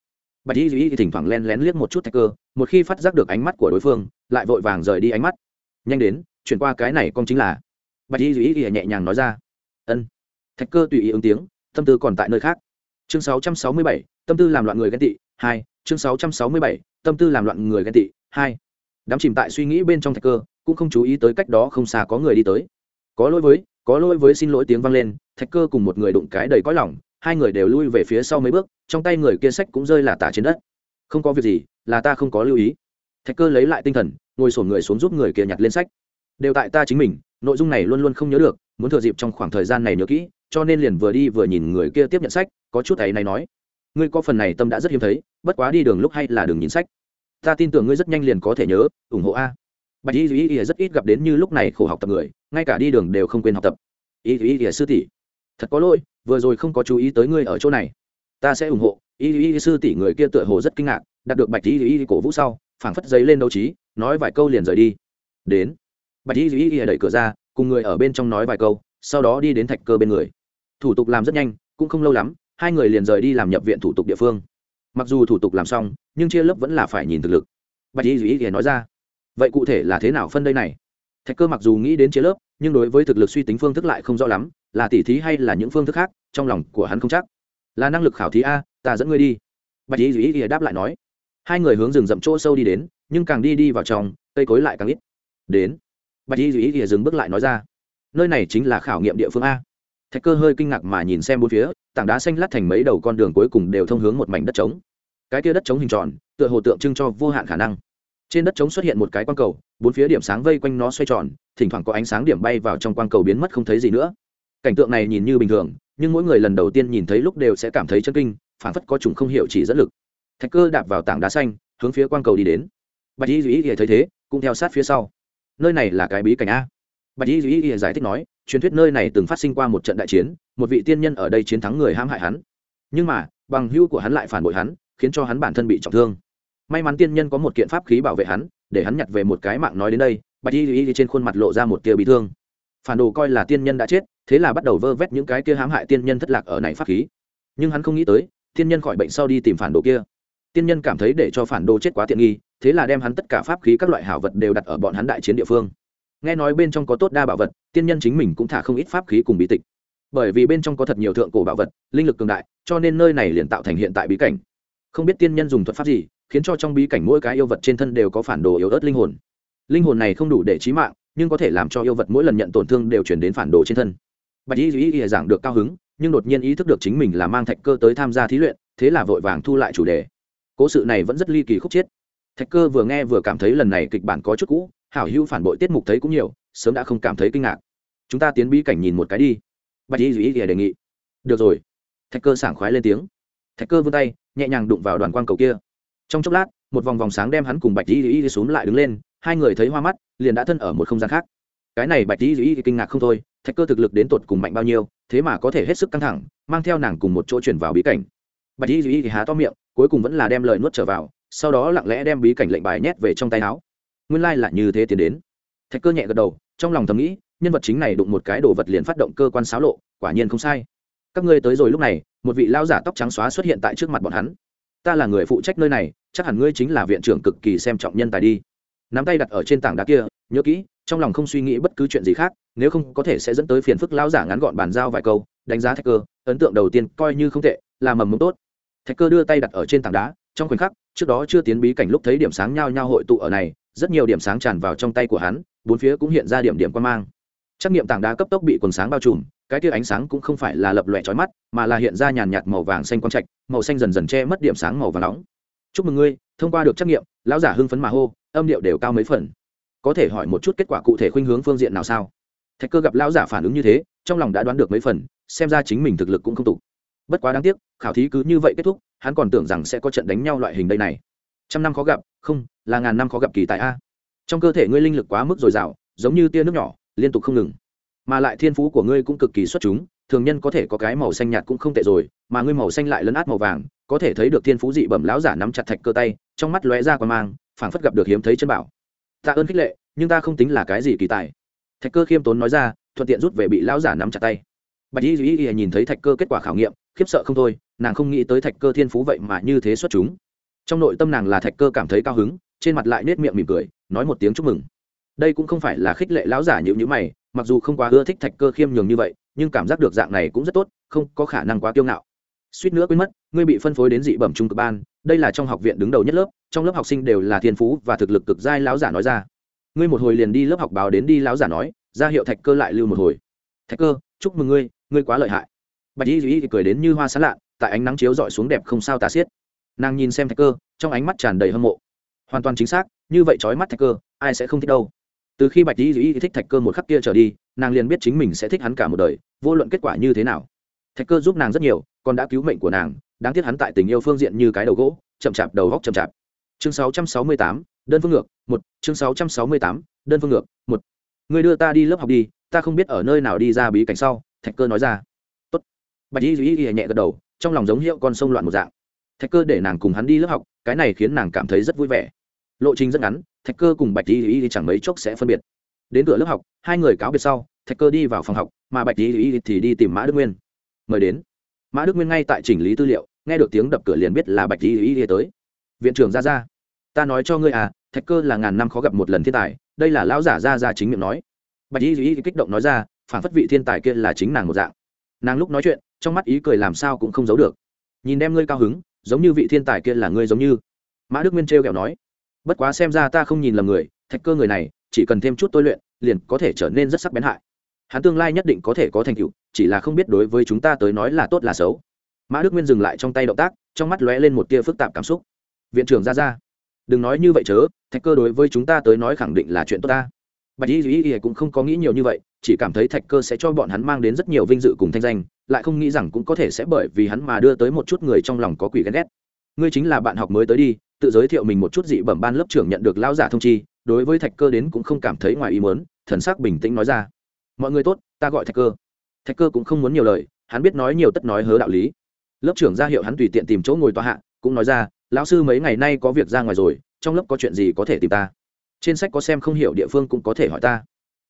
bạch y duy thỉnh thoảng len lén liếc một chút thạch cơ một khi phát giác được ánh mắt của đối phương lại vội vàng rời đi ánh mắt. Nhanh đến chuyển qua cái này con chính là. Bạch y duy nhẹ nhàng nói ra. Ân. Thạch cơ tùy ý ứng tiếng tâm tư còn tại nơi khác. Chương 667, tâm tư làm loạn người ghen tị hai. Chương 667, tâm tư làm loạn người ghen tị hai. Đám chìm tại suy nghĩ bên trong thạch cơ cũng không chú ý tới cách đó không xa có người đi tới. Có lỗi với có lỗi với xin lỗi tiếng vang lên thạch cơ cùng một người đụng cái đầy cõi lỏng hai người đều lui về phía sau mấy bước, trong tay người kia sách cũng rơi là tả trên đất. Không có việc gì, là ta không có lưu ý. Thạch cơ lấy lại tinh thần, ngồi sổn người xuống giúp người kia nhặt lên sách. Đều tại ta chính mình, nội dung này luôn luôn không nhớ được, muốn thừa dịp trong khoảng thời gian này nhớ kỹ, cho nên liền vừa đi vừa nhìn người kia tiếp nhận sách, có chút ấy này nói. Ngươi có phần này tâm đã rất hiếm thấy, bất quá đi đường lúc hay là đường nhìn sách. Ta tin tưởng ngươi rất nhanh liền có thể nhớ, ủng hộ a. Bạch y y y rất ít gặp đến như lúc này khổ học tập người, ngay cả đi đường đều không quên học tập. Y y y sư tỷ, thật có lỗi vừa rồi không có chú ý tới ngươi ở chỗ này. Ta sẽ ủng hộ. Y y sư tỷ người kia tựa hồ rất kinh ngạc, đạt được bạch y y cổ vũ sau, phảng phất giấy lên đấu trí, nói vài câu liền rời đi. Đến. Bạch y y đẩy cửa ra, cùng người ở bên trong nói vài câu, sau đó đi đến thạch cơ bên người. Thủ tục làm rất nhanh, cũng không lâu lắm, hai người liền rời đi làm nhập viện thủ tục địa phương. Mặc dù thủ tục làm xong, nhưng chia lớp vẫn là phải nhìn thực lực. Bạch y y nói ra. Vậy cụ thể là thế nào phân đây này? Thạch cơ mặc dù nghĩ đến chế lớp, nhưng đối với thực lực suy tính phương thức lại không rõ lắm, là tỉ thí hay là những phương thức khác, trong lòng của hắn không chắc. Là năng lực khảo thí a, ta dẫn ngươi đi. Bạch y dĩ ý đáp lại nói. Hai người hướng rừng rậm chỗ sâu đi đến, nhưng càng đi đi vào trong, cây cối lại càng ít. Đến. Bạch y dĩ ý dừng bước lại nói ra. Nơi này chính là khảo nghiệm địa phương a. Thạch cơ hơi kinh ngạc mà nhìn xem bốn phía, tảng đá xanh lát thành mấy đầu con đường cuối cùng đều thông hướng một mảnh đất trống. Cái kia đất trống hình tròn, tựa hồ tượng trưng cho vô hạn khả năng trên đất trống xuất hiện một cái quang cầu, bốn phía điểm sáng vây quanh nó xoay tròn, thỉnh thoảng có ánh sáng điểm bay vào trong quang cầu biến mất không thấy gì nữa. Cảnh tượng này nhìn như bình thường, nhưng mỗi người lần đầu tiên nhìn thấy lúc đều sẽ cảm thấy chân kinh phản phất có trùng không hiểu chỉ dẫn lực. Thạch cơ đạp vào tảng đá xanh, hướng phía quang cầu đi đến. Bạch y duy ý thấy thế, cũng theo sát phía sau. Nơi này là cái bí cảnh a. Bạch y duy ý giải thích nói, truyền thuyết nơi này từng phát sinh qua một trận đại chiến, một vị tiên nhân ở đây chiến thắng người hãm hại hắn. Nhưng mà, bằng hưu của hắn lại phản bội hắn, khiến cho hắn bản thân bị trọng thương may mắn tiên nhân có một kiện pháp khí bảo vệ hắn, để hắn nhặt về một cái mạng nói đến đây, bạch y y trên khuôn mặt lộ ra một tia bị thương. Phản đồ coi là tiên nhân đã chết, thế là bắt đầu vơ vét những cái kia hãm hại tiên nhân thất lạc ở này pháp khí. Nhưng hắn không nghĩ tới, tiên nhân khỏi bệnh sau đi tìm phản đồ kia. Tiên nhân cảm thấy để cho phản đồ chết quá tiện nghi, thế là đem hắn tất cả pháp khí các loại hảo vật đều đặt ở bọn hắn đại chiến địa phương. Nghe nói bên trong có tốt đa bảo vật, tiên nhân chính mình cũng thả không ít pháp khí cùng bí tịch. Bởi vì bên trong có thật nhiều thượng cổ bảo vật, linh lực cường đại, cho nên nơi này liền tạo thành hiện tại bí cảnh. Không biết tiên nhân dùng thuật pháp gì khiến cho trong bí cảnh mỗi cái yêu vật trên thân đều có phản đồ yếu ớt linh hồn. Linh hồn này không đủ để trí mạng, nhưng có thể làm cho yêu vật mỗi lần nhận tổn thương đều chuyển đến phản đồ trên thân. Bạch y duy y giảng được cao hứng, nhưng đột nhiên ý thức được chính mình là mang thạch cơ tới tham gia thí luyện, thế là vội vàng thu lại chủ đề. Cố sự này vẫn rất ly kỳ khúc chiết thạch cơ vừa nghe vừa cảm thấy lần này kịch bản có chút cũ, hảo hữu phản bội tiết mục thấy cũng nhiều, sớm đã không cảm thấy kinh ngạc. Chúng ta tiến bí cảnh nhìn một cái đi. Bạch y duy y đề nghị. Được rồi. Thạch cơ sảng khoái lên tiếng. Thạch cơ vươn tay, nhẹ nhàng đụng vào đoàn quang cầu kia trong chốc lát, một vòng vòng sáng đem hắn cùng bạch y y xuống lại đứng lên, hai người thấy hoa mắt, liền đã thân ở một không gian khác. Cái này bạch y y kinh ngạc không thôi, thạch cơ thực lực đến tột cùng mạnh bao nhiêu, thế mà có thể hết sức căng thẳng, mang theo nàng cùng một chỗ chuyển vào bí cảnh. Bạch y y há to miệng, cuối cùng vẫn là đem lời nuốt trở vào, sau đó lặng lẽ đem bí cảnh lệnh bài nhét về trong tay áo. Nguyên lai là như thế tiến đến. Thạch cơ nhẹ gật đầu, trong lòng thầm nghĩ, nhân vật chính này đụng một cái đồ vật liền phát động cơ quan xáo lộ, quả nhiên không sai. Các ngươi tới rồi lúc này, một vị lao giả tóc trắng xóa xuất hiện tại trước mặt bọn hắn ta là người phụ trách nơi này, chắc hẳn ngươi chính là viện trưởng cực kỳ xem trọng nhân tài đi. Nắm tay đặt ở trên tảng đá kia, nhớ kỹ, trong lòng không suy nghĩ bất cứ chuyện gì khác, nếu không có thể sẽ dẫn tới phiền phức lao giả ngắn gọn bàn giao vài câu, đánh giá thạch cơ, ấn tượng đầu tiên coi như không tệ, là mầm mống tốt. Thạch cơ đưa tay đặt ở trên tảng đá, trong khoảnh khắc, trước đó chưa tiến bí cảnh lúc thấy điểm sáng nhao nhao hội tụ ở này, rất nhiều điểm sáng tràn vào trong tay của hắn, bốn phía cũng hiện ra điểm điểm quan mang. Trắc nghiệm tảng đá cấp tốc bị quần sáng bao trùm cái tia ánh sáng cũng không phải là lập lòe trói mắt, mà là hiện ra nhàn nhạt màu vàng xanh quang trạch, màu xanh dần dần che mất điểm sáng màu vàng nóng. Chúc mừng ngươi, thông qua được trắc nghiệm, lão giả hưng phấn mà hô, âm điệu đều cao mấy phần. Có thể hỏi một chút kết quả cụ thể khuynh hướng phương diện nào sao? Thạch cơ gặp lão giả phản ứng như thế, trong lòng đã đoán được mấy phần, xem ra chính mình thực lực cũng không tục bất quá đáng tiếc, khảo thí cứ như vậy kết thúc, hắn còn tưởng rằng sẽ có trận đánh nhau loại hình đây này. Trăm năm khó gặp, không, là ngàn năm khó gặp kỳ tại a. Trong cơ thể ngươi linh lực quá mức dồi dào, giống như tia nước nhỏ, liên tục không ngừng mà lại thiên phú của ngươi cũng cực kỳ xuất chúng, thường nhân có thể có cái màu xanh nhạt cũng không tệ rồi, mà ngươi màu xanh lại lấn át màu vàng, có thể thấy được thiên phú dị bẩm lão giả nắm chặt thạch cơ tay, trong mắt lóe ra qua mang, phảng phất gặp được hiếm thấy chân bảo. Ta ơn khích lệ, nhưng ta không tính là cái gì kỳ tài. Thạch cơ khiêm tốn nói ra, thuận tiện rút về bị lão giả nắm chặt tay. Bạch y duy y nhìn thấy thạch cơ kết quả khảo nghiệm, khiếp sợ không thôi, nàng không nghĩ tới thạch cơ thiên phú vậy mà như thế xuất chúng. Trong nội tâm nàng là thạch cơ cảm thấy cao hứng, trên mặt lại nết miệng mỉm cười, nói một tiếng chúc mừng đây cũng không phải là khích lệ lão giả nhịu nhữ mày, mặc dù không quá ưa thích thạch cơ khiêm nhường như vậy, nhưng cảm giác được dạng này cũng rất tốt, không có khả năng quá kiêu ngạo. Suýt nữa quên mất, ngươi bị phân phối đến dị bẩm trung cực ban, đây là trong học viện đứng đầu nhất lớp, trong lớp học sinh đều là thiên phú và thực lực cực giai lão giả nói ra. Ngươi một hồi liền đi lớp học báo đến đi lão giả nói, ra hiệu thạch cơ lại lưu một hồi. Thạch cơ, chúc mừng ngươi ngươi quá lợi hại. Bạch y duy cười đến như hoa sán lạ tại ánh nắng chiếu dọi xuống đẹp không sao tà xiết. Nàng nhìn xem thạch cơ, trong ánh mắt tràn đầy hâm mộ. Hoàn toàn chính xác, như vậy trói mắt thạch cơ, ai sẽ không thích đâu từ khi bạch y duy thích thạch cơ một khắc kia trở đi nàng liền biết chính mình sẽ thích hắn cả một đời vô luận kết quả như thế nào. Thạch cơ giúp nàng rất nhiều còn đã cứu mệnh của nàng đáng tiếc hắn tại tình yêu phương diện như cái đầu gỗ chậm chạp đầu góc chậm chạp. Chương 668, đơn phương ngược một. Chương 668, đơn phương ngược một. Người đưa ta đi lớp học đi ta không biết ở nơi nào đi ra bí cảnh sau thạch cơ nói ra. Tốt. Bạch y duy nhẹ gật đầu trong lòng giống hiệu con sông loạn một dạng. Thạch cơ để nàng cùng hắn đi lớp học cái này khiến nàng cảm thấy rất vui vẻ. Lộ trình rất ngắn thạch cơ cùng bạch y y chẳng mấy chốc sẽ phân biệt. Đến cửa lớp học, hai người cáo biệt sau, thạch cơ đi vào phòng học, mà bạch y y thì đi tìm mã đức nguyên. Mời đến. Mã đức nguyên ngay tại chỉnh lý tư liệu, nghe được tiếng đập cửa liền biết là bạch y y tới. Viện trưởng ra ra ta nói cho ngươi à thạch cơ là ngàn năm khó gặp một lần thiên tài, đây là lão giả ra ra chính miệng nói. Bạch y y kích động nói ra, phản phất vị thiên tài kia là chính nàng một dạng. Nàng lúc nói chuyện, trong mắt ý cười làm sao cũng không giấu được. Nhìn đem ngươi cao hứng, giống như vị thiên tài kia là ngươi giống như. Mã đức nguyên trêu kẹo nói bất quá xem ra ta không nhìn lầm người, thạch cơ người này, chỉ cần thêm chút tôi luyện, liền có thể trở nên rất sắc bén hại. Hắn tương lai nhất định có thể có thành tựu, chỉ là không biết đối với chúng ta tới nói là tốt là xấu. Mã đức nguyên dừng lại trong tay động tác, trong mắt lóe lên một tia phức tạp cảm xúc. Viện trưởng ra ra, đừng nói như vậy chớ, thạch cơ đối với chúng ta tới nói khẳng định là chuyện tốt ta. Bạch y duy y cũng không có nghĩ nhiều như vậy, chỉ cảm thấy thạch cơ sẽ cho bọn hắn mang đến rất nhiều vinh dự cùng thanh danh, lại không nghĩ rằng cũng có thể sẽ bởi vì hắn mà đưa tới một chút người trong lòng có quỷ ghen ghét ngươi chính là bạn học mới tới đi, tự giới thiệu mình một chút dị bẩm ban lớp trưởng nhận được lao giả thông chi, đối với thạch cơ đến cũng không cảm thấy ngoài ý mớn thần sắc bình tĩnh nói ra. Mọi người tốt, ta gọi thạch cơ. Thạch cơ cũng không muốn nhiều lời, hắn biết nói nhiều tất nói hớ đạo lý. Lớp trưởng ra hiệu hắn tùy tiện tìm chỗ ngồi tòa hạ, cũng nói ra, lão sư mấy ngày nay có việc ra ngoài rồi, trong lớp có chuyện gì có thể tìm ta? Trên sách có xem không hiểu địa phương cũng có thể hỏi ta.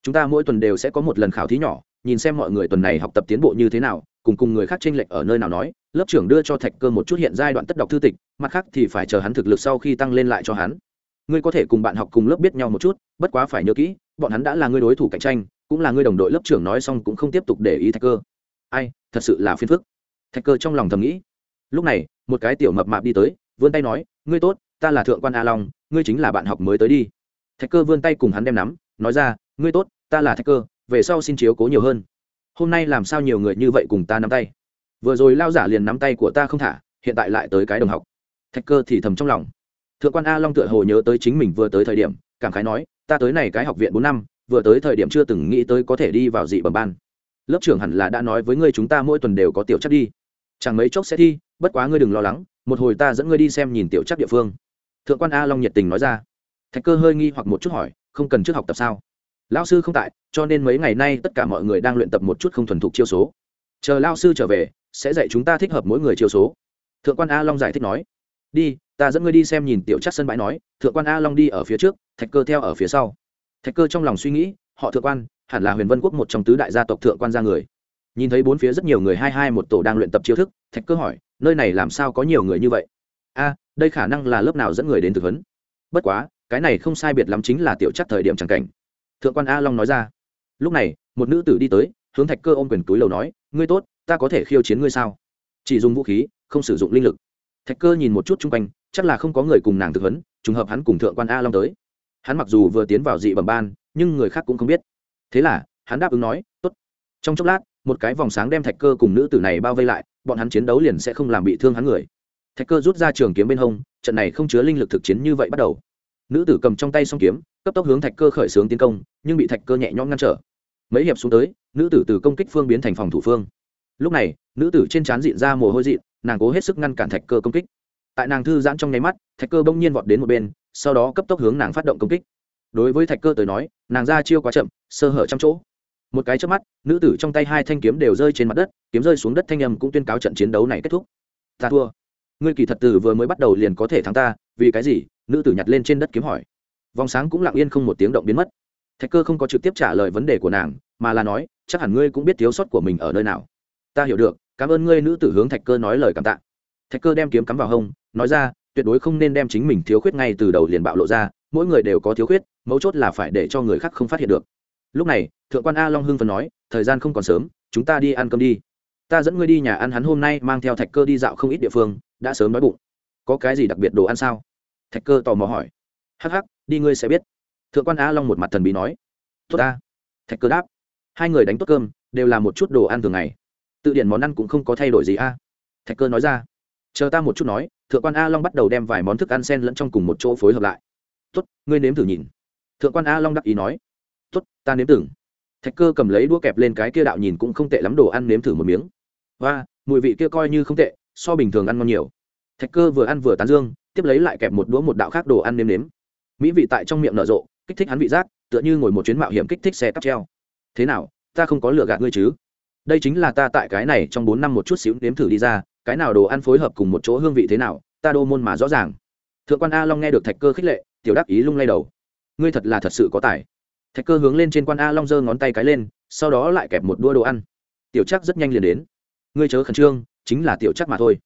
Chúng ta mỗi tuần đều sẽ có một lần khảo thí nhỏ nhìn xem mọi người tuần này học tập tiến bộ như thế nào, cùng cùng người khác tranh lệch ở nơi nào nói, lớp trưởng đưa cho thạch cơ một chút hiện giai đoạn tất đọc thư tịch, mặt khác thì phải chờ hắn thực lực sau khi tăng lên lại cho hắn. Ngươi có thể cùng bạn học cùng lớp biết nhau một chút, bất quá phải nhớ kỹ, bọn hắn đã là ngươi đối thủ cạnh tranh, cũng là ngươi đồng đội lớp trưởng nói xong cũng không tiếp tục để ý thạch cơ. Ai, thật sự là phiền phức. Thạch cơ trong lòng thầm nghĩ. Lúc này, một cái tiểu mập mạp đi tới, vươn tay nói, ngươi tốt, ta là thượng quan a long, ngươi chính là bạn học mới tới đi. Thạch cơ vươn tay cùng hắn đem nắm, nói ra, ngươi tốt, ta là thạch cơ về sau xin chiếu cố nhiều hơn. Hôm nay làm sao nhiều người như vậy cùng ta nắm tay? Vừa rồi lao giả liền nắm tay của ta không thả, hiện tại lại tới cái đồng học. Thạch cơ thì thầm trong lòng. Thượng quan a long tựa hồ nhớ tới chính mình vừa tới thời điểm, cảm khái nói, ta tới này cái học viện bốn năm, vừa tới thời điểm chưa từng nghĩ tới có thể đi vào dị bẩm ban. Lớp trưởng hẳn là đã nói với ngươi chúng ta mỗi tuần đều có tiểu chắc đi. Chẳng mấy chốc sẽ thi, bất quá ngươi đừng lo lắng, một hồi ta dẫn ngươi đi xem nhìn tiểu chắc địa phương. Thượng quan a long nhiệt tình nói ra. Thạch cơ hơi nghi hoặc một chút hỏi, không cần trước học tập sao? Lao sư không tại, cho nên mấy ngày nay tất cả mọi người đang luyện tập một chút không thuần thục chiêu số. Chờ lao sư trở về, sẽ dạy chúng ta thích hợp mỗi người chiêu số. Thượng quan a long giải thích nói. Đi, ta dẫn ngươi đi xem nhìn tiểu chắc sân bãi nói, thượng quan a long đi ở phía trước, thạch cơ theo ở phía sau. Thạch cơ trong lòng suy nghĩ, họ thượng quan, hẳn là huyền vân quốc một trong tứ đại gia tộc thượng quan gia người. Nhìn thấy bốn phía rất nhiều người hai hai một tổ đang luyện tập chiêu thức, thạch cơ hỏi, nơi này làm sao có nhiều người như vậy? A, đây khả năng là lớp nào dẫn người đến thực huấn bất quá, cái này không sai biệt lắm chính là tiểu chắc thời điểm chẳng cảnh thượng quan a long nói ra. Lúc này, một nữ tử đi tới, hướng thạch cơ ôm quyền túi lầu nói, ngươi tốt, ta có thể khiêu chiến ngươi sao? Chỉ dùng vũ khí, không sử dụng linh lực. Thạch cơ nhìn một chút chung quanh, chắc là không có người cùng nàng thực huấn trùng hợp hắn cùng thượng quan a long tới. Hắn mặc dù vừa tiến vào dị bẩm ban, nhưng người khác cũng không biết. Thế là, hắn đáp ứng nói, tốt. Trong chốc lát, một cái vòng sáng đem thạch cơ cùng nữ tử này bao vây lại, bọn hắn chiến đấu liền sẽ không làm bị thương hắn người. Thạch cơ rút ra trường kiếm bên hông, trận này không chứa linh lực thực chiến như vậy bắt đầu nữ tử cầm trong tay s o n g kiếm, cấp tốc hướng thạch cơ khởi xướng tiến công, nhưng bị thạch cơ nhẹ nhõm ngăn trở. Mấy hiệp xuống tới, nữ tử từ công kích phương biến thành phòng thủ phương. Lúc này, nữ tử trên trán dịn ra mồ hôi dịn, nàng cố hết sức ngăn cản thạch cơ công kích. Tại nàng thư giãn trong nháy mắt, thạch cơ bỗng nhiên vọt đến một bên, sau đó cấp tốc hướng nàng phát động công kích. Đối với thạch cơ tới nói, nàng ra chiêu quá chậm, sơ hở trong chỗ. Một cái trước mắt, nữ tử trong tay hai thanh kiếm đều rơi trên mặt đất, kiếm rơi xuống đất thanh âm cũng tuyên cáo trận chiến đấu này kết thúc. Ta thua. Ngươi kỳ thật tử vừa mới bắt đầu liền có thể thắng ta, vì cái gì? Nữ tử nhặt lên trên đất kiếm hỏi. Vòng sáng cũng lặng yên không một tiếng động biến mất. Thạch cơ không có trực tiếp trả lời vấn đề của nàng, mà là nói, chắc hẳn ngươi cũng biết thiếu sót của mình ở nơi nào. Ta hiểu được, cảm ơn ngươi nữ tử hướng thạch cơ nói lời cảm tạ. Thạch cơ đem kiếm cắm vào hông, nói ra, tuyệt đối không nên đem chính mình thiếu khuyết ngay từ đầu liền bạo lộ ra, mỗi người đều có thiếu khuyết, mấu chốt là phải để cho người khác không phát hiện được. Lúc này, thượng quan a long hưng phần nói, thời gian không còn sớm, chúng ta đi ăn cơm đi. Ta dẫn ngươi đi nhà ăn hắn hôm nay mang theo thạch cơ đi dạo không ít địa phương, đã sớm đói bụng. Có cái gì đặc biệt đồ ăn sao? Thạch cơ tò mò hỏi. Hắc hắc, đi ngươi sẽ biết. Thượng quan a long một mặt thần bí nói. Tốt ta. Thạch cơ đáp. Hai người đánh tốt cơm, đều là một chút đồ ăn thường ngày. Tự điển món ăn cũng không có thay đổi gì a. Thạch cơ nói ra. Chờ ta một chút nói. Thượng quan a long bắt đầu đem vài món thức ăn sen lẫn trong cùng một chỗ phối hợp lại. Tốt, ngươi nếm thử nhìn. Thượng quan a long đắc ý nói. Tốt, ta nếm tưởng thạch cơ cầm lấy đũa kẹp lên cái kia đạo nhìn cũng không tệ lắm đồ ăn nếm thử một miếng. Và mùi vị kia coi như không tệ, so bình thường ăn ngon nhiều. Thạch cơ vừa ăn vừa tán dương tiếp lấy lại kẹp một đũa một đạo khác đồ ăn nêm nếm. Mỹ vị tại trong miệng nở rộ, kích thích hắn vị giác, tựa như ngồi một chuyến mạo hiểm kích thích xe cắp treo. Thế nào, ta không có lừa gạt ngươi chứ? Đây chính là ta tại cái này trong bốn năm một chút xíu nếm thử đi ra, cái nào đồ ăn phối hợp cùng một chỗ hương vị thế nào, ta đô môn mà rõ ràng. Thượng quan a long nghe được thạch cơ khích lệ, tiểu đắc ý lung lay đầu. Ngươi thật là thật sự có tài. Thạch cơ hướng lên trên quan a long giơ ngón tay cái lên, sau đó lại kẹp một đua đồ ăn. Tiểu chắc rất nhanh liền đến. Ngươi chớ khẩn trương, chính là tiểu chắc mà thôi.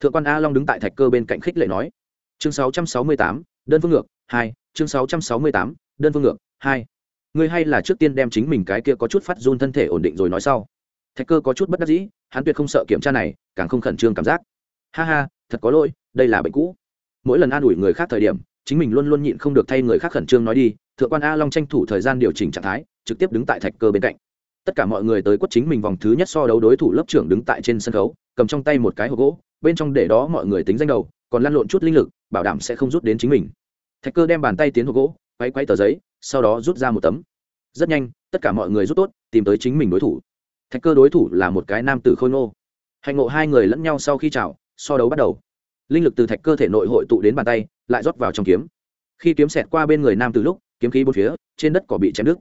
Thượng quan a long đứng tại thạch cơ bên cạnh khích lệ nói chương 668, đơn phương ngược hai chương 668, đơn phương ngược hai. Ngươi hay là trước tiên đem chính mình cái kia có chút phát run thân thể ổn định rồi nói sau. Thạch cơ có chút bất đắc dĩ hắn tuyệt không sợ kiểm tra này càng không khẩn trương cảm giác. Ha ha thật có lỗi đây là bệnh cũ. Mỗi lần an ủi người khác thời điểm chính mình luôn luôn nhịn không được thay người khác khẩn trương nói đi thượng quan a long tranh thủ thời gian điều chỉnh trạng thái trực tiếp đứng tại thạch cơ bên cạnh tất cả mọi người tới quất chính mình vòng thứ nhất so đấu đối thủ lớp trưởng đứng tại trên sân khấu, cầm trong tay một cái hộp gỗ, bên trong để đó mọi người tính danh đầu, còn lăn lộn chút linh lực, bảo đảm sẽ không rút đến chính mình. Thạch cơ đem bàn tay tiến hộp gỗ, quay quay tờ giấy, sau đó rút ra một tấm. Rất nhanh, tất cả mọi người rút tốt, tìm tới chính mình đối thủ. Thạch cơ đối thủ là một cái nam tử khôi ngô. Hành ngộ hai người lẫn nhau sau khi chào, so đấu bắt đầu. Linh lực từ thạch cơ thể nội hội tụ đến bàn tay, lại rót vào trong kiếm. Khi kiếm xẹt qua bên người nam tử lúc, kiếm khí bốn phía, trên đất cỏ bị chém đứt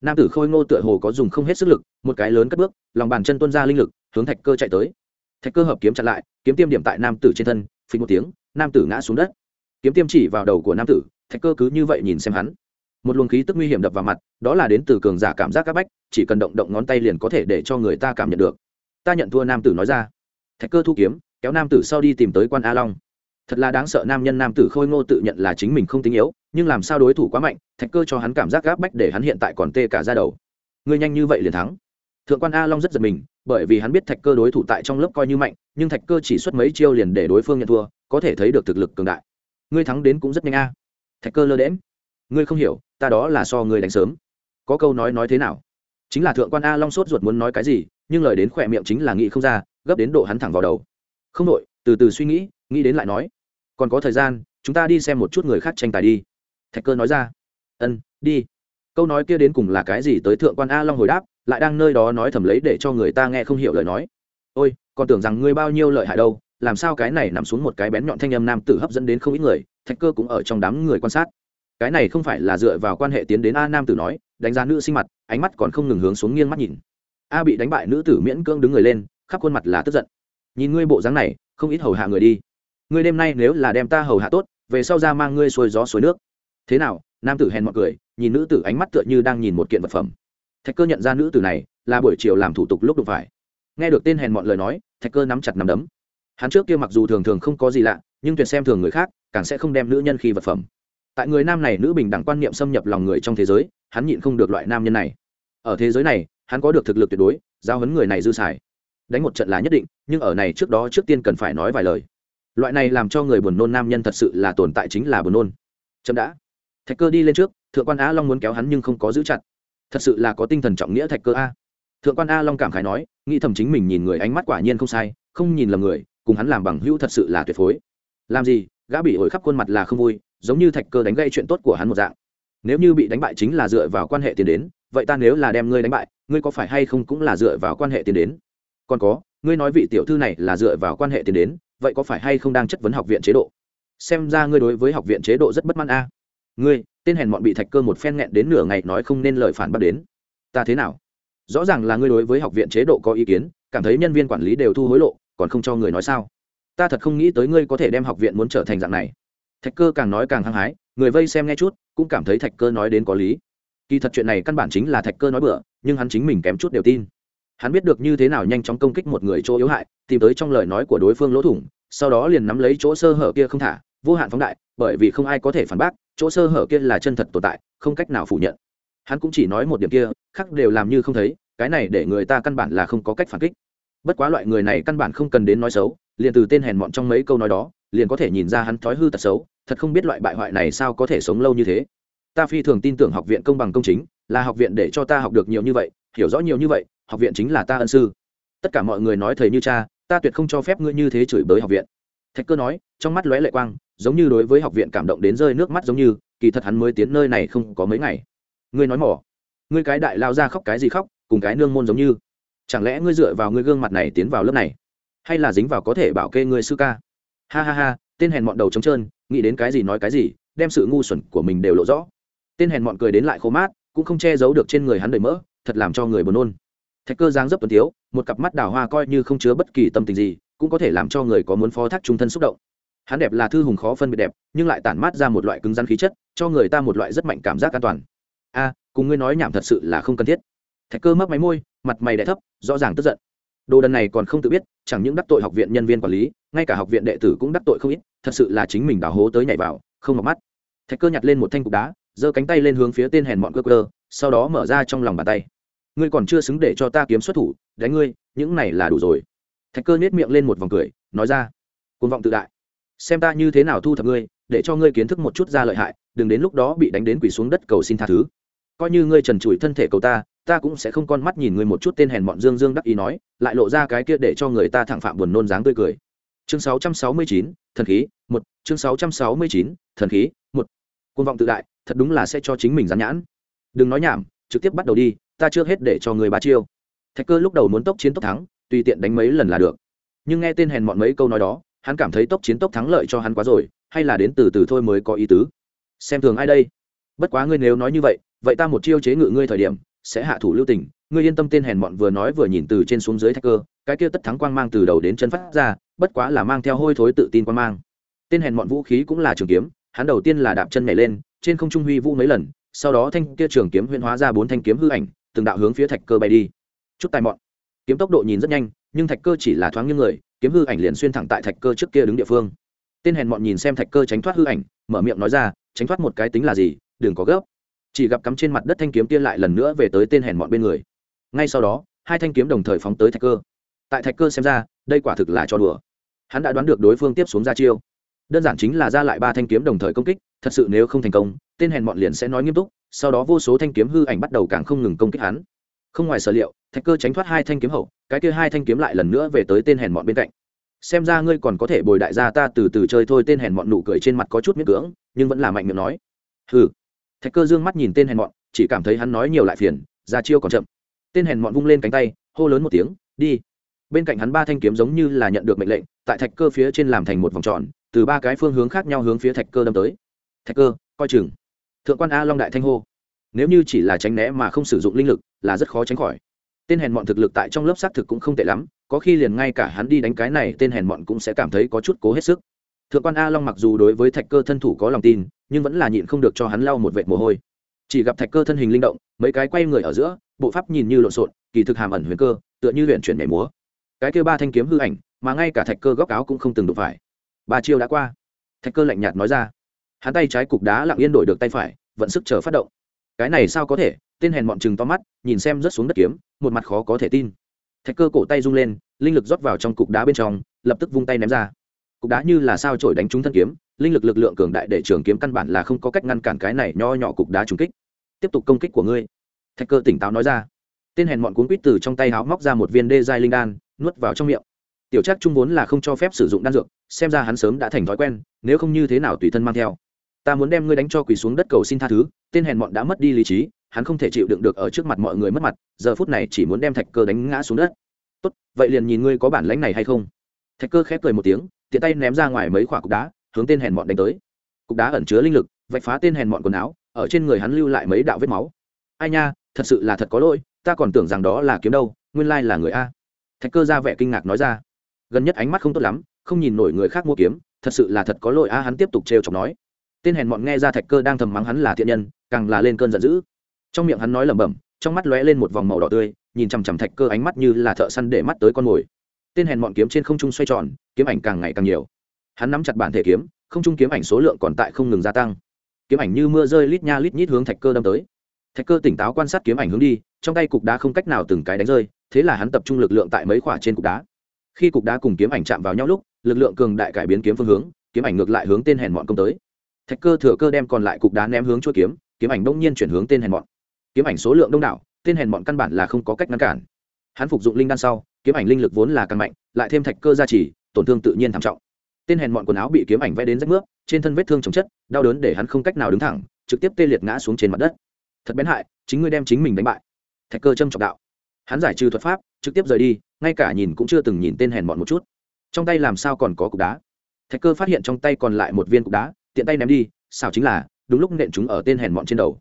nam tử khôi ngô tựa hồ có dùng không hết sức lực, một cái lớn cất bước, lòng bàn chân tuân ra linh lực, hướng thạch cơ chạy tới. Thạch cơ hợp kiếm chặn lại, kiếm tiêm điểm tại nam tử trên thân, phình một tiếng, nam tử ngã xuống đất. Kiếm tiêm chỉ vào đầu của nam tử, thạch cơ cứ như vậy nhìn xem hắn. Một luồng khí tức nguy hiểm đập vào mặt, đó là đến từ cường giả cảm giác c áp bách, chỉ cần động động ngón tay liền có thể để cho người ta cảm nhận được. Ta nhận thua nam tử nói ra. Thạch cơ thu kiếm, kéo nam tử sau đi tìm tới quan a long. Thật là đáng sợ nam nhân nam tử khôi ngô tự nhận là chính mình không tính yếu nhưng làm sao đối thủ quá mạnh, thạch cơ cho hắn cảm giác gáp bách để hắn hiện tại còn tê cả ra đầu. Ngươi nhanh như vậy liền thắng. Thượng quan a long rất giật mình, bởi vì hắn biết thạch cơ đối thủ tại trong lớp coi như mạnh, nhưng thạch cơ chỉ xuất mấy chiêu liền để đối phương nhận thua, có thể thấy được thực lực cường đại. Ngươi thắng đến cũng rất nhanh a. Thạch cơ lơ đễm ngươi không hiểu, ta đó là so ngươi đánh sớm. Có câu nói nói thế nào? Chính là thượng quan a long sốt ruột muốn nói cái gì, nhưng lời đến khỏe miệng chính là nghĩ không ra, gấp đến độ hắn thẳng vào đầu. Không đội từ từ suy nghĩ nghĩ đến lại nói. Còn có thời gian, chúng ta đi xem một chút người khác tranh tài đi thạch cơ nói ra. Ân, đi. Câu nói kia đến cùng là cái gì tới thượng quan a long hồi đáp, lại đang nơi đó nói thầm lấy để cho người ta nghe không hiểu lời nói. Ôi, còn tưởng rằng ngươi bao nhiêu lợi hại đâu, làm sao cái này nằm xuống một cái bén nhọn thanh âm nam tử hấp dẫn đến không ít người, thạch cơ cũng ở trong đám người quan sát. Cái này không phải là dựa vào quan hệ tiến đến a nam tử nói, đánh giá nữ sinh mặt, ánh mắt còn không ngừng hướng xuống nghiêng mắt nhìn. A bị đánh bại nữ tử miễn cưỡng đứng người lên, khắp khuôn mặt là tức giận. Nhìn ngươi bộ dáng này, không ít hầu hạ người đi. Ngươi đêm nay nếu là đem ta hầu hạ tốt, về sau ra mang ngươi xuôi gió suối nước thế nào? Nam tử hèn mọi cười, nhìn nữ tử ánh mắt tựa như đang nhìn một kiện vật phẩm. Thạch cơ nhận ra nữ tử này là buổi chiều làm thủ tục lúc đụng phải. Nghe được tên hèn mọn lời nói, thạch cơ nắm chặt nắm đấm. Hắn trước kia mặc dù thường thường không có gì lạ, nhưng tuyệt xem thường người khác, càng sẽ không đem nữ nhân khi vật phẩm. Tại người nam này nữ bình đẳng quan niệm xâm nhập lòng người trong thế giới, hắn nhịn không được loại nam nhân này. Ở thế giới này, hắn có được thực lực tuyệt đối, giao hấn người này dư xài. Đánh một trận là nhất định, nhưng ở này trước đó trước tiên cần phải nói vài lời. Loại này làm cho người buồn nôn nam nhân thật sự là tồn tại chính là buồn nôn. Chậm đã thạch cơ đi lên trước, thượng quan a long muốn kéo hắn nhưng không có giữ chặt. Thật sự là có tinh thần trọng nghĩa thạch cơ a. Thượng quan a long cảm khái nói, nghĩ thầm chính mình nhìn người ánh mắt quả nhiên không sai, không nhìn lầm người, cùng hắn làm bằng hữu thật sự là tuyệt phối. Làm gì, gã bị ổi khắp khuôn mặt là không vui, giống như thạch cơ đánh gây chuyện tốt của hắn một dạng. Nếu như bị đánh bại chính là dựa vào quan hệ tiền đến, vậy ta nếu là đem ngươi đánh bại, ngươi có phải hay không cũng là dựa vào quan hệ tiền đến? Còn có, ngươi nói vị tiểu thư này là dựa vào quan hệ tiền đến, vậy có phải hay không đang chất vấn học viện chế độ? Xem ra ngươi đối với học viện chế độ rất bất mãn a ngươi, tên hèn mọn bị thạch cơ một phen nghẹn đến nửa ngày nói không nên lời phản bác đến. Ta thế nào? Rõ ràng là ngươi đối với học viện chế độ có ý kiến, cảm thấy nhân viên quản lý đều thu hối lộ, còn không cho người nói sao? Ta thật không nghĩ tới ngươi có thể đem học viện muốn trở thành dạng này. Thạch cơ càng nói càng hăng hái, người vây xem nghe chút, cũng cảm thấy thạch cơ nói đến có lý. Kỳ thật chuyện này căn bản chính là thạch cơ nói bừa, nhưng hắn chính mình kém chút đều tin. Hắn biết được như thế nào nhanh chóng công kích một người chỗ yếu hại, tìm tới trong lời nói của đối phương lỗ thủng, sau đó liền nắm lấy chỗ sơ hở kia không thả, vô hạn phóng đại, bởi vì không ai có thể phản bác chỗ sơ hở kia là chân thật tồn tại, không cách nào phủ nhận. Hắn cũng chỉ nói một điểm kia, khác đều làm như không thấy, cái này để người ta căn bản là không có cách phản kích. Bất quá loại người này căn bản không cần đến nói xấu, liền từ tên hèn mọn trong mấy câu nói đó, liền có thể nhìn ra hắn thói hư tật xấu, thật không biết loại bại hoại này sao có thể sống lâu như thế. Ta phi thường tin tưởng học viện công bằng công chính, là học viện để cho ta học được nhiều như vậy, hiểu rõ nhiều như vậy, học viện chính là ta ân sư. Tất cả mọi người nói thầy như cha, ta tuyệt không cho phép ngươi như thế chửi bới học viện. Thạch cơ nói, trong mắt lóe lệ quang giống như đối với học viện cảm động đến rơi nước mắt giống như, kỳ thật hắn mới tiến nơi này không có mấy ngày. Ngươi nói mỏ. Ngươi cái đại lao ra khóc cái gì khóc, cùng cái nương môn giống như. Chẳng lẽ ngươi dựa vào ngươi gương mặt này tiến vào lớp này? Hay là dính vào có thể bảo kê ngươi sư ca? Ha ha ha, tên hèn mọn đầu trống trơn, nghĩ đến cái gì nói cái gì, đem sự ngu xuẩn của mình đều lộ rõ. Tên hèn mọn cười đến lại khô mát, cũng không che giấu được trên người hắn đầy mỡ, thật làm cho người buồn nôn. Thạch cơ giáng dấp tuấn tiếu, một cặp mắt đào hoa coi như không chứa bất kỳ tâm tình gì, cũng có thể làm cho người có muốn phó thác trung thân xúc động hắn đẹp là thư hùng khó phân biệt đẹp, nhưng lại tản mát ra một loại cứng rắn khí chất, cho người ta một loại rất mạnh cảm giác an toàn. A, cùng ngươi nói nhảm thật sự là không cần thiết. Thạch cơ mấp máy môi, mặt mày đ thấp, rõ ràng tức giận. Đồ đần này còn không tự biết, chẳng những đắc tội học viện nhân viên quản lý, ngay cả học viện đệ tử cũng đắc tội không ít, thật sự là chính mình đào hố tới nhảy vào, không mặc mắt. Thạch cơ nhặt lên một thanh cục đá, giơ cánh tay lên hướng phía tên hèn mọn cơ cơ sau đó mở ra trong lòng bàn tay. Ngươi còn chưa xứng để cho ta kiếm xuất thủ, đánh ngươi, những này là đủ rồi. Thạch cơ nết miệng lên một vòng cười, nói ra côn vọng tự đại xem ta như thế nào thu thập ngươi để cho ngươi kiến thức một chút ra lợi hại đừng đến lúc đó bị đánh đến quỳ xuống đất cầu xin tha thứ. Coi như ngươi trần trụi thân thể cầu ta ta cũng sẽ không con mắt nhìn ngươi một chút tên hèn bọn dương dương đắc ý nói lại lộ ra cái kia để cho người ta thẳng phạm buồn nôn dáng tươi cười. Chương 669, thần khí một. Chương 669, thần khí một. Côn vọng tự đại thật đúng là sẽ cho chính mình dán nhãn. Đừng nói nhảm trực tiếp bắt đầu đi ta chưa hết để cho người ba chiêu. Thạch cơ lúc đầu muốn tốc chiến tốc thắng tùy tiện đánh mấy lần là được. Nhưng nghe tên hèn mọn mấy câu nói đó hắn cảm thấy tốc chiến tốc thắng lợi cho hắn quá rồi, hay là đến từ từ thôi mới có ý tứ? Xem thường ai đây? Bất quá ngươi nếu nói như vậy vậy ta một chiêu chế ngự ngươi thời điểm, sẽ hạ thủ lưu tình. Ngươi yên tâm tên hèn mọn vừa nói vừa nhìn từ trên xuống dưới thạch cơ cái kia tất thắng quang mang từ đầu đến chân phát ra, bất quá là mang theo hôi thối tự tin quang mang. Tên hèn mọn vũ khí cũng là trường kiếm, hắn đầu tiên là đạp chân nhảy lên, trên không trung huy vũ mấy lần, sau đó thanh kia trường kiếm huyễn hóa ra bốn thanh kiếm hư ảnh, từng đạo hướng phía thạch cơ bay đi. Chút tài mọn. Kiếm tốc độ nhìn rất nhanh nhưng thạch cơ chỉ là thoáng như người, kiếm hư ảnh liền xuyên thẳng tại thạch cơ trước kia đứng địa phương. Tên hèn mọn nhìn xem thạch cơ tránh thoát hư ảnh, mở miệng nói ra, tránh thoát một cái tính là gì? Đừng có gấp. Chỉ gặp cắm trên mặt đất thanh kiếm tiên lại lần nữa về tới tên hèn mọn bên người. Ngay sau đó, hai thanh kiếm đồng thời phóng tới thạch cơ. Tại thạch cơ xem ra, đây quả thực là cho đùa. Hắn đã đoán được đối phương tiếp xuống ra chiêu. Đơn giản chính là ra lại ba thanh kiếm đồng thời công kích, thật sự nếu không thành công, tên hèn mọn liền sẽ nói nghiêm túc, sau đó vô số thanh kiếm hư ảnh bắt đầu càng không ngừng công kích hắn. Không ngoài sở liệu thạch cơ tránh thoát hai thanh kiếm hậu, cái kia hai thanh kiếm lại lần nữa về tới tên hèn mọn bên cạnh. Xem ra ngươi còn có thể bồi đại gia ta từ từ chơi thôi, tên hèn mọn nụ cười trên mặt có chút miễn cưỡng, nhưng vẫn là mạnh miệng nói. Hừ. Thạch cơ dương mắt nhìn tên hèn mọn, chỉ cảm thấy hắn nói nhiều lại phiền, ra chiêu còn chậm. Tên hèn mọn vung lên cánh tay, hô lớn một tiếng, đi. Bên cạnh hắn ba thanh kiếm giống như là nhận được mệnh lệnh, tại thạch cơ phía trên làm thành một vòng tròn, từ ba cái phương hướng khác nhau hướng phía thạch cơ đâm tới. Thạch cơ, coi chừng. Thượng quan a long đại thanh hô. Nếu như chỉ là tránh né mà không sử dụng linh lực, là rất khó tránh khỏi tên hèn mọn thực lực tại trong lớp xác thực cũng không tệ lắm, có khi liền ngay cả hắn đi đánh cái này, tên hèn mọn cũng sẽ cảm thấy có chút cố hết sức. Thượng quan a long mặc dù đối với thạch cơ thân thủ có lòng tin, nhưng vẫn là nhịn không được cho hắn lau một vệt mồ hôi. Chỉ gặp thạch cơ thân hình linh động, mấy cái quay người ở giữa, bộ pháp nhìn như lộn xộn, kỳ thực hàm ẩn huyền cơ, tựa như huyện chuyển nhảy múa. Cái kia ba thanh kiếm hư ảnh, mà ngay cả thạch cơ góc áo cũng không từng đụng phải. Ba chiêu đã qua. Thạch cơ lạnh nhạt nói ra. Hắn tay trái cục đá lặng yên đổi được tay phải, vận sức chờ phát động. Cái này sao có thể? Tên hèn mọn chừng to mắt, nhìn xem rớt xuống đất kiếm, một mặt khó có thể tin. Thạch cơ cổ tay rung lên, linh lực rót vào trong cục đá bên trong, lập tức vung tay ném ra. Cục đá như là sao trổi đánh trúng thân kiếm, linh lực lực lượng cường đại để trường kiếm căn bản là không có cách ngăn cản cái này nho nhỏ cục đá trúng kích. Tiếp tục công kích của ngươi. Thạch cơ tỉnh táo nói ra. Tên hèn mọn cuốn quýt từ trong tay háo móc ra một viên đê giai linh đan, nuốt vào trong miệng. Tiểu Trác trung vốn là không cho phép sử dụng đan dược, xem ra hắn sớm đã thành thói quen, nếu không như thế nào tùy thân mang theo. Ta muốn đem ngươi đánh cho quỳ xuống đất cầu xin tha thứ, tên hèn mọn đã mất đi lý trí hắn không thể chịu đựng được ở trước mặt mọi người mất mặt, giờ phút này chỉ muốn đem thạch cơ đánh ngã xuống đất. Tốt, vậy liền nhìn ngươi có bản lãnh này hay không. Thạch cơ khép cười một tiếng, tiện tay ném ra ngoài mấy quả cục đá, hướng tên hèn mọn đánh tới. Cục đá ẩn chứa linh lực, vạch phá tên hèn mọn quần áo, ở trên người hắn lưu lại mấy đạo vết máu. Ai nha, thật sự là thật có lỗi, ta còn tưởng rằng đó là kiếm đâu, nguyên lai là người a. Thạch cơ ra vẻ kinh ngạc nói ra. Gần nhất ánh mắt không tốt lắm, không nhìn nổi người khác mua kiếm, thật sự là thật có lỗi a, hắn tiếp tục trêu chọc nói. Tên hèn mọn nghe ra thạch cơ đang thầm mắng hắn là thiện nhân, càng là lên cơn giận dữ trong miệng hắn nói lẩm bẩm, trong mắt lóe lên một vòng màu đỏ tươi, nhìn chằm chằm thạch cơ ánh mắt như là thợ săn để mắt tới con mồi. Tên hèn mọn kiếm trên không trung xoay tròn, kiếm ảnh càng ngày càng nhiều. Hắn nắm chặt bản thể kiếm, không trung kiếm ảnh số lượng còn tại không ngừng gia tăng. Kiếm ảnh như mưa rơi lít nha lít nhít hướng thạch cơ đâm tới. Thạch cơ tỉnh táo quan sát kiếm ảnh hướng đi, trong tay cục đá không cách nào từng cái đánh rơi, thế là hắn tập trung lực lượng tại mấy khỏa trên cục đá. Khi cục đá cùng kiếm ảnh chạm vào nhau lúc, lực lượng cường đại cải biến kiếm phương hướng, kiếm ảnh ngược lại hướng tên hèn mọn công tới. Thạch cơ thừa cơ đem còn lại cục đá ném hướng chỗ kiếm kiếm ảnh đông nhiên chuyển hướng tên hèn mọn kiếm ảnh số lượng đông đảo, tên hèn mọn căn bản là không có cách ngăn cản. Hắn phục dụng linh đan sau, kiếm ảnh linh lực vốn là càng mạnh, lại thêm thạch cơ gia trì, tổn thương tự nhiên thảm trọng. Tên hèn mọn quần áo bị kiếm ảnh vẽ đến rách nước trên thân vết thương chồng chất, đau đớn để hắn không cách nào đứng thẳng, trực tiếp tê liệt ngã xuống trên mặt đất. Thật bén hại, chính ngươi đem chính mình đánh bại. Thạch cơ trâm trọng đạo. Hắn giải trừ thuật pháp, trực tiếp rời đi, ngay cả nhìn cũng chưa từng nhìn tên hèn mọn một chút. Trong tay làm sao còn có cục đá? Thạch cơ phát hiện trong tay còn lại một viên cục đá, tiện tay ném đi, xảo chính là, đúng lúc nện chúng ở tên hèn mọn trên đầu.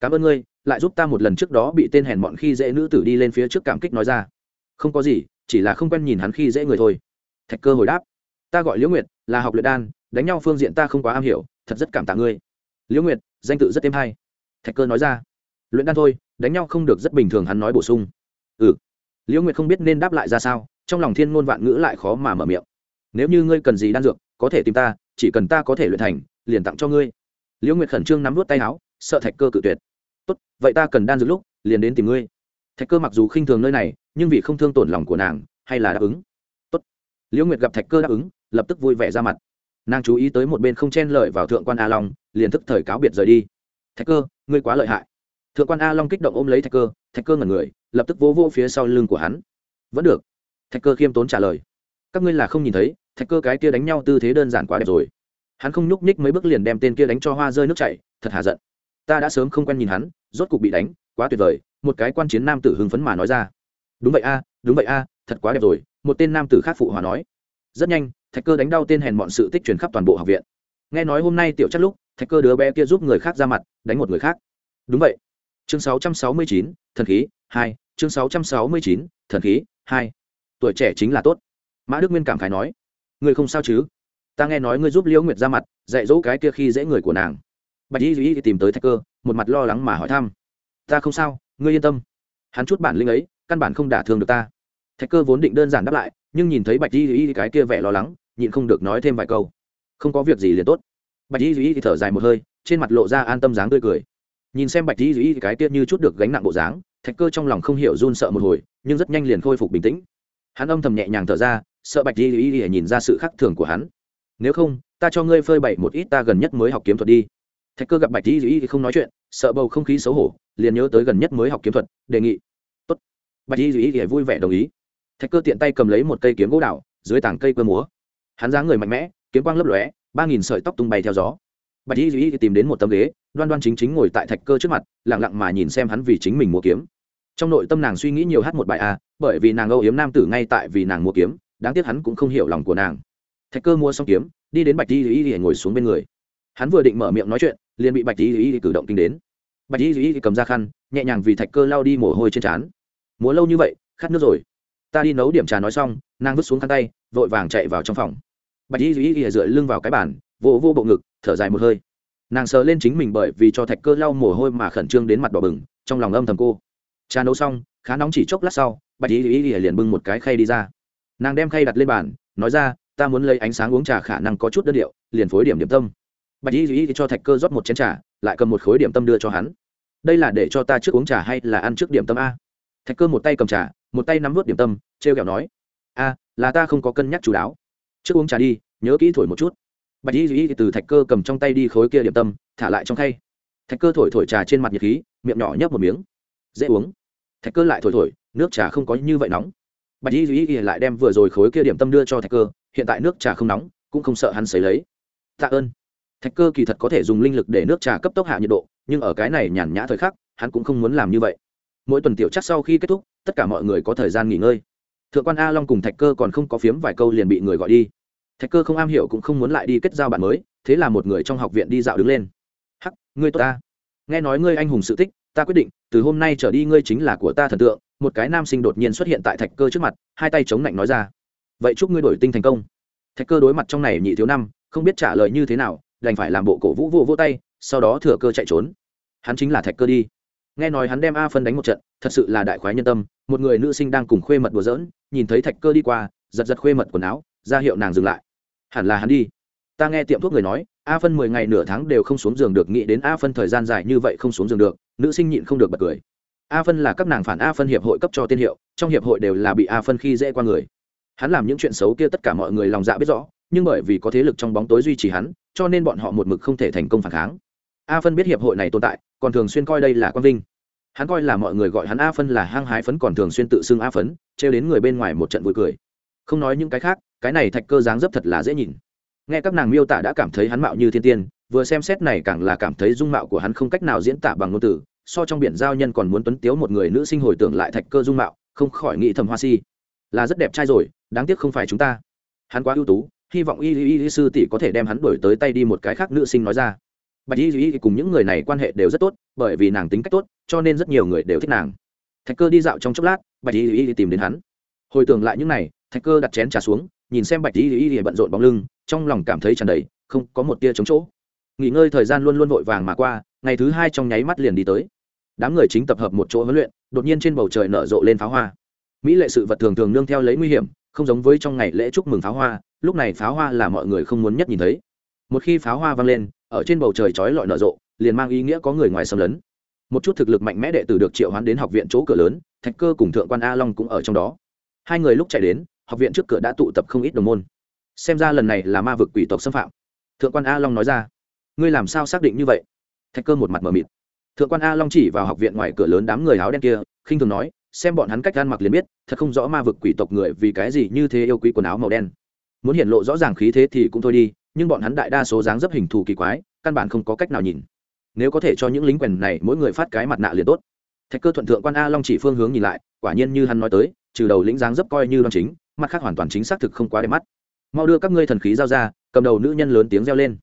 Cảm ơn ngươi lại giúp ta một lần trước đó bị tên hèn mọn khi dễ nữ tử đi lên phía trước cảm kích nói ra. Không có gì, chỉ là không quen nhìn hắn khi dễ người thôi. Thạch cơ hồi đáp. Ta gọi liễu nguyệt, là học luyện đan, đánh nhau phương diện ta không quá am hiểu, thật rất cảm tạ ngươi. Liễu nguyệt, danh tự rất thêm hay. Thạch cơ nói ra. Luyện đan thôi, đánh nhau không được rất bình thường hắn nói bổ sung. Ừ. Liễu nguyệt không biết nên đáp lại ra sao, trong lòng thiên ngôn vạn ngữ lại khó mà mở miệng. Nếu như ngươi cần gì đan dược, có thể tìm ta, chỉ cần ta có thể luyện thành, liền tặng cho ngươi. Liễu nguyệt khẩn trương nắm vút tay áo, sợ thạch cơ cự tuyệt tốt, vậy ta cần đan dược lúc, liền đến tìm ngươi. Thạch cơ mặc dù khinh thường nơi này, nhưng vì không thương tổn lòng của nàng, hay là đáp ứng. Tốt. Liễu nguyệt gặp thạch cơ đáp ứng, lập tức vui vẻ ra mặt. Nàng chú ý tới một bên không chen lợi vào thượng quan a long, liền thức thời cáo biệt rời đi. Thạch cơ, ngươi quá lợi hại. Thượng quan a long kích động ôm lấy thạch cơ thạch cơ ngẩn người, lập tức vỗ vỗ phía sau lưng của hắn. Vẫn được. Thạch cơ khiêm tốn trả lời. Các ngươi là không nhìn thấy, thạch cơ cái kia đánh nhau tư thế đơn giản quá đẹp rồi. Hắn không nhúc nhích mấy bước liền đem tên kia đánh cho hoa rơi nước chảy, thật hà giận. Ta đã sớm không quen nhìn hắn rốt cục bị đánh quá tuyệt vời một cái quan chiến nam tử hưng phấn mà nói ra. Đúng vậy a đúng vậy a thật quá đẹp rồi một tên nam tử khác phụ hòa nói. Rất nhanh thạch cơ đánh đau tên hèn bọn sự tích truyền khắp toàn bộ học viện. Nghe nói hôm nay tiểu chắc lúc thạch cơ đứa bé kia giúp người khác ra mặt đánh một người khác. Đúng vậy. Chương 669, thần khí hai chương 669, thần khí hai. Tuổi trẻ chính là tốt. Mã đức nguyên cảm khái nói. Người không sao chứ? Ta nghe nói ngươi giúp liễu nguyệt ra mặt dạy dỗ cái kia khi dễ người của nàng bạch y duy tìm tới thạch cơ, một mặt lo lắng mà hỏi thăm. Ta không sao, ngươi yên tâm. Hắn chút bản linh ấy, căn bản không đả thương được ta. Thạch cơ vốn định đơn giản đáp lại, nhưng nhìn thấy bạch y duy cái kia vẻ lo lắng, nhịn không được nói thêm vài câu. Không có việc gì liền tốt. Bạch y duy thở dài một hơi, trên mặt lộ ra an tâm dáng tươi cười. Nhìn xem bạch y duy cái kia như chút được gánh nặng bộ dáng, thạch cơ trong lòng không hiểu run sợ một hồi, nhưng rất nhanh liền khôi phục bình tĩnh. Hắn âm thầm nhẹ nhàng thở ra, sợ bạch y duy nhìn ra sự khác thường của hắn. Nếu không, ta cho ngươi phơi bày một ít ta gần nhất mới học kiếm thuật đi thạch cơ gặp bạch y duy không nói chuyện, sợ bầu không khí xấu hổ, liền nhớ tới gần nhất mới học kiếm thuật, đề nghị. Tốt. bạch y duy vui vẻ đồng ý. Thạch cơ tiện tay cầm lấy một cây kiếm gỗ đào, dưới tảng cây cơ múa. Hắn dáng người mạnh mẽ, kiếm quang lấp lóe, ba nghìn sợi tóc tung bay theo gió. Bạch y duy tìm đến một tấm ghế, đoan đoan chính chính ngồi tại thạch cơ trước mặt, lặng lặng mà nhìn xem hắn vì chính mình mua kiếm. Trong nội tâm nàng suy nghĩ nhiều hát một bài a, bởi vì nàng âu yếm nam tử ngay tại vì nàng mua kiếm, đáng tiếc hắn cũng không hiểu lòng của nàng. Thạch cơ mua xong kiếm, đi đến bạch y y ngồi xuống bên người. Hắn vừa định mở miệng nói chuyện liền bị bạch y y cử động kinh đến. Bạch y y cầm ra khăn, nhẹ nhàng vì thạch cơ lao đi mồ hôi trên trán. Múa lâu như vậy, khát nước rồi. Ta đi nấu điểm trà nói xong, nàng vứt xuống khăn tay, vội vàng chạy vào trong phòng. Bạch y y y dựa lưng vào cái bàn, vỗ vô bộ ngực, thở dài một hơi. Nàng sờ lên chính mình bởi vì cho thạch cơ lau mồ hôi mà khẩn trương đến mặt đỏ bừng, trong lòng âm thầm cô. Trà nấu xong, khá nóng chỉ chốc lát sau, bạch y y liền bưng một cái khay đi ra. Nàng đem khay đặt lên bàn, nói ra, ta muốn lấy ánh sáng uống trà khả năng có chút đơn điệu, liền phối điểm điểm tâm bạch y duy cho thạch cơ rót một chén trà, lại cầm một khối điểm tâm đưa cho hắn. Đây là để cho ta trước uống trà hay là ăn trước điểm tâm a? Thạch cơ một tay cầm trà, một tay nắm vớt điểm tâm t r e o kẹo nói. A, là ta không có cân nhắc chú đáo. Trước uống trà đi, nhớ kỹ thổi một chút. Bạch y duy từ thạch cơ cầm trong tay đi khối kia điểm tâm, thả lại trong khay. Thạch cơ thổi thổi trà trên mặt nhiệt khí, miệng nhỏ nhấp một miếng. Dễ uống. Thạch cơ lại thổi thổi, nước trà không có như vậy nóng. Bạch y duy lại đem vừa rồi khối kia điểm tâm đưa cho thạch cơ, hiện tại nước trà không nóng, cũng không sợ hắn xấy lấy. Tạ ơn thạch cơ kỳ thật có thể dùng linh lực để nước trà cấp tốc hạ nhiệt độ, nhưng ở cái này nhàn nhã thời khắc, hắn cũng không muốn làm như vậy. Mỗi tuần tiểu chắc sau khi kết thúc, tất cả mọi người có thời gian nghỉ ngơi. Thượng quan a long cùng thạch cơ còn không có phiếm vài câu liền bị người gọi đi. Thạch cơ không am hiểu cũng không muốn lại đi kết giao bạn mới, thế là một người trong học viện đi dạo đứng lên. Hắc, ngươi tốt ta. Nghe nói ngươi anh hùng sự tích, ta quyết định, từ hôm nay trở đi ngươi chính là của ta thần tượng. Một cái nam sinh đột nhiên xuất hiện tại thạch cơ trước mặt, hai tay chống lạnh nói ra. Vậy chúc ngươi đổi tinh thành công. Thạch cơ đối mặt trong này nhị thiếu năm, không biết trả lời như thế nào đành phải làm bộ cổ vũ vô vô tay, sau đó thừa cơ chạy trốn. Hắn chính là thạch cơ đi. Nghe nói hắn đem a phân đánh một trận, thật sự là đại khoái nhân tâm, một người nữ sinh đang cùng khuê mật đùa giỡn, nhìn thấy thạch cơ đi qua, giật giật khuê mật quần áo, ra hiệu nàng dừng lại. Hẳn là hắn đi. Ta nghe tiệm thuốc người nói, a phân mười ngày nửa tháng đều không xuống giường được, nghĩ đến a phân thời gian dài như vậy không xuống giường được, nữ sinh nhịn không được bật cười. A phân là các nàng phản a phân hiệp hội cấp cho tiên hiệu, trong hiệp hội đều là bị a phân khi dễ qua người. Hắn làm những chuyện xấu kia tất cả mọi người lòng dạ biết rõ, nhưng bởi vì có thế lực trong bóng tối duy trì hắn cho nên bọn họ một mực không thể thành công phản kháng. A phân biết hiệp hội này tồn tại, còn thường xuyên coi đây là quang vinh. Hắn coi là mọi người gọi hắn a phân là hang hái phấn còn thường xuyên tự xưng a phấn, trêu đến người bên ngoài một trận vui cười. Không nói những cái khác, cái này thạch cơ dáng dấp thật là dễ nhìn. Nghe các nàng miêu tả đã cảm thấy hắn mạo như thiên tiên, vừa xem xét này càng là cảm thấy dung mạo của hắn không cách nào diễn tả bằng ngôn từ, so trong biển giao nhân còn muốn tuấn tiếu một người nữ sinh hồi tưởng lại thạch cơ dung mạo, không khỏi nghĩ thầm hoa si. Là rất đẹp trai rồi, đáng tiếc không phải chúng ta. Hắn quá ưu tú hy vọng y y y sư tỷ có thể đem hắn đổi tới tay đi một cái khác nữ sinh nói ra. Bạch y y cùng những người này quan hệ đều rất tốt, bởi vì nàng tính cách tốt, cho nên rất nhiều người đều thích nàng. Thạch cơ đi dạo trong chốc lát, bạch y y tìm đến hắn. Hồi tưởng lại những này, thạch cơ đặt chén trà xuống, nhìn xem bạch y y bận rộn bóng lưng, trong lòng cảm thấy tràn đầy, không có một tia chống chỗ. Nghỉ ngơi thời gian luôn luôn vội vàng mà qua, ngày thứ hai trong nháy mắt liền đi tới. Đám người chính tập hợp một chỗ huấn luyện, đột nhiên trên bầu trời nở rộ lên pháo hoa. Mỹ lệ sự vật thường thường nương theo lấy nguy hiểm không giống với trong ngày lễ chúc mừng pháo hoa, lúc này pháo hoa là mọi người không muốn nhất nhìn thấy. Một khi pháo hoa vang lên, ở trên bầu trời trói lọi nở rộ, liền mang ý nghĩa có người ngoài xâm lấn. Một chút thực lực mạnh mẽ đệ tử được triệu hoán đến học viện chỗ cửa lớn, thạch cơ cùng thượng quan a long cũng ở trong đó. Hai người lúc chạy đến, học viện trước cửa đã tụ tập không ít đồng môn. Xem ra lần này là ma vực quỷ tộc xâm phạm. Thượng quan a long nói ra. Ngươi làm sao xác định như vậy? Thạch cơ một mặt mờ mịt. Thượng quan a long chỉ vào học viện ngoài cửa lớn đám người áo đen kia, khinh thường nói xem bọn hắn cách ăn mặc liền biết, thật không rõ ma vực quỷ tộc người vì cái gì như thế yêu quý quần áo màu đen. Muốn hiện lộ rõ ràng khí thế thì cũng thôi đi, nhưng bọn hắn đại đa số dáng dấp hình thù kỳ quái, căn bản không có cách nào nhìn. Nếu có thể cho những lính quèn này mỗi người phát cái mặt nạ liền tốt. Thạch cơ thuận thượng quan a long chỉ phương hướng nhìn lại, quả nhiên như hắn nói tới, trừ đầu lĩnh dáng dấp coi như đoan chính, mặt khác hoàn toàn chính xác thực không quá đẹp mắt. Mau đưa các ngươi thần khí giao ra, cầm đầu nữ nhân lớn tiếng reo lên.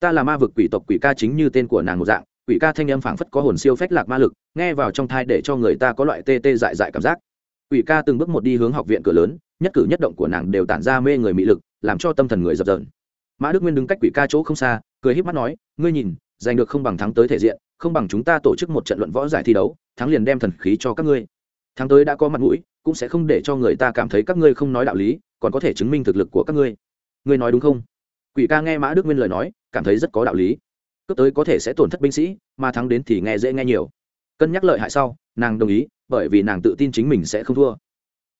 Ta là ma vực quỷ tộc quỷ ca chính như tên của nàng một dạng quỷ ca thanh âm phảng phất có hồn siêu phách lạc ma lực, nghe vào trong thai để cho người ta có loại tê tê dại dại cảm giác. Quỷ ca từng bước một đi hướng học viện cửa lớn, nhất cử nhất động của nàng đều tản ra mê người mị lực, làm cho tâm thần người dập dờn. Mã đức nguyên đứng cách quỷ ca chỗ không xa, cười híp mắt nói, ngươi nhìn, giành được không bằng thắng tới thể diện, không bằng chúng ta tổ chức một trận luận võ giải thi đấu, thắng liền đem thần khí cho các ngươi. Thắng tới đã có mặt mũi, cũng sẽ không để cho người ta cảm thấy các ngươi không nói đạo lý, còn có thể chứng minh thực lực của các ngươi. Ngươi nói đúng không? Quỷ ca nghe mã đức nguyên lời nói, cảm thấy rất có đạo lý cướp tới có thể sẽ tổn thất binh sĩ, mà thắng đến thì nghe dễ nghe nhiều. Cân nhắc lợi hại sau, nàng đồng ý, bởi vì nàng tự tin chính mình sẽ không thua.